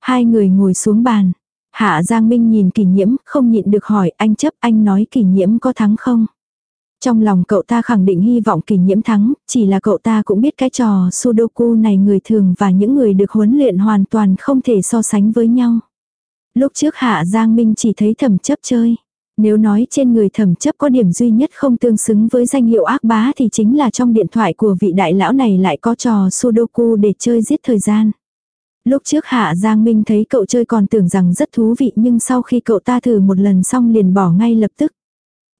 Hai người ngồi xuống bàn. Hạ Giang Minh nhìn kỷ nhiễm, không nhịn được hỏi anh chấp anh nói kỷ nhiễm có thắng không? Trong lòng cậu ta khẳng định hy vọng kỷ nhiễm thắng, chỉ là cậu ta cũng biết cái trò Sudoku này người thường và những người được huấn luyện hoàn toàn không thể so sánh với nhau. Lúc trước Hạ Giang Minh chỉ thấy thẩm chấp chơi. Nếu nói trên người thẩm chấp có điểm duy nhất không tương xứng với danh hiệu ác bá thì chính là trong điện thoại của vị đại lão này lại có trò Sudoku để chơi giết thời gian. Lúc trước Hạ Giang Minh thấy cậu chơi còn tưởng rằng rất thú vị nhưng sau khi cậu ta thử một lần xong liền bỏ ngay lập tức.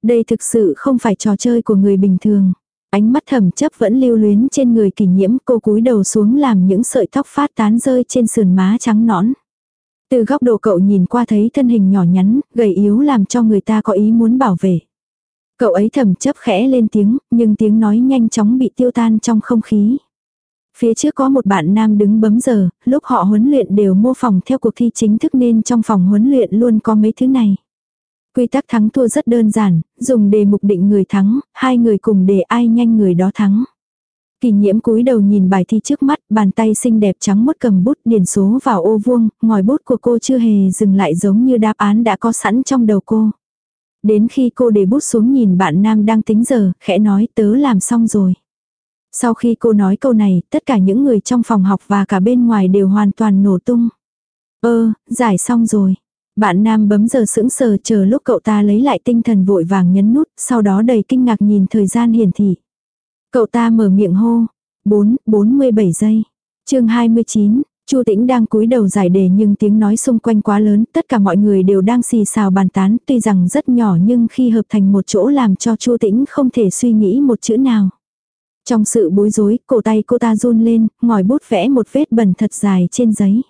Đây thực sự không phải trò chơi của người bình thường. Ánh mắt thầm chấp vẫn lưu luyến trên người kỷ nhiễm cô cúi đầu xuống làm những sợi tóc phát tán rơi trên sườn má trắng nõn. Từ góc độ cậu nhìn qua thấy thân hình nhỏ nhắn, gầy yếu làm cho người ta có ý muốn bảo vệ. Cậu ấy thầm chấp khẽ lên tiếng, nhưng tiếng nói nhanh chóng bị tiêu tan trong không khí. Phía trước có một bạn nam đứng bấm giờ, lúc họ huấn luyện đều mô phỏng theo cuộc thi chính thức nên trong phòng huấn luyện luôn có mấy thứ này. Quy tắc thắng thua rất đơn giản, dùng đề mục định người thắng, hai người cùng đề ai nhanh người đó thắng. Kỳ nhiễm cúi đầu nhìn bài thi trước mắt, bàn tay xinh đẹp trắng mốt cầm bút điền số vào ô vuông, ngòi bút của cô chưa hề dừng lại giống như đáp án đã có sẵn trong đầu cô. Đến khi cô để bút xuống nhìn bạn nam đang tính giờ, khẽ nói tớ làm xong rồi. Sau khi cô nói câu này, tất cả những người trong phòng học và cả bên ngoài đều hoàn toàn nổ tung. Ơ, giải xong rồi. Bạn nam bấm giờ sững sờ chờ lúc cậu ta lấy lại tinh thần vội vàng nhấn nút, sau đó đầy kinh ngạc nhìn thời gian hiển thị. Cậu ta mở miệng hô. 4, 47 giây. chương 29, Chu Tĩnh đang cúi đầu giải đề nhưng tiếng nói xung quanh quá lớn, tất cả mọi người đều đang xì xào bàn tán, tuy rằng rất nhỏ nhưng khi hợp thành một chỗ làm cho Chu Tĩnh không thể suy nghĩ một chữ nào. Trong sự bối rối, cổ tay cô ta run lên, ngòi bút vẽ một vết bẩn thật dài trên giấy.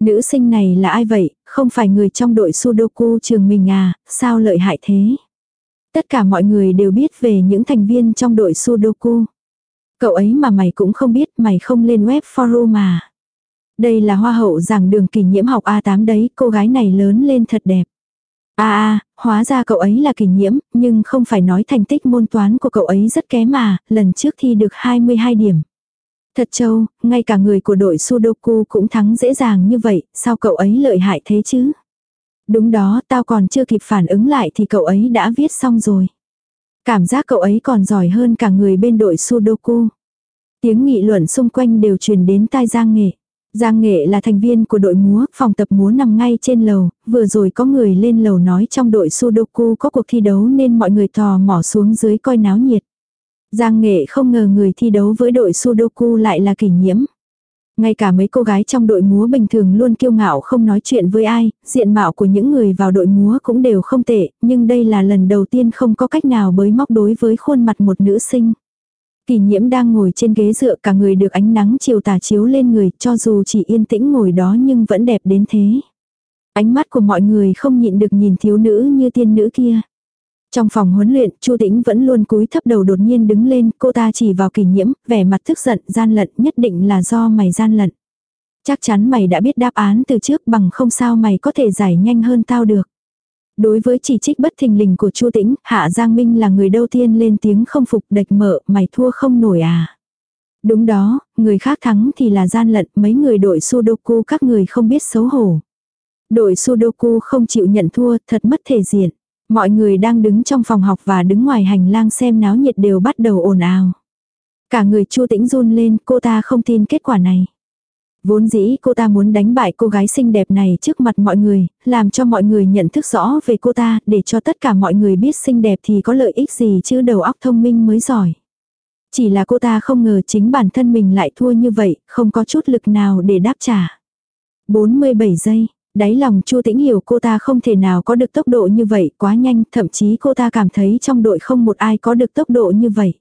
Nữ sinh này là ai vậy, không phải người trong đội Sudoku trường mình à, sao lợi hại thế? Tất cả mọi người đều biết về những thành viên trong đội Sudoku. Cậu ấy mà mày cũng không biết, mày không lên web forum mà. Đây là hoa hậu giảng đường kỷ nhiễm học A8 đấy, cô gái này lớn lên thật đẹp. À à, hóa ra cậu ấy là kỷ nhiễm, nhưng không phải nói thành tích môn toán của cậu ấy rất kém mà, lần trước thi được 22 điểm. Thật châu, ngay cả người của đội Sudoku cũng thắng dễ dàng như vậy, sao cậu ấy lợi hại thế chứ? Đúng đó, tao còn chưa kịp phản ứng lại thì cậu ấy đã viết xong rồi. Cảm giác cậu ấy còn giỏi hơn cả người bên đội Sudoku. Tiếng nghị luận xung quanh đều truyền đến tai Giang Nghệ. Giang Nghệ là thành viên của đội múa, phòng tập múa nằm ngay trên lầu, vừa rồi có người lên lầu nói trong đội Sudoku có cuộc thi đấu nên mọi người tò mò xuống dưới coi náo nhiệt. Giang Nghệ không ngờ người thi đấu với đội Sudoku lại là kỷ nhiễm. Ngay cả mấy cô gái trong đội múa bình thường luôn kiêu ngạo không nói chuyện với ai, diện mạo của những người vào đội múa cũng đều không tệ, nhưng đây là lần đầu tiên không có cách nào bới móc đối với khuôn mặt một nữ sinh. Kỳ nhiễm đang ngồi trên ghế dựa cả người được ánh nắng chiều tà chiếu lên người cho dù chỉ yên tĩnh ngồi đó nhưng vẫn đẹp đến thế. Ánh mắt của mọi người không nhịn được nhìn thiếu nữ như tiên nữ kia. Trong phòng huấn luyện, Chu Tĩnh vẫn luôn cúi thấp đầu đột nhiên đứng lên, cô ta chỉ vào kỳ nhiễm, vẻ mặt tức giận, gian lận, nhất định là do mày gian lận. Chắc chắn mày đã biết đáp án từ trước bằng không sao mày có thể giải nhanh hơn tao được. Đối với chỉ trích bất thình lình của Chu Tĩnh, Hạ Giang Minh là người đầu tiên lên tiếng không phục đạch mở, mày thua không nổi à. Đúng đó, người khác thắng thì là gian lận, mấy người đội Sudoku các người không biết xấu hổ. Đội Sudoku không chịu nhận thua, thật mất thể diện. Mọi người đang đứng trong phòng học và đứng ngoài hành lang xem náo nhiệt đều bắt đầu ồn ào. Cả người Chu Tĩnh run lên, cô ta không tin kết quả này. Vốn dĩ cô ta muốn đánh bại cô gái xinh đẹp này trước mặt mọi người, làm cho mọi người nhận thức rõ về cô ta, để cho tất cả mọi người biết xinh đẹp thì có lợi ích gì chứ đầu óc thông minh mới giỏi. Chỉ là cô ta không ngờ chính bản thân mình lại thua như vậy, không có chút lực nào để đáp trả. 47 giây, Đáy lòng Chu Tĩnh hiểu cô ta không thể nào có được tốc độ như vậy quá nhanh, thậm chí cô ta cảm thấy trong đội không một ai có được tốc độ như vậy.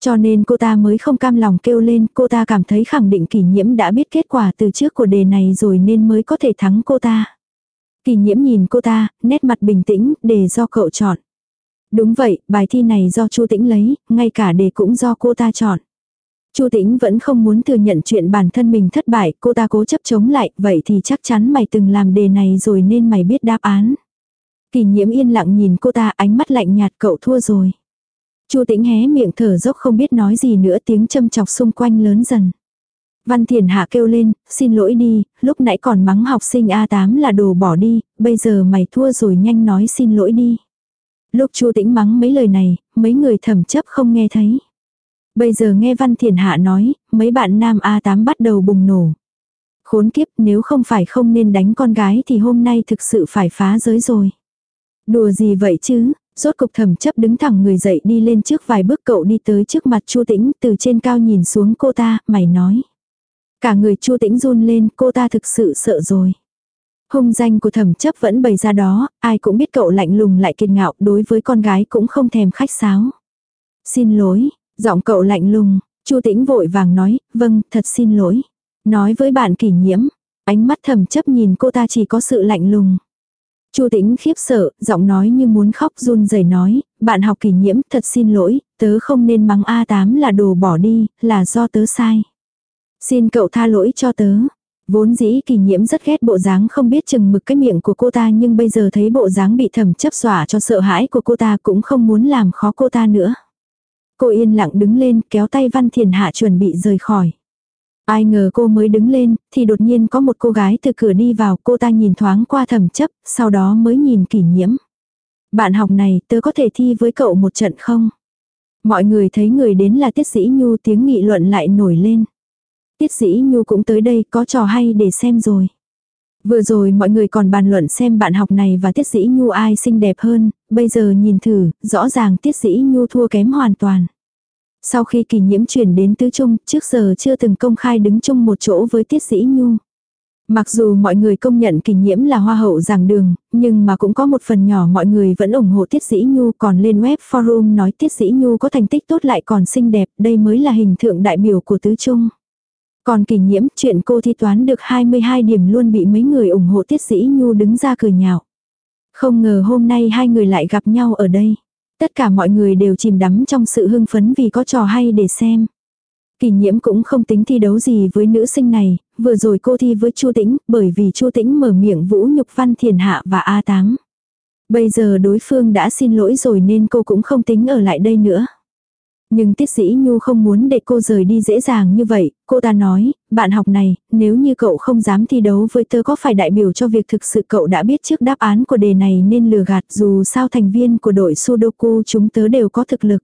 Cho nên cô ta mới không cam lòng kêu lên, cô ta cảm thấy khẳng định kỷ nhiễm đã biết kết quả từ trước của đề này rồi nên mới có thể thắng cô ta. Kỷ nhiễm nhìn cô ta, nét mặt bình tĩnh, đề do cậu chọn. Đúng vậy, bài thi này do Chu Tĩnh lấy, ngay cả đề cũng do cô ta chọn. Chu Tĩnh vẫn không muốn thừa nhận chuyện bản thân mình thất bại, cô ta cố chấp chống lại, vậy thì chắc chắn mày từng làm đề này rồi nên mày biết đáp án. Kỳ nhiễm yên lặng nhìn cô ta ánh mắt lạnh nhạt cậu thua rồi. Chu Tĩnh hé miệng thở dốc không biết nói gì nữa tiếng châm chọc xung quanh lớn dần. Văn Thiền Hạ kêu lên, xin lỗi đi, lúc nãy còn mắng học sinh A8 là đồ bỏ đi, bây giờ mày thua rồi nhanh nói xin lỗi đi. Lúc Chu Tĩnh mắng mấy lời này, mấy người thầm chấp không nghe thấy. Bây giờ nghe Văn Thiền Hạ nói, mấy bạn nam A8 bắt đầu bùng nổ. Khốn kiếp nếu không phải không nên đánh con gái thì hôm nay thực sự phải phá giới rồi. Đùa gì vậy chứ, rốt cục thẩm chấp đứng thẳng người dậy đi lên trước vài bước cậu đi tới trước mặt Chu Tĩnh từ trên cao nhìn xuống cô ta, mày nói. Cả người Chu Tĩnh run lên, cô ta thực sự sợ rồi. Hung danh của thẩm chấp vẫn bày ra đó, ai cũng biết cậu lạnh lùng lại kiệt ngạo đối với con gái cũng không thèm khách sáo. Xin lỗi, Giọng cậu lạnh lùng, Chu Tĩnh vội vàng nói, vâng, thật xin lỗi. Nói với bạn kỷ nhiễm, ánh mắt thầm chấp nhìn cô ta chỉ có sự lạnh lùng. Chu Tĩnh khiếp sợ, giọng nói như muốn khóc run rẩy nói, bạn học kỷ nhiễm, thật xin lỗi, tớ không nên mắng A8 là đồ bỏ đi, là do tớ sai. Xin cậu tha lỗi cho tớ. Vốn dĩ kỳ nhiễm rất ghét bộ dáng không biết chừng mực cái miệng của cô ta nhưng bây giờ thấy bộ dáng bị thầm chấp xỏa cho sợ hãi của cô ta cũng không muốn làm khó cô ta nữa. Cô yên lặng đứng lên kéo tay Văn Thiền Hạ chuẩn bị rời khỏi. Ai ngờ cô mới đứng lên, thì đột nhiên có một cô gái từ cửa đi vào, cô ta nhìn thoáng qua thầm chấp, sau đó mới nhìn kỷ nhiễm. Bạn học này, tớ có thể thi với cậu một trận không? Mọi người thấy người đến là Tiết Dĩ Nhu tiếng nghị luận lại nổi lên. Tiết Dĩ Nhu cũng tới đây có trò hay để xem rồi. Vừa rồi mọi người còn bàn luận xem bạn học này và Tiết Dĩ Nhu ai xinh đẹp hơn, bây giờ nhìn thử, rõ ràng Tiết Dĩ Nhu thua kém hoàn toàn. Sau khi kỳ nhiễm chuyển đến tứ trung, trước giờ chưa từng công khai đứng chung một chỗ với Tiết Dĩ Nhu. Mặc dù mọi người công nhận kỳ nhiễm là hoa hậu giảng đường, nhưng mà cũng có một phần nhỏ mọi người vẫn ủng hộ Tiết Dĩ Nhu còn lên web forum nói Tiết Dĩ Nhu có thành tích tốt lại còn xinh đẹp, đây mới là hình thượng đại biểu của tứ trung. Còn kỳ nhiễm chuyện cô thi toán được 22 điểm luôn bị mấy người ủng hộ Tiết sĩ Nhu đứng ra cười nhạo. Không ngờ hôm nay hai người lại gặp nhau ở đây. Tất cả mọi người đều chìm đắm trong sự hưng phấn vì có trò hay để xem. Kỳ nhiễm cũng không tính thi đấu gì với nữ sinh này, vừa rồi cô thi với Chu Tĩnh, bởi vì Chu Tĩnh mở miệng vũ nhục Văn Thiền Hạ và a táng Bây giờ đối phương đã xin lỗi rồi nên cô cũng không tính ở lại đây nữa. Nhưng Tiết sĩ Nhu không muốn để cô rời đi dễ dàng như vậy, cô ta nói, bạn học này, nếu như cậu không dám thi đấu với tớ có phải đại biểu cho việc thực sự cậu đã biết trước đáp án của đề này nên lừa gạt dù sao thành viên của đội Sudoku chúng tớ đều có thực lực.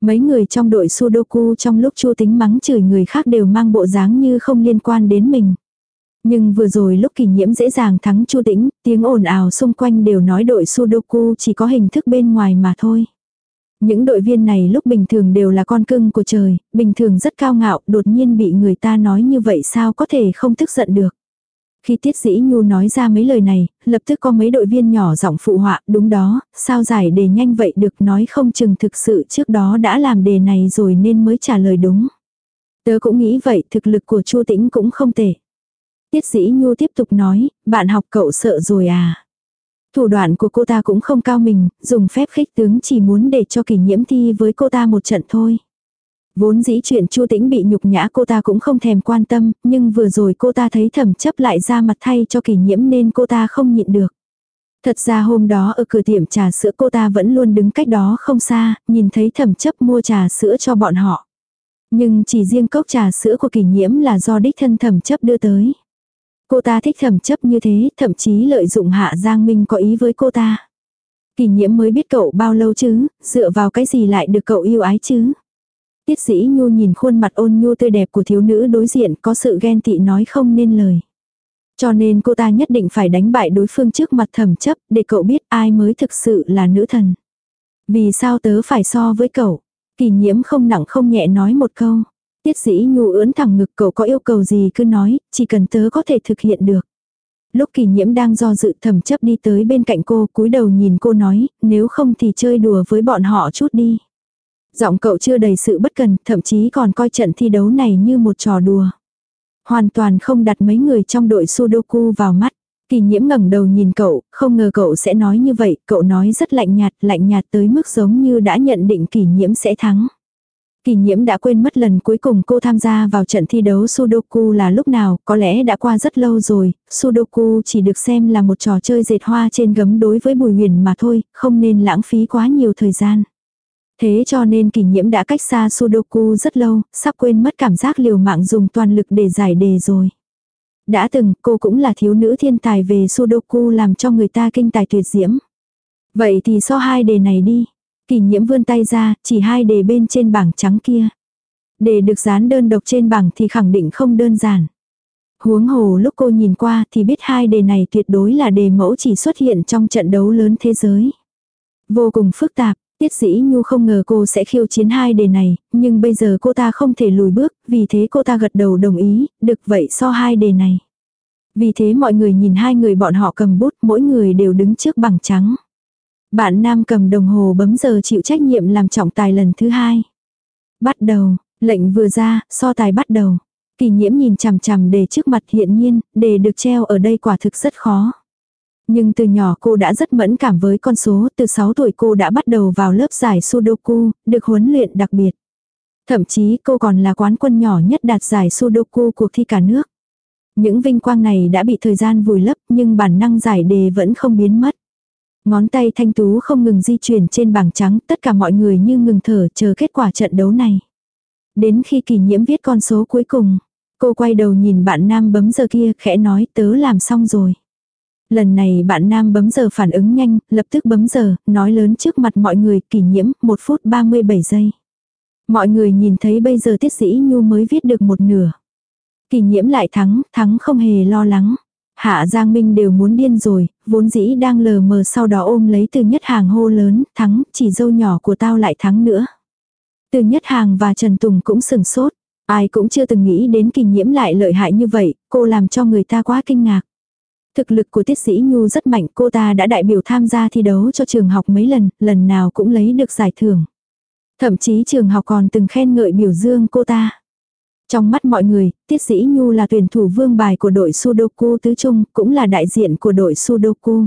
Mấy người trong đội Sudoku trong lúc chua tính mắng chửi người khác đều mang bộ dáng như không liên quan đến mình. Nhưng vừa rồi lúc kỳ nhiễm dễ dàng thắng Chu Tĩnh, tiếng ồn ào xung quanh đều nói đội Sudoku chỉ có hình thức bên ngoài mà thôi. Những đội viên này lúc bình thường đều là con cưng của trời, bình thường rất cao ngạo, đột nhiên bị người ta nói như vậy sao có thể không tức giận được. Khi Tiết Dĩ Nhu nói ra mấy lời này, lập tức có mấy đội viên nhỏ giọng phụ họa, đúng đó, sao giải đề nhanh vậy được nói không chừng thực sự trước đó đã làm đề này rồi nên mới trả lời đúng. Tớ cũng nghĩ vậy, thực lực của Chu Tĩnh cũng không tệ. Tiết Dĩ Nhu tiếp tục nói, bạn học cậu sợ rồi à. Thủ đoạn của cô ta cũng không cao mình, dùng phép khích tướng chỉ muốn để cho kỷ nhiễm thi với cô ta một trận thôi. Vốn dĩ chuyện Chu Tĩnh bị nhục nhã cô ta cũng không thèm quan tâm, nhưng vừa rồi cô ta thấy thẩm chấp lại ra mặt thay cho kỷ nhiễm nên cô ta không nhịn được. Thật ra hôm đó ở cửa tiệm trà sữa cô ta vẫn luôn đứng cách đó không xa, nhìn thấy thẩm chấp mua trà sữa cho bọn họ. Nhưng chỉ riêng cốc trà sữa của kỷ nhiễm là do đích thân thẩm chấp đưa tới. Cô ta thích thẩm chấp như thế, thậm chí lợi dụng Hạ Giang Minh có ý với cô ta. Kỳ nhiễm mới biết cậu bao lâu chứ, dựa vào cái gì lại được cậu yêu ái chứ. Tiết dĩ nhu nhìn khuôn mặt ôn nhu tươi đẹp của thiếu nữ đối diện có sự ghen tị nói không nên lời. Cho nên cô ta nhất định phải đánh bại đối phương trước mặt thẩm chấp để cậu biết ai mới thực sự là nữ thần. Vì sao tớ phải so với cậu? Kỳ nhiễm không nặng không nhẹ nói một câu. Tiết dĩ nhu ưỡn thẳng ngực cậu có yêu cầu gì cứ nói, chỉ cần tớ có thể thực hiện được. Lúc kỳ nhiễm đang do dự thẩm chấp đi tới bên cạnh cô cúi đầu nhìn cô nói, nếu không thì chơi đùa với bọn họ chút đi. Giọng cậu chưa đầy sự bất cần, thậm chí còn coi trận thi đấu này như một trò đùa. Hoàn toàn không đặt mấy người trong đội Sudoku vào mắt. Kỳ nhiễm ngẩng đầu nhìn cậu, không ngờ cậu sẽ nói như vậy, cậu nói rất lạnh nhạt, lạnh nhạt tới mức giống như đã nhận định kỳ nhiễm sẽ thắng. Kỳ nhiễm đã quên mất lần cuối cùng cô tham gia vào trận thi đấu Sudoku là lúc nào, có lẽ đã qua rất lâu rồi, Sudoku chỉ được xem là một trò chơi dệt hoa trên gấm đối với Bùi Huyền mà thôi, không nên lãng phí quá nhiều thời gian. Thế cho nên kỳ nhiễm đã cách xa Sudoku rất lâu, sắp quên mất cảm giác liều mạng dùng toàn lực để giải đề rồi. Đã từng, cô cũng là thiếu nữ thiên tài về Sudoku làm cho người ta kinh tài tuyệt diễm. Vậy thì so hai đề này đi. Kỳ nhiễm vươn tay ra, chỉ hai đề bên trên bảng trắng kia. Đề được dán đơn độc trên bảng thì khẳng định không đơn giản. Huống hồ lúc cô nhìn qua thì biết hai đề này tuyệt đối là đề mẫu chỉ xuất hiện trong trận đấu lớn thế giới. Vô cùng phức tạp, Tiết dĩ nhu không ngờ cô sẽ khiêu chiến hai đề này, nhưng bây giờ cô ta không thể lùi bước, vì thế cô ta gật đầu đồng ý, được vậy so hai đề này. Vì thế mọi người nhìn hai người bọn họ cầm bút, mỗi người đều đứng trước bằng trắng. Bạn nam cầm đồng hồ bấm giờ chịu trách nhiệm làm trọng tài lần thứ hai. Bắt đầu, lệnh vừa ra, so tài bắt đầu. Kỳ nhiễm nhìn chằm chằm đề trước mặt hiện nhiên, đề được treo ở đây quả thực rất khó. Nhưng từ nhỏ cô đã rất mẫn cảm với con số, từ 6 tuổi cô đã bắt đầu vào lớp giải Sudoku, được huấn luyện đặc biệt. Thậm chí cô còn là quán quân nhỏ nhất đạt giải Sudoku cuộc thi cả nước. Những vinh quang này đã bị thời gian vùi lấp nhưng bản năng giải đề vẫn không biến mất. Ngón tay thanh tú không ngừng di chuyển trên bảng trắng, tất cả mọi người như ngừng thở chờ kết quả trận đấu này. Đến khi kỳ nhiễm viết con số cuối cùng, cô quay đầu nhìn bạn nam bấm giờ kia khẽ nói tớ làm xong rồi. Lần này bạn nam bấm giờ phản ứng nhanh, lập tức bấm giờ, nói lớn trước mặt mọi người kỷ nhiễm 1 phút 37 giây. Mọi người nhìn thấy bây giờ tiết sĩ nhu mới viết được một nửa. Kỷ nhiễm lại thắng, thắng không hề lo lắng. Hạ Giang Minh đều muốn điên rồi, vốn dĩ đang lờ mờ sau đó ôm lấy từ nhất hàng hô lớn, thắng, chỉ dâu nhỏ của tao lại thắng nữa. Từ nhất hàng và Trần Tùng cũng sừng sốt. Ai cũng chưa từng nghĩ đến kỳ nhiễm lại lợi hại như vậy, cô làm cho người ta quá kinh ngạc. Thực lực của tiết sĩ Nhu rất mạnh, cô ta đã đại biểu tham gia thi đấu cho trường học mấy lần, lần nào cũng lấy được giải thưởng. Thậm chí trường học còn từng khen ngợi biểu dương cô ta. Trong mắt mọi người, Tiết Dĩ Nhu là tuyển thủ vương bài của đội Sudoku tứ trung, cũng là đại diện của đội Sudoku.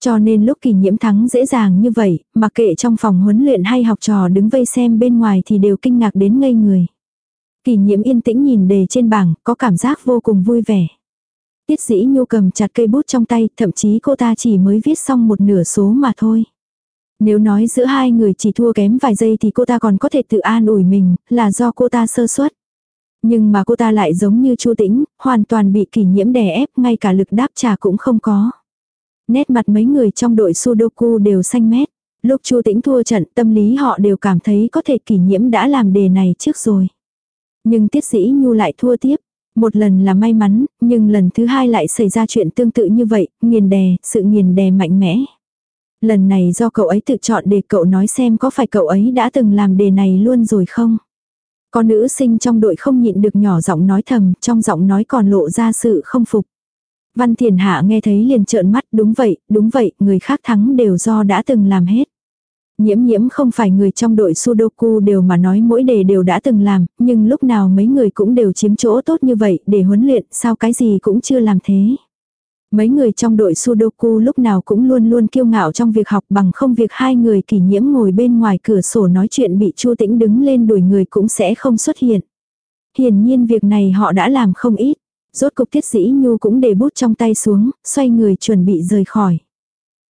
Cho nên lúc kỳ nhiễm thắng dễ dàng như vậy, mà kệ trong phòng huấn luyện hay học trò đứng vây xem bên ngoài thì đều kinh ngạc đến ngây người. Kỳ nhiễm yên tĩnh nhìn đề trên bảng, có cảm giác vô cùng vui vẻ. Tiết dĩ nhu cầm chặt cây bút trong tay, thậm chí cô ta chỉ mới viết xong một nửa số mà thôi. Nếu nói giữa hai người chỉ thua kém vài giây thì cô ta còn có thể tự an ủi mình, là do cô ta sơ suất. Nhưng mà cô ta lại giống như Chu Tĩnh, hoàn toàn bị kỷ nhiễm đè ép, ngay cả lực đáp trả cũng không có. Nét mặt mấy người trong đội Sudoku đều xanh mét. Lúc Chu Tĩnh thua trận, tâm lý họ đều cảm thấy có thể kỷ nhiễm đã làm đề này trước rồi. Nhưng Tiết Sĩ Nhu lại thua tiếp. Một lần là may mắn, nhưng lần thứ hai lại xảy ra chuyện tương tự như vậy, nghiền đè, sự nghiền đè mạnh mẽ. Lần này do cậu ấy tự chọn để cậu nói xem có phải cậu ấy đã từng làm đề này luôn rồi không? Có nữ sinh trong đội không nhịn được nhỏ giọng nói thầm, trong giọng nói còn lộ ra sự không phục. Văn Thiền Hạ nghe thấy liền trợn mắt, đúng vậy, đúng vậy, người khác thắng đều do đã từng làm hết. Nhiễm nhiễm không phải người trong đội Sudoku đều mà nói mỗi đề đều đã từng làm, nhưng lúc nào mấy người cũng đều chiếm chỗ tốt như vậy để huấn luyện, sao cái gì cũng chưa làm thế. Mấy người trong đội Sudoku lúc nào cũng luôn luôn kiêu ngạo trong việc học bằng không việc hai người kỷ nhiễm ngồi bên ngoài cửa sổ nói chuyện bị Chu Tĩnh đứng lên đuổi người cũng sẽ không xuất hiện. Hiển nhiên việc này họ đã làm không ít. Rốt cục tiết dĩ nhu cũng để bút trong tay xuống, xoay người chuẩn bị rời khỏi.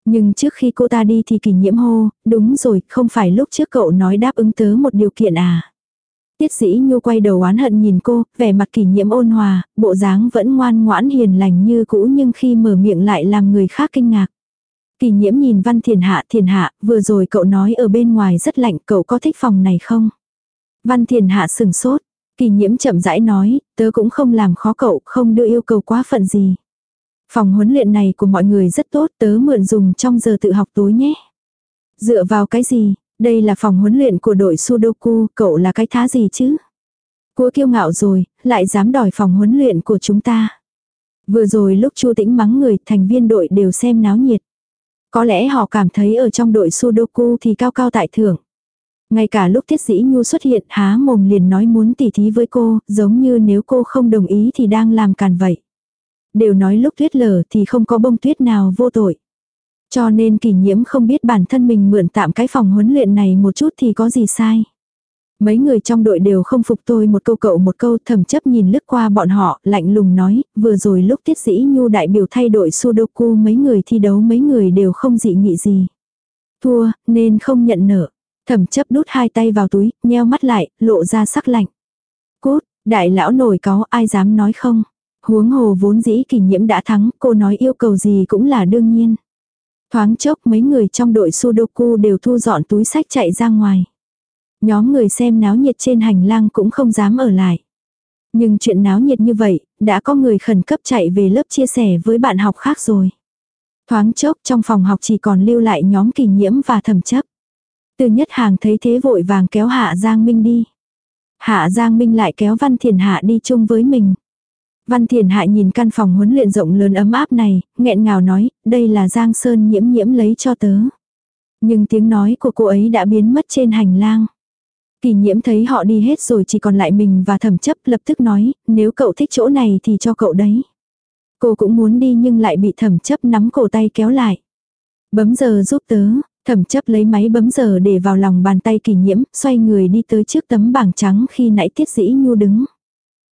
Nhưng trước khi cô ta đi thì kỷ nhiễm hô, đúng rồi, không phải lúc trước cậu nói đáp ứng tớ một điều kiện à. Tiết dĩ nhu quay đầu oán hận nhìn cô, vẻ mặt kỷ nhiễm ôn hòa, bộ dáng vẫn ngoan ngoãn hiền lành như cũ nhưng khi mở miệng lại làm người khác kinh ngạc. Kỷ nhiễm nhìn văn thiền hạ thiền hạ, vừa rồi cậu nói ở bên ngoài rất lạnh, cậu có thích phòng này không? Văn thiền hạ sừng sốt, Kỳ nhiễm chậm rãi nói, tớ cũng không làm khó cậu, không đưa yêu cầu quá phận gì. Phòng huấn luyện này của mọi người rất tốt, tớ mượn dùng trong giờ tự học tối nhé. Dựa vào cái gì, đây là phòng huấn luyện của đội Sudoku, cậu là cái thá gì chứ? Cua kiêu ngạo rồi, lại dám đòi phòng huấn luyện của chúng ta. Vừa rồi lúc Chu Tĩnh mắng người, thành viên đội đều xem náo nhiệt. Có lẽ họ cảm thấy ở trong đội Sudoku thì cao cao tại thượng. Ngay cả lúc Tiết Dĩ Nhu xuất hiện há mồm liền nói muốn tỉ thí với cô, giống như nếu cô không đồng ý thì đang làm càn vậy. Đều nói lúc tuyết lở thì không có bông tuyết nào vô tội. Cho nên kỷ nhiễm không biết bản thân mình mượn tạm cái phòng huấn luyện này một chút thì có gì sai. Mấy người trong đội đều không phục tôi một câu cậu một câu thầm chấp nhìn lướt qua bọn họ, lạnh lùng nói, vừa rồi lúc tiết dĩ nhu đại biểu thay đội Sudoku mấy người thi đấu mấy người đều không dị nghị gì. Thua, nên không nhận nợ. Thẩm chấp đút hai tay vào túi, nheo mắt lại, lộ ra sắc lạnh. Cút, đại lão nổi có ai dám nói không? Huống hồ vốn dĩ kỷ nhiễm đã thắng, cô nói yêu cầu gì cũng là đương nhiên. Thoáng chốc mấy người trong đội Sudoku đều thu dọn túi sách chạy ra ngoài. Nhóm người xem náo nhiệt trên hành lang cũng không dám ở lại. Nhưng chuyện náo nhiệt như vậy, đã có người khẩn cấp chạy về lớp chia sẻ với bạn học khác rồi. Thoáng chốc trong phòng học chỉ còn lưu lại nhóm kỳ nhiễm và thẩm chấp. Từ nhất hàng thấy thế vội vàng kéo Hạ Giang Minh đi. Hạ Giang Minh lại kéo Văn Thiền Hạ đi chung với mình. Văn Thiền Hại nhìn căn phòng huấn luyện rộng lớn ấm áp này, nghẹn ngào nói, đây là Giang Sơn nhiễm nhiễm lấy cho tớ. Nhưng tiếng nói của cô ấy đã biến mất trên hành lang. Kỳ nhiễm thấy họ đi hết rồi chỉ còn lại mình và thẩm chấp lập tức nói, nếu cậu thích chỗ này thì cho cậu đấy. Cô cũng muốn đi nhưng lại bị thẩm chấp nắm cổ tay kéo lại. Bấm giờ giúp tớ, Thẩm chấp lấy máy bấm giờ để vào lòng bàn tay Kỳ nhiễm, xoay người đi tới trước tấm bảng trắng khi nãy tiết dĩ nhu đứng.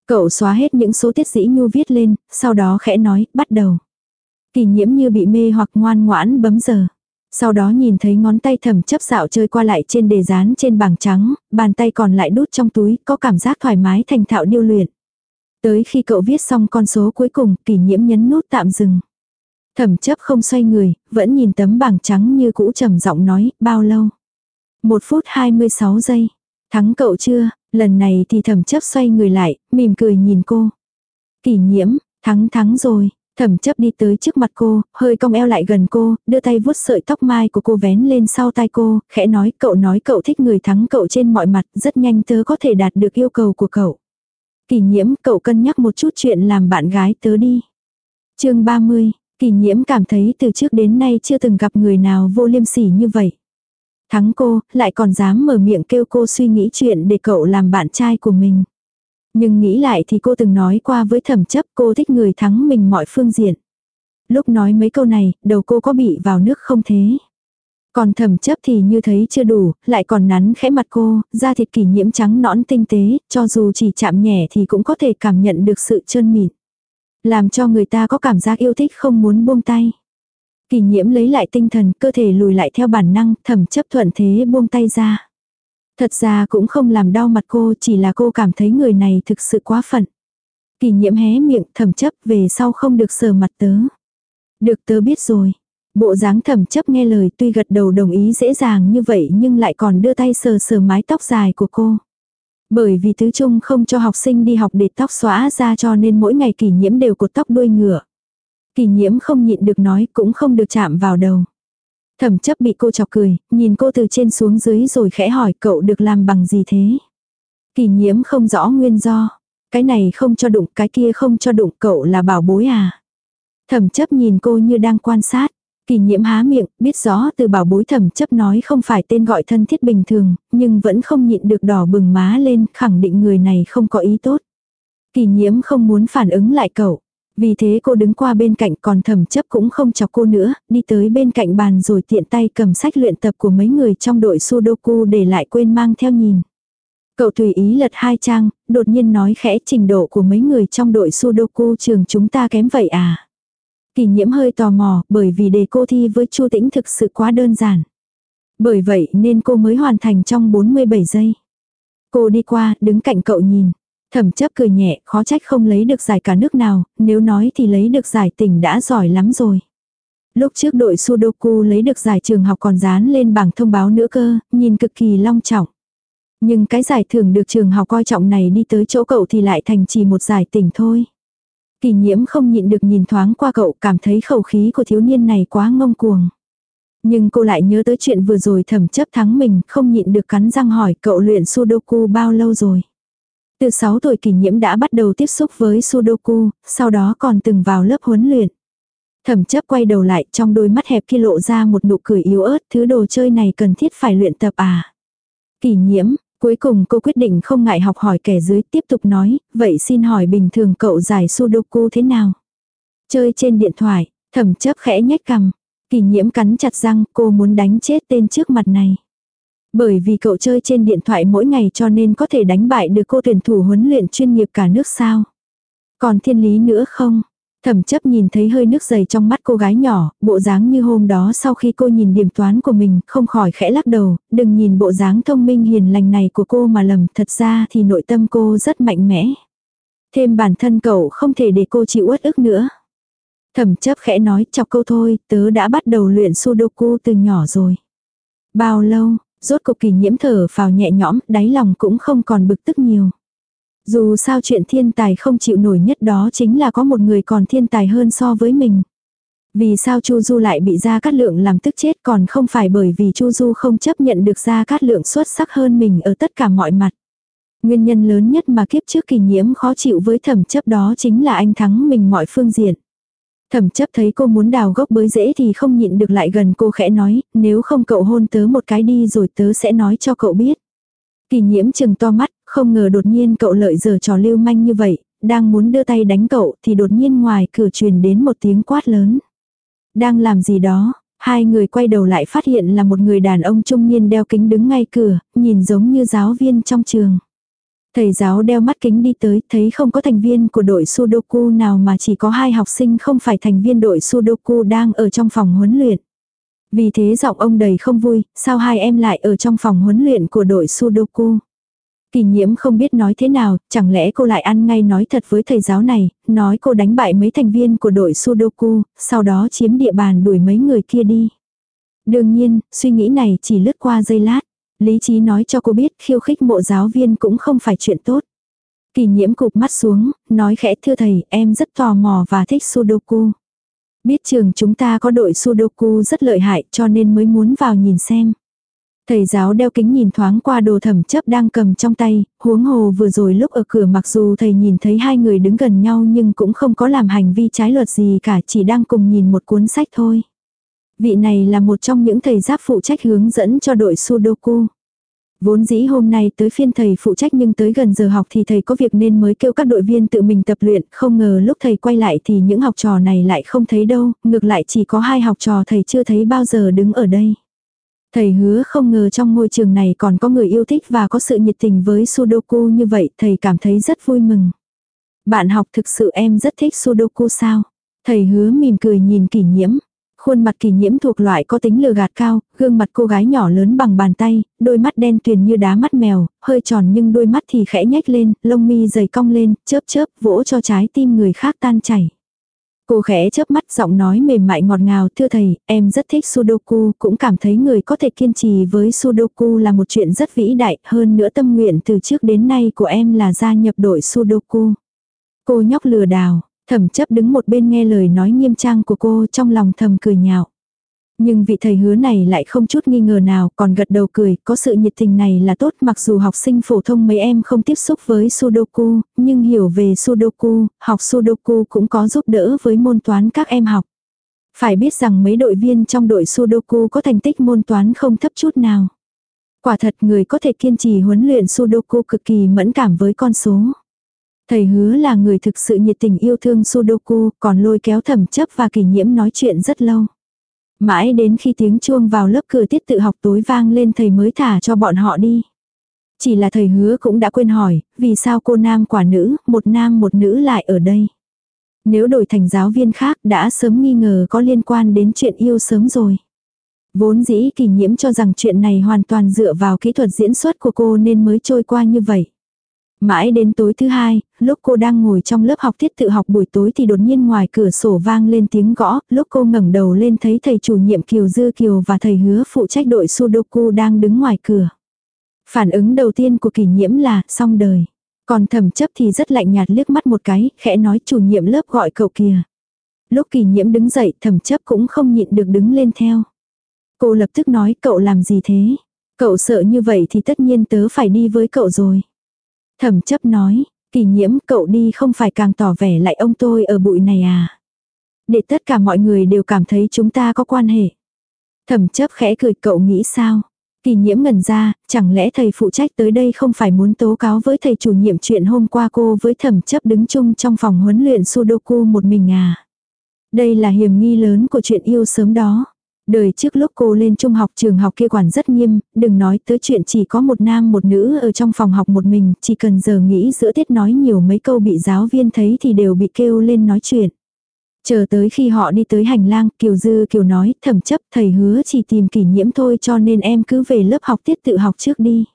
Cậu xóa hết những số tiết dĩ nhu viết lên, sau đó khẽ nói, bắt đầu. Kỷ nhiễm như bị mê hoặc ngoan ngoãn bấm giờ. Sau đó nhìn thấy ngón tay thầm chấp dạo chơi qua lại trên đề dán trên bảng trắng, bàn tay còn lại đút trong túi, có cảm giác thoải mái thành thạo điêu luyện. Tới khi cậu viết xong con số cuối cùng, kỷ nhiễm nhấn nút tạm dừng. Thẩm chấp không xoay người, vẫn nhìn tấm bảng trắng như cũ trầm giọng nói, bao lâu? Một phút 26 giây. Thắng cậu chưa? Lần này thì thẩm chấp xoay người lại, mỉm cười nhìn cô. Kỷ nhiễm, thắng thắng rồi. Thẩm chấp đi tới trước mặt cô, hơi cong eo lại gần cô, đưa tay vuốt sợi tóc mai của cô vén lên sau tai cô, khẽ nói cậu nói cậu thích người thắng cậu trên mọi mặt, rất nhanh tớ có thể đạt được yêu cầu của cậu. Kỷ nhiễm, cậu cân nhắc một chút chuyện làm bạn gái tớ đi. chương 30, kỷ nhiễm cảm thấy từ trước đến nay chưa từng gặp người nào vô liêm sỉ như vậy. Thắng cô, lại còn dám mở miệng kêu cô suy nghĩ chuyện để cậu làm bạn trai của mình. Nhưng nghĩ lại thì cô từng nói qua với thẩm chấp cô thích người thắng mình mọi phương diện. Lúc nói mấy câu này, đầu cô có bị vào nước không thế? Còn thẩm chấp thì như thấy chưa đủ, lại còn nắn khẽ mặt cô, da thịt kỷ nhiễm trắng nõn tinh tế, cho dù chỉ chạm nhẹ thì cũng có thể cảm nhận được sự trơn mịn. Làm cho người ta có cảm giác yêu thích không muốn buông tay. Kỳ nhiễm lấy lại tinh thần, cơ thể lùi lại theo bản năng, thẩm chấp thuận thế buông tay ra. Thật ra cũng không làm đau mặt cô, chỉ là cô cảm thấy người này thực sự quá phận. Kỳ nhiễm hé miệng, thẩm chấp về sau không được sờ mặt tớ. Được tớ biết rồi. Bộ dáng thẩm chấp nghe lời tuy gật đầu đồng ý dễ dàng như vậy nhưng lại còn đưa tay sờ sờ mái tóc dài của cô. Bởi vì tứ trung không cho học sinh đi học để tóc xóa ra cho nên mỗi ngày kỷ nhiễm đều cột tóc đuôi ngựa kỳ nhiễm không nhịn được nói cũng không được chạm vào đầu. Thẩm chấp bị cô chọc cười, nhìn cô từ trên xuống dưới rồi khẽ hỏi cậu được làm bằng gì thế. kỳ nhiễm không rõ nguyên do. Cái này không cho đụng, cái kia không cho đụng, cậu là bảo bối à. Thẩm chấp nhìn cô như đang quan sát. Kỳ nhiễm há miệng, biết rõ từ bảo bối thẩm chấp nói không phải tên gọi thân thiết bình thường, nhưng vẫn không nhịn được đỏ bừng má lên, khẳng định người này không có ý tốt. Kỳ nhiễm không muốn phản ứng lại cậu. Vì thế cô đứng qua bên cạnh còn thẩm chấp cũng không chọc cô nữa, đi tới bên cạnh bàn rồi tiện tay cầm sách luyện tập của mấy người trong đội Sudoku để lại quên mang theo nhìn. Cậu tùy ý lật hai trang, đột nhiên nói khẽ trình độ của mấy người trong đội Sudoku trường chúng ta kém vậy à. Kỳ nhiễm hơi tò mò bởi vì đề cô thi với Chu Tĩnh thực sự quá đơn giản. Bởi vậy nên cô mới hoàn thành trong 47 giây. Cô đi qua, đứng cạnh cậu nhìn. Thẩm chấp cười nhẹ, khó trách không lấy được giải cả nước nào, nếu nói thì lấy được giải tỉnh đã giỏi lắm rồi. Lúc trước đội Sudoku lấy được giải trường học còn dán lên bảng thông báo nữa cơ, nhìn cực kỳ long trọng. Nhưng cái giải thưởng được trường học coi trọng này đi tới chỗ cậu thì lại thành chỉ một giải tỉnh thôi. Kỳ nhiễm không nhịn được nhìn thoáng qua cậu cảm thấy khẩu khí của thiếu niên này quá ngông cuồng. Nhưng cô lại nhớ tới chuyện vừa rồi thẩm chấp thắng mình không nhịn được cắn răng hỏi cậu luyện Sudoku bao lâu rồi. Từ 6 tuổi kỷ nhiễm đã bắt đầu tiếp xúc với Sudoku, sau đó còn từng vào lớp huấn luyện. Thẩm chấp quay đầu lại trong đôi mắt hẹp kia lộ ra một nụ cười yếu ớt, thứ đồ chơi này cần thiết phải luyện tập à. Kỷ nhiễm, cuối cùng cô quyết định không ngại học hỏi kẻ dưới tiếp tục nói, vậy xin hỏi bình thường cậu giải Sudoku thế nào? Chơi trên điện thoại, thẩm chấp khẽ nhếch cằm. Kỷ nhiễm cắn chặt răng cô muốn đánh chết tên trước mặt này. Bởi vì cậu chơi trên điện thoại mỗi ngày cho nên có thể đánh bại được cô tuyển thủ huấn luyện chuyên nghiệp cả nước sao. Còn thiên lý nữa không? Thẩm chấp nhìn thấy hơi nước dày trong mắt cô gái nhỏ, bộ dáng như hôm đó sau khi cô nhìn điểm toán của mình, không khỏi khẽ lắc đầu, đừng nhìn bộ dáng thông minh hiền lành này của cô mà lầm, thật ra thì nội tâm cô rất mạnh mẽ. Thêm bản thân cậu không thể để cô chịu uất ức nữa. Thẩm chấp khẽ nói chọc câu thôi, tớ đã bắt đầu luyện sudoku từ nhỏ rồi. Bao lâu, Rốt cục kỳ nhiễm thở vào nhẹ nhõm, đáy lòng cũng không còn bực tức nhiều. Dù sao chuyện thiên tài không chịu nổi nhất đó chính là có một người còn thiên tài hơn so với mình. Vì sao Chu Du lại bị Gia Cát Lượng làm tức chết còn không phải bởi vì Chu Du không chấp nhận được Gia Cát Lượng xuất sắc hơn mình ở tất cả mọi mặt. Nguyên nhân lớn nhất mà kiếp trước kỳ nhiễm khó chịu với thẩm chấp đó chính là anh thắng mình mọi phương diện. Thẩm chấp thấy cô muốn đào gốc bới dễ thì không nhịn được lại gần cô khẽ nói, nếu không cậu hôn tớ một cái đi rồi tớ sẽ nói cho cậu biết. Kỳ nhiễm chừng to mắt, không ngờ đột nhiên cậu lợi giờ trò lưu manh như vậy, đang muốn đưa tay đánh cậu thì đột nhiên ngoài cửa truyền đến một tiếng quát lớn. Đang làm gì đó, Hai người quay đầu lại phát hiện là một người đàn ông trung niên đeo kính đứng ngay cửa, nhìn giống như giáo viên trong trường. Thầy giáo đeo mắt kính đi tới, thấy không có thành viên của đội Sudoku nào mà chỉ có hai học sinh không phải thành viên đội Sudoku đang ở trong phòng huấn luyện. Vì thế giọng ông đầy không vui, sao hai em lại ở trong phòng huấn luyện của đội Sudoku. Kỳ nhiễm không biết nói thế nào, chẳng lẽ cô lại ăn ngay nói thật với thầy giáo này, nói cô đánh bại mấy thành viên của đội Sudoku, sau đó chiếm địa bàn đuổi mấy người kia đi. Đương nhiên, suy nghĩ này chỉ lướt qua giây lát. Lý trí nói cho cô biết khiêu khích mộ giáo viên cũng không phải chuyện tốt. Kỳ nhiễm cụp mắt xuống, nói khẽ thưa thầy, em rất tò mò và thích Sudoku. Biết trường chúng ta có đội Sudoku rất lợi hại cho nên mới muốn vào nhìn xem. Thầy giáo đeo kính nhìn thoáng qua đồ thẩm chấp đang cầm trong tay, huống hồ vừa rồi lúc ở cửa mặc dù thầy nhìn thấy hai người đứng gần nhau nhưng cũng không có làm hành vi trái luật gì cả chỉ đang cùng nhìn một cuốn sách thôi. Vị này là một trong những thầy giáp phụ trách hướng dẫn cho đội Sudoku. Vốn dĩ hôm nay tới phiên thầy phụ trách nhưng tới gần giờ học thì thầy có việc nên mới kêu các đội viên tự mình tập luyện, không ngờ lúc thầy quay lại thì những học trò này lại không thấy đâu, ngược lại chỉ có hai học trò thầy chưa thấy bao giờ đứng ở đây. Thầy hứa không ngờ trong môi trường này còn có người yêu thích và có sự nhiệt tình với Sudoku như vậy, thầy cảm thấy rất vui mừng. Bạn học thực sự em rất thích Sudoku sao? Thầy hứa mỉm cười nhìn kỷ nhiễm. Khuôn mặt kỳ nhiễm thuộc loại có tính lừa gạt cao, gương mặt cô gái nhỏ lớn bằng bàn tay, đôi mắt đen tuyền như đá mắt mèo, hơi tròn nhưng đôi mắt thì khẽ nhếch lên, lông mi dày cong lên, chớp chớp, vỗ cho trái tim người khác tan chảy. Cô khẽ chớp mắt giọng nói mềm mại ngọt ngào, thưa thầy, em rất thích Sudoku, cũng cảm thấy người có thể kiên trì với Sudoku là một chuyện rất vĩ đại, hơn nữa tâm nguyện từ trước đến nay của em là gia nhập đội Sudoku. Cô nhóc lừa đảo, Thẩm chấp đứng một bên nghe lời nói nghiêm trang của cô trong lòng thầm cười nhạo. Nhưng vị thầy hứa này lại không chút nghi ngờ nào, còn gật đầu cười, có sự nhiệt tình này là tốt mặc dù học sinh phổ thông mấy em không tiếp xúc với Sudoku, nhưng hiểu về Sudoku, học Sudoku cũng có giúp đỡ với môn toán các em học. Phải biết rằng mấy đội viên trong đội Sudoku có thành tích môn toán không thấp chút nào. Quả thật người có thể kiên trì huấn luyện Sudoku cực kỳ mẫn cảm với con số. Thầy hứa là người thực sự nhiệt tình yêu thương Sudoku, còn lôi kéo thẩm chấp và kỷ nhiễm nói chuyện rất lâu. Mãi đến khi tiếng chuông vào lớp cửa tiết tự học tối vang lên thầy mới thả cho bọn họ đi. Chỉ là thầy hứa cũng đã quên hỏi, vì sao cô nam quả nữ, một nam một nữ lại ở đây. Nếu đổi thành giáo viên khác đã sớm nghi ngờ có liên quan đến chuyện yêu sớm rồi. Vốn dĩ kỳ nhiễm cho rằng chuyện này hoàn toàn dựa vào kỹ thuật diễn xuất của cô nên mới trôi qua như vậy. Mãi đến tối thứ hai, lúc cô đang ngồi trong lớp học tiết tự học buổi tối thì đột nhiên ngoài cửa sổ vang lên tiếng gõ, lúc cô ngẩng đầu lên thấy thầy chủ nhiệm Kiều Dư Kiều và thầy hứa phụ trách đội Sudoku đang đứng ngoài cửa. Phản ứng đầu tiên của kỷ nhiễm là xong đời. Còn thẩm chấp thì rất lạnh nhạt liếc mắt một cái, khẽ nói chủ nhiệm lớp gọi cậu kìa. Lúc kỷ nhiễm đứng dậy thẩm chấp cũng không nhịn được đứng lên theo. Cô lập tức nói cậu làm gì thế? Cậu sợ như vậy thì tất nhiên tớ phải đi với cậu rồi. Thẩm chấp nói, kỳ nhiễm cậu đi không phải càng tỏ vẻ lại ông tôi ở bụi này à. Để tất cả mọi người đều cảm thấy chúng ta có quan hệ. Thẩm chấp khẽ cười cậu nghĩ sao? Kỳ nhiễm ngần ra, chẳng lẽ thầy phụ trách tới đây không phải muốn tố cáo với thầy chủ nhiệm chuyện hôm qua cô với thẩm chấp đứng chung trong phòng huấn luyện Sudoku một mình à? Đây là hiểm nghi lớn của chuyện yêu sớm đó. Đời trước lúc cô lên trung học trường học kia quản rất nghiêm, đừng nói tới chuyện chỉ có một nam một nữ ở trong phòng học một mình, chỉ cần giờ nghĩ giữa tiết nói nhiều mấy câu bị giáo viên thấy thì đều bị kêu lên nói chuyện. Chờ tới khi họ đi tới hành lang, Kiều Dư Kiều nói, thẩm chấp thầy hứa chỉ tìm kỷ nhiễm thôi cho nên em cứ về lớp học tiết tự học trước đi.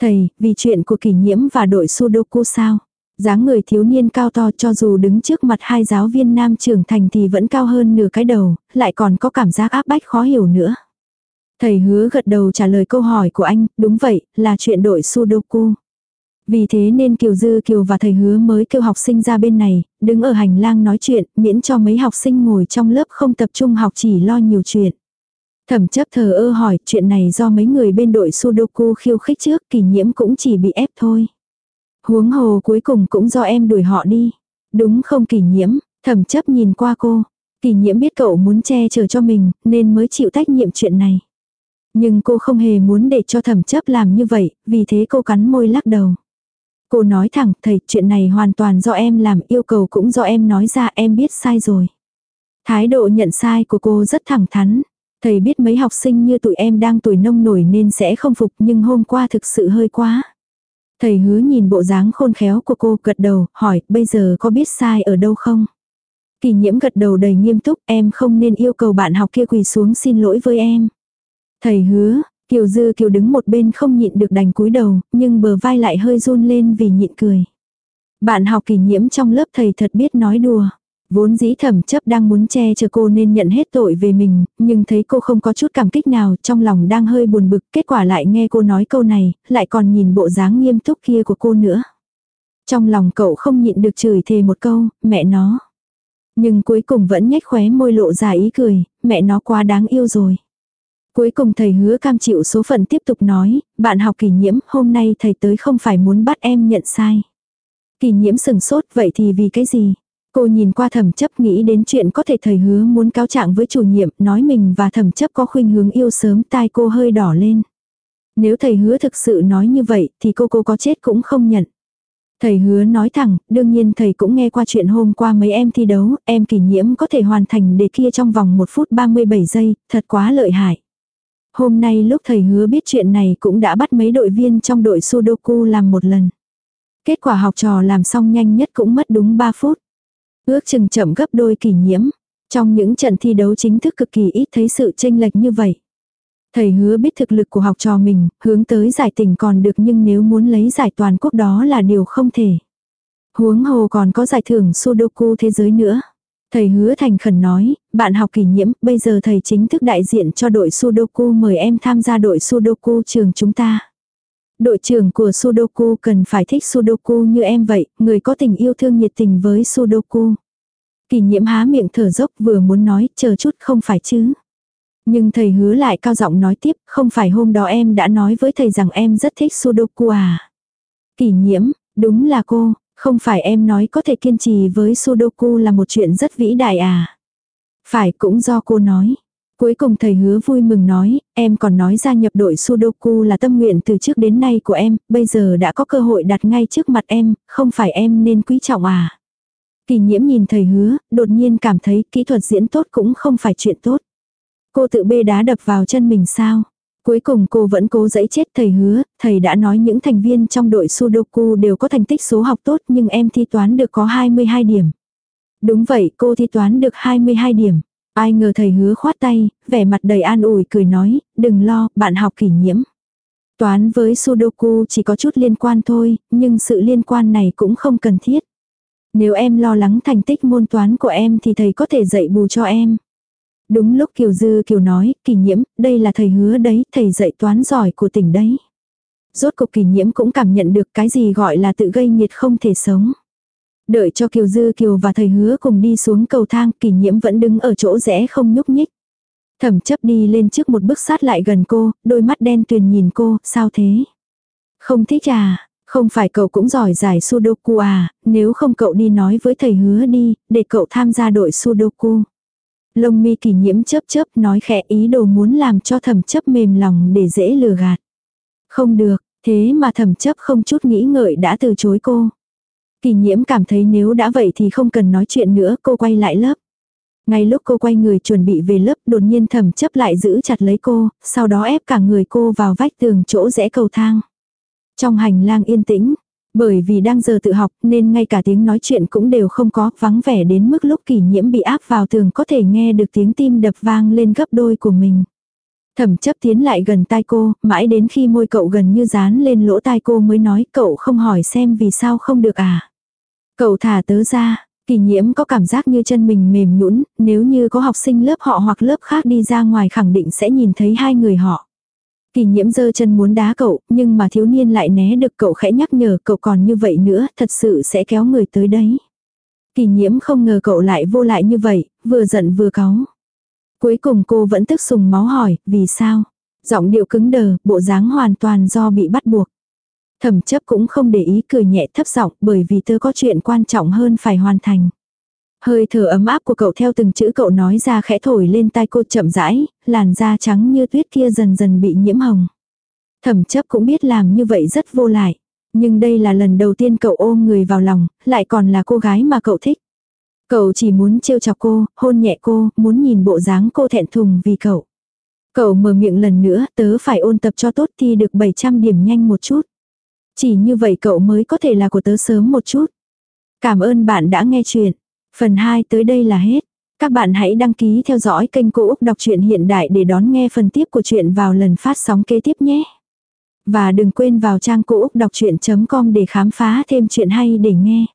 Thầy, vì chuyện của kỷ nhiễm và đội Sudoku sao? Dáng người thiếu niên cao to cho dù đứng trước mặt hai giáo viên nam trưởng thành thì vẫn cao hơn nửa cái đầu, lại còn có cảm giác áp bách khó hiểu nữa. Thầy hứa gật đầu trả lời câu hỏi của anh, đúng vậy, là chuyện đội Sudoku. Vì thế nên Kiều Dư Kiều và thầy hứa mới kêu học sinh ra bên này, đứng ở hành lang nói chuyện, miễn cho mấy học sinh ngồi trong lớp không tập trung học chỉ lo nhiều chuyện. Thẩm chấp thờ ơ hỏi chuyện này do mấy người bên đội Sudoku khiêu khích trước kỳ nhiễm cũng chỉ bị ép thôi. Huống hồ cuối cùng cũng do em đuổi họ đi. Đúng không kỷ nhiễm, thẩm chấp nhìn qua cô. Kỷ nhiễm biết cậu muốn che chở cho mình, nên mới chịu trách nhiệm chuyện này. Nhưng cô không hề muốn để cho thẩm chấp làm như vậy, vì thế cô cắn môi lắc đầu. Cô nói thẳng, thầy, chuyện này hoàn toàn do em làm, yêu cầu cũng do em nói ra, em biết sai rồi. Thái độ nhận sai của cô rất thẳng thắn. Thầy biết mấy học sinh như tụi em đang tuổi nông nổi nên sẽ không phục nhưng hôm qua thực sự hơi quá. Thầy hứa nhìn bộ dáng khôn khéo của cô gật đầu, hỏi bây giờ có biết sai ở đâu không? Kỳ nhiễm gật đầu đầy nghiêm túc em không nên yêu cầu bạn học kia quỳ xuống xin lỗi với em. Thầy hứa, Kiều Dư Kiều đứng một bên không nhịn được đành cúi đầu, nhưng bờ vai lại hơi run lên vì nhịn cười. Bạn học kỳ nhiễm trong lớp thầy thật biết nói đùa. Vốn dĩ thẩm chấp đang muốn che chở cô nên nhận hết tội về mình, nhưng thấy cô không có chút cảm kích nào, trong lòng đang hơi buồn bực, kết quả lại nghe cô nói câu này, lại còn nhìn bộ dáng nghiêm túc kia của cô nữa. Trong lòng cậu không nhịn được chửi thề một câu, mẹ nó. Nhưng cuối cùng vẫn nhếch khóe môi lộ ra ý cười, mẹ nó quá đáng yêu rồi. Cuối cùng thầy hứa cam chịu số phận tiếp tục nói, bạn học kỷ nhiễm, hôm nay thầy tới không phải muốn bắt em nhận sai. Kỷ nhiễm sừng sốt, vậy thì vì cái gì? Cô nhìn qua thẩm chấp nghĩ đến chuyện có thể thầy hứa muốn cáo trạng với chủ nhiệm, nói mình và thẩm chấp có khuynh hướng yêu sớm tai cô hơi đỏ lên. Nếu thầy hứa thực sự nói như vậy thì cô cô có chết cũng không nhận. Thầy hứa nói thẳng, đương nhiên thầy cũng nghe qua chuyện hôm qua mấy em thi đấu, em kỷ nhiễm có thể hoàn thành đề kia trong vòng 1 phút 37 giây, thật quá lợi hại. Hôm nay lúc thầy hứa biết chuyện này cũng đã bắt mấy đội viên trong đội Sudoku làm một lần. Kết quả học trò làm xong nhanh nhất cũng mất đúng 3 phút. Ước chừng chậm gấp đôi kỷ nhiễm. Trong những trận thi đấu chính thức cực kỳ ít thấy sự tranh lệch như vậy. Thầy hứa biết thực lực của học trò mình, hướng tới giải tỉnh còn được nhưng nếu muốn lấy giải toàn quốc đó là điều không thể. Huống hồ còn có giải thưởng Sudoku thế giới nữa. Thầy hứa thành khẩn nói, bạn học kỷ nhiễm, bây giờ thầy chính thức đại diện cho đội Sudoku mời em tham gia đội Sudoku trường chúng ta. Đội trưởng của Sudoku cần phải thích Sudoku như em vậy, người có tình yêu thương nhiệt tình với Sudoku. Kỷ nhiễm há miệng thở dốc vừa muốn nói, chờ chút không phải chứ. Nhưng thầy hứa lại cao giọng nói tiếp, không phải hôm đó em đã nói với thầy rằng em rất thích Sudoku à. Kỷ nhiễm, đúng là cô, không phải em nói có thể kiên trì với Sudoku là một chuyện rất vĩ đại à. Phải cũng do cô nói. Cuối cùng thầy hứa vui mừng nói, em còn nói gia nhập đội Sudoku là tâm nguyện từ trước đến nay của em, bây giờ đã có cơ hội đặt ngay trước mặt em, không phải em nên quý trọng à. Kỳ nhiễm nhìn thầy hứa, đột nhiên cảm thấy kỹ thuật diễn tốt cũng không phải chuyện tốt. Cô tự bê đá đập vào chân mình sao? Cuối cùng cô vẫn cố dẫy chết thầy hứa, thầy đã nói những thành viên trong đội Sudoku đều có thành tích số học tốt nhưng em thi toán được có 22 điểm. Đúng vậy, cô thi toán được 22 điểm. Ai ngờ thầy hứa khoát tay, vẻ mặt đầy an ủi cười nói, đừng lo, bạn học kỷ nhiễm. Toán với Sudoku chỉ có chút liên quan thôi, nhưng sự liên quan này cũng không cần thiết. Nếu em lo lắng thành tích môn toán của em thì thầy có thể dạy bù cho em. Đúng lúc Kiều Dư Kiều nói, kỷ nhiễm, đây là thầy hứa đấy, thầy dạy toán giỏi của tỉnh đấy. Rốt cục kỷ nhiễm cũng cảm nhận được cái gì gọi là tự gây nhiệt không thể sống. Đợi cho Kiều Dư Kiều và thầy hứa cùng đi xuống cầu thang, kỷ nhiễm vẫn đứng ở chỗ rẽ không nhúc nhích. Thẩm chấp đi lên trước một bước sát lại gần cô, đôi mắt đen tuyền nhìn cô, sao thế? Không thích à, không phải cậu cũng giỏi giải Sudoku à, nếu không cậu đi nói với thầy hứa đi, để cậu tham gia đội Sudoku. Lông mi kỷ nhiễm chớp chớp nói khẽ ý đồ muốn làm cho thẩm chấp mềm lòng để dễ lừa gạt. Không được, thế mà thẩm chấp không chút nghĩ ngợi đã từ chối cô. Kỳ nhiễm cảm thấy nếu đã vậy thì không cần nói chuyện nữa, cô quay lại lớp. Ngay lúc cô quay người chuẩn bị về lớp đột nhiên thẩm chấp lại giữ chặt lấy cô, sau đó ép cả người cô vào vách tường chỗ rẽ cầu thang. Trong hành lang yên tĩnh, bởi vì đang giờ tự học nên ngay cả tiếng nói chuyện cũng đều không có, vắng vẻ đến mức lúc Kỳ nhiễm bị áp vào tường có thể nghe được tiếng tim đập vang lên gấp đôi của mình. Thẩm chấp tiến lại gần tai cô, mãi đến khi môi cậu gần như dán lên lỗ tai cô mới nói cậu không hỏi xem vì sao không được à. Cậu thả tớ ra, kỳ nhiễm có cảm giác như chân mình mềm nhũn nếu như có học sinh lớp họ hoặc lớp khác đi ra ngoài khẳng định sẽ nhìn thấy hai người họ. Kỳ nhiễm giơ chân muốn đá cậu, nhưng mà thiếu niên lại né được cậu khẽ nhắc nhở cậu còn như vậy nữa, thật sự sẽ kéo người tới đấy. Kỳ nhiễm không ngờ cậu lại vô lại như vậy, vừa giận vừa cáu. Cuối cùng cô vẫn tức sùng máu hỏi, vì sao? Giọng điệu cứng đờ, bộ dáng hoàn toàn do bị bắt buộc. Thẩm chấp cũng không để ý cười nhẹ thấp giọng bởi vì tớ có chuyện quan trọng hơn phải hoàn thành. Hơi thở ấm áp của cậu theo từng chữ cậu nói ra khẽ thổi lên tai cô chậm rãi, làn da trắng như tuyết kia dần dần bị nhiễm hồng. Thẩm chấp cũng biết làm như vậy rất vô lại. Nhưng đây là lần đầu tiên cậu ôm người vào lòng, lại còn là cô gái mà cậu thích. Cậu chỉ muốn trêu chọc cô, hôn nhẹ cô, muốn nhìn bộ dáng cô thẹn thùng vì cậu. Cậu mở miệng lần nữa, tớ phải ôn tập cho tốt thi được 700 điểm nhanh một chút. Chỉ như vậy cậu mới có thể là của tớ sớm một chút. Cảm ơn bạn đã nghe chuyện. Phần 2 tới đây là hết. Các bạn hãy đăng ký theo dõi kênh Cô Úc Đọc truyện Hiện Đại để đón nghe phần tiếp của chuyện vào lần phát sóng kế tiếp nhé. Và đừng quên vào trang cô úc đọc chuyện.com để khám phá thêm chuyện hay để nghe.